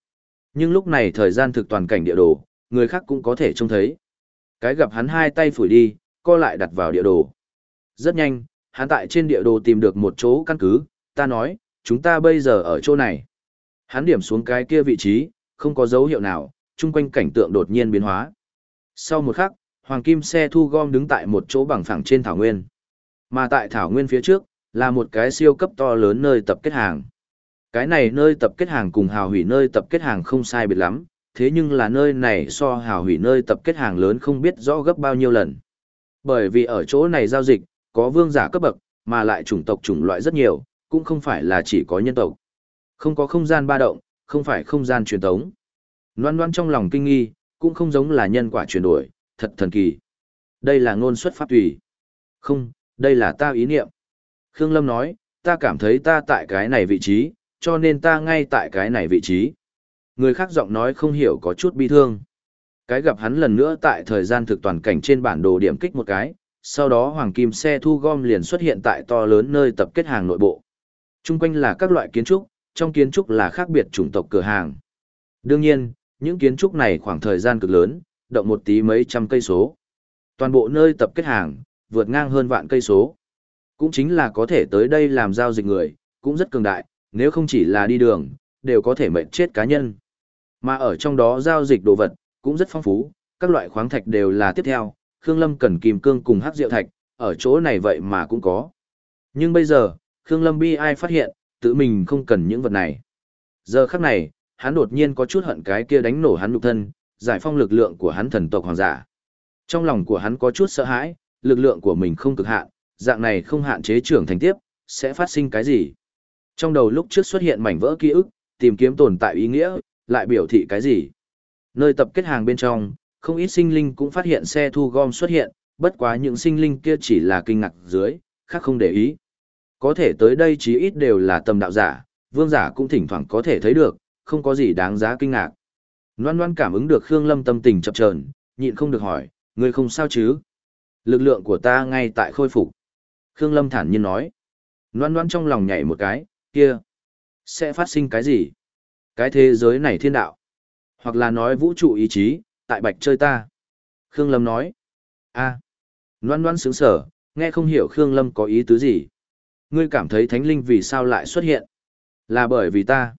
Nhưng lúc này thời gian thực toàn cảnh địa đồ, người khác cũng có thể trông thấy. Cái gặp hắn hai tay phủi đi, co lại đặt vào địa đồ. Rất nhanh, hắn tại trên địa đồ tìm được một chỗ căn cứ, ta nói, chúng ta bây giờ ở chỗ này. Hắn điểm xuống cái kia vị trí, không có dấu hiệu nào, chung quanh cảnh tượng đột nhiên biến hóa. Sau một khắc, hoàng kim xe thu gom đứng tại một chỗ bằng phẳng trên thảo nguyên. Mà tại thảo nguyên phía trước, là một cái siêu cấp to lớn nơi tập kết hàng. Cái này nơi tập kết hàng cùng hào hủy nơi tập kết hàng không sai biệt lắm, thế nhưng là nơi này so hào hủy nơi tập kết hàng lớn không biết rõ gấp bao nhiêu lần. Bởi vì ở chỗ này giao dịch, có vương giả cấp bậc, mà lại chủng tộc chủng loại rất nhiều, cũng không phải là chỉ có nhân tộc. Không có không gian ba động, không phải không gian truyền tống. Loan loan trong lòng kinh nghi, cũng không giống là nhân quả chuyển đổi, thật thần kỳ. Đây là ngôn xuất pháp tùy. Không, đây là ta ý niệm. Khương Lâm nói, ta cảm thấy ta tại cái này vị trí, cho nên ta ngay tại cái này vị trí. Người khác giọng nói không hiểu có chút bi thương. Cái gặp hắn lần nữa tại thời gian thực toàn cảnh trên bản đồ điểm kích một cái, sau đó hoàng kim xe thu gom liền xuất hiện tại to lớn nơi tập kết hàng nội bộ. Trung quanh là các loại kiến trúc, trong kiến trúc là khác biệt chủng tộc cửa hàng. Đương nhiên, những kiến trúc này khoảng thời gian cực lớn, động một tí mấy trăm cây số. Toàn bộ nơi tập kết hàng, vượt ngang hơn vạn cây số. Cũng chính là có thể tới đây làm giao dịch người, cũng rất cường đại, nếu không chỉ là đi đường, đều có thể mệnh chết cá nhân. Mà ở trong đó giao dịch đồ vật, cũng rất phong phú, các loại khoáng thạch đều là tiếp theo, Khương Lâm cần kim cương cùng hắc diệu thạch, ở chỗ này vậy mà cũng có. Nhưng bây giờ, Khương Lâm bi ai phát hiện, tự mình không cần những vật này. Giờ khắc này, hắn đột nhiên có chút hận cái kia đánh nổ hắn nhục thân, giải phong lực lượng của hắn thần tộc hoàng giả. Trong lòng của hắn có chút sợ hãi, lực lượng của mình không cực hạn, dạng này không hạn chế trưởng thành tiếp, sẽ phát sinh cái gì? Trong đầu lúc trước xuất hiện mảnh vỡ ký ức, tìm kiếm tồn tại ý nghĩa, lại biểu thị cái gì? Nơi tập kết hàng bên trong, không ít sinh linh cũng phát hiện xe thu gom xuất hiện, bất quá những sinh linh kia chỉ là kinh ngạc dưới, khác không để ý. Có thể tới đây chí ít đều là tầm đạo giả, vương giả cũng thỉnh thoảng có thể thấy được, không có gì đáng giá kinh ngạc. Loan Loan cảm ứng được Khương Lâm tâm tình chập chờn, nhịn không được hỏi, người không sao chứ? Lực lượng của ta ngay tại khôi phục. Khương Lâm thản nhiên nói. Loan Loan trong lòng nhảy một cái, kia, sẽ phát sinh cái gì? Cái thế giới này thiên đạo. Hoặc là nói vũ trụ ý chí, tại bạch chơi ta. Khương Lâm nói. a à. Loan Loan sướng sở, nghe không hiểu Khương Lâm có ý tứ gì. Ngươi cảm thấy thánh linh vì sao lại xuất hiện? Là bởi vì ta.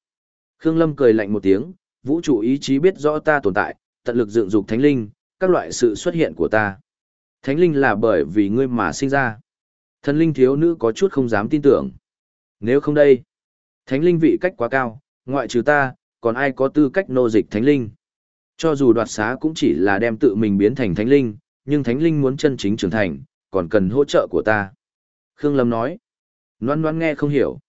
Khương Lâm cười lạnh một tiếng, vũ trụ ý chí biết rõ ta tồn tại, tận lực dựng dục thánh linh, các loại sự xuất hiện của ta. Thánh linh là bởi vì ngươi mà sinh ra. Thần linh thiếu nữ có chút không dám tin tưởng. Nếu không đây, thánh linh vị cách quá cao, ngoại trừ ta, còn ai có tư cách nô dịch thánh linh. Cho dù đoạt xá cũng chỉ là đem tự mình biến thành thánh linh, nhưng thánh linh muốn chân chính trưởng thành, còn cần hỗ trợ của ta. Khương Lâm nói, noan noan nghe không hiểu.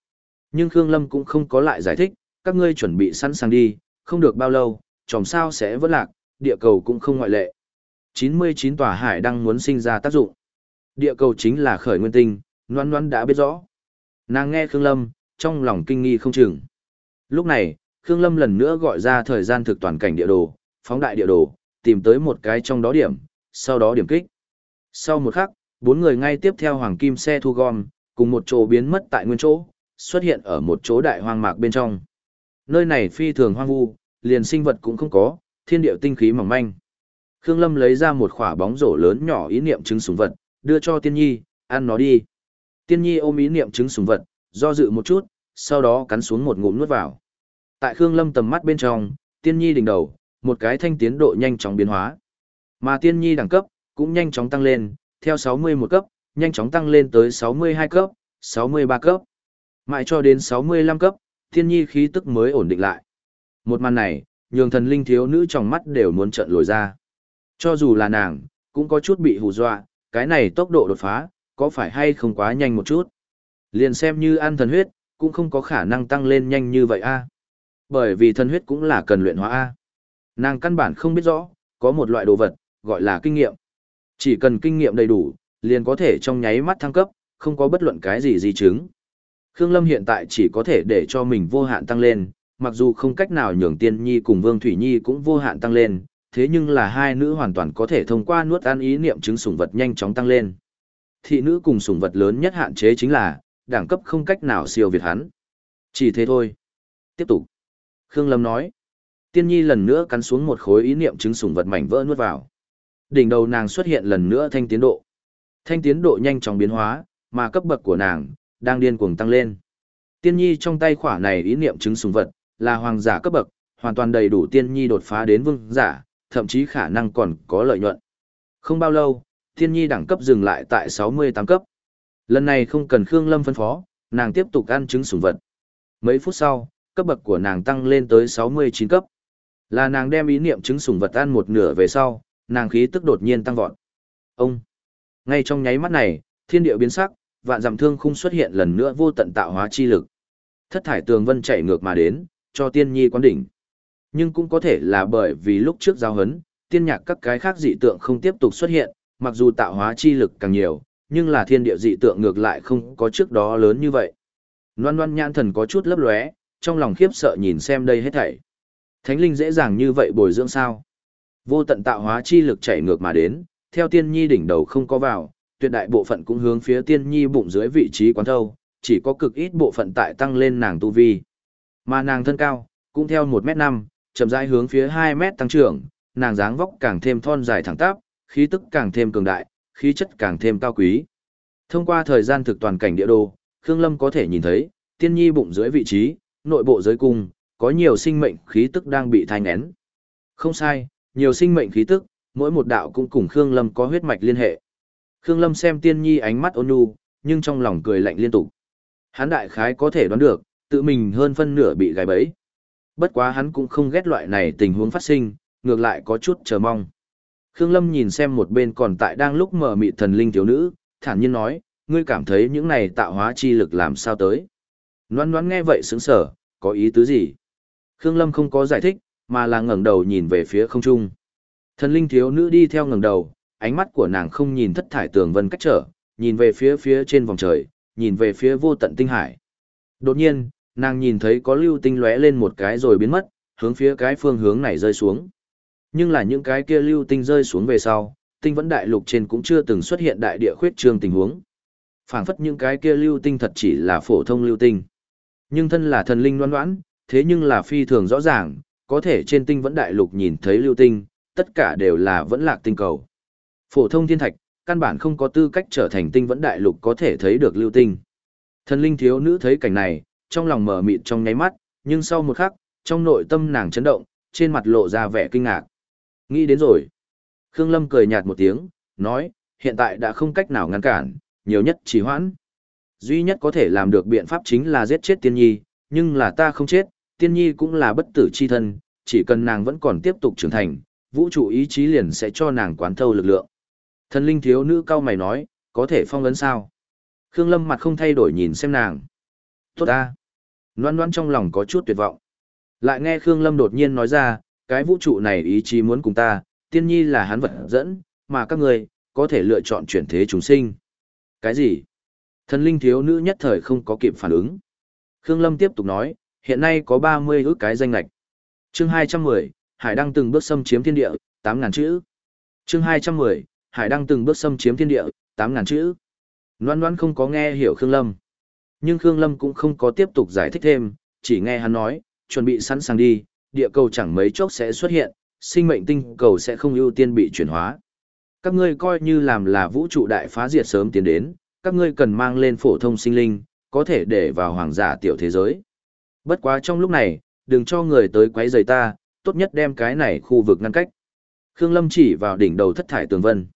Nhưng Khương Lâm cũng không có lại giải thích, các ngươi chuẩn bị sẵn sàng đi, không được bao lâu, tròm sao sẽ vỡ lạc, địa cầu cũng không ngoại lệ. 99 tòa hải đang muốn sinh ra tác dụng. Địa cầu chính là khởi nguyên tinh, noan noan đã biết rõ. Nàng nghe Khương Lâm, trong lòng kinh nghi không chừng. Lúc này, Khương Lâm lần nữa gọi ra thời gian thực toàn cảnh địa đồ, phóng đại địa đồ, tìm tới một cái trong đó điểm, sau đó điểm kích. Sau một khắc, bốn người ngay tiếp theo hoàng kim xe thu gom, cùng một chỗ biến mất tại nguyên chỗ, xuất hiện ở một chỗ đại hoang mạc bên trong. Nơi này phi thường hoang vu, liền sinh vật cũng không có, thiên điệu tinh khí mỏng manh. Khương Lâm lấy ra một quả bóng rổ lớn nhỏ ý niệm trứng sủng vật, đưa cho Tiên Nhi, ăn nó đi. Tiên Nhi ôm ý niệm trứng sủng vật, do dự một chút, sau đó cắn xuống một ngụm nuốt vào. Tại Khương Lâm tầm mắt bên trong, Tiên Nhi đỉnh đầu, một cái thanh tiến độ nhanh chóng biến hóa. Mà Tiên Nhi đẳng cấp, cũng nhanh chóng tăng lên, theo 61 cấp, nhanh chóng tăng lên tới 62 cấp, 63 cấp. Mãi cho đến 65 cấp, Thiên Nhi khí tức mới ổn định lại. Một màn này, nhường thần linh thiếu nữ trong mắt đều muốn trợn lồi ra. Cho dù là nàng, cũng có chút bị hù dọa, cái này tốc độ đột phá, có phải hay không quá nhanh một chút. Liền xem như ăn thần huyết, cũng không có khả năng tăng lên nhanh như vậy a. Bởi vì thần huyết cũng là cần luyện hóa a. Nàng căn bản không biết rõ, có một loại đồ vật, gọi là kinh nghiệm. Chỉ cần kinh nghiệm đầy đủ, liền có thể trong nháy mắt thăng cấp, không có bất luận cái gì di chứng. Khương Lâm hiện tại chỉ có thể để cho mình vô hạn tăng lên, mặc dù không cách nào nhường Tiên Nhi cùng Vương Thủy Nhi cũng vô hạn tăng lên, thế nhưng là hai nữ hoàn toàn có thể thông qua nuốt ăn ý niệm chứng sủng vật nhanh chóng tăng lên. Thị nữ cùng sủng vật lớn nhất hạn chế chính là, đẳng cấp không cách nào siêu việt hắn. Chỉ thế thôi. Tiếp tục. Khương Lâm nói. Tiên Nhi lần nữa cắn xuống một khối ý niệm chứng sủng vật mảnh vỡ nuốt vào. Đỉnh đầu nàng xuất hiện lần nữa thanh tiến độ. Thanh tiến độ nhanh chóng biến hóa, mà cấp bậc của nàng đang điên cuồng tăng lên. Tiên Nhi trong tay khỏa này ý niệm chứng sùng vật là hoàng giả cấp bậc, hoàn toàn đầy đủ Tiên Nhi đột phá đến vương giả, thậm chí khả năng còn có lợi nhuận. Không bao lâu, Tiên Nhi đẳng cấp dừng lại tại 68 cấp. Lần này không cần Khương Lâm phân phó, nàng tiếp tục ăn trứng sủng vật. Mấy phút sau, cấp bậc của nàng tăng lên tới 69 cấp. Là nàng đem ý niệm trứng sủng vật ăn một nửa về sau, nàng khí tức đột nhiên tăng vọt. Ông! Ngay trong nháy mắt này, thiên địa biến sắc, vạn dặm thương khung xuất hiện lần nữa vô tận tạo hóa chi lực. Thất thải tường vân chạy ngược mà đến, cho tiên nhi quán đỉnh. Nhưng cũng có thể là bởi vì lúc trước giao hấn, tiên nhạc các cái khác dị tượng không tiếp tục xuất hiện, mặc dù tạo hóa chi lực càng nhiều, nhưng là thiên địa dị tượng ngược lại không có trước đó lớn như vậy. Loan loan nhãn thần có chút lấp lóe, trong lòng khiếp sợ nhìn xem đây hết thảy. Thánh linh dễ dàng như vậy bồi dưỡng sao? Vô tận tạo hóa chi lực chạy ngược mà đến, theo tiên nhi đỉnh đầu không có vào, tuyệt đại bộ phận cũng hướng phía tiên nhi bụng dưới vị trí quán thâu, chỉ có cực ít bộ phận tại tăng lên nàng tu vi. Mà nàng thân cao, cũng theo 1m5, chậm rãi hướng phía 2 mét tăng trưởng, nàng dáng vóc càng thêm thon dài thẳng tắp, khí tức càng thêm cường đại, khí chất càng thêm cao quý. Thông qua thời gian thực toàn cảnh địa đồ, Khương Lâm có thể nhìn thấy, tiên nhi bụng dưới vị trí, nội bộ giới cung, có nhiều sinh mệnh khí tức đang bị thai ngén. Không sai, nhiều sinh mệnh khí tức, mỗi một đạo cũng cùng Khương Lâm có huyết mạch liên hệ. Khương Lâm xem tiên nhi ánh mắt ôn nhu, nhưng trong lòng cười lạnh liên tục. Hắn đại khái có thể đoán được, tự mình hơn phân nửa bị gài bẫy. Bất quá hắn cũng không ghét loại này tình huống phát sinh, ngược lại có chút chờ mong. Khương Lâm nhìn xem một bên còn tại đang lúc mở mị thần linh thiếu nữ, thản nhiên nói, ngươi cảm thấy những này tạo hóa chi lực làm sao tới. Noan noan nghe vậy sững sở, có ý tứ gì? Khương Lâm không có giải thích, mà là ngẩng đầu nhìn về phía không trung. Thần linh thiếu nữ đi theo ngẩng đầu, ánh mắt của nàng không nhìn thất thải tường vân cách trở, nhìn về phía phía trên vòng trời, nhìn về phía vô tận tinh hải. Đột nhiên, nàng nhìn thấy có lưu tinh lóe lên một cái rồi biến mất, hướng phía cái phương hướng này rơi xuống. Nhưng là những cái kia lưu tinh rơi xuống về sau, tinh vẫn đại lục trên cũng chưa từng xuất hiện đại địa khuyết trương tình huống. Phảng phất những cái kia lưu tinh thật chỉ là phổ thông lưu tinh. Nhưng thân là thần linh loan đoán, thế nhưng là phi thường rõ ràng, có thể trên tinh vẫn đại lục nhìn thấy lưu tinh, tất cả đều là vẫn lạc tinh cầu. Phổ thông thiên thạch, căn bản không có tư cách trở thành tinh vẫn đại lục có thể thấy được lưu tinh. Thần linh thiếu nữ thấy cảnh này, trong lòng mở mịt trong nháy mắt, nhưng sau một khắc, trong nội tâm nàng chấn động, trên mặt lộ ra vẻ kinh ngạc. Nghĩ đến rồi. Khương Lâm cười nhạt một tiếng, nói, hiện tại đã không cách nào ngăn cản, nhiều nhất chỉ hoãn. Duy nhất có thể làm được biện pháp chính là giết chết tiên nhi, nhưng là ta không chết, tiên nhi cũng là bất tử chi thân, chỉ cần nàng vẫn còn tiếp tục trưởng thành, vũ trụ ý chí liền sẽ cho nàng quán thâu lực lượng. Thần linh thiếu nữ cao mày nói, có thể phong ấn sao? Khương Lâm mặt không thay đổi nhìn xem nàng. Tốt ta. Loan loan trong lòng có chút tuyệt vọng. Lại nghe Khương Lâm đột nhiên nói ra, cái vũ trụ này ý chí muốn cùng ta, tiên nhi là hắn vật dẫn, mà các người, có thể lựa chọn chuyển thế chúng sinh. Cái gì? Thần linh thiếu nữ nhất thời không có kịp phản ứng. Khương Lâm tiếp tục nói, hiện nay có 30 ước cái danh lạch. Chương 210, Hải Đăng từng bước xâm chiếm thiên địa, 8.000 chữ. Chương 210, Hải Đăng từng bước xâm chiếm thiên địa, tám ngàn chữ. Loan Loan không có nghe hiểu Khương Lâm. Nhưng Khương Lâm cũng không có tiếp tục giải thích thêm, chỉ nghe hắn nói, chuẩn bị sẵn sàng đi, địa cầu chẳng mấy chốc sẽ xuất hiện, sinh mệnh tinh cầu sẽ không ưu tiên bị chuyển hóa. Các ngươi coi như làm là vũ trụ đại phá diệt sớm tiến đến, các ngươi cần mang lên phổ thông sinh linh, có thể để vào hoàng giả tiểu thế giới. Bất quá trong lúc này, đừng cho người tới quấy rầy ta, tốt nhất đem cái này khu vực ngăn cách. Khương Lâm chỉ vào đỉnh đầu thất thải tường vân.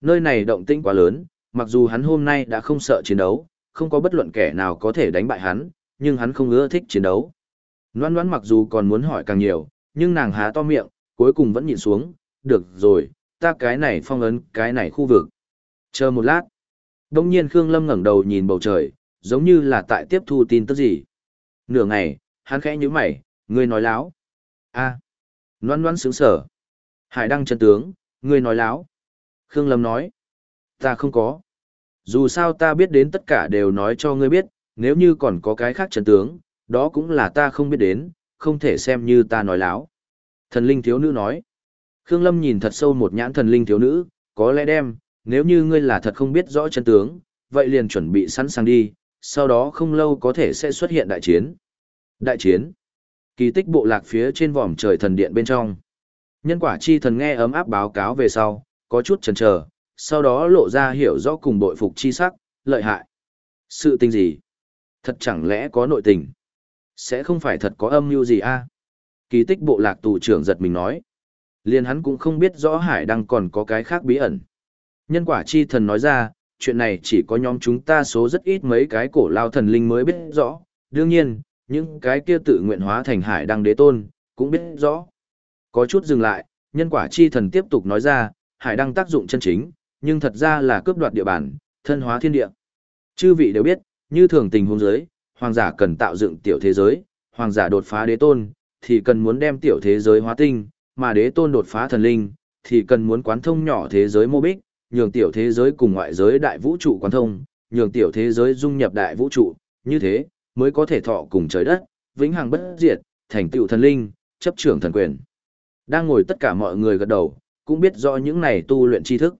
Nơi này động tĩnh quá lớn, mặc dù hắn hôm nay đã không sợ chiến đấu, không có bất luận kẻ nào có thể đánh bại hắn, nhưng hắn không ưa thích chiến đấu. Loan Loan mặc dù còn muốn hỏi càng nhiều, nhưng nàng há to miệng, cuối cùng vẫn nhìn xuống, được rồi, ta cái này phong ấn cái này khu vực. Chờ một lát. Đông nhiên Khương Lâm ngẩng đầu nhìn bầu trời, giống như là tại tiếp thu tin tức gì. Nửa ngày, hắn khẽ nhíu mày, ngươi nói láo. a à. Loan Loan sững sờ. Hải đăng chân tướng, ngươi nói láo. Khương Lâm nói. Ta không có. Dù sao ta biết đến tất cả đều nói cho ngươi biết, nếu như còn có cái khác chân tướng, đó cũng là ta không biết đến, không thể xem như ta nói láo. Thần linh thiếu nữ nói. Khương Lâm nhìn thật sâu một nhãn thần linh thiếu nữ, có lẽ đem, nếu như ngươi là thật không biết rõ chân tướng, vậy liền chuẩn bị sẵn sàng đi, sau đó không lâu có thể sẽ xuất hiện đại chiến. Đại chiến. Kỳ tích bộ lạc phía trên vòm trời thần điện bên trong. Nhân quả chi thần nghe ấm áp báo cáo về sau, có chút chần chờ, sau đó lộ ra hiểu rõ cùng bội phục chi sắc, lợi hại. Sự tình gì? Thật chẳng lẽ có nội tình? Sẽ không phải thật có âm mưu gì a? Kỳ tích bộ lạc tù trưởng giật mình nói. Liên hắn cũng không biết rõ hải đăng còn có cái khác bí ẩn. Nhân quả chi thần nói ra, chuyện này chỉ có nhóm chúng ta số rất ít mấy cái cổ lao thần linh mới biết rõ. Đương nhiên, những cái kia tự nguyện hóa thành hải đăng đế tôn, cũng biết rõ. Có chút dừng lại, nhân quả chi thần tiếp tục nói ra, hải đăng tác dụng chân chính, nhưng thật ra là cướp đoạt địa bàn, thân hóa thiên địa. Chư vị đều biết, như thường tình huống giới, hoàng giả cần tạo dựng tiểu thế giới, hoàng giả đột phá đế tôn, thì cần muốn đem tiểu thế giới hóa tinh, mà đế tôn đột phá thần linh, thì cần muốn quán thông nhỏ thế giới mô bích, nhường tiểu thế giới cùng ngoại giới đại vũ trụ quán thông, nhường tiểu thế giới dung nhập đại vũ trụ, như thế, mới có thể thọ cùng trời đất, vĩnh hằng bất diệt, thành tựu thần linh, chấp trưởng thần quyền. Đang ngồi tất cả mọi người gật đầu, cũng biết rõ những này tu luyện tri thức.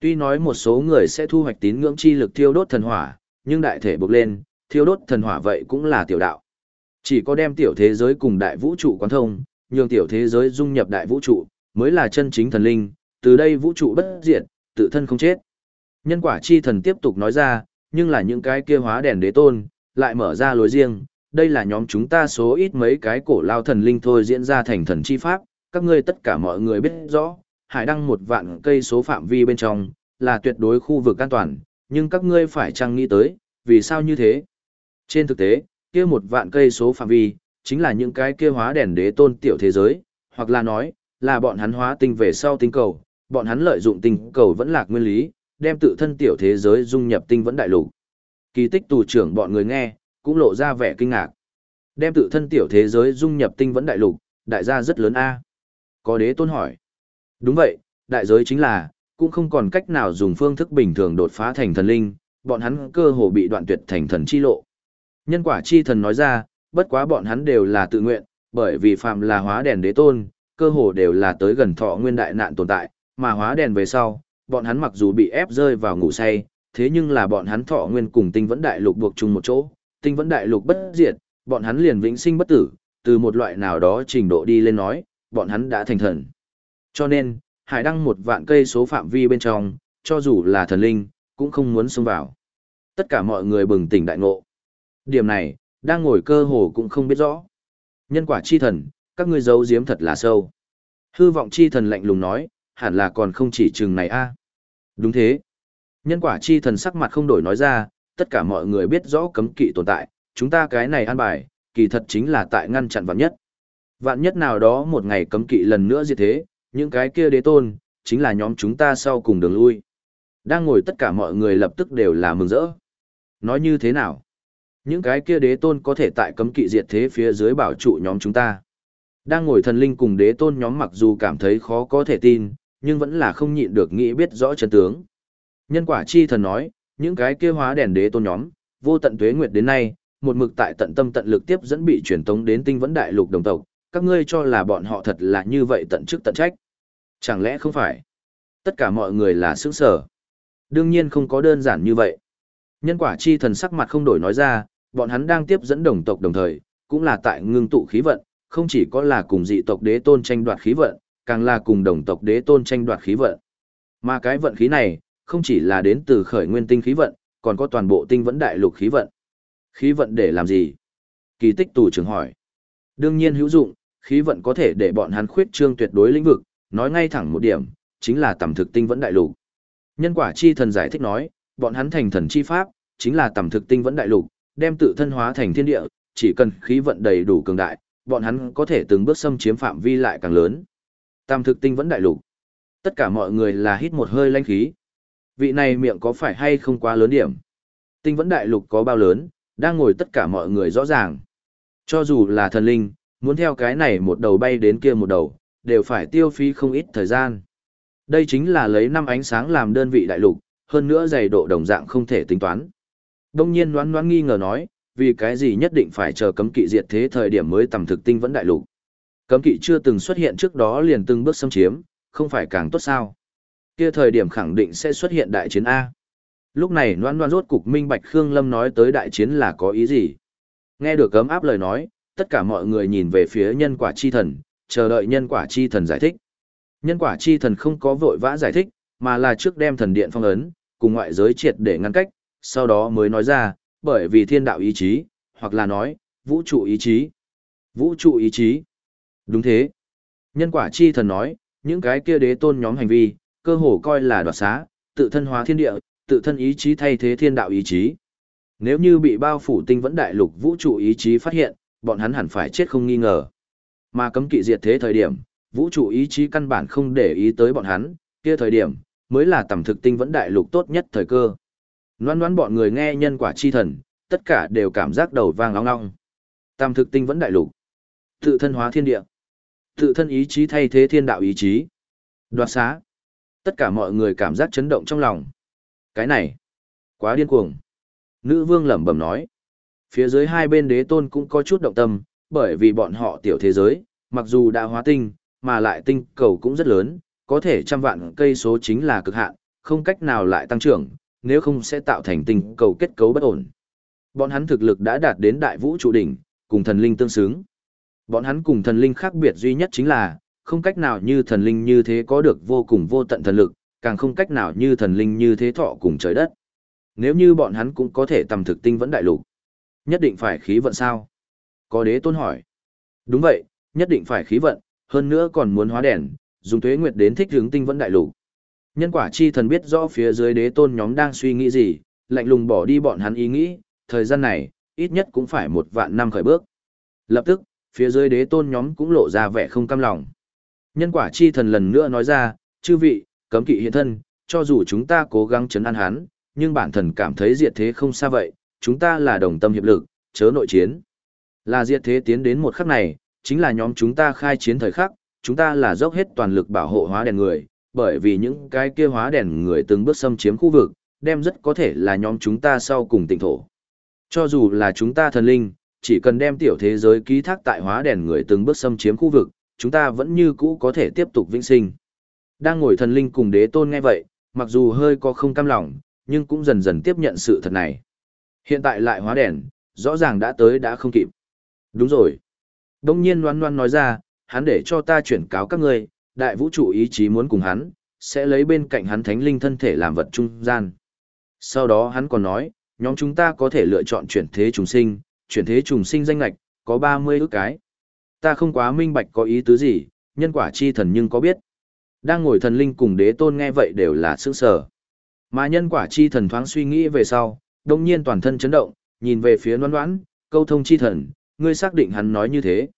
Tuy nói một số người sẽ thu hoạch tín ngưỡng chi lực thiêu đốt thần hỏa, nhưng đại thể bộc lên, thiêu đốt thần hỏa vậy cũng là tiểu đạo. Chỉ có đem tiểu thế giới cùng đại vũ trụ quán thông, nhường tiểu thế giới dung nhập đại vũ trụ, mới là chân chính thần linh, từ đây vũ trụ bất diệt, tự thân không chết. Nhân quả chi thần tiếp tục nói ra, nhưng là những cái kia hóa đèn đế tôn, lại mở ra lối riêng, đây là nhóm chúng ta số ít mấy cái cổ lao thần linh thôi diễn ra thành thần chi pháp, các ngươi tất cả mọi người biết rõ, hải đăng một vạn cây số phạm vi bên trong, là tuyệt đối khu vực an toàn, nhưng các ngươi phải chăng nghĩ tới, vì sao như thế? Trên thực tế, kia một vạn cây số phạm vi, chính là những cái kia hóa đèn đế tôn tiểu thế giới, hoặc là nói, là bọn hắn hóa tinh về sau tinh cầu, bọn hắn lợi dụng tinh cầu vẫn lạc nguyên lý, đem tự thân tiểu thế giới dung nhập tinh vẫn đại lục. Kỳ tích tù trưởng bọn người nghe, cũng lộ ra vẻ kinh ngạc. Đem tự thân tiểu thế giới dung nhập tinh vẫn đại lục, đại gia rất lớn a. Có đế tôn hỏi. Đúng vậy, đại giới chính là, cũng không còn cách nào dùng phương thức bình thường đột phá thành thần linh, bọn hắn cơ hồ bị đoạn tuyệt thành thần chi lộ. Nhân quả chi thần nói ra, bất quá bọn hắn đều là tự nguyện, bởi vì phạm là hóa đèn đế tôn, cơ hồ đều là tới gần thọ nguyên đại nạn tồn tại, mà hóa đèn về sau, bọn hắn mặc dù bị ép rơi vào ngủ say, thế nhưng là bọn hắn thọ nguyên cùng tinh vẫn đại lục buộc chung một chỗ, tinh vẫn đại lục bất diệt, bọn hắn liền vĩnh sinh bất tử, từ một loại nào đó trình độ đi lên nói, bọn hắn đã thành thần. Cho nên, hải đăng một vạn cây số phạm vi bên trong, cho dù là thần linh, cũng không muốn xông vào. Tất cả mọi người bừng tỉnh đại ngộ. Điểm này, đang ngồi cơ hồ cũng không biết rõ. Nhân quả chi thần, các ngươi giấu giếm thật là sâu. Hư vọng chi thần lạnh lùng nói, hẳn là còn không chỉ chừng này a. Đúng thế. Nhân quả chi thần sắc mặt không đổi nói ra, tất cả mọi người biết rõ cấm kỵ tồn tại, chúng ta cái này an bài, kỳ thật chính là tại ngăn chặn vạn nhất. Vạn nhất nào đó một ngày cấm kỵ lần nữa diệt thế, những cái kia đế tôn, chính là nhóm chúng ta sau cùng đường lui. Đang ngồi tất cả mọi người lập tức đều là mừng rỡ. Nói như thế nào? Những cái kia đế tôn có thể tại cấm kỵ diệt thế phía dưới bảo trụ nhóm chúng ta. Đang ngồi thần linh cùng đế tôn nhóm mặc dù cảm thấy khó có thể tin, nhưng vẫn là không nhịn được nghĩ biết rõ chân tướng. Nhân quả chi thần nói, những cái kia hóa đèn đế tôn nhóm, vô tận tuế nguyệt đến nay, một mực tại tận tâm tận lực tiếp dẫn bị truyền tống đến tinh vẫn đại lục đồng tộc, các ngươi cho là bọn họ thật là như vậy tận chức tận trách. Chẳng lẽ không phải? Tất cả mọi người là sướng sở. Đương nhiên không có đơn giản như vậy. Nhân quả chi thần sắc mặt không đổi nói ra, bọn hắn đang tiếp dẫn đồng tộc đồng thời, cũng là tại ngưng tụ khí vận, không chỉ có là cùng dị tộc đế tôn tranh đoạt khí vận, càng là cùng đồng tộc đế tôn tranh đoạt khí vận. Mà cái vận khí này, không chỉ là đến từ khởi nguyên tinh khí vận, còn có toàn bộ tinh vẫn đại lục khí vận. Khí vận để làm gì? Kỳ tích tù trưởng hỏi. Đương nhiên hữu dụng, khí vận có thể để bọn hắn khuyết trương tuyệt đối lĩnh vực, nói ngay thẳng một điểm, chính là tầm thực tinh vẫn đại lục. Nhân quả chi thần giải thích nói, bọn hắn thành thần chi pháp, chính là tầm thực tinh vẫn đại lục, đem tự thân hóa thành thiên địa, chỉ cần khí vận đầy đủ cường đại, bọn hắn có thể từng bước xâm chiếm phạm vi lại càng lớn. Tam thực tinh vẫn đại lục. Tất cả mọi người là hít một hơi lãnh khí. Vị này miệng có phải hay không quá lớn điểm? Tinh vẫn đại lục có bao lớn, đang ngồi tất cả mọi người rõ ràng. Cho dù là thần linh, muốn theo cái này một đầu bay đến kia một đầu, đều phải tiêu phí không ít thời gian. Đây chính là lấy năm ánh sáng làm đơn vị đại lục, hơn nữa dày độ đồng dạng không thể tính toán. Đông nhiên đoán đoán nghi ngờ nói, vì cái gì nhất định phải chờ cấm kỵ diệt thế thời điểm mới tầm thực tinh vẫn đại lục. Cấm kỵ chưa từng xuất hiện trước đó liền từng bước xâm chiếm, không phải càng tốt sao. Kia thời điểm khẳng định sẽ xuất hiện đại chiến A. Lúc này noan noan rốt cục minh bạch Khương Lâm nói tới đại chiến là có ý gì. Nghe được cấm áp lời nói, tất cả mọi người nhìn về phía nhân quả chi thần, chờ đợi nhân quả chi thần giải thích. Nhân quả chi thần không có vội vã giải thích, mà là trước đem thần điện phong ấn, cùng ngoại giới triệt để ngăn cách, sau đó mới nói ra, bởi vì thiên đạo ý chí, hoặc là nói, vũ trụ ý chí. Vũ trụ ý chí. Đúng thế. Nhân quả chi thần nói, những cái kia đế tôn nhóm hành vi, cơ hồ coi là đoạt xá, tự thân hóa thiên địa, tự thân ý chí thay thế thiên đạo ý chí. Nếu như bị bao phủ tinh vẫn đại lục vũ trụ ý chí phát hiện, bọn hắn hẳn phải chết không nghi ngờ. Mà cấm kỵ diệt thế thời điểm, vũ trụ ý chí căn bản không để ý tới bọn hắn, kia thời điểm, mới là tầm thực tinh vẫn đại lục tốt nhất thời cơ. Loan loan bọn người nghe nhân quả chi thần, tất cả đều cảm giác đầu vang long long. Tam thực tinh vẫn đại lục. Tự thân hóa thiên địa. Tự thân ý chí thay thế thiên đạo ý chí. Đoạt xá. Tất cả mọi người cảm giác chấn động trong lòng. Cái này, quá điên cuồng. Nữ vương lẩm bẩm nói. Phía dưới hai bên đế tôn cũng có chút động tâm, bởi vì bọn họ tiểu thế giới, mặc dù đã hóa tinh, mà lại tinh cầu cũng rất lớn, có thể trăm vạn cây số chính là cực hạn, không cách nào lại tăng trưởng, nếu không sẽ tạo thành tinh cầu kết cấu bất ổn. Bọn hắn thực lực đã đạt đến đại vũ trụ đỉnh, cùng thần linh tương xứng. Bọn hắn cùng thần linh khác biệt duy nhất chính là, không cách nào như thần linh như thế có được vô cùng vô tận thần lực, càng không cách nào như thần linh như thế thọ cùng trời đất. Nếu như bọn hắn cũng có thể tầm thực tinh vẫn đại lục, nhất định phải khí vận sao? Có đế tôn hỏi. Đúng vậy, nhất định phải khí vận, hơn nữa còn muốn hóa đèn, dùng thuế nguyệt đến thích hướng tinh vẫn đại lục. Nhân quả chi thần biết rõ phía dưới đế tôn nhóm đang suy nghĩ gì, lạnh lùng bỏ đi bọn hắn ý nghĩ, thời gian này, ít nhất cũng phải một vạn năm khởi bước. Lập tức, phía dưới đế tôn nhóm cũng lộ ra vẻ không cam lòng. Nhân quả chi thần lần nữa nói ra, chư vị, cấm kỵ hiện thân, cho dù chúng ta cố gắng chấn an hắn, nhưng bản thần cảm thấy diệt thế không xa vậy, chúng ta là đồng tâm hiệp lực, chớ nội chiến. Là diệt thế tiến đến một khắc này, chính là nhóm chúng ta khai chiến thời khắc, chúng ta là dốc hết toàn lực bảo hộ hóa đèn người, bởi vì những cái kia hóa đèn người từng bước xâm chiếm khu vực, đem rất có thể là nhóm chúng ta sau cùng tỉnh thổ. Cho dù là chúng ta thần linh, chỉ cần đem tiểu thế giới ký thác tại hóa đèn người từng bước xâm chiếm khu vực, chúng ta vẫn như cũ có thể tiếp tục vĩnh sinh. Đang ngồi thần linh cùng đế tôn nghe vậy, mặc dù hơi có không cam lòng, nhưng cũng dần dần tiếp nhận sự thật này. Hiện tại lại hóa đèn, rõ ràng đã tới đã không kịp. Đúng rồi. Đông nhiên loan loan nói ra, hắn để cho ta chuyển cáo các ngươi, đại vũ trụ ý chí muốn cùng hắn, sẽ lấy bên cạnh hắn thánh linh thân thể làm vật trung gian. Sau đó hắn còn nói, nhóm chúng ta có thể lựa chọn chuyển thế trùng sinh, chuyển thế trùng sinh danh lạch, có 30 ước cái. Ta không quá minh bạch có ý tứ gì, nhân quả chi thần nhưng có biết. Đang ngồi thần linh cùng đế tôn nghe vậy đều là sững sờ. Mà nhân quả chi thần thoáng suy nghĩ về sau, đồng nhiên toàn thân chấn động, nhìn về phía noan đoán, câu thông chi thần, ngươi xác định hắn nói như thế.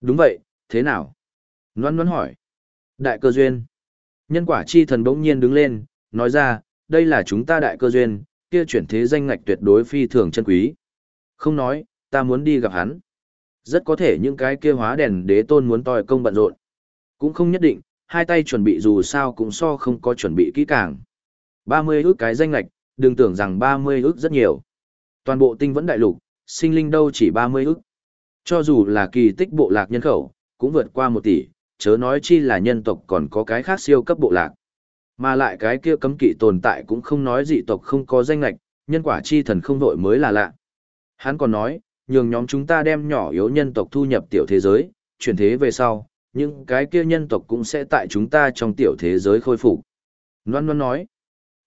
Đúng vậy, thế nào? Noan noan hỏi. Đại cơ duyên. Nhân quả chi thần bỗng nhiên đứng lên, nói ra, đây là chúng ta đại cơ duyên, kia chuyển thế danh ngạch tuyệt đối phi thường chân quý. Không nói, ta muốn đi gặp hắn. Rất có thể những cái kia hóa đèn đế tôn muốn tòi công bận rộn. Cũng không nhất định, hai tay chuẩn bị dù sao cũng so không có chuẩn bị kỹ càng. 30 ước cái danh ngạch, đừng tưởng rằng 30 ước rất nhiều. Toàn bộ tinh vẫn đại lục, sinh linh đâu chỉ 30 ước. Cho dù là kỳ tích bộ lạc nhân khẩu, cũng vượt qua một tỷ, chớ nói chi là nhân tộc còn có cái khác siêu cấp bộ lạc. Mà lại cái kia cấm kỵ tồn tại cũng không nói dị tộc không có danh lạch, nhân quả chi thần không vội mới là lạ. Hắn còn nói, nhường nhóm chúng ta đem nhỏ yếu nhân tộc thu nhập tiểu thế giới, chuyển thế về sau, những cái kia nhân tộc cũng sẽ tại chúng ta trong tiểu thế giới khôi phục. Loan Loan nói,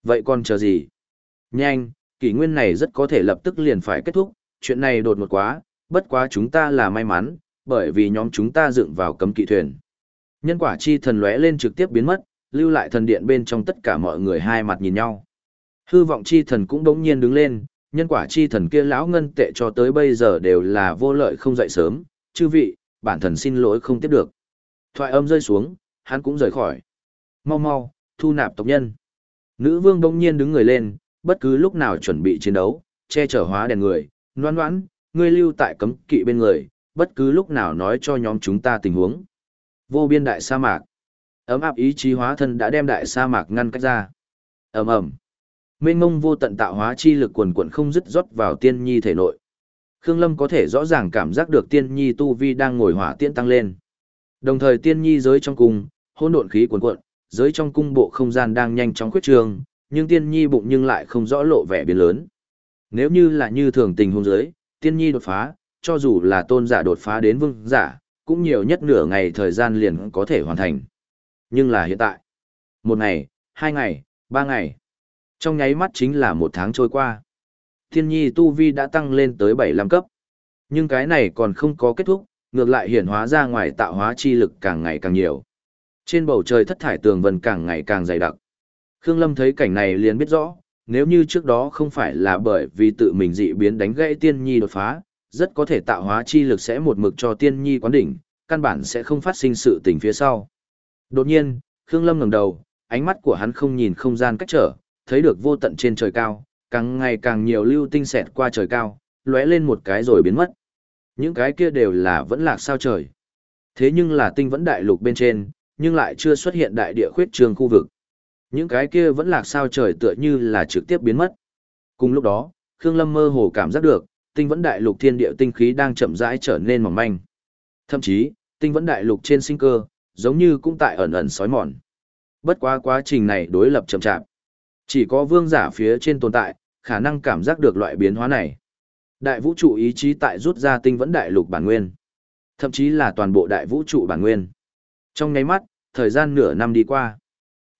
vậy còn chờ gì? Nhanh, kỷ nguyên này rất có thể lập tức liền phải kết thúc, chuyện này đột ngột quá, bất quá chúng ta là may mắn, bởi vì nhóm chúng ta dựng vào cấm kỵ thuyền. Nhân quả chi thần lóe lên trực tiếp biến mất, lưu lại thần điện bên trong tất cả mọi người hai mặt nhìn nhau. Hư vọng chi thần cũng đống nhiên đứng lên, nhân quả chi thần kia lão ngân tệ cho tới bây giờ đều là vô lợi không dậy sớm, chư vị, bản thần xin lỗi không tiếp được. Thoại âm rơi xuống, hắn cũng rời khỏi. Mau mau, thu nạp tộc nhân. Nữ vương đống nhiên đứng người lên, bất cứ lúc nào chuẩn bị chiến đấu, che chở hóa đèn người, noan noãn, ngươi lưu tại cấm kỵ bên người, bất cứ lúc nào nói cho nhóm chúng ta tình huống. Vô biên đại sa mạc. Ấm áp ý chí hóa thân đã đem đại sa mạc ngăn cách ra. ầm ầm mênh mông vô tận tạo hóa chi lực quần quần không dứt rót vào tiên nhi thể nội. Khương Lâm có thể rõ ràng cảm giác được tiên nhi tu vi đang ngồi hỏa tiễn tăng lên. Đồng thời tiên nhi giới trong cung, hỗn độn khí cuồn cuộn, giới trong cung bộ không gian đang nhanh chóng khuyết trường, nhưng tiên nhi bụng nhưng lại không rõ lộ vẻ biến lớn. Nếu như là như thường tình huống giới, tiên nhi đột phá, cho dù là tôn giả đột phá đến vương giả, cũng nhiều nhất nửa ngày thời gian liền có thể hoàn thành. Nhưng là hiện tại, một ngày, hai ngày, ba ngày, trong nháy mắt chính là một tháng trôi qua. Thiên nhi tu vi đã tăng lên tới 75 cấp. Nhưng cái này còn không có kết thúc, ngược lại hiển hóa ra ngoài tạo hóa chi lực càng ngày càng nhiều. Trên bầu trời thất thải tường vân càng ngày càng dày đặc. Khương Lâm thấy cảnh này liền biết rõ, nếu như trước đó không phải là bởi vì tự mình dị biến đánh gãy tiên nhi đột phá, rất có thể tạo hóa chi lực sẽ một mực cho tiên nhi quán đỉnh, căn bản sẽ không phát sinh sự tình phía sau. Đột nhiên, Khương Lâm ngẩng đầu, ánh mắt của hắn không nhìn không gian cách trở, thấy được vô tận trên trời cao, càng ngày càng nhiều lưu tinh xẹt qua trời cao, lóe lên một cái rồi biến mất. Những cái kia đều là vẫn lạc sao trời. Thế nhưng là tinh vẫn đại lục bên trên, nhưng lại chưa xuất hiện đại địa khuyết trường khu vực. Những cái kia vẫn lạc sao trời tựa như là trực tiếp biến mất. Cùng lúc đó, Khương Lâm mơ hồ cảm giác được, tinh vẫn đại lục thiên địa tinh khí đang chậm rãi trở nên mỏng manh. Thậm chí, tinh vẫn đại lục trên sinh cơ, giống như cũng tại ẩn ẩn sói mòn. Bất quá quá trình này đối lập chậm chạp. Chỉ có vương giả phía trên tồn tại, khả năng cảm giác được loại biến hóa này. Đại vũ trụ ý chí tại rút ra tinh vẫn đại lục bản nguyên. Thậm chí là toàn bộ đại vũ trụ bản nguyên. Trong nháy mắt, thời gian nửa năm đi qua.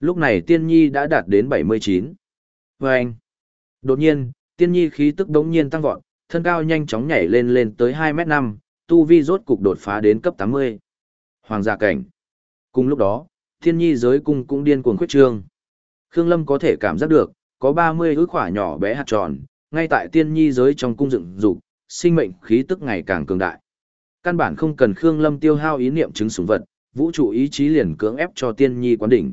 Lúc này tiên nhi đã đạt đến 79. Vâng! anh. Đột nhiên, tiên nhi khí tức đống nhiên tăng vọt, thân cao nhanh chóng nhảy lên lên tới 2 mét 5, tu vi rốt cục đột phá đến cấp 80. Hoàng gia cảnh. Cùng lúc đó, tiên nhi giới cung cũng điên cuồng khuyết trương. Khương Lâm có thể cảm giác được, có 30 ước khỏa nhỏ bé hạt tròn, ngay tại tiên nhi giới trong cung dựng dục, sinh mệnh khí tức ngày càng cường đại. Căn bản không cần Khương Lâm tiêu hao ý niệm chứng sủng vật, vũ trụ ý chí liền cưỡng ép cho tiên nhi quán đỉnh.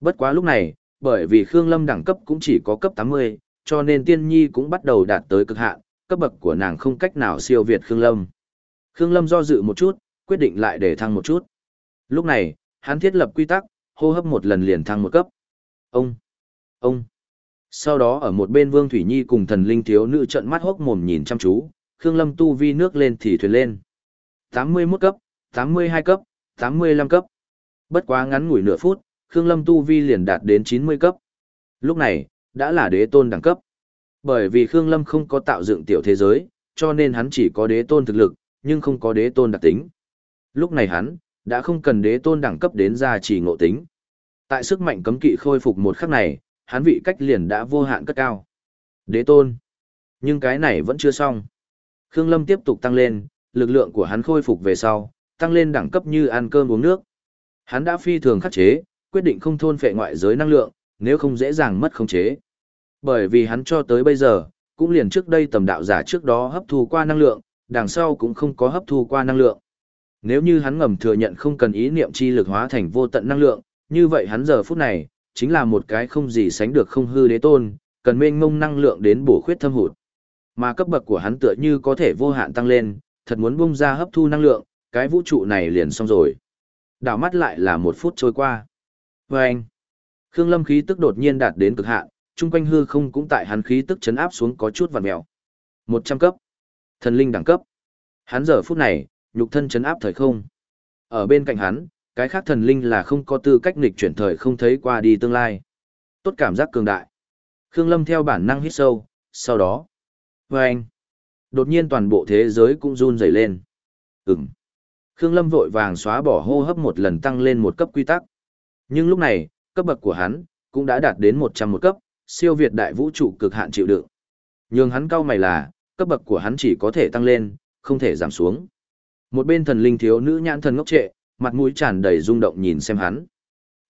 Bất quá lúc này, bởi vì Khương Lâm đẳng cấp cũng chỉ có cấp 80, cho nên tiên nhi cũng bắt đầu đạt tới cực hạn, cấp bậc của nàng không cách nào siêu việt Khương Lâm. Khương Lâm do dự một chút, quyết định lại để thăng một chút. Lúc này, hắn thiết lập quy tắc, hô hấp một lần liền thăng một cấp. Ông! Ông! Sau đó ở một bên Vương Thủy Nhi cùng thần linh thiếu nữ trận mắt hốc mồm nhìn chăm chú, Khương Lâm tu vi nước lên thì thuyền lên. 81 cấp, 82 cấp, 85 cấp. Bất quá ngắn ngủi nửa phút, Khương Lâm tu vi liền đạt đến 90 cấp. Lúc này, đã là đế tôn đẳng cấp. Bởi vì Khương Lâm không có tạo dựng tiểu thế giới, cho nên hắn chỉ có đế tôn thực lực, nhưng không có đế tôn đặc tính. Lúc này hắn, đã không cần đế tôn đẳng cấp đến ra chỉ ngộ tính. Tại sức mạnh cấm kỵ khôi phục một khắc này, hắn vị cách liền đã vô hạn cất cao. Đế tôn. Nhưng cái này vẫn chưa xong. Khương Lâm tiếp tục tăng lên, lực lượng của hắn khôi phục về sau, tăng lên đẳng cấp như ăn cơm uống nước. Hắn đã phi thường khắc chế, quyết định không thôn phệ ngoại giới năng lượng, nếu không dễ dàng mất khống chế. Bởi vì hắn cho tới bây giờ, cũng liền trước đây tầm đạo giả trước đó hấp thu qua năng lượng, đằng sau cũng không có hấp thu qua năng lượng. Nếu như hắn ngầm thừa nhận không cần ý niệm chi lực hóa thành vô tận năng lượng, như vậy hắn giờ phút này, chính là một cái không gì sánh được không hư đế tôn, cần mênh mông năng lượng đến bổ khuyết thâm hụt. Mà cấp bậc của hắn tựa như có thể vô hạn tăng lên, thật muốn bung ra hấp thu năng lượng, cái vũ trụ này liền xong rồi. Đảo mắt lại là một phút trôi qua. Và anh, Khương Lâm khí tức đột nhiên đạt đến cực hạn, chung quanh hư không cũng tại hắn khí tức chấn áp xuống có chút vặn mèo. 100 cấp. Thần linh đẳng cấp. Hắn giờ phút này, nhục thân chấn áp thời không. Ở bên cạnh hắn, cái khác thần linh là không có tư cách nghịch chuyển thời không thấy qua đi tương lai. Tốt cảm giác cường đại. Khương Lâm theo bản năng hít sâu, sau đó. Và anh. Đột nhiên toàn bộ thế giới cũng run rẩy lên. Ừm. Khương Lâm vội vàng xóa bỏ hô hấp một lần tăng lên một cấp quy tắc. Nhưng lúc này, cấp bậc của hắn cũng đã đạt đến 101 cấp, siêu việt đại vũ trụ cực hạn chịu đựng. Nhưng hắn cao mày là, cấp bậc của hắn chỉ có thể tăng lên, không thể giảm xuống. Một bên thần linh thiếu nữ nhãn thần ngốc trệ, mặt mũi tràn đầy rung động nhìn xem hắn.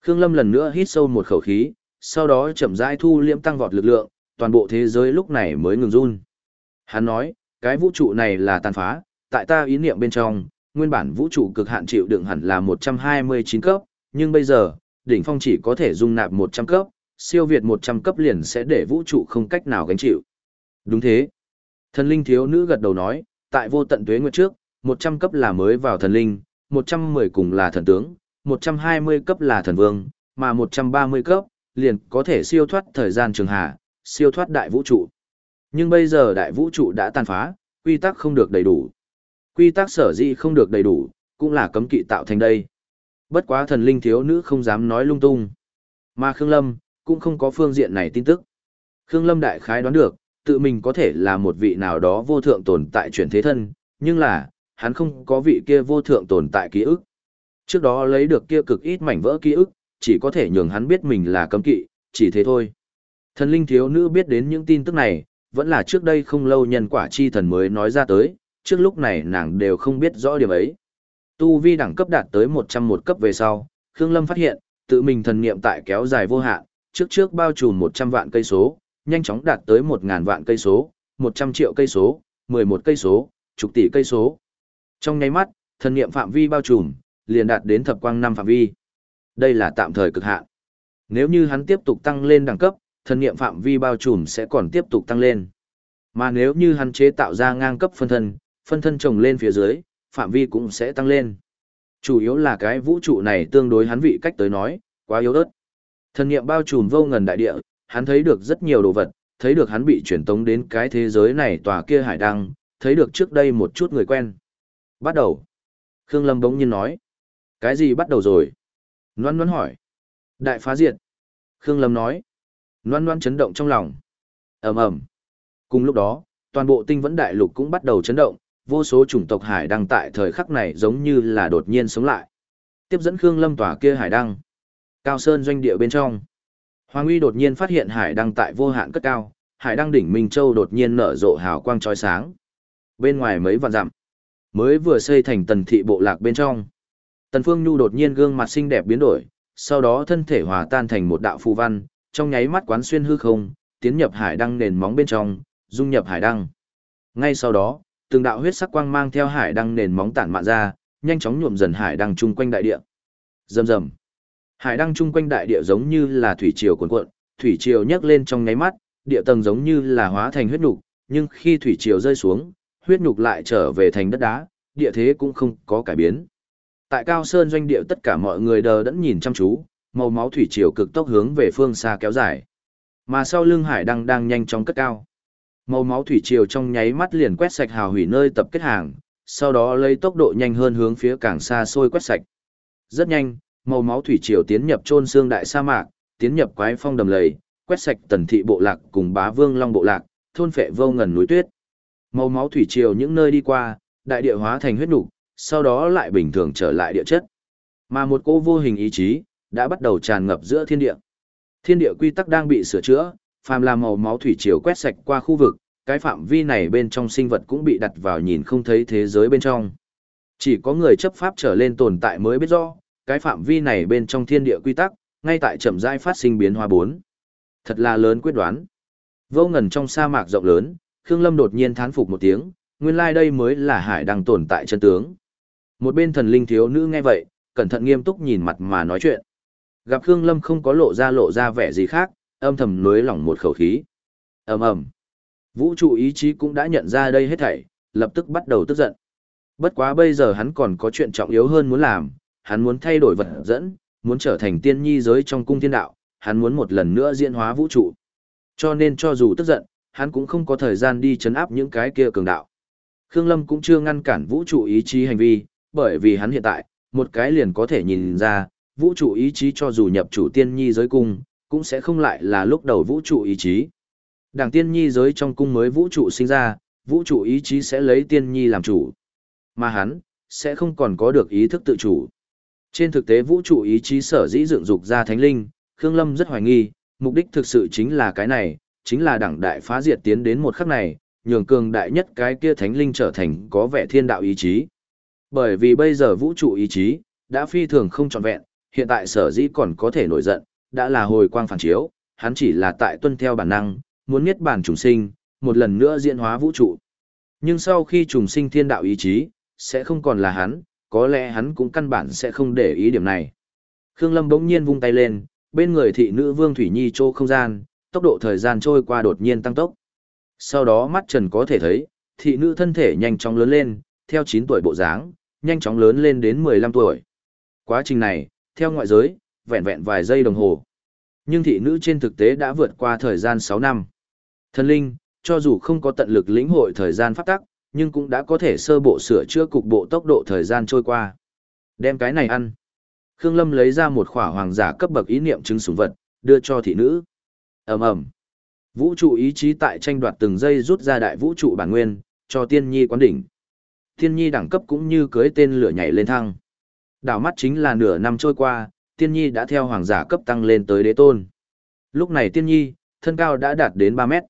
Khương Lâm lần nữa hít sâu một khẩu khí, sau đó chậm rãi thu liễm tăng vọt lực lượng, toàn bộ thế giới lúc này mới ngừng run. Hắn nói, cái vũ trụ này là tàn phá, tại ta ý niệm bên trong, nguyên bản vũ trụ cực hạn chịu đựng hẳn là 129 cấp, nhưng bây giờ, đỉnh phong chỉ có thể dung nạp 100 cấp, siêu việt 100 cấp liền sẽ để vũ trụ không cách nào gánh chịu. Đúng thế. Thần linh thiếu nữ gật đầu nói, tại vô tận tuế nguyệt trước, 100 cấp là mới vào thần linh, 110 cùng là thần tướng, 120 cấp là thần vương, mà 130 cấp, liền có thể siêu thoát thời gian trường hạ, siêu thoát đại vũ trụ. Nhưng bây giờ đại vũ trụ đã tàn phá, quy tắc không được đầy đủ. Quy tắc sở dĩ không được đầy đủ, cũng là cấm kỵ tạo thành đây. Bất quá thần linh thiếu nữ không dám nói lung tung. Mà Khương Lâm, cũng không có phương diện này tin tức. Khương Lâm đại khái đoán được, tự mình có thể là một vị nào đó vô thượng tồn tại chuyển thế thân, nhưng là, hắn không có vị kia vô thượng tồn tại ký ức. Trước đó lấy được kia cực ít mảnh vỡ ký ức, chỉ có thể nhường hắn biết mình là cấm kỵ, chỉ thế thôi. Thần linh thiếu nữ biết đến những tin tức này, vẫn là trước đây không lâu nhân quả chi thần mới nói ra tới, trước lúc này nàng đều không biết rõ điểm ấy. Tu vi đẳng cấp đạt tới 101 cấp về sau, Khương Lâm phát hiện, tự mình thần niệm tại kéo dài vô hạn, trước trước bao trùm 100 vạn cây số, nhanh chóng đạt tới 1000 vạn cây số, 100 triệu cây số, 11 cây số, chục tỷ cây số. Trong nháy mắt, thần niệm phạm vi bao trùm liền đạt đến thập quang năm phạm vi. Đây là tạm thời cực hạn. Nếu như hắn tiếp tục tăng lên đẳng cấp, thần niệm phạm vi bao trùm sẽ còn tiếp tục tăng lên. Mà nếu như hắn chế tạo ra ngang cấp phân thân, phân thân trồng lên phía dưới, phạm vi cũng sẽ tăng lên. Chủ yếu là cái vũ trụ này tương đối hắn vị cách tới nói, quá yếu ớt. Thần niệm bao trùm vô ngần đại địa, hắn thấy được rất nhiều đồ vật, thấy được hắn bị chuyển tống đến cái thế giới này tòa kia hải đăng, thấy được trước đây một chút người quen. Bắt đầu. Khương Lâm bỗng nhiên nói. Cái gì bắt đầu rồi? Loan Loan hỏi. Đại phá diệt. Khương Lâm nói. Loan Loan chấn động trong lòng. ầm ầm. Cùng lúc đó, toàn bộ tinh vẫn đại lục cũng bắt đầu chấn động, vô số chủng tộc hải đăng tại thời khắc này giống như là đột nhiên sống lại. Tiếp dẫn Khương Lâm tòa kia hải đăng. Cao Sơn doanh địa bên trong. Hoàng Uy đột nhiên phát hiện hải đăng tại vô hạn cất cao, hải đăng đỉnh Minh Châu đột nhiên nở rộ hào quang chói sáng. Bên ngoài mấy vạn dặm, mới vừa xây thành tần thị bộ lạc bên trong. Tần Phương Nhu đột nhiên gương mặt xinh đẹp biến đổi, sau đó thân thể hòa tan thành một đạo phù văn, trong nháy mắt quán xuyên hư không, tiến nhập hải đăng nền móng bên trong, dung nhập hải đăng. Ngay sau đó, từng đạo huyết sắc quang mang theo hải đăng nền móng tản mạn ra, nhanh chóng nhuộm dần hải đăng chung quanh đại địa. Rầm rầm. Hải đăng chung quanh đại địa giống như là thủy triều cuồn cuộn, thủy triều nhấc lên trong nháy mắt, địa tầng giống như là hóa thành huyết nhục, nhưng khi thủy triều rơi xuống, huyết nhục lại trở về thành đất đá, địa thế cũng không có cải biến. Tại Cao Sơn doanh địa tất cả mọi người đờ đẫn nhìn chăm chú, màu máu thủy triều cực tốc hướng về phương xa kéo dài. Mà sau lưng hải đăng đang nhanh chóng cất cao. Màu máu thủy triều trong nháy mắt liền quét sạch hào hủy nơi tập kết hàng, sau đó lấy tốc độ nhanh hơn hướng phía càng xa xôi quét sạch. Rất nhanh, màu máu thủy triều tiến nhập chôn xương đại sa mạc, tiến nhập quái phong đầm lầy, quét sạch tần thị bộ lạc cùng bá vương long bộ lạc, thôn phệ vô ngần núi tuyết. Màu máu thủy triều những nơi đi qua, đại địa hóa thành huyết nục, sau đó lại bình thường trở lại địa chất. Mà một cô vô hình ý chí đã bắt đầu tràn ngập giữa thiên địa. Thiên địa quy tắc đang bị sửa chữa, phàm là màu máu thủy triều quét sạch qua khu vực, cái phạm vi này bên trong sinh vật cũng bị đặt vào nhìn không thấy thế giới bên trong. Chỉ có người chấp pháp trở lên tồn tại mới biết rõ, cái phạm vi này bên trong thiên địa quy tắc, ngay tại chậm rãi phát sinh biến hóa bốn. Thật là lớn quyết đoán. Vô ngần trong sa mạc rộng lớn, Khương Lâm đột nhiên thán phục một tiếng, nguyên lai like đây mới là hải đang tồn tại chân tướng. Một bên thần linh thiếu nữ nghe vậy, cẩn thận nghiêm túc nhìn mặt mà nói chuyện. Gặp Khương Lâm không có lộ ra lộ ra vẻ gì khác, âm thầm nuối lỏng một khẩu khí. ầm ầm, Vũ trụ ý chí cũng đã nhận ra đây hết thảy, lập tức bắt đầu tức giận. Bất quá bây giờ hắn còn có chuyện trọng yếu hơn muốn làm, hắn muốn thay đổi vật dẫn, muốn trở thành tiên nhi giới trong cung thiên đạo, hắn muốn một lần nữa diễn hóa vũ trụ. Cho nên cho dù tức giận, hắn cũng không có thời gian đi chấn áp những cái kia cường đạo. Khương Lâm cũng chưa ngăn cản vũ trụ ý chí hành vi, bởi vì hắn hiện tại, một cái liền có thể nhìn ra, vũ trụ ý chí cho dù nhập chủ tiên nhi giới cung, cũng sẽ không lại là lúc đầu vũ trụ ý chí. Đảng tiên nhi giới trong cung mới vũ trụ sinh ra, vũ trụ ý chí sẽ lấy tiên nhi làm chủ. Mà hắn, sẽ không còn có được ý thức tự chủ. Trên thực tế vũ trụ ý chí sở dĩ dựng dục ra thánh linh, Khương Lâm rất hoài nghi, mục đích thực sự chính là cái này, chính là đảng đại phá diệt tiến đến một khắc này, nhường cường đại nhất cái kia thánh linh trở thành có vẻ thiên đạo ý chí. Bởi vì bây giờ vũ trụ ý chí đã phi thường không trọn vẹn, hiện tại sở dĩ còn có thể nổi giận, đã là hồi quang phản chiếu, hắn chỉ là tại tuân theo bản năng, muốn miết bản trùng sinh, một lần nữa diễn hóa vũ trụ. Nhưng sau khi trùng sinh thiên đạo ý chí, sẽ không còn là hắn, có lẽ hắn cũng căn bản sẽ không để ý điểm này. Khương Lâm bỗng nhiên vung tay lên, bên người thị nữ Vương Thủy Nhi trô không gian, tốc độ thời gian trôi qua đột nhiên tăng tốc. Sau đó mắt trần có thể thấy, thị nữ thân thể nhanh chóng lớn lên, theo 9 tuổi bộ dáng, nhanh chóng lớn lên đến 15 tuổi. Quá trình này, theo ngoại giới, vẹn vẹn vài giây đồng hồ. Nhưng thị nữ trên thực tế đã vượt qua thời gian 6 năm. Thần linh, cho dù không có tận lực lĩnh hội thời gian pháp tắc, nhưng cũng đã có thể sơ bộ sửa chữa cục bộ tốc độ thời gian trôi qua. Đem cái này ăn. Khương Lâm lấy ra một khỏa hoàng giả cấp bậc ý niệm chứng sủng vật, đưa cho thị nữ. Ầm ầm. Vũ trụ ý chí tại tranh đoạt từng giây rút ra đại vũ trụ bản nguyên, cho tiên nhi quán đỉnh. Tiên nhi đẳng cấp cũng như cưới tên lửa nhảy lên thăng. Đảo mắt chính là nửa năm trôi qua, tiên nhi đã theo hoàng giả cấp tăng lên tới đế tôn. Lúc này tiên nhi, thân cao đã đạt đến 3 mét.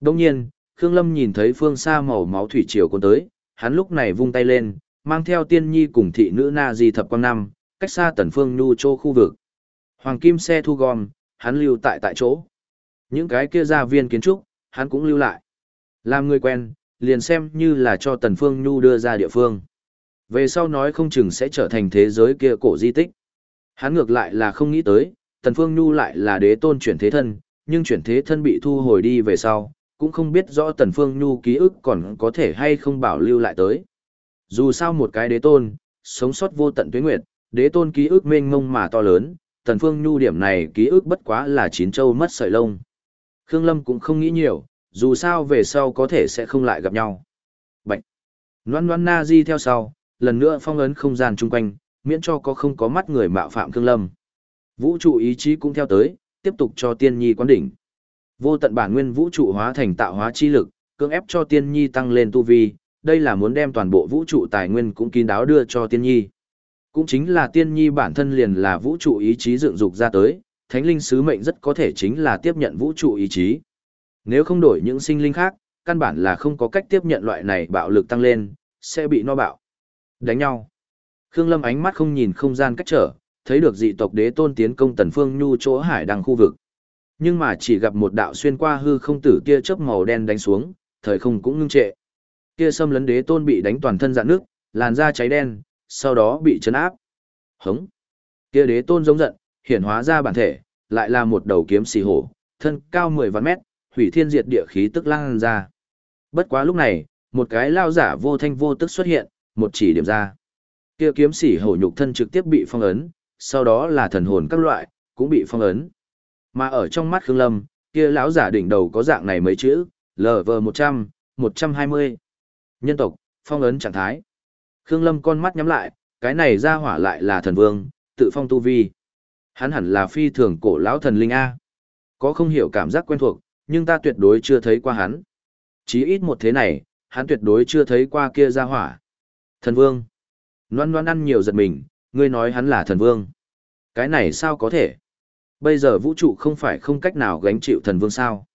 Đồng nhiên, Khương Lâm nhìn thấy phương xa màu máu thủy triều cuốn tới, hắn lúc này vung tay lên, mang theo tiên nhi cùng thị nữ na di thập quang năm, cách xa tần phương nhu châu khu vực. Hoàng kim xe thu gom, hắn lưu tại tại chỗ. Những cái kia gia viên kiến trúc, hắn cũng lưu lại. Làm người quen, liền xem như là cho tần phương nhu đưa ra địa phương. Về sau nói không chừng sẽ trở thành thế giới kia cổ di tích. Hắn ngược lại là không nghĩ tới, tần phương nhu lại là đế tôn chuyển thế thân, nhưng chuyển thế thân bị thu hồi đi về sau, cũng không biết rõ Tần Phương Nhu ký ức còn có thể hay không bảo lưu lại tới. Dù sao một cái đế tôn, sống sót vô tận tuyết nguyệt, đế tôn ký ức mênh mông mà to lớn, Tần Phương Nhu điểm này ký ức bất quá là chín châu mất sợi lông. Khương Lâm cũng không nghĩ nhiều, dù sao về sau có thể sẽ không lại gặp nhau. Bạch! Loan loan na di theo sau, lần nữa phong ấn không gian chung quanh, miễn cho có không có mắt người mạo phạm Khương Lâm. Vũ trụ ý chí cũng theo tới, tiếp tục cho tiên nhi quán đỉnh. Vô tận bản nguyên vũ trụ hóa thành tạo hóa chi lực, cưỡng ép cho tiên nhi tăng lên tu vi, đây là muốn đem toàn bộ vũ trụ tài nguyên cũng kín đáo đưa cho tiên nhi. Cũng chính là tiên nhi bản thân liền là vũ trụ ý chí dựng dục ra tới, thánh linh sứ mệnh rất có thể chính là tiếp nhận vũ trụ ý chí. Nếu không đổi những sinh linh khác, căn bản là không có cách tiếp nhận loại này bạo lực tăng lên, sẽ bị no bạo. Đánh nhau. Khương Lâm ánh mắt không nhìn không gian cách trở, thấy được dị tộc đế tôn tiến công tần phương nhu chỗ hải đăng khu vực. Nhưng mà chỉ gặp một đạo xuyên qua hư không tử kia chớp màu đen đánh xuống, thời không cũng ngưng trệ. Kia xâm lấn đế tôn bị đánh toàn thân rạn nước, làn da cháy đen, sau đó bị chấn áp. Hống. Kia đế tôn giống giận, hiển hóa ra bản thể, lại là một đầu kiếm xì hổ, thân cao 10 vạn mét, hủy thiên diệt địa khí tức lan ra. Bất quá lúc này, một cái lao giả vô thanh vô tức xuất hiện, một chỉ điểm ra. Kia kiếm xỉ hổ nhục thân trực tiếp bị phong ấn, sau đó là thần hồn các loại, cũng bị phong ấn. Mà ở trong mắt Khương Lâm, kia lão giả đỉnh đầu có dạng này mấy chữ, LV100, 120. Nhân tộc, phong ấn trạng thái. Khương Lâm con mắt nhắm lại, cái này ra hỏa lại là thần vương, tự phong tu vi. Hắn hẳn là phi thường cổ lão thần linh A. Có không hiểu cảm giác quen thuộc, nhưng ta tuyệt đối chưa thấy qua hắn. Chí ít một thế này, hắn tuyệt đối chưa thấy qua kia ra hỏa. Thần vương. Loan loan ăn nhiều giật mình, ngươi nói hắn là thần vương. Cái này sao có thể? Bây giờ vũ trụ không phải không cách nào gánh chịu thần vương sao.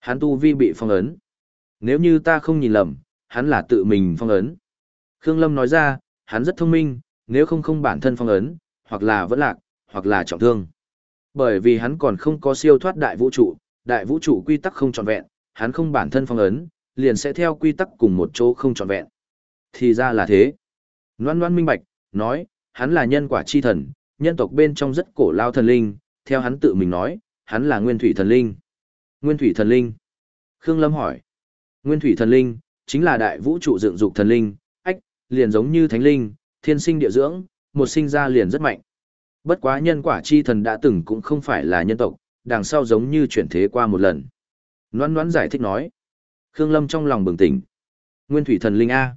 Hắn tu vi bị phong ấn. Nếu như ta không nhìn lầm, hắn là tự mình phong ấn. Khương Lâm nói ra, hắn rất thông minh, nếu không không bản thân phong ấn, hoặc là vẫn lạc, hoặc là trọng thương. Bởi vì hắn còn không có siêu thoát đại vũ trụ, đại vũ trụ quy tắc không trọn vẹn, hắn không bản thân phong ấn, liền sẽ theo quy tắc cùng một chỗ không trọn vẹn. Thì ra là thế. Loan loan minh bạch, nói, hắn là nhân quả chi thần, nhân tộc bên trong rất cổ lao thần linh, theo hắn tự mình nói, hắn là nguyên thủy thần linh. Nguyên thủy thần linh. Khương Lâm hỏi. Nguyên thủy thần linh, chính là đại vũ trụ dựng dục thần linh, ách, liền giống như thánh linh, thiên sinh địa dưỡng, một sinh ra liền rất mạnh. Bất quá nhân quả chi thần đã từng cũng không phải là nhân tộc, đằng sau giống như chuyển thế qua một lần. Loan Loan giải thích nói. Khương Lâm trong lòng bừng tỉnh. Nguyên thủy thần linh A.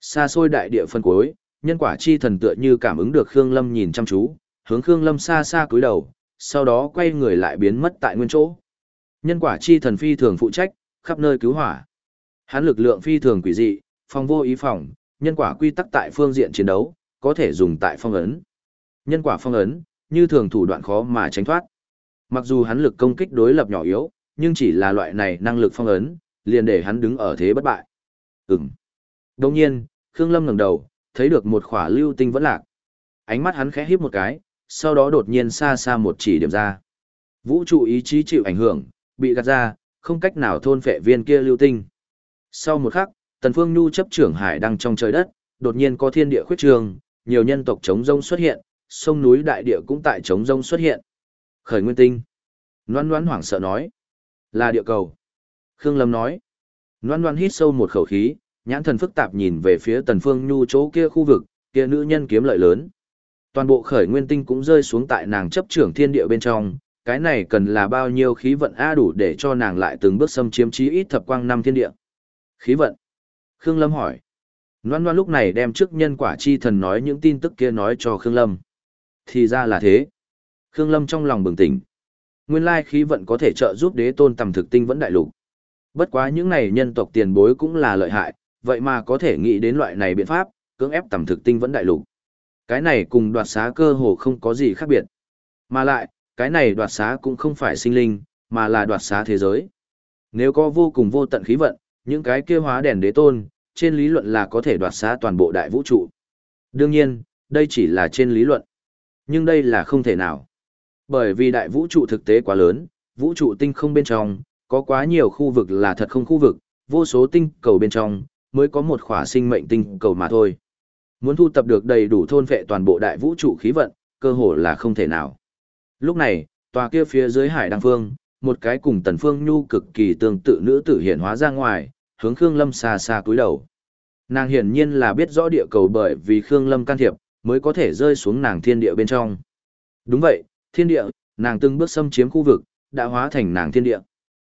Xa xôi đại địa phân cuối, nhân quả chi thần tựa như cảm ứng được Khương Lâm nhìn chăm chú, hướng Khương Lâm xa xa cúi đầu, sau đó quay người lại biến mất tại nguyên chỗ. Nhân quả chi thần phi thường phụ trách, khắp nơi cứu hỏa. Hắn lực lượng phi thường quỷ dị, phòng vô ý phòng, nhân quả quy tắc tại phương diện chiến đấu, có thể dùng tại phong ấn. Nhân quả phong ấn, như thường thủ đoạn khó mà tránh thoát. Mặc dù hắn lực công kích đối lập nhỏ yếu, nhưng chỉ là loại này năng lực phong ấn, liền để hắn đứng ở thế bất bại. Ừm. Đồng nhiên, Khương Lâm ngẩng đầu, thấy được một khỏa lưu tinh vẫn lạc. Ánh mắt hắn khẽ híp một cái, sau đó đột nhiên xa xa một chỉ điểm ra. Vũ trụ ý chí chịu ảnh hưởng, bị gạt ra, không cách nào thôn phệ viên kia lưu tinh. Sau một khắc, Tần Phương Nhu chấp trưởng hải đăng trong trời đất, đột nhiên có thiên địa khuyết trường, nhiều nhân tộc chống rông xuất hiện, sông núi đại địa cũng tại chống rông xuất hiện. Khởi nguyên tinh. Loan Loan hoảng sợ nói. Là địa cầu. Khương Lâm nói. Loan Loan hít sâu một khẩu khí, nhãn thần phức tạp nhìn về phía Tần Phương Nhu chỗ kia khu vực, kia nữ nhân kiếm lợi lớn. Toàn bộ khởi nguyên tinh cũng rơi xuống tại nàng chấp trưởng thiên địa bên trong, cái này cần là bao nhiêu khí vận a đủ để cho nàng lại từng bước xâm chiếm chí ít thập quang năm thiên địa. Khí vận. Khương Lâm hỏi. Loan Loan lúc này đem trước nhân quả chi thần nói những tin tức kia nói cho Khương Lâm. Thì ra là thế. Khương Lâm trong lòng bừng tỉnh. Nguyên lai khí vận có thể trợ giúp đế tôn tầm thực tinh vẫn đại lục. Bất quá những này nhân tộc tiền bối cũng là lợi hại, vậy mà có thể nghĩ đến loại này biện pháp, cưỡng ép tầm thực tinh vẫn đại lục. Cái này cùng đoạt xá cơ hồ không có gì khác biệt. Mà lại, cái này đoạt xá cũng không phải sinh linh, mà là đoạt xá thế giới. Nếu có vô cùng vô tận khí vận, những cái kia hóa đèn đế tôn, trên lý luận là có thể đoạt xá toàn bộ đại vũ trụ. Đương nhiên, đây chỉ là trên lý luận. Nhưng đây là không thể nào. Bởi vì đại vũ trụ thực tế quá lớn, vũ trụ tinh không bên trong, có quá nhiều khu vực là thật không khu vực, vô số tinh cầu bên trong, mới có một khỏa sinh mệnh tinh cầu mà thôi. Muốn thu tập được đầy đủ thôn vệ toàn bộ đại vũ trụ khí vận, cơ hồ là không thể nào. Lúc này, tòa kia phía dưới hải đăng phương, một cái cùng tần phương nhu cực kỳ tương tự nữ tử hiện hóa ra ngoài, hướng Khương Lâm xa xa cúi đầu. Nàng hiển nhiên là biết rõ địa cầu bởi vì Khương Lâm can thiệp, mới có thể rơi xuống nàng thiên địa bên trong. Đúng vậy, thiên địa, nàng từng bước xâm chiếm khu vực, đã hóa thành nàng thiên địa.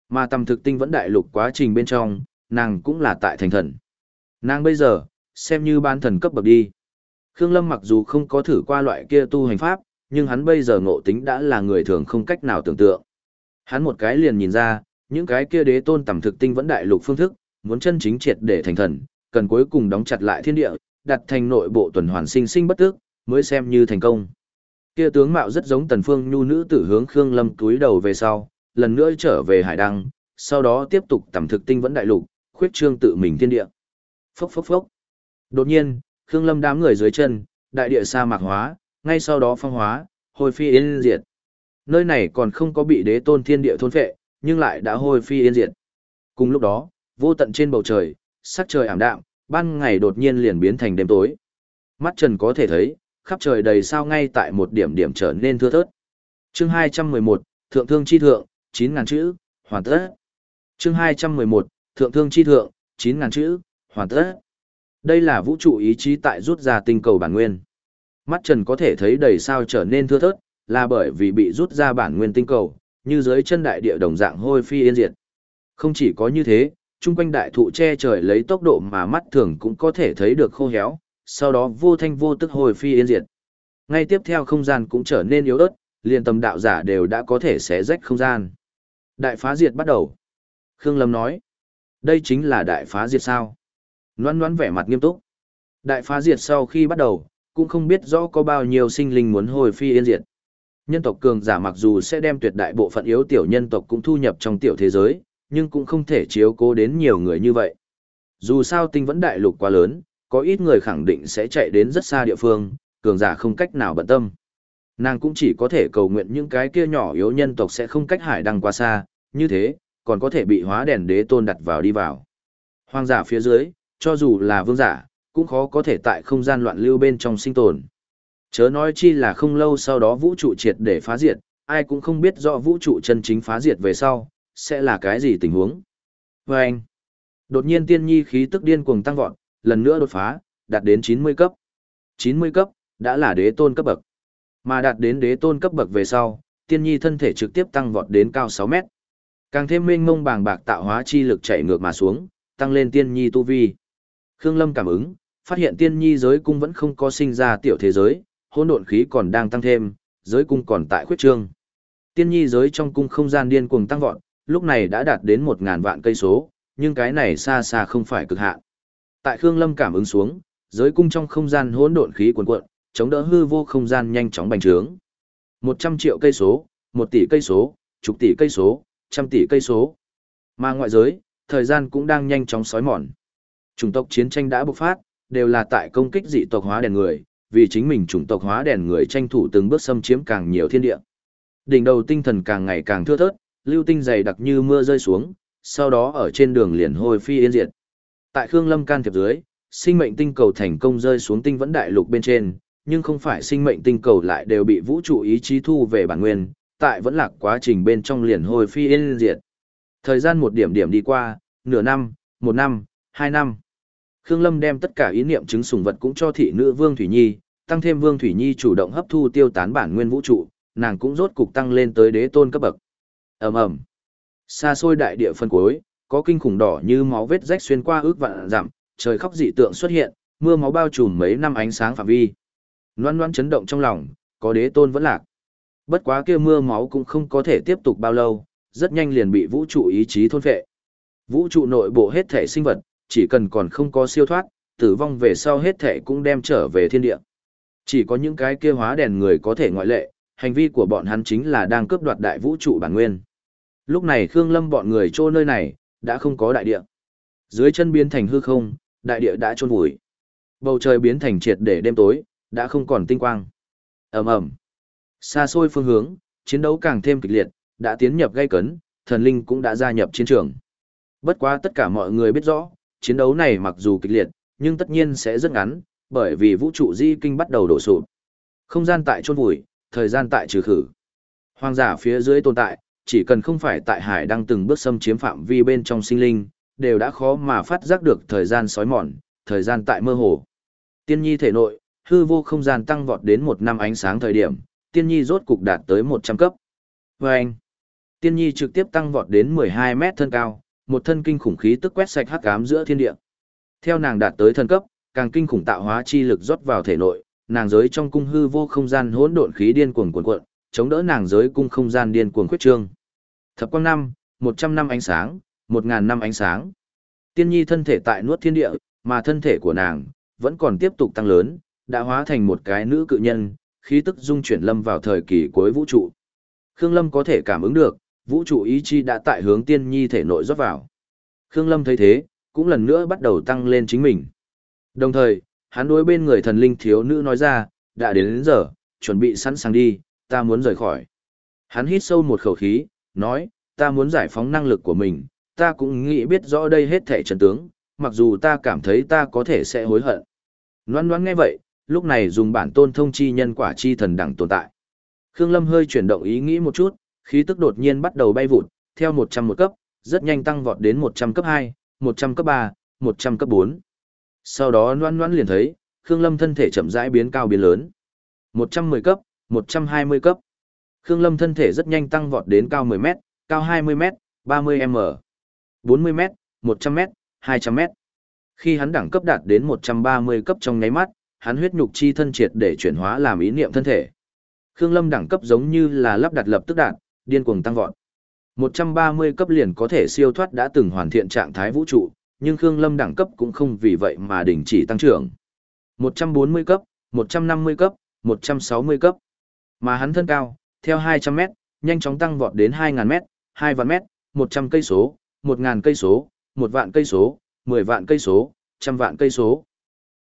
Mà tầm thực tinh vẫn đại lục quá trình bên trong, nàng cũng là tại thành thần. Nàng bây giờ, xem như ban thần cấp bậc đi. Khương Lâm mặc dù không có thử qua loại kia tu hành pháp, nhưng hắn bây giờ ngộ tính đã là người thường không cách nào tưởng tượng. Hắn một cái liền nhìn ra, những cái kia đế tôn tầm thực tinh vẫn đại lục phương thức, muốn chân chính triệt để thành thần, cần cuối cùng đóng chặt lại thiên địa, đặt thành nội bộ tuần hoàn sinh sinh bất tức, mới xem như thành công. Kia tướng mạo rất giống Tần Phương nhu nữ tử hướng Khương Lâm túi đầu về sau, lần nữa trở về Hải Đăng, sau đó tiếp tục tầm thực tinh vẫn đại lục, khuyết trương tự mình thiên địa. Phốc phốc phốc. Đột nhiên, Khương Lâm đám người dưới chân, đại địa sa mạc hóa, ngay sau đó phong hóa, hồi phi yên diệt. Nơi này còn không có bị đế tôn thiên địa thôn phệ, nhưng lại đã hồi phi yên diệt. Cùng lúc đó, vô tận trên bầu trời, sắc trời ảm đạm, ban ngày đột nhiên liền biến thành đêm tối. Mắt trần có thể thấy, khắp trời đầy sao ngay tại một điểm điểm trở nên thưa thớt. Chương 211, Thượng Thương Chi Thượng, 9.000 chữ, hoàn tất. Chương 211, Thượng Thương Chi Thượng, 9.000 chữ, hoàn tất. Đây là vũ trụ ý chí tại rút ra tinh cầu bản nguyên. Mắt trần có thể thấy đầy sao trở nên thưa thớt, là bởi vì bị rút ra bản nguyên tinh cầu, như dưới chân đại địa đồng dạng hôi phi yên diệt. Không chỉ có như thế, chung quanh đại thụ che trời lấy tốc độ mà mắt thường cũng có thể thấy được khô héo, sau đó vô thanh vô tức hồi phi yên diệt. Ngay tiếp theo không gian cũng trở nên yếu ớt, liền tầm đạo giả đều đã có thể xé rách không gian. Đại phá diệt bắt đầu. Khương Lâm nói, đây chính là đại phá diệt sao? Loan loan vẻ mặt nghiêm túc. Đại phá diệt sau khi bắt đầu, cũng không biết rõ có bao nhiêu sinh linh muốn hồi phi yên diệt. Nhân tộc cường giả mặc dù sẽ đem tuyệt đại bộ phận yếu tiểu nhân tộc cũng thu nhập trong tiểu thế giới, nhưng cũng không thể chiếu cố đến nhiều người như vậy. Dù sao tinh vẫn đại lục quá lớn, có ít người khẳng định sẽ chạy đến rất xa địa phương, cường giả không cách nào bận tâm. Nàng cũng chỉ có thể cầu nguyện những cái kia nhỏ yếu nhân tộc sẽ không cách hải đăng quá xa, như thế, còn có thể bị hóa đèn đế tôn đặt vào đi vào. Hoang giả phía dưới, cho dù là vương giả, cũng khó có thể tại không gian loạn lưu bên trong sinh tồn. Chớ nói chi là không lâu sau đó vũ trụ triệt để phá diệt, ai cũng không biết rõ vũ trụ chân chính phá diệt về sau, sẽ là cái gì tình huống. Và anh, đột nhiên tiên nhi khí tức điên cuồng tăng vọt, lần nữa đột phá, đạt đến 90 cấp. 90 cấp, đã là đế tôn cấp bậc. Mà đạt đến đế tôn cấp bậc về sau, tiên nhi thân thể trực tiếp tăng vọt đến cao 6 mét. Càng thêm mênh mông bàng bạc tạo hóa chi lực chạy ngược mà xuống, tăng lên tiên nhi tu vi. Khương Lâm cảm ứng, phát hiện tiên nhi giới cung vẫn không có sinh ra tiểu thế giới, hỗn độn khí còn đang tăng thêm, giới cung còn tại khuyết trương. Tiên nhi giới trong cung không gian điên cuồng tăng vọt, lúc này đã đạt đến 1000 vạn cây số, nhưng cái này xa xa không phải cực hạn. Tại Khương Lâm cảm ứng xuống, giới cung trong không gian hỗn độn khí cuồn cuộn, chống đỡ hư vô không gian nhanh chóng bành trướng. 100 triệu cây số, 1 tỷ cây số, chục tỷ cây số, trăm tỷ cây số. Mà ngoại giới, thời gian cũng đang nhanh chóng sói mòn. Chủng tộc chiến tranh đã bộc phát, đều là tại công kích dị tộc hóa đèn người, vì chính mình chủng tộc hóa đèn người tranh thủ từng bước xâm chiếm càng nhiều thiên địa. Đỉnh đầu tinh thần càng ngày càng thưa thớt, lưu tinh dày đặc như mưa rơi xuống, sau đó ở trên đường liền hồi phi yên diệt. Tại Khương Lâm can thiệp dưới, sinh mệnh tinh cầu thành công rơi xuống tinh vẫn đại lục bên trên, nhưng không phải sinh mệnh tinh cầu lại đều bị vũ trụ ý chí thu về bản nguyên, tại vẫn lạc quá trình bên trong liền hồi phi yên diệt. Thời gian một điểm điểm đi qua, nửa năm, một năm, hai năm. Khương Lâm đem tất cả ý niệm chứng sùng vật cũng cho thị nữ Vương Thủy Nhi, tăng thêm Vương Thủy Nhi chủ động hấp thu tiêu tán bản nguyên vũ trụ, nàng cũng rốt cục tăng lên tới đế tôn cấp bậc. Ầm ầm. Xa xôi đại địa phân cuối, có kinh khủng đỏ như máu vết rách xuyên qua ước vạn giảm. trời khóc dị tượng xuất hiện, mưa máu bao trùm mấy năm ánh sáng phạm vi. Loan loan chấn động trong lòng, có đế tôn vẫn lạc. Bất quá kia mưa máu cũng không có thể tiếp tục bao lâu, rất nhanh liền bị vũ trụ ý chí thôn phệ. Vũ trụ nội bộ hết thể sinh vật, chỉ cần còn không có siêu thoát, tử vong về sau hết thể cũng đem trở về thiên địa. Chỉ có những cái kia hóa đèn người có thể ngoại lệ, hành vi của bọn hắn chính là đang cướp đoạt đại vũ trụ bản nguyên. Lúc này Khương Lâm bọn người trô nơi này, đã không có đại địa. Dưới chân biến thành hư không, đại địa đã trôn vùi. Bầu trời biến thành triệt để đêm tối, đã không còn tinh quang. Ầm ầm. Xa xôi phương hướng, chiến đấu càng thêm kịch liệt, đã tiến nhập gây cấn, thần linh cũng đã gia nhập chiến trường. Bất quá tất cả mọi người biết rõ, chiến đấu này mặc dù kịch liệt, nhưng tất nhiên sẽ rất ngắn, bởi vì vũ trụ di kinh bắt đầu đổ sụp. Không gian tại chôn vùi, thời gian tại trừ khử. Hoàng giả phía dưới tồn tại, chỉ cần không phải tại hải đang từng bước xâm chiếm phạm vi bên trong sinh linh, đều đã khó mà phát giác được thời gian sói mòn, thời gian tại mơ hồ. Tiên nhi thể nội, hư vô không gian tăng vọt đến một năm ánh sáng thời điểm, tiên nhi rốt cục đạt tới 100 cấp. Vâng! anh, tiên nhi trực tiếp tăng vọt đến 12 mét thân cao, một thân kinh khủng khí tức quét sạch hắc ám giữa thiên địa. Theo nàng đạt tới thân cấp, càng kinh khủng tạo hóa chi lực rót vào thể nội, nàng giới trong cung hư vô không gian hỗn độn khí điên cuồng cuộn cuộn, chống đỡ nàng giới cung không gian điên cuồng khuyết trương. Thập quang năm, 100 năm ánh sáng, 1000 năm ánh sáng. Tiên nhi thân thể tại nuốt thiên địa, mà thân thể của nàng vẫn còn tiếp tục tăng lớn, đã hóa thành một cái nữ cự nhân, khí tức dung chuyển lâm vào thời kỳ cuối vũ trụ. Khương Lâm có thể cảm ứng được, vũ trụ ý chi đã tại hướng tiên nhi thể nội rót vào. Khương Lâm thấy thế, cũng lần nữa bắt đầu tăng lên chính mình. Đồng thời, hắn đối bên người thần linh thiếu nữ nói ra, đã đến đến giờ, chuẩn bị sẵn sàng đi, ta muốn rời khỏi. Hắn hít sâu một khẩu khí, nói, ta muốn giải phóng năng lực của mình, ta cũng nghĩ biết rõ đây hết thể trần tướng, mặc dù ta cảm thấy ta có thể sẽ hối hận. Loan loan nghe vậy, lúc này dùng bản tôn thông chi nhân quả chi thần đẳng tồn tại. Khương Lâm hơi chuyển động ý nghĩ một chút, khí tức đột nhiên bắt đầu bay vụt, theo 100 một cấp, rất nhanh tăng vọt đến 100 cấp 2, 100 cấp 3, 100 cấp 4. Sau đó loan loan liền thấy, Khương Lâm thân thể chậm rãi biến cao biến lớn. 110 cấp, 120 cấp. Khương Lâm thân thể rất nhanh tăng vọt đến cao 10 mét, cao 20 mét, 30 m, 40 mét, 100 mét, 200 mét. Khi hắn đẳng cấp đạt đến 130 cấp trong nháy mắt, hắn huyết nhục chi thân triệt để chuyển hóa làm ý niệm thân thể. Khương Lâm đẳng cấp giống như là lắp đặt lập tức đạt, điên cuồng tăng vọt. 130 cấp liền có thể siêu thoát đã từng hoàn thiện trạng thái vũ trụ, nhưng Khương Lâm đẳng cấp cũng không vì vậy mà đình chỉ tăng trưởng. 140 cấp, 150 cấp, 160 cấp. Mà hắn thân cao, theo 200 mét, nhanh chóng tăng vọt đến 2.000 mét, 2 vạn mét, 100 cây số, 1000 cây số, 1 vạn cây số, 10 vạn cây số, trăm vạn cây số.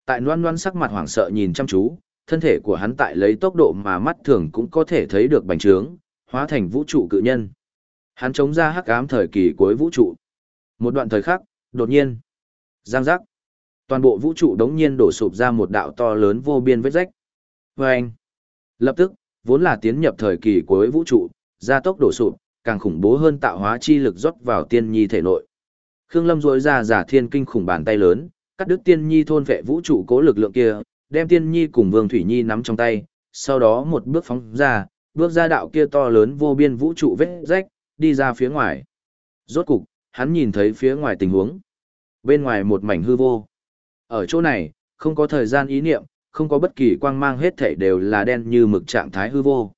Tại Loan Loan sắc mặt hoảng sợ nhìn chăm chú, thân thể của hắn tại lấy tốc độ mà mắt thường cũng có thể thấy được bành trướng, hóa thành vũ trụ cự nhân. Hắn chống ra hắc ám thời kỳ cuối vũ trụ. Một đoạn thời khắc, đột nhiên, giang giác. Toàn bộ vũ trụ đống nhiên đổ sụp ra một đạo to lớn vô biên vết rách. Và anh, lập tức, vốn là tiến nhập thời kỳ cuối vũ trụ, gia tốc đổ sụp, càng khủng bố hơn tạo hóa chi lực rót vào tiên nhi thể nội. Khương Lâm rỗi ra giả thiên kinh khủng bàn tay lớn, cắt đứt tiên nhi thôn vệ vũ trụ cố lực lượng kia, đem tiên nhi cùng Vương Thủy Nhi nắm trong tay, sau đó một bước phóng ra, bước ra đạo kia to lớn vô biên vũ trụ vết rách, đi ra phía ngoài. Rốt cục, hắn nhìn thấy phía ngoài tình huống. Bên ngoài một mảnh hư vô. Ở chỗ này, không có thời gian ý niệm, không có bất kỳ quang mang hết thảy đều là đen như mực trạng thái hư vô.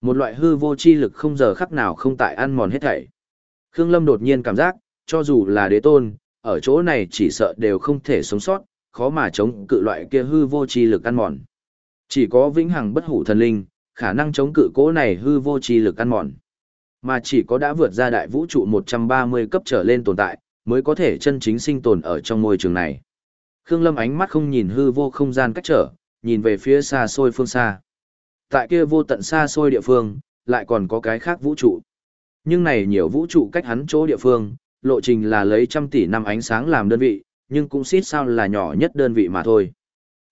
Một loại hư vô chi lực không giờ khắc nào không tại ăn mòn hết thảy. Khương Lâm đột nhiên cảm giác, cho dù là đế tôn, ở chỗ này chỉ sợ đều không thể sống sót, khó mà chống cự loại kia hư vô chi lực ăn mòn. Chỉ có vĩnh hằng bất hủ thần linh, khả năng chống cự cố này hư vô chi lực ăn mòn. Mà chỉ có đã vượt ra đại vũ trụ 130 cấp trở lên tồn tại, mới có thể chân chính sinh tồn ở trong môi trường này. Khương Lâm ánh mắt không nhìn hư vô không gian cách trở, nhìn về phía xa xôi phương xa. Tại kia vô tận xa xôi địa phương, lại còn có cái khác vũ trụ. Nhưng này nhiều vũ trụ cách hắn chỗ địa phương, lộ trình là lấy trăm tỷ năm ánh sáng làm đơn vị, nhưng cũng xít sao là nhỏ nhất đơn vị mà thôi.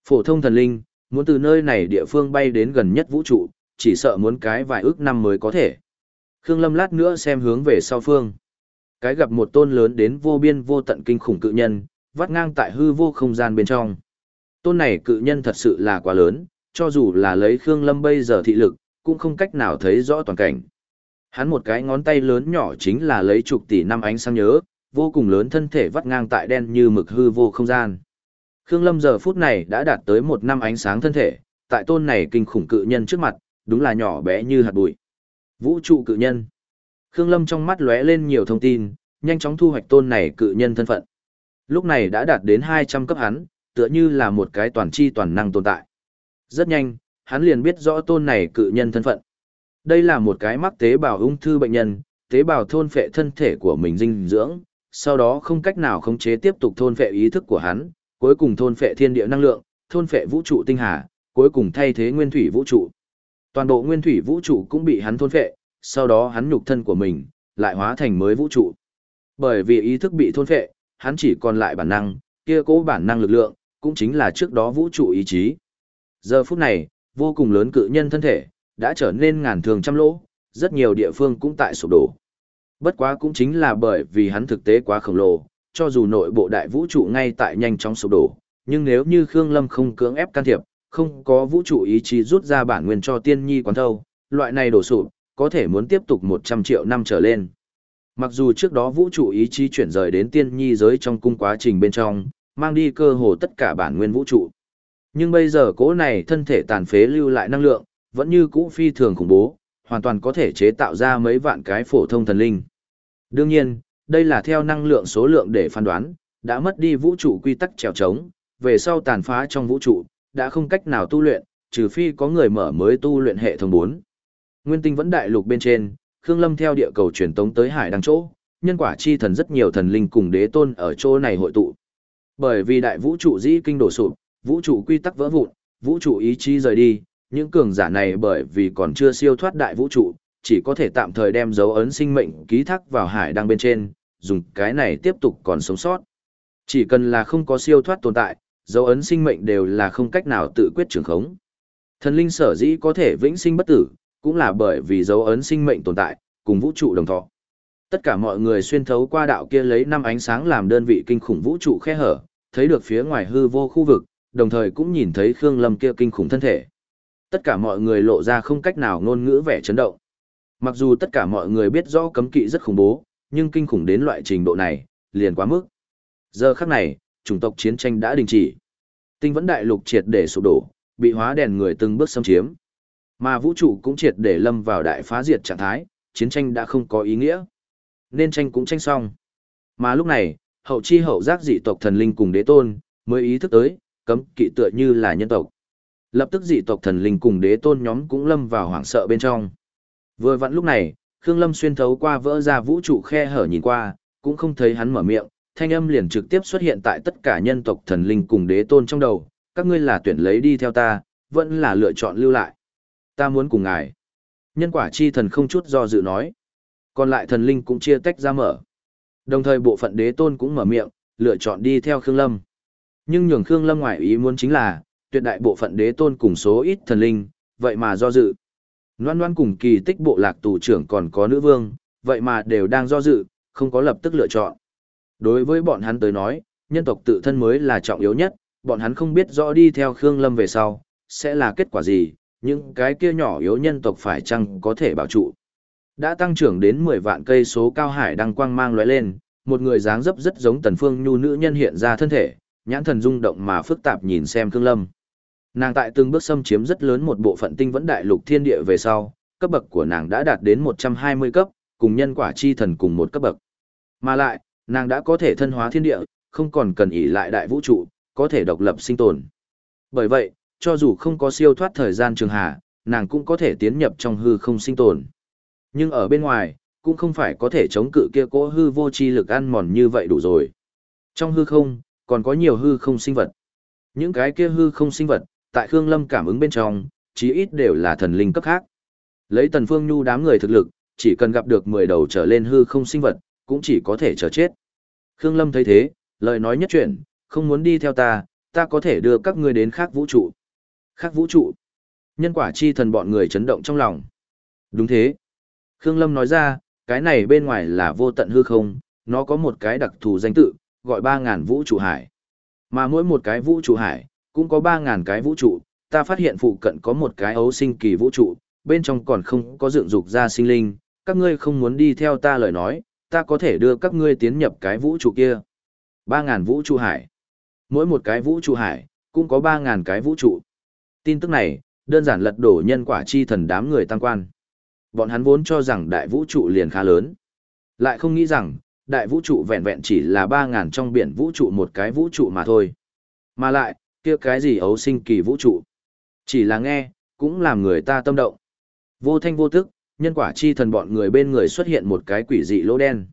Phổ thông thần linh, muốn từ nơi này địa phương bay đến gần nhất vũ trụ, chỉ sợ muốn cái vài ước năm mới có thể. Khương Lâm lát nữa xem hướng về sau phương. Cái gặp một tôn lớn đến vô biên vô tận kinh khủng cự nhân, vắt ngang tại hư vô không gian bên trong. Tôn này cự nhân thật sự là quá lớn, cho dù là lấy Khương Lâm bây giờ thị lực, cũng không cách nào thấy rõ toàn cảnh. Hắn một cái ngón tay lớn nhỏ chính là lấy chục tỷ năm ánh sáng nhớ, vô cùng lớn thân thể vắt ngang tại đen như mực hư vô không gian. Khương Lâm giờ phút này đã đạt tới một năm ánh sáng thân thể, tại tôn này kinh khủng cự nhân trước mặt, đúng là nhỏ bé như hạt bụi. Vũ trụ cự nhân. Khương Lâm trong mắt lóe lên nhiều thông tin, nhanh chóng thu hoạch tôn này cự nhân thân phận. Lúc này đã đạt đến 200 cấp hắn, tựa như là một cái toàn chi toàn năng tồn tại. Rất nhanh, hắn liền biết rõ tôn này cự nhân thân phận. Đây là một cái mắc tế bào ung thư bệnh nhân, tế bào thôn phệ thân thể của mình dinh dưỡng, sau đó không cách nào khống chế tiếp tục thôn phệ ý thức của hắn, cuối cùng thôn phệ thiên địa năng lượng, thôn phệ vũ trụ tinh hà, cuối cùng thay thế nguyên thủy vũ trụ. Toàn bộ nguyên thủy vũ trụ cũng bị hắn thôn phệ, sau đó hắn nhục thân của mình lại hóa thành mới vũ trụ. Bởi vì ý thức bị thôn phệ, hắn chỉ còn lại bản năng, kia cố bản năng lực lượng, cũng chính là trước đó vũ trụ ý chí. Giờ phút này, vô cùng lớn cự nhân thân thể, đã trở nên ngàn thường trăm lỗ, rất nhiều địa phương cũng tại sụp đổ. Bất quá cũng chính là bởi vì hắn thực tế quá khổng lồ, cho dù nội bộ đại vũ trụ ngay tại nhanh chóng sụp đổ, nhưng nếu như Khương Lâm không cưỡng ép can thiệp, không có vũ trụ ý chí rút ra bản nguyên cho tiên nhi quán thâu, loại này đổ sụp, có thể muốn tiếp tục 100 triệu năm trở lên. Mặc dù trước đó vũ trụ ý chí chuyển rời đến tiên nhi giới trong cung quá trình bên trong, mang đi cơ hồ tất cả bản nguyên vũ trụ. Nhưng bây giờ cỗ này thân thể tàn phế lưu lại năng lượng, vẫn như cũ phi thường khủng bố, hoàn toàn có thể chế tạo ra mấy vạn cái phổ thông thần linh. Đương nhiên, đây là theo năng lượng số lượng để phán đoán, đã mất đi vũ trụ quy tắc trèo trống, về sau tàn phá trong vũ trụ, đã không cách nào tu luyện, trừ phi có người mở mới tu luyện hệ thống 4. Nguyên tinh vẫn đại lục bên trên, Khương Lâm theo địa cầu truyền tống tới hải đăng chỗ, nhân quả chi thần rất nhiều thần linh cùng đế tôn ở chỗ này hội tụ. Bởi vì đại vũ trụ dĩ kinh đổ sụp, vũ trụ quy tắc vỡ vụn, vũ trụ ý chí rời đi, những cường giả này bởi vì còn chưa siêu thoát đại vũ trụ, chỉ có thể tạm thời đem dấu ấn sinh mệnh ký thác vào hải đăng bên trên, dùng cái này tiếp tục còn sống sót. Chỉ cần là không có siêu thoát tồn tại, dấu ấn sinh mệnh đều là không cách nào tự quyết trường khống. Thần linh sở dĩ có thể vĩnh sinh bất tử, cũng là bởi vì dấu ấn sinh mệnh tồn tại, cùng vũ trụ đồng thọ. Tất cả mọi người xuyên thấu qua đạo kia lấy năm ánh sáng làm đơn vị kinh khủng vũ trụ khe hở, thấy được phía ngoài hư vô khu vực, đồng thời cũng nhìn thấy Khương Lâm kia kinh khủng thân thể. Tất cả mọi người lộ ra không cách nào ngôn ngữ vẻ chấn động. Mặc dù tất cả mọi người biết rõ cấm kỵ rất khủng bố, nhưng kinh khủng đến loại trình độ này, liền quá mức. Giờ khắc này, chủng tộc chiến tranh đã đình chỉ. Tinh vẫn đại lục triệt để sụp đổ, bị hóa đèn người từng bước xâm chiếm. Mà vũ trụ cũng triệt để lâm vào đại phá diệt trạng thái, chiến tranh đã không có ý nghĩa. Nên tranh cũng tranh xong. Mà lúc này, hậu chi hậu giác dị tộc thần linh cùng đế tôn, mới ý thức tới, cấm kỵ tựa như là nhân tộc. Lập tức dị tộc thần linh cùng đế tôn nhóm cũng lâm vào hoảng sợ bên trong. Vừa vặn lúc này, Khương Lâm xuyên thấu qua vỡ ra vũ trụ khe hở nhìn qua, cũng không thấy hắn mở miệng, thanh âm liền trực tiếp xuất hiện tại tất cả nhân tộc thần linh cùng đế tôn trong đầu, các ngươi là tuyển lấy đi theo ta, vẫn là lựa chọn lưu lại. Ta muốn cùng ngài. Nhân quả chi thần không chút do dự nói. Còn lại thần linh cũng chia tách ra mở. Đồng thời bộ phận đế tôn cũng mở miệng, lựa chọn đi theo Khương Lâm. Nhưng nhường Khương Lâm ngoại ý muốn chính là, tuyệt đại bộ phận đế tôn cùng số ít thần linh, vậy mà do dự. Loan loan cùng kỳ tích bộ lạc tù trưởng còn có nữ vương, vậy mà đều đang do dự, không có lập tức lựa chọn. Đối với bọn hắn tới nói, nhân tộc tự thân mới là trọng yếu nhất, bọn hắn không biết rõ đi theo Khương Lâm về sau, sẽ là kết quả gì, những cái kia nhỏ yếu nhân tộc phải chăng có thể bảo trụ. Đã tăng trưởng đến 10 vạn cây số cao hải đang quang mang lóe lên, một người dáng dấp rất giống Tần Phương Nhu nữ nhân hiện ra thân thể, nhãn thần rung động mà phức tạp nhìn xem Khương Lâm. Nàng tại từng bước xâm chiếm rất lớn một bộ phận tinh vẫn đại lục thiên địa về sau, cấp bậc của nàng đã đạt đến 120 cấp, cùng nhân quả chi thần cùng một cấp bậc. Mà lại, nàng đã có thể thân hóa thiên địa, không còn cần ỷ lại đại vũ trụ, có thể độc lập sinh tồn. Bởi vậy, cho dù không có siêu thoát thời gian trường hạ, nàng cũng có thể tiến nhập trong hư không sinh tồn. Nhưng ở bên ngoài, cũng không phải có thể chống cự kia cỗ hư vô chi lực ăn mòn như vậy đủ rồi. Trong hư không, còn có nhiều hư không sinh vật. Những cái kia hư không sinh vật, tại Khương Lâm cảm ứng bên trong, chí ít đều là thần linh cấp khác. Lấy Tần Phương Nhu đám người thực lực, chỉ cần gặp được 10 đầu trở lên hư không sinh vật, cũng chỉ có thể chờ chết. Khương Lâm thấy thế, lời nói nhất chuyện, không muốn đi theo ta, ta có thể đưa các ngươi đến khác vũ trụ. Khác vũ trụ. Nhân quả chi thần bọn người chấn động trong lòng. Đúng thế. Khương Lâm nói ra, cái này bên ngoài là vô tận hư không, nó có một cái đặc thù danh tự, gọi 3.000 vũ trụ hải. Mà mỗi một cái vũ trụ hải, cũng có 3.000 cái vũ trụ, ta phát hiện phụ cận có một cái ấu sinh kỳ vũ trụ, bên trong còn không có dựng dục ra sinh linh, các ngươi không muốn đi theo ta lời nói, ta có thể đưa các ngươi tiến nhập cái vũ trụ kia. 3.000 vũ trụ hải. Mỗi một cái vũ trụ hải, cũng có 3.000 cái vũ trụ. Tin tức này, đơn giản lật đổ nhân quả chi thần đám người tăng quan. Bọn hắn vốn cho rằng đại vũ trụ liền khá lớn. Lại không nghĩ rằng, đại vũ trụ vẹn vẹn chỉ là 3.000 trong biển vũ trụ một cái vũ trụ mà thôi. Mà lại, kia cái gì ấu sinh kỳ vũ trụ. Chỉ là nghe, cũng làm người ta tâm động. Vô thanh vô tức, nhân quả chi thần bọn người bên người xuất hiện một cái quỷ dị lỗ đen.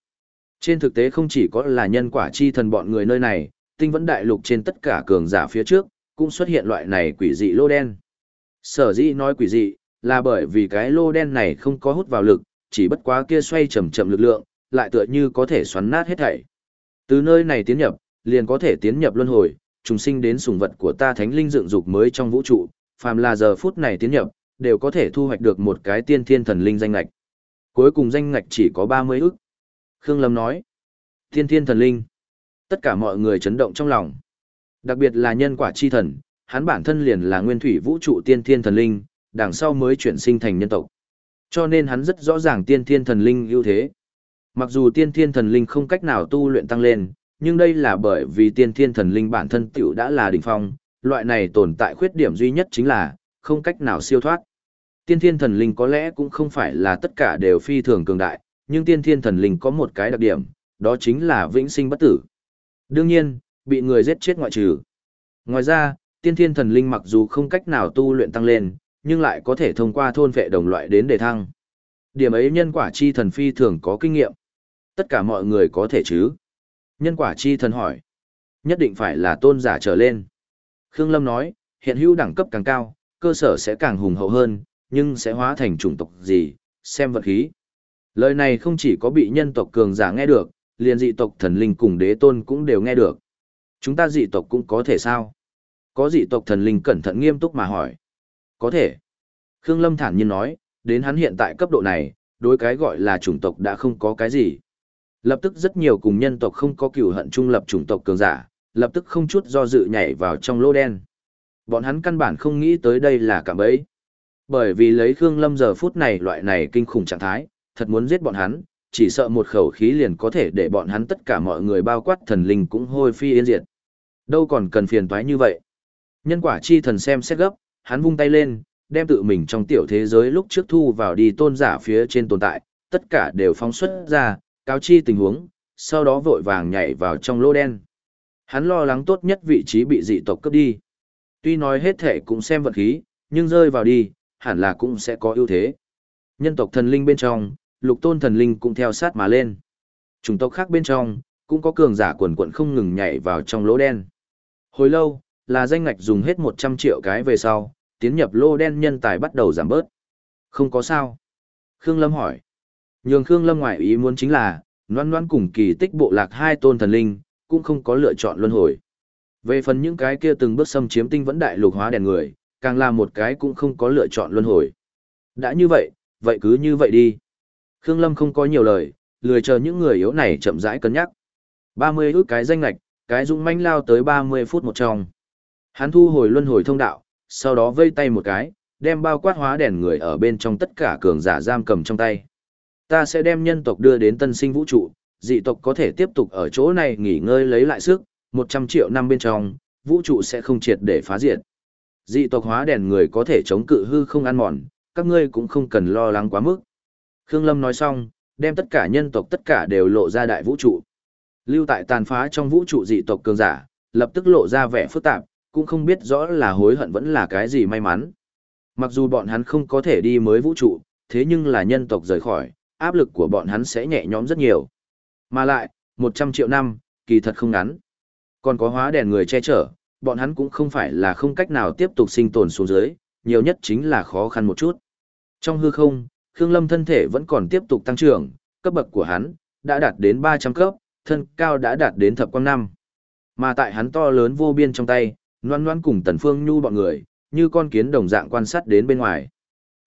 Trên thực tế không chỉ có là nhân quả chi thần bọn người nơi này, tinh vẫn đại lục trên tất cả cường giả phía trước, cũng xuất hiện loại này quỷ dị lỗ đen. Sở dĩ nói quỷ dị, là bởi vì cái lô đen này không có hút vào lực, chỉ bất quá kia xoay chậm chậm lực lượng, lại tựa như có thể xoắn nát hết thảy. Từ nơi này tiến nhập, liền có thể tiến nhập luân hồi, trùng sinh đến sùng vật của ta thánh linh dựng dục mới trong vũ trụ, phàm là giờ phút này tiến nhập, đều có thể thu hoạch được một cái tiên thiên thần linh danh ngạch. Cuối cùng danh ngạch chỉ có 30 ức. Khương Lâm nói, tiên thiên thần linh. Tất cả mọi người chấn động trong lòng. Đặc biệt là nhân quả chi thần, hắn bản thân liền là nguyên thủy vũ trụ tiên thiên thần linh, đằng sau mới chuyển sinh thành nhân tộc. Cho nên hắn rất rõ ràng tiên thiên thần linh ưu thế. Mặc dù tiên thiên thần linh không cách nào tu luyện tăng lên, nhưng đây là bởi vì tiên thiên thần linh bản thân tiểu đã là đỉnh phong, loại này tồn tại khuyết điểm duy nhất chính là, không cách nào siêu thoát. Tiên thiên thần linh có lẽ cũng không phải là tất cả đều phi thường cường đại, nhưng tiên thiên thần linh có một cái đặc điểm, đó chính là vĩnh sinh bất tử. Đương nhiên, bị người giết chết ngoại trừ. Ngoài ra, tiên thiên thần linh mặc dù không cách nào tu luyện tăng lên, nhưng lại có thể thông qua thôn vệ đồng loại đến đề thăng. Điểm ấy nhân quả chi thần phi thường có kinh nghiệm. Tất cả mọi người có thể chứ? Nhân quả chi thần hỏi. Nhất định phải là tôn giả trở lên. Khương Lâm nói, hiện hữu đẳng cấp càng cao, cơ sở sẽ càng hùng hậu hơn, nhưng sẽ hóa thành chủng tộc gì, xem vật khí. Lời này không chỉ có bị nhân tộc cường giả nghe được, liền dị tộc thần linh cùng đế tôn cũng đều nghe được. Chúng ta dị tộc cũng có thể sao? Có dị tộc thần linh cẩn thận nghiêm túc mà hỏi. Có thể. Khương Lâm thản nhiên nói, đến hắn hiện tại cấp độ này, đối cái gọi là chủng tộc đã không có cái gì. Lập tức rất nhiều cùng nhân tộc không có cửu hận trung lập chủng tộc cường giả, lập tức không chút do dự nhảy vào trong lô đen. Bọn hắn căn bản không nghĩ tới đây là cả bẫy Bởi vì lấy Khương Lâm giờ phút này loại này kinh khủng trạng thái, thật muốn giết bọn hắn, chỉ sợ một khẩu khí liền có thể để bọn hắn tất cả mọi người bao quát thần linh cũng hôi phi yên diệt. Đâu còn cần phiền toái như vậy. Nhân quả chi thần xem xét gấp, hắn vung tay lên, đem tự mình trong tiểu thế giới lúc trước thu vào đi tôn giả phía trên tồn tại, tất cả đều phóng xuất ra, cáo chi tình huống, sau đó vội vàng nhảy vào trong lô đen. Hắn lo lắng tốt nhất vị trí bị dị tộc cướp đi. Tuy nói hết thể cũng xem vật khí, nhưng rơi vào đi, hẳn là cũng sẽ có ưu thế. Nhân tộc thần linh bên trong, lục tôn thần linh cũng theo sát mà lên. Chủng tộc khác bên trong, cũng có cường giả quần quận không ngừng nhảy vào trong lỗ đen. Hồi lâu, là danh ngạch dùng hết 100 triệu cái về sau, tiến nhập lô đen nhân tài bắt đầu giảm bớt. Không có sao. Khương Lâm hỏi. Nhường Khương Lâm ngoại ý muốn chính là, noan noan cùng kỳ tích bộ lạc hai tôn thần linh, cũng không có lựa chọn luân hồi. Về phần những cái kia từng bước xâm chiếm tinh vẫn đại lục hóa đèn người, càng là một cái cũng không có lựa chọn luân hồi. Đã như vậy, vậy cứ như vậy đi. Khương Lâm không có nhiều lời, lười chờ những người yếu này chậm rãi cân nhắc. 30 ước cái danh lạch, cái dũng manh lao tới 30 phút một trong. Hắn thu hồi luân hồi thông đạo, sau đó vây tay một cái, đem bao quát hóa đèn người ở bên trong tất cả cường giả giam cầm trong tay. Ta sẽ đem nhân tộc đưa đến tân sinh vũ trụ, dị tộc có thể tiếp tục ở chỗ này nghỉ ngơi lấy lại sức, 100 triệu năm bên trong, vũ trụ sẽ không triệt để phá diệt. Dị tộc hóa đèn người có thể chống cự hư không ăn mòn, các ngươi cũng không cần lo lắng quá mức. Khương Lâm nói xong, đem tất cả nhân tộc tất cả đều lộ ra đại vũ trụ. Lưu tại tàn phá trong vũ trụ dị tộc cường giả, lập tức lộ ra vẻ phức tạp, cũng không biết rõ là hối hận vẫn là cái gì may mắn. Mặc dù bọn hắn không có thể đi mới vũ trụ, thế nhưng là nhân tộc rời khỏi, áp lực của bọn hắn sẽ nhẹ nhõm rất nhiều. Mà lại, 100 triệu năm, kỳ thật không ngắn. Còn có hóa đèn người che chở, bọn hắn cũng không phải là không cách nào tiếp tục sinh tồn xuống dưới, nhiều nhất chính là khó khăn một chút. Trong hư không, Khương Lâm thân thể vẫn còn tiếp tục tăng trưởng, cấp bậc của hắn đã đạt đến 300 cấp, thân cao đã đạt đến thập quan năm. Mà tại hắn to lớn vô biên trong tay, Loan Loan cùng Tần Phương Nhu bọn người, như con kiến đồng dạng quan sát đến bên ngoài.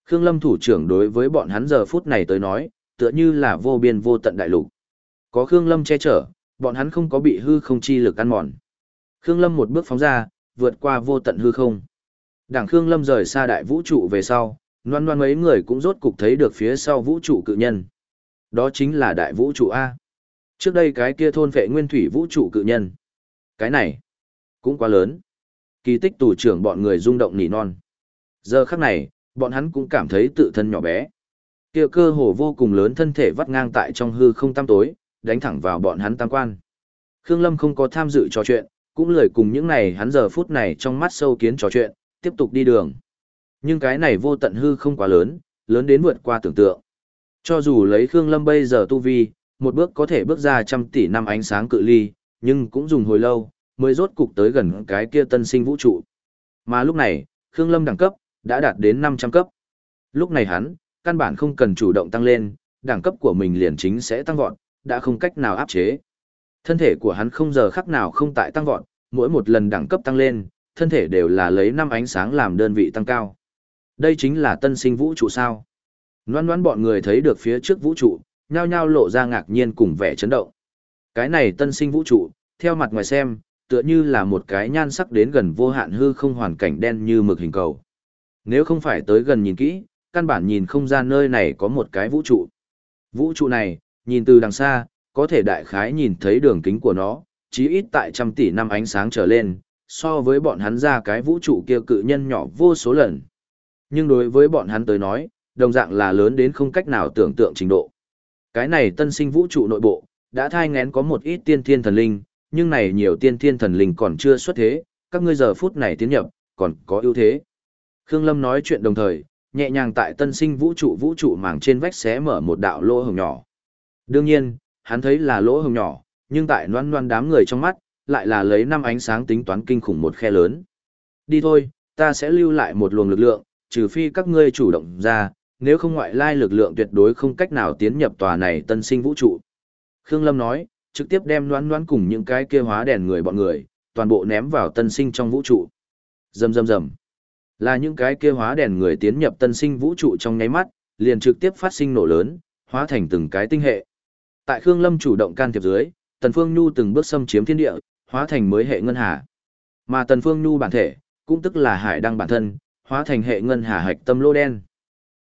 Khương Lâm thủ trưởng đối với bọn hắn giờ phút này tới nói, tựa như là vô biên vô tận đại lục. Có Khương Lâm che chở, bọn hắn không có bị hư không chi lực ăn mòn. Khương Lâm một bước phóng ra, vượt qua vô tận hư không. Đảng Khương Lâm rời xa đại vũ trụ về sau, loan loan mấy người cũng rốt cục thấy được phía sau vũ trụ cự nhân. Đó chính là đại vũ trụ A. Trước đây cái kia thôn vệ nguyên thủy vũ trụ cự nhân. Cái này, cũng quá lớn. Kỳ tích tù trưởng bọn người rung động nỉ non. Giờ khắc này, bọn hắn cũng cảm thấy tự thân nhỏ bé. Kia cơ hồ vô cùng lớn thân thể vắt ngang tại trong hư không tam tối, đánh thẳng vào bọn hắn tam quan. Khương Lâm không có tham dự trò chuyện, cũng lười cùng những này hắn giờ phút này trong mắt sâu kiến trò chuyện, tiếp tục đi đường. Nhưng cái này vô tận hư không quá lớn, lớn đến vượt qua tưởng tượng. Cho dù lấy Khương Lâm bây giờ tu vi, một bước có thể bước ra trăm tỷ năm ánh sáng cự ly, nhưng cũng dùng hồi lâu, mới rốt cục tới gần cái kia tân sinh vũ trụ. Mà lúc này, Khương Lâm đẳng cấp, đã đạt đến 500 cấp. Lúc này hắn, căn bản không cần chủ động tăng lên, đẳng cấp của mình liền chính sẽ tăng vọt, đã không cách nào áp chế. Thân thể của hắn không giờ khắc nào không tại tăng vọt, mỗi một lần đẳng cấp tăng lên, thân thể đều là lấy năm ánh sáng làm đơn vị tăng cao. Đây chính là tân sinh vũ trụ sao. Loan loan bọn người thấy được phía trước vũ trụ, nhao nhao lộ ra ngạc nhiên cùng vẻ chấn động. Cái này tân sinh vũ trụ, theo mặt ngoài xem, tựa như là một cái nhan sắc đến gần vô hạn hư không hoàn cảnh đen như mực hình cầu. Nếu không phải tới gần nhìn kỹ, căn bản nhìn không ra nơi này có một cái vũ trụ. Vũ trụ này, nhìn từ đằng xa, có thể đại khái nhìn thấy đường kính của nó, chí ít tại trăm tỷ năm ánh sáng trở lên, so với bọn hắn ra cái vũ trụ kia cự nhân nhỏ vô số lần. Nhưng đối với bọn hắn tới nói, đồng dạng là lớn đến không cách nào tưởng tượng trình độ. Cái này tân sinh vũ trụ nội bộ, đã thai ngén có một ít tiên thiên thần linh, nhưng này nhiều tiên thiên thần linh còn chưa xuất thế, các ngươi giờ phút này tiến nhập, còn có ưu thế. Khương Lâm nói chuyện đồng thời, nhẹ nhàng tại tân sinh vũ trụ vũ trụ màng trên vách xé mở một đạo lỗ hồng nhỏ. Đương nhiên, hắn thấy là lỗ hồng nhỏ, nhưng tại noan noan đám người trong mắt, lại là lấy năm ánh sáng tính toán kinh khủng một khe lớn. Đi thôi, ta sẽ lưu lại một luồng lực lượng, trừ phi các ngươi chủ động ra, nếu không ngoại lai lực lượng tuyệt đối không cách nào tiến nhập tòa này tân sinh vũ trụ. Khương Lâm nói, trực tiếp đem noan noan cùng những cái kia hóa đèn người bọn người, toàn bộ ném vào tân sinh trong vũ trụ. Rầm rầm rầm. Là những cái kia hóa đèn người tiến nhập tân sinh vũ trụ trong nháy mắt, liền trực tiếp phát sinh nổ lớn, hóa thành từng cái tinh hệ. Tại Khương Lâm chủ động can thiệp dưới, Tần Phương Nhu từng bước xâm chiếm thiên địa, hóa thành mới hệ ngân hà. Mà Tần Phương Nhu bản thể, cũng tức là hải đăng bản thân, hóa thành hệ ngân hà hạch tâm lô đen.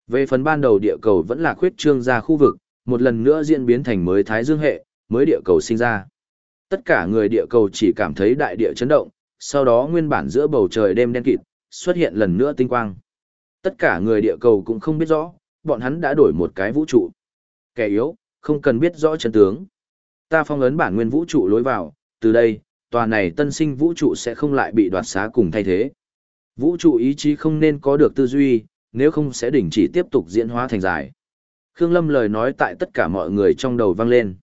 Về phần ban đầu địa cầu vẫn là khuyết trương ra khu vực, một lần nữa diễn biến thành mới thái dương hệ, mới địa cầu sinh ra. Tất cả người địa cầu chỉ cảm thấy đại địa chấn động, sau đó nguyên bản giữa bầu trời đêm đen kịt, xuất hiện lần nữa tinh quang. Tất cả người địa cầu cũng không biết rõ, bọn hắn đã đổi một cái vũ trụ. Kẻ yếu, không cần biết rõ chân tướng. Ta phong ấn bản nguyên vũ trụ lối vào, từ đây, tòa này tân sinh vũ trụ sẽ không lại bị đoạt xá cùng thay thế. Vũ trụ ý chí không nên có được tư duy, nếu không sẽ đình chỉ tiếp tục diễn hóa thành dài. Khương Lâm lời nói tại tất cả mọi người trong đầu vang lên.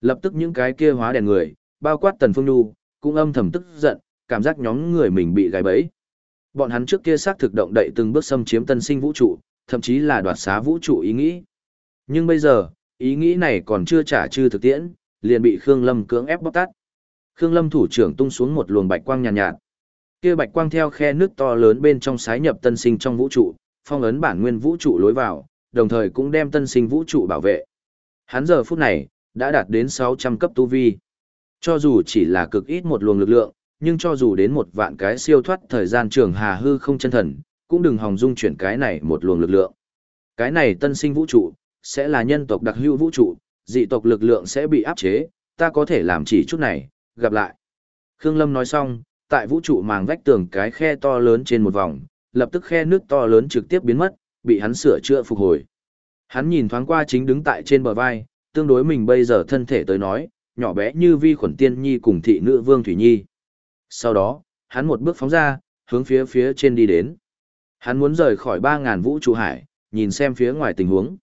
Lập tức những cái kia hóa đèn người, bao quát Tần Phương Nhu, cũng âm thầm tức giận, cảm giác nhóm người mình bị gài bẫy. Bọn hắn trước kia xác thực động đậy từng bước xâm chiếm tân sinh vũ trụ, thậm chí là đoạt xá vũ trụ ý nghĩ. Nhưng bây giờ, ý nghĩ này còn chưa trả chư thực tiễn, liền bị Khương Lâm cưỡng ép bóc tát. Khương Lâm thủ trưởng tung xuống một luồng bạch quang nhàn nhạt, nhạt. Kia bạch quang theo khe nước to lớn bên trong sái nhập tân sinh trong vũ trụ, phong ấn bản nguyên vũ trụ lối vào, đồng thời cũng đem tân sinh vũ trụ bảo vệ. Hắn giờ phút này đã đạt đến 600 cấp tu vi. Cho dù chỉ là cực ít một luồng lực lượng, nhưng cho dù đến một vạn cái siêu thoát thời gian trường hà hư không chân thần, cũng đừng hòng dung chuyển cái này một luồng lực lượng. Cái này tân sinh vũ trụ, sẽ là nhân tộc đặc hữu vũ trụ, dị tộc lực lượng sẽ bị áp chế, ta có thể làm chỉ chút này, gặp lại. Khương Lâm nói xong, tại vũ trụ màng vách tường cái khe to lớn trên một vòng, lập tức khe nước to lớn trực tiếp biến mất, bị hắn sửa chữa phục hồi. Hắn nhìn thoáng qua chính đứng tại trên bờ vai, tương đối mình bây giờ thân thể tới nói, nhỏ bé như vi khuẩn tiên nhi cùng thị nữ Vương Thủy Nhi. Sau đó, hắn một bước phóng ra, hướng phía phía trên đi đến. Hắn muốn rời khỏi 3.000 vũ trụ hải, nhìn xem phía ngoài tình huống.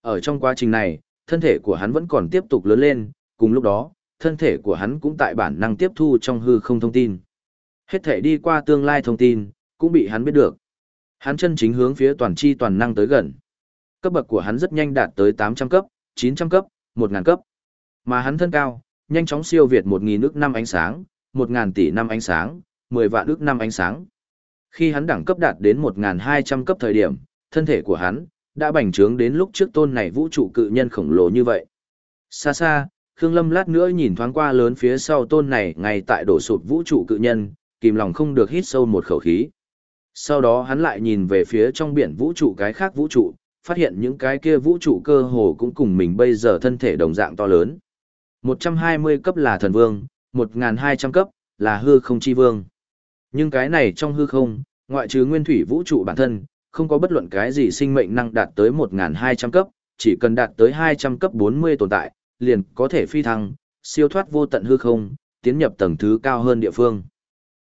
Ở trong quá trình này, thân thể của hắn vẫn còn tiếp tục lớn lên, cùng lúc đó, thân thể của hắn cũng tại bản năng tiếp thu trong hư không thông tin. Hết thể đi qua tương lai thông tin, cũng bị hắn biết được. Hắn chân chính hướng phía toàn chi toàn năng tới gần. Cấp bậc của hắn rất nhanh đạt tới 800 cấp, 900 cấp, 1000 cấp. Mà hắn thân cao, nhanh chóng siêu việt 1000 nước năm ánh sáng, 1000 tỷ năm ánh sáng, 10 vạn ước năm ánh sáng. Khi hắn đẳng cấp đạt đến 1200 cấp thời điểm, thân thể của hắn đã bành trướng đến lúc trước tôn này vũ trụ cự nhân khổng lồ như vậy. Xa xa, Khương Lâm lát nữa nhìn thoáng qua lớn phía sau tôn này ngay tại đổ sụp vũ trụ cự nhân, kìm lòng không được hít sâu một khẩu khí. Sau đó hắn lại nhìn về phía trong biển vũ trụ cái khác vũ trụ, phát hiện những cái kia vũ trụ cơ hồ cũng cùng mình bây giờ thân thể đồng dạng to lớn. 120 cấp là thần vương, 1.200 cấp là hư không chi vương. Nhưng cái này trong hư không, ngoại trừ nguyên thủy vũ trụ bản thân, không có bất luận cái gì sinh mệnh năng đạt tới 1.200 cấp, chỉ cần đạt tới 200 cấp 40 tồn tại, liền có thể phi thăng, siêu thoát vô tận hư không, tiến nhập tầng thứ cao hơn địa phương.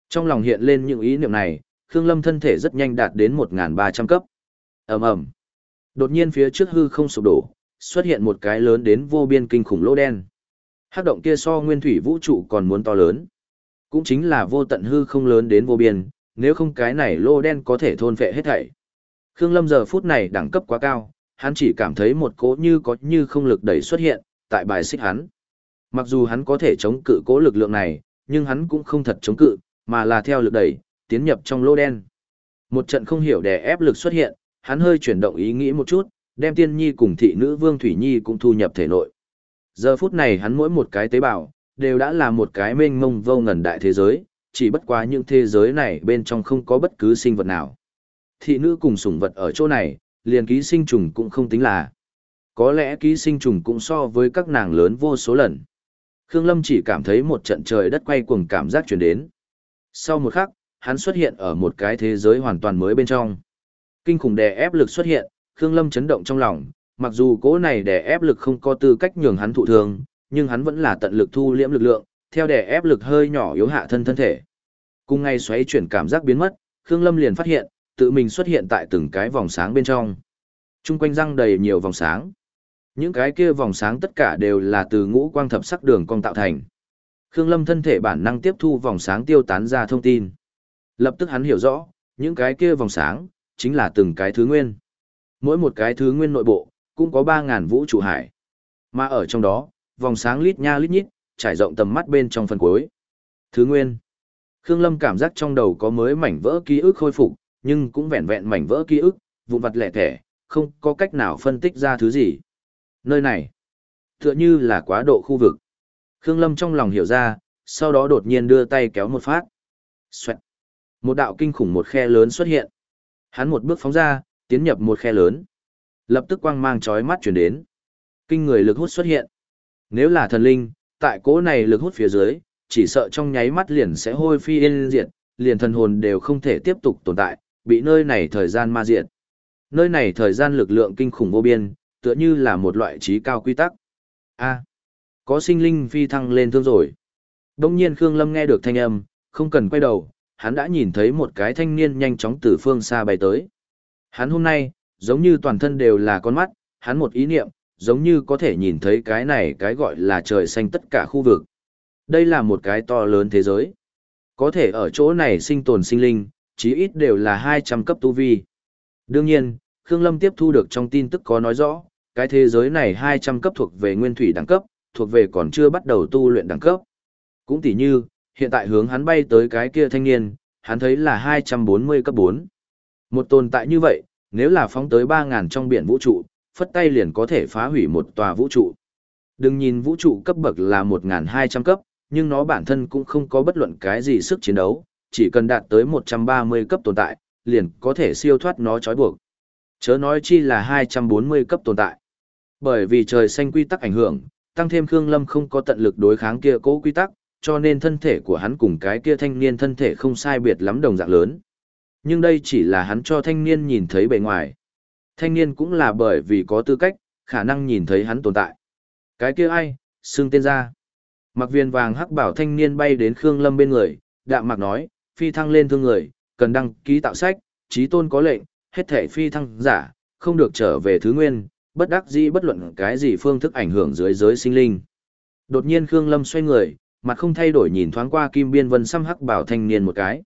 Trong lòng hiện lên những ý niệm này, Khương Lâm thân thể rất nhanh đạt đến 1.300 cấp. Ầm ầm. Đột nhiên phía trước hư không sụp đổ, xuất hiện một cái lớn đến vô biên kinh khủng lỗ đen. Hắc động kia so nguyên thủy vũ trụ còn muốn to lớn. Cũng chính là vô tận hư không lớn đến vô biên, nếu không cái này lô đen có thể thôn phệ hết thảy. Khương Lâm giờ phút này đẳng cấp quá cao, hắn chỉ cảm thấy một cỗ như có như không lực đẩy xuất hiện, tại bài xích hắn. Mặc dù hắn có thể chống cự cỗ lực lượng này, nhưng hắn cũng không thật chống cự, mà là theo lực đẩy, tiến nhập trong lô đen. Một trận không hiểu đè ép lực xuất hiện, hắn hơi chuyển động ý nghĩ một chút, đem tiên nhi cùng thị nữ Vương Thủy Nhi cũng thu nhập thể nội. Giờ phút này hắn mỗi một cái tế bào, đều đã là một cái mênh mông vô ngần đại thế giới, chỉ bất quá những thế giới này bên trong không có bất cứ sinh vật nào. Thị nữ cùng sủng vật ở chỗ này, liền ký sinh trùng cũng không tính là. Có lẽ ký sinh trùng cũng so với các nàng lớn vô số lần. Khương Lâm chỉ cảm thấy một trận trời đất quay cuồng cảm giác chuyển đến. Sau một khắc, hắn xuất hiện ở một cái thế giới hoàn toàn mới bên trong. Kinh khủng đè ép lực xuất hiện, Khương Lâm chấn động trong lòng, mặc dù cỗ này đè ép lực không có tư cách nhường hắn thụ thương, nhưng hắn vẫn là tận lực thu liễm lực lượng, theo đè ép lực hơi nhỏ yếu hạ thân thân thể. Cùng ngay xoáy chuyển cảm giác biến mất, Khương Lâm liền phát hiện, tự mình xuất hiện tại từng cái vòng sáng bên trong. Trung quanh răng đầy nhiều vòng sáng. Những cái kia vòng sáng tất cả đều là từ ngũ quang thập sắc đường cong tạo thành. Khương Lâm thân thể bản năng tiếp thu vòng sáng tiêu tán ra thông tin. Lập tức hắn hiểu rõ, những cái kia vòng sáng, chính là từng cái thứ nguyên. Mỗi một cái thứ nguyên nội bộ, cũng có 3.000 vũ trụ hải. Mà ở trong đó, vòng sáng lít nha lít nhít, trải rộng tầm mắt bên trong phần cuối. Thứ nguyên. Khương Lâm cảm giác trong đầu có mới mảnh vỡ ký ức khôi phục, nhưng cũng vẹn vẹn mảnh vỡ ký ức, vụn vặt lẻ thẻ, không có cách nào phân tích ra thứ gì. Nơi này, tựa như là quá độ khu vực. Khương Lâm trong lòng hiểu ra, sau đó đột nhiên đưa tay kéo một phát. Xoẹt. Một đạo kinh khủng một khe lớn xuất hiện. Hắn một bước phóng ra, tiến nhập một khe lớn. Lập tức quang mang chói mắt chuyển đến. Kinh người lực hút xuất hiện. Nếu là thần linh, tại cỗ này lực hút phía dưới, chỉ sợ trong nháy mắt liền sẽ hôi phi yên diệt, liền thần hồn đều không thể tiếp tục tồn tại, bị nơi này thời gian ma diệt. Nơi này thời gian lực lượng kinh khủng vô biên, tựa như là một loại trí cao quy tắc. A, có sinh linh phi thăng lên thương rồi. Đông nhiên Khương Lâm nghe được thanh âm, không cần quay đầu, hắn đã nhìn thấy một cái thanh niên nhanh chóng từ phương xa bay tới. Hắn hôm nay, giống như toàn thân đều là con mắt, hắn một ý niệm, giống như có thể nhìn thấy cái này cái gọi là trời xanh tất cả khu vực. Đây là một cái to lớn thế giới. Có thể ở chỗ này sinh tồn sinh linh, chí ít đều là 200 cấp tu vi. Đương nhiên, Khương Lâm tiếp thu được trong tin tức có nói rõ, cái thế giới này 200 cấp thuộc về nguyên thủy đẳng cấp, thuộc về còn chưa bắt đầu tu luyện đẳng cấp. Cũng tỉ như, hiện tại hướng hắn bay tới cái kia thanh niên, hắn thấy là 240 cấp 4. Một tồn tại như vậy, nếu là phóng tới 3.000 trong biển vũ trụ, phất tay liền có thể phá hủy một tòa vũ trụ. Đừng nhìn vũ trụ cấp bậc là 1.200 cấp, nhưng nó bản thân cũng không có bất luận cái gì sức chiến đấu, chỉ cần đạt tới 130 cấp tồn tại, liền có thể siêu thoát nó trói buộc. Chớ nói chi là 240 cấp tồn tại. Bởi vì trời xanh quy tắc ảnh hưởng, tăng thêm Khương Lâm không có tận lực đối kháng kia cố quy tắc, cho nên thân thể của hắn cùng cái kia thanh niên thân thể không sai biệt lắm đồng dạng lớn. Nhưng đây chỉ là hắn cho thanh niên nhìn thấy bề ngoài. Thanh niên cũng là bởi vì có tư cách, khả năng nhìn thấy hắn tồn tại. Cái kia ai, xưng tên ra. Mặc viên vàng hắc bảo thanh niên bay đến Khương Lâm bên người, đạm mặc nói, phi thăng lên thương người, cần đăng ký tạo sách, trí tôn có lệnh, hết thể phi thăng giả, không được trở về thứ nguyên, bất đắc dĩ bất luận cái gì phương thức ảnh hưởng dưới giới sinh linh. Đột nhiên Khương Lâm xoay người, mặt không thay đổi nhìn thoáng qua Kim Biên Vân xăm hắc bảo thanh niên một cái.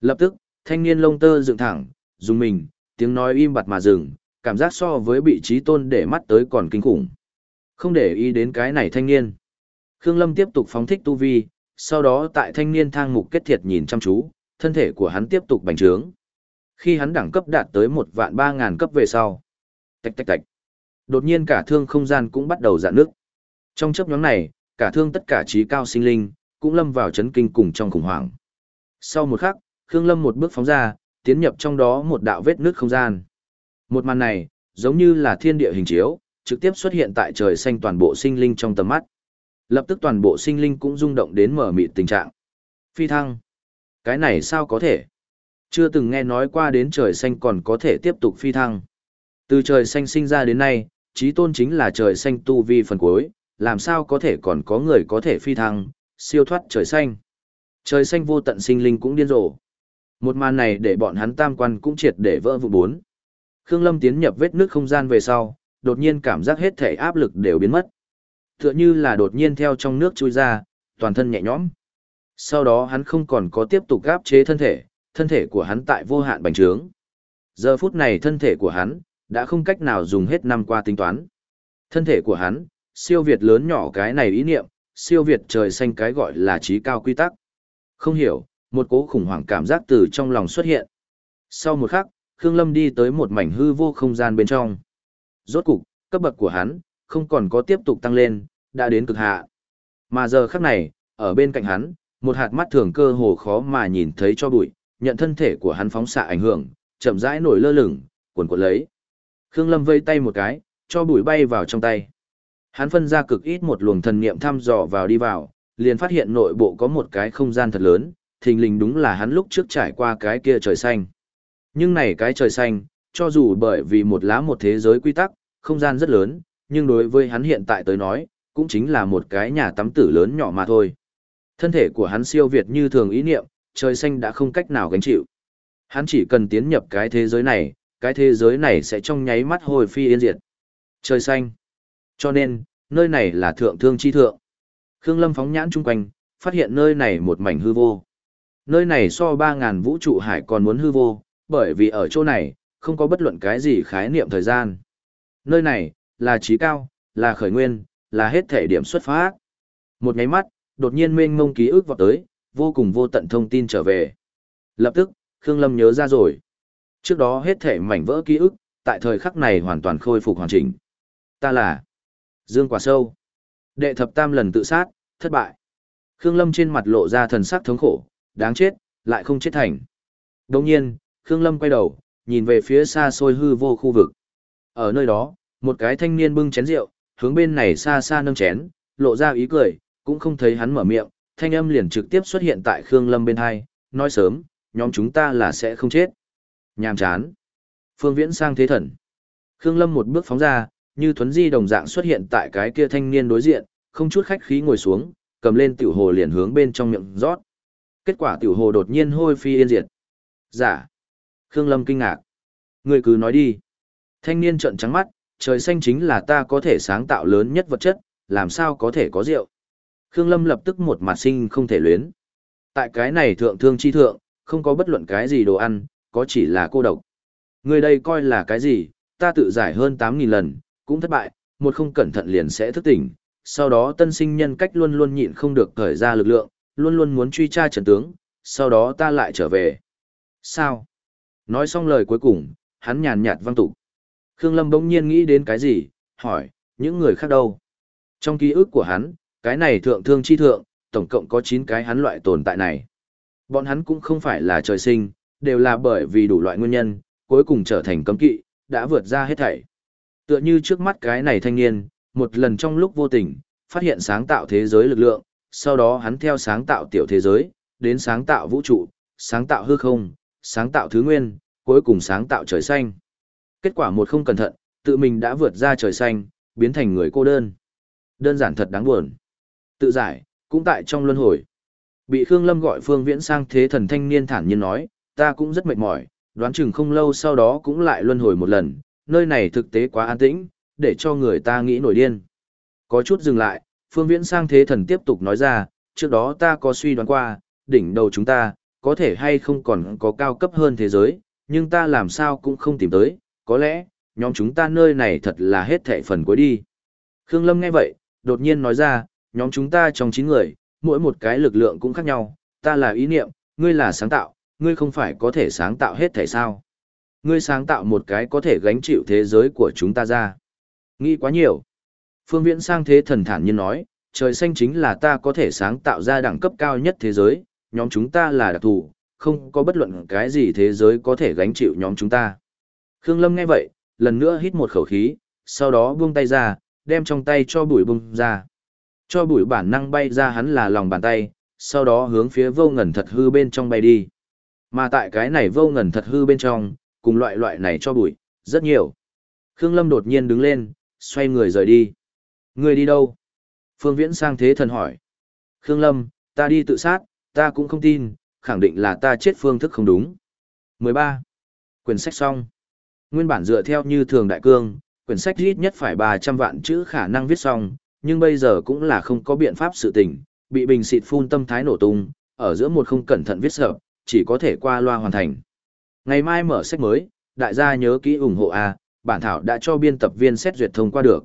Lập tức, thanh niên lông tơ dựng thẳng, dùng mình, tiếng nói im bặt mà dừng, cảm giác so với bị trí tôn để mắt tới còn kinh khủng. Không để ý đến cái này thanh niên. Khương Lâm tiếp tục phóng thích tu vi, sau đó tại thanh niên thang mục kết thiệt nhìn chăm chú, thân thể của hắn tiếp tục bành trướng. Khi hắn đẳng cấp đạt tới một vạn ba ngàn cấp về sau. Tạch tạch tạch. Đột nhiên cả thương không gian cũng bắt đầu dạn nước. Trong chấp nhóm này, cả thương tất cả trí cao sinh linh, cũng lâm vào chấn kinh cùng trong khủng hoảng. Sau một khắc, Khương Lâm một bước phóng ra, tiến nhập trong đó một đạo vết nước không gian. Một màn này, giống như là thiên địa hình chiếu, trực tiếp xuất hiện tại trời xanh toàn bộ sinh linh trong tầm mắt. Lập tức toàn bộ sinh linh cũng rung động đến mở mịt tình trạng. Phi thăng. Cái này sao có thể? Chưa từng nghe nói qua đến trời xanh còn có thể tiếp tục phi thăng. Từ trời xanh sinh ra đến nay, trí tôn chính là trời xanh tu vi phần cuối, làm sao có thể còn có người có thể phi thăng, siêu thoát trời xanh. Trời xanh vô tận sinh linh cũng điên rồ. Một màn này để bọn hắn tam quan cũng triệt để vỡ vụ bốn. Khương Lâm tiến nhập vết nước không gian về sau, đột nhiên cảm giác hết thể áp lực đều biến mất. Tựa như là đột nhiên theo trong nước chui ra, toàn thân nhẹ nhõm. Sau đó hắn không còn có tiếp tục gáp chế thân thể, thân thể của hắn tại vô hạn bành trướng. Giờ phút này thân thể của hắn, đã không cách nào dùng hết năm qua tính toán. Thân thể của hắn, siêu việt lớn nhỏ cái này ý niệm, siêu việt trời xanh cái gọi là trí cao quy tắc. Không hiểu, một cố khủng hoảng cảm giác từ trong lòng xuất hiện. Sau một khắc, Khương Lâm đi tới một mảnh hư vô không gian bên trong. Rốt cục, cấp bậc của hắn, không còn có tiếp tục tăng lên, đã đến cực hạ. Mà giờ khắc này, ở bên cạnh hắn, một hạt mắt thường cơ hồ khó mà nhìn thấy cho bụi, nhận thân thể của hắn phóng xạ ảnh hưởng, chậm rãi nổi lơ lửng, cuộn cuộn lấy. Khương Lâm vây tay một cái, cho bụi bay vào trong tay. Hắn phân ra cực ít một luồng thần niệm thăm dò vào đi vào, liền phát hiện nội bộ có một cái không gian thật lớn, thình lình đúng là hắn lúc trước trải qua cái kia trời xanh. Nhưng này cái trời xanh, cho dù bởi vì một lá một thế giới quy tắc, không gian rất lớn, nhưng đối với hắn hiện tại tới nói, cũng chính là một cái nhà tắm tử lớn nhỏ mà thôi. Thân thể của hắn siêu việt như thường ý niệm, trời xanh đã không cách nào gánh chịu. Hắn chỉ cần tiến nhập cái thế giới này, cái thế giới này sẽ trong nháy mắt hồi phi yên diệt. Trời xanh. Cho nên, nơi này là thượng thương chi thượng. Khương Lâm phóng nhãn chung quanh, phát hiện nơi này một mảnh hư vô. Nơi này so 3.000 vũ trụ hải còn muốn hư vô, bởi vì ở chỗ này, không có bất luận cái gì khái niệm thời gian. Nơi này, là trí cao, là khởi nguyên, là hết thể điểm xuất phát. Một nháy mắt, đột nhiên mênh mông ký ức vọt tới, vô cùng vô tận thông tin trở về. Lập tức, Khương Lâm nhớ ra rồi. Trước đó hết thể mảnh vỡ ký ức, tại thời khắc này hoàn toàn khôi phục hoàn chỉnh. Ta là Dương Quả Sâu. Đệ thập tam lần tự sát, thất bại. Khương Lâm trên mặt lộ ra thần sắc thống khổ, đáng chết, lại không chết thành. Đồng nhiên, Khương Lâm quay đầu, nhìn về phía xa xôi hư vô khu vực. Ở nơi đó, một cái thanh niên bưng chén rượu, hướng bên này xa xa nâng chén, lộ ra ý cười, cũng không thấy hắn mở miệng, thanh âm liền trực tiếp xuất hiện tại Khương Lâm bên hai, nói sớm, nhóm chúng ta là sẽ không chết. Nhàm chán. Phương Viễn sang thế thần. Khương Lâm một bước phóng ra, như thuấn di đồng dạng xuất hiện tại cái kia thanh niên đối diện, không chút khách khí ngồi xuống, cầm lên tiểu hồ liền hướng bên trong miệng rót. Kết quả tiểu hồ đột nhiên hôi phi yên diệt. Giả. Dạ. Khương Lâm kinh ngạc. Người cứ nói đi. Thanh niên trợn trắng mắt, trời xanh chính là ta có thể sáng tạo lớn nhất vật chất, làm sao có thể có rượu. Khương Lâm lập tức một mặt sinh không thể luyến. Tại cái này thượng thương chi thượng, không có bất luận cái gì đồ ăn, có chỉ là cô độc. Người đây coi là cái gì, ta tự giải hơn 8.000 lần, cũng thất bại, một không cẩn thận liền sẽ thức tỉnh. Sau đó tân sinh nhân cách luôn luôn nhịn không được cởi ra lực lượng, luôn luôn muốn truy tra trận tướng, sau đó ta lại trở về. Sao? Nói xong lời cuối cùng, hắn nhàn nhạt văng tục. Khương Lâm bỗng nhiên nghĩ đến cái gì, hỏi, những người khác đâu? Trong ký ức của hắn, cái này thượng thương chi thượng, tổng cộng có 9 cái hắn loại tồn tại này. Bọn hắn cũng không phải là trời sinh, đều là bởi vì đủ loại nguyên nhân, cuối cùng trở thành cấm kỵ, đã vượt ra hết thảy. Tựa như trước mắt cái này thanh niên, một lần trong lúc vô tình, phát hiện sáng tạo thế giới lực lượng, sau đó hắn theo sáng tạo tiểu thế giới, đến sáng tạo vũ trụ, sáng tạo hư không, sáng tạo thứ nguyên, cuối cùng sáng tạo trời xanh. Kết quả một không cẩn thận, tự mình đã vượt ra trời xanh, biến thành người cô đơn. Đơn giản thật đáng buồn. Tự giải, cũng tại trong luân hồi. Bị Khương Lâm gọi Phương Viễn sang thế thần thanh niên thản nhiên nói, ta cũng rất mệt mỏi, đoán chừng không lâu sau đó cũng lại luân hồi một lần, nơi này thực tế quá an tĩnh, để cho người ta nghĩ nổi điên. Có chút dừng lại, Phương Viễn sang thế thần tiếp tục nói ra, trước đó ta có suy đoán qua, đỉnh đầu chúng ta, có thể hay không còn có cao cấp hơn thế giới, nhưng ta làm sao cũng không tìm tới, có lẽ, nhóm chúng ta nơi này thật là hết thệ phần cuối đi. Khương Lâm nghe vậy, đột nhiên nói ra, nhóm chúng ta trong 9 người, mỗi một cái lực lượng cũng khác nhau, ta là ý niệm, ngươi là sáng tạo, ngươi không phải có thể sáng tạo hết thể sao. Ngươi sáng tạo một cái có thể gánh chịu thế giới của chúng ta ra. Nghĩ quá nhiều. Phương Viễn sang thế thần thản nhiên nói, trời xanh chính là ta có thể sáng tạo ra đẳng cấp cao nhất thế giới, nhóm chúng ta là đặc thù, không có bất luận cái gì thế giới có thể gánh chịu nhóm chúng ta. Khương Lâm nghe vậy, lần nữa hít một khẩu khí, sau đó buông tay ra, đem trong tay cho bụi bung ra. Cho bụi bản năng bay ra hắn là lòng bàn tay, sau đó hướng phía vô ngần thật hư bên trong bay đi. Mà tại cái này vô ngần thật hư bên trong, cùng loại loại này cho bụi, rất nhiều. Khương Lâm đột nhiên đứng lên, xoay người rời đi. Ngươi đi đâu? Phương Viễn sang thế thần hỏi. Khương Lâm, ta đi tự sát, ta cũng không tin, khẳng định là ta chết phương thức không đúng. 13. Quyển sách xong. Nguyên bản dựa theo như thường đại cương, quyển sách ít nhất phải 300 vạn chữ khả năng viết xong, nhưng bây giờ cũng là không có biện pháp sự tình, bị bình xịt phun tâm thái nổ tung, ở giữa một không cẩn thận viết sợ, chỉ có thể qua loa hoàn thành. Ngày mai mở sách mới, đại gia nhớ kỹ ủng hộ A, bản thảo đã cho biên tập viên xét duyệt thông qua được.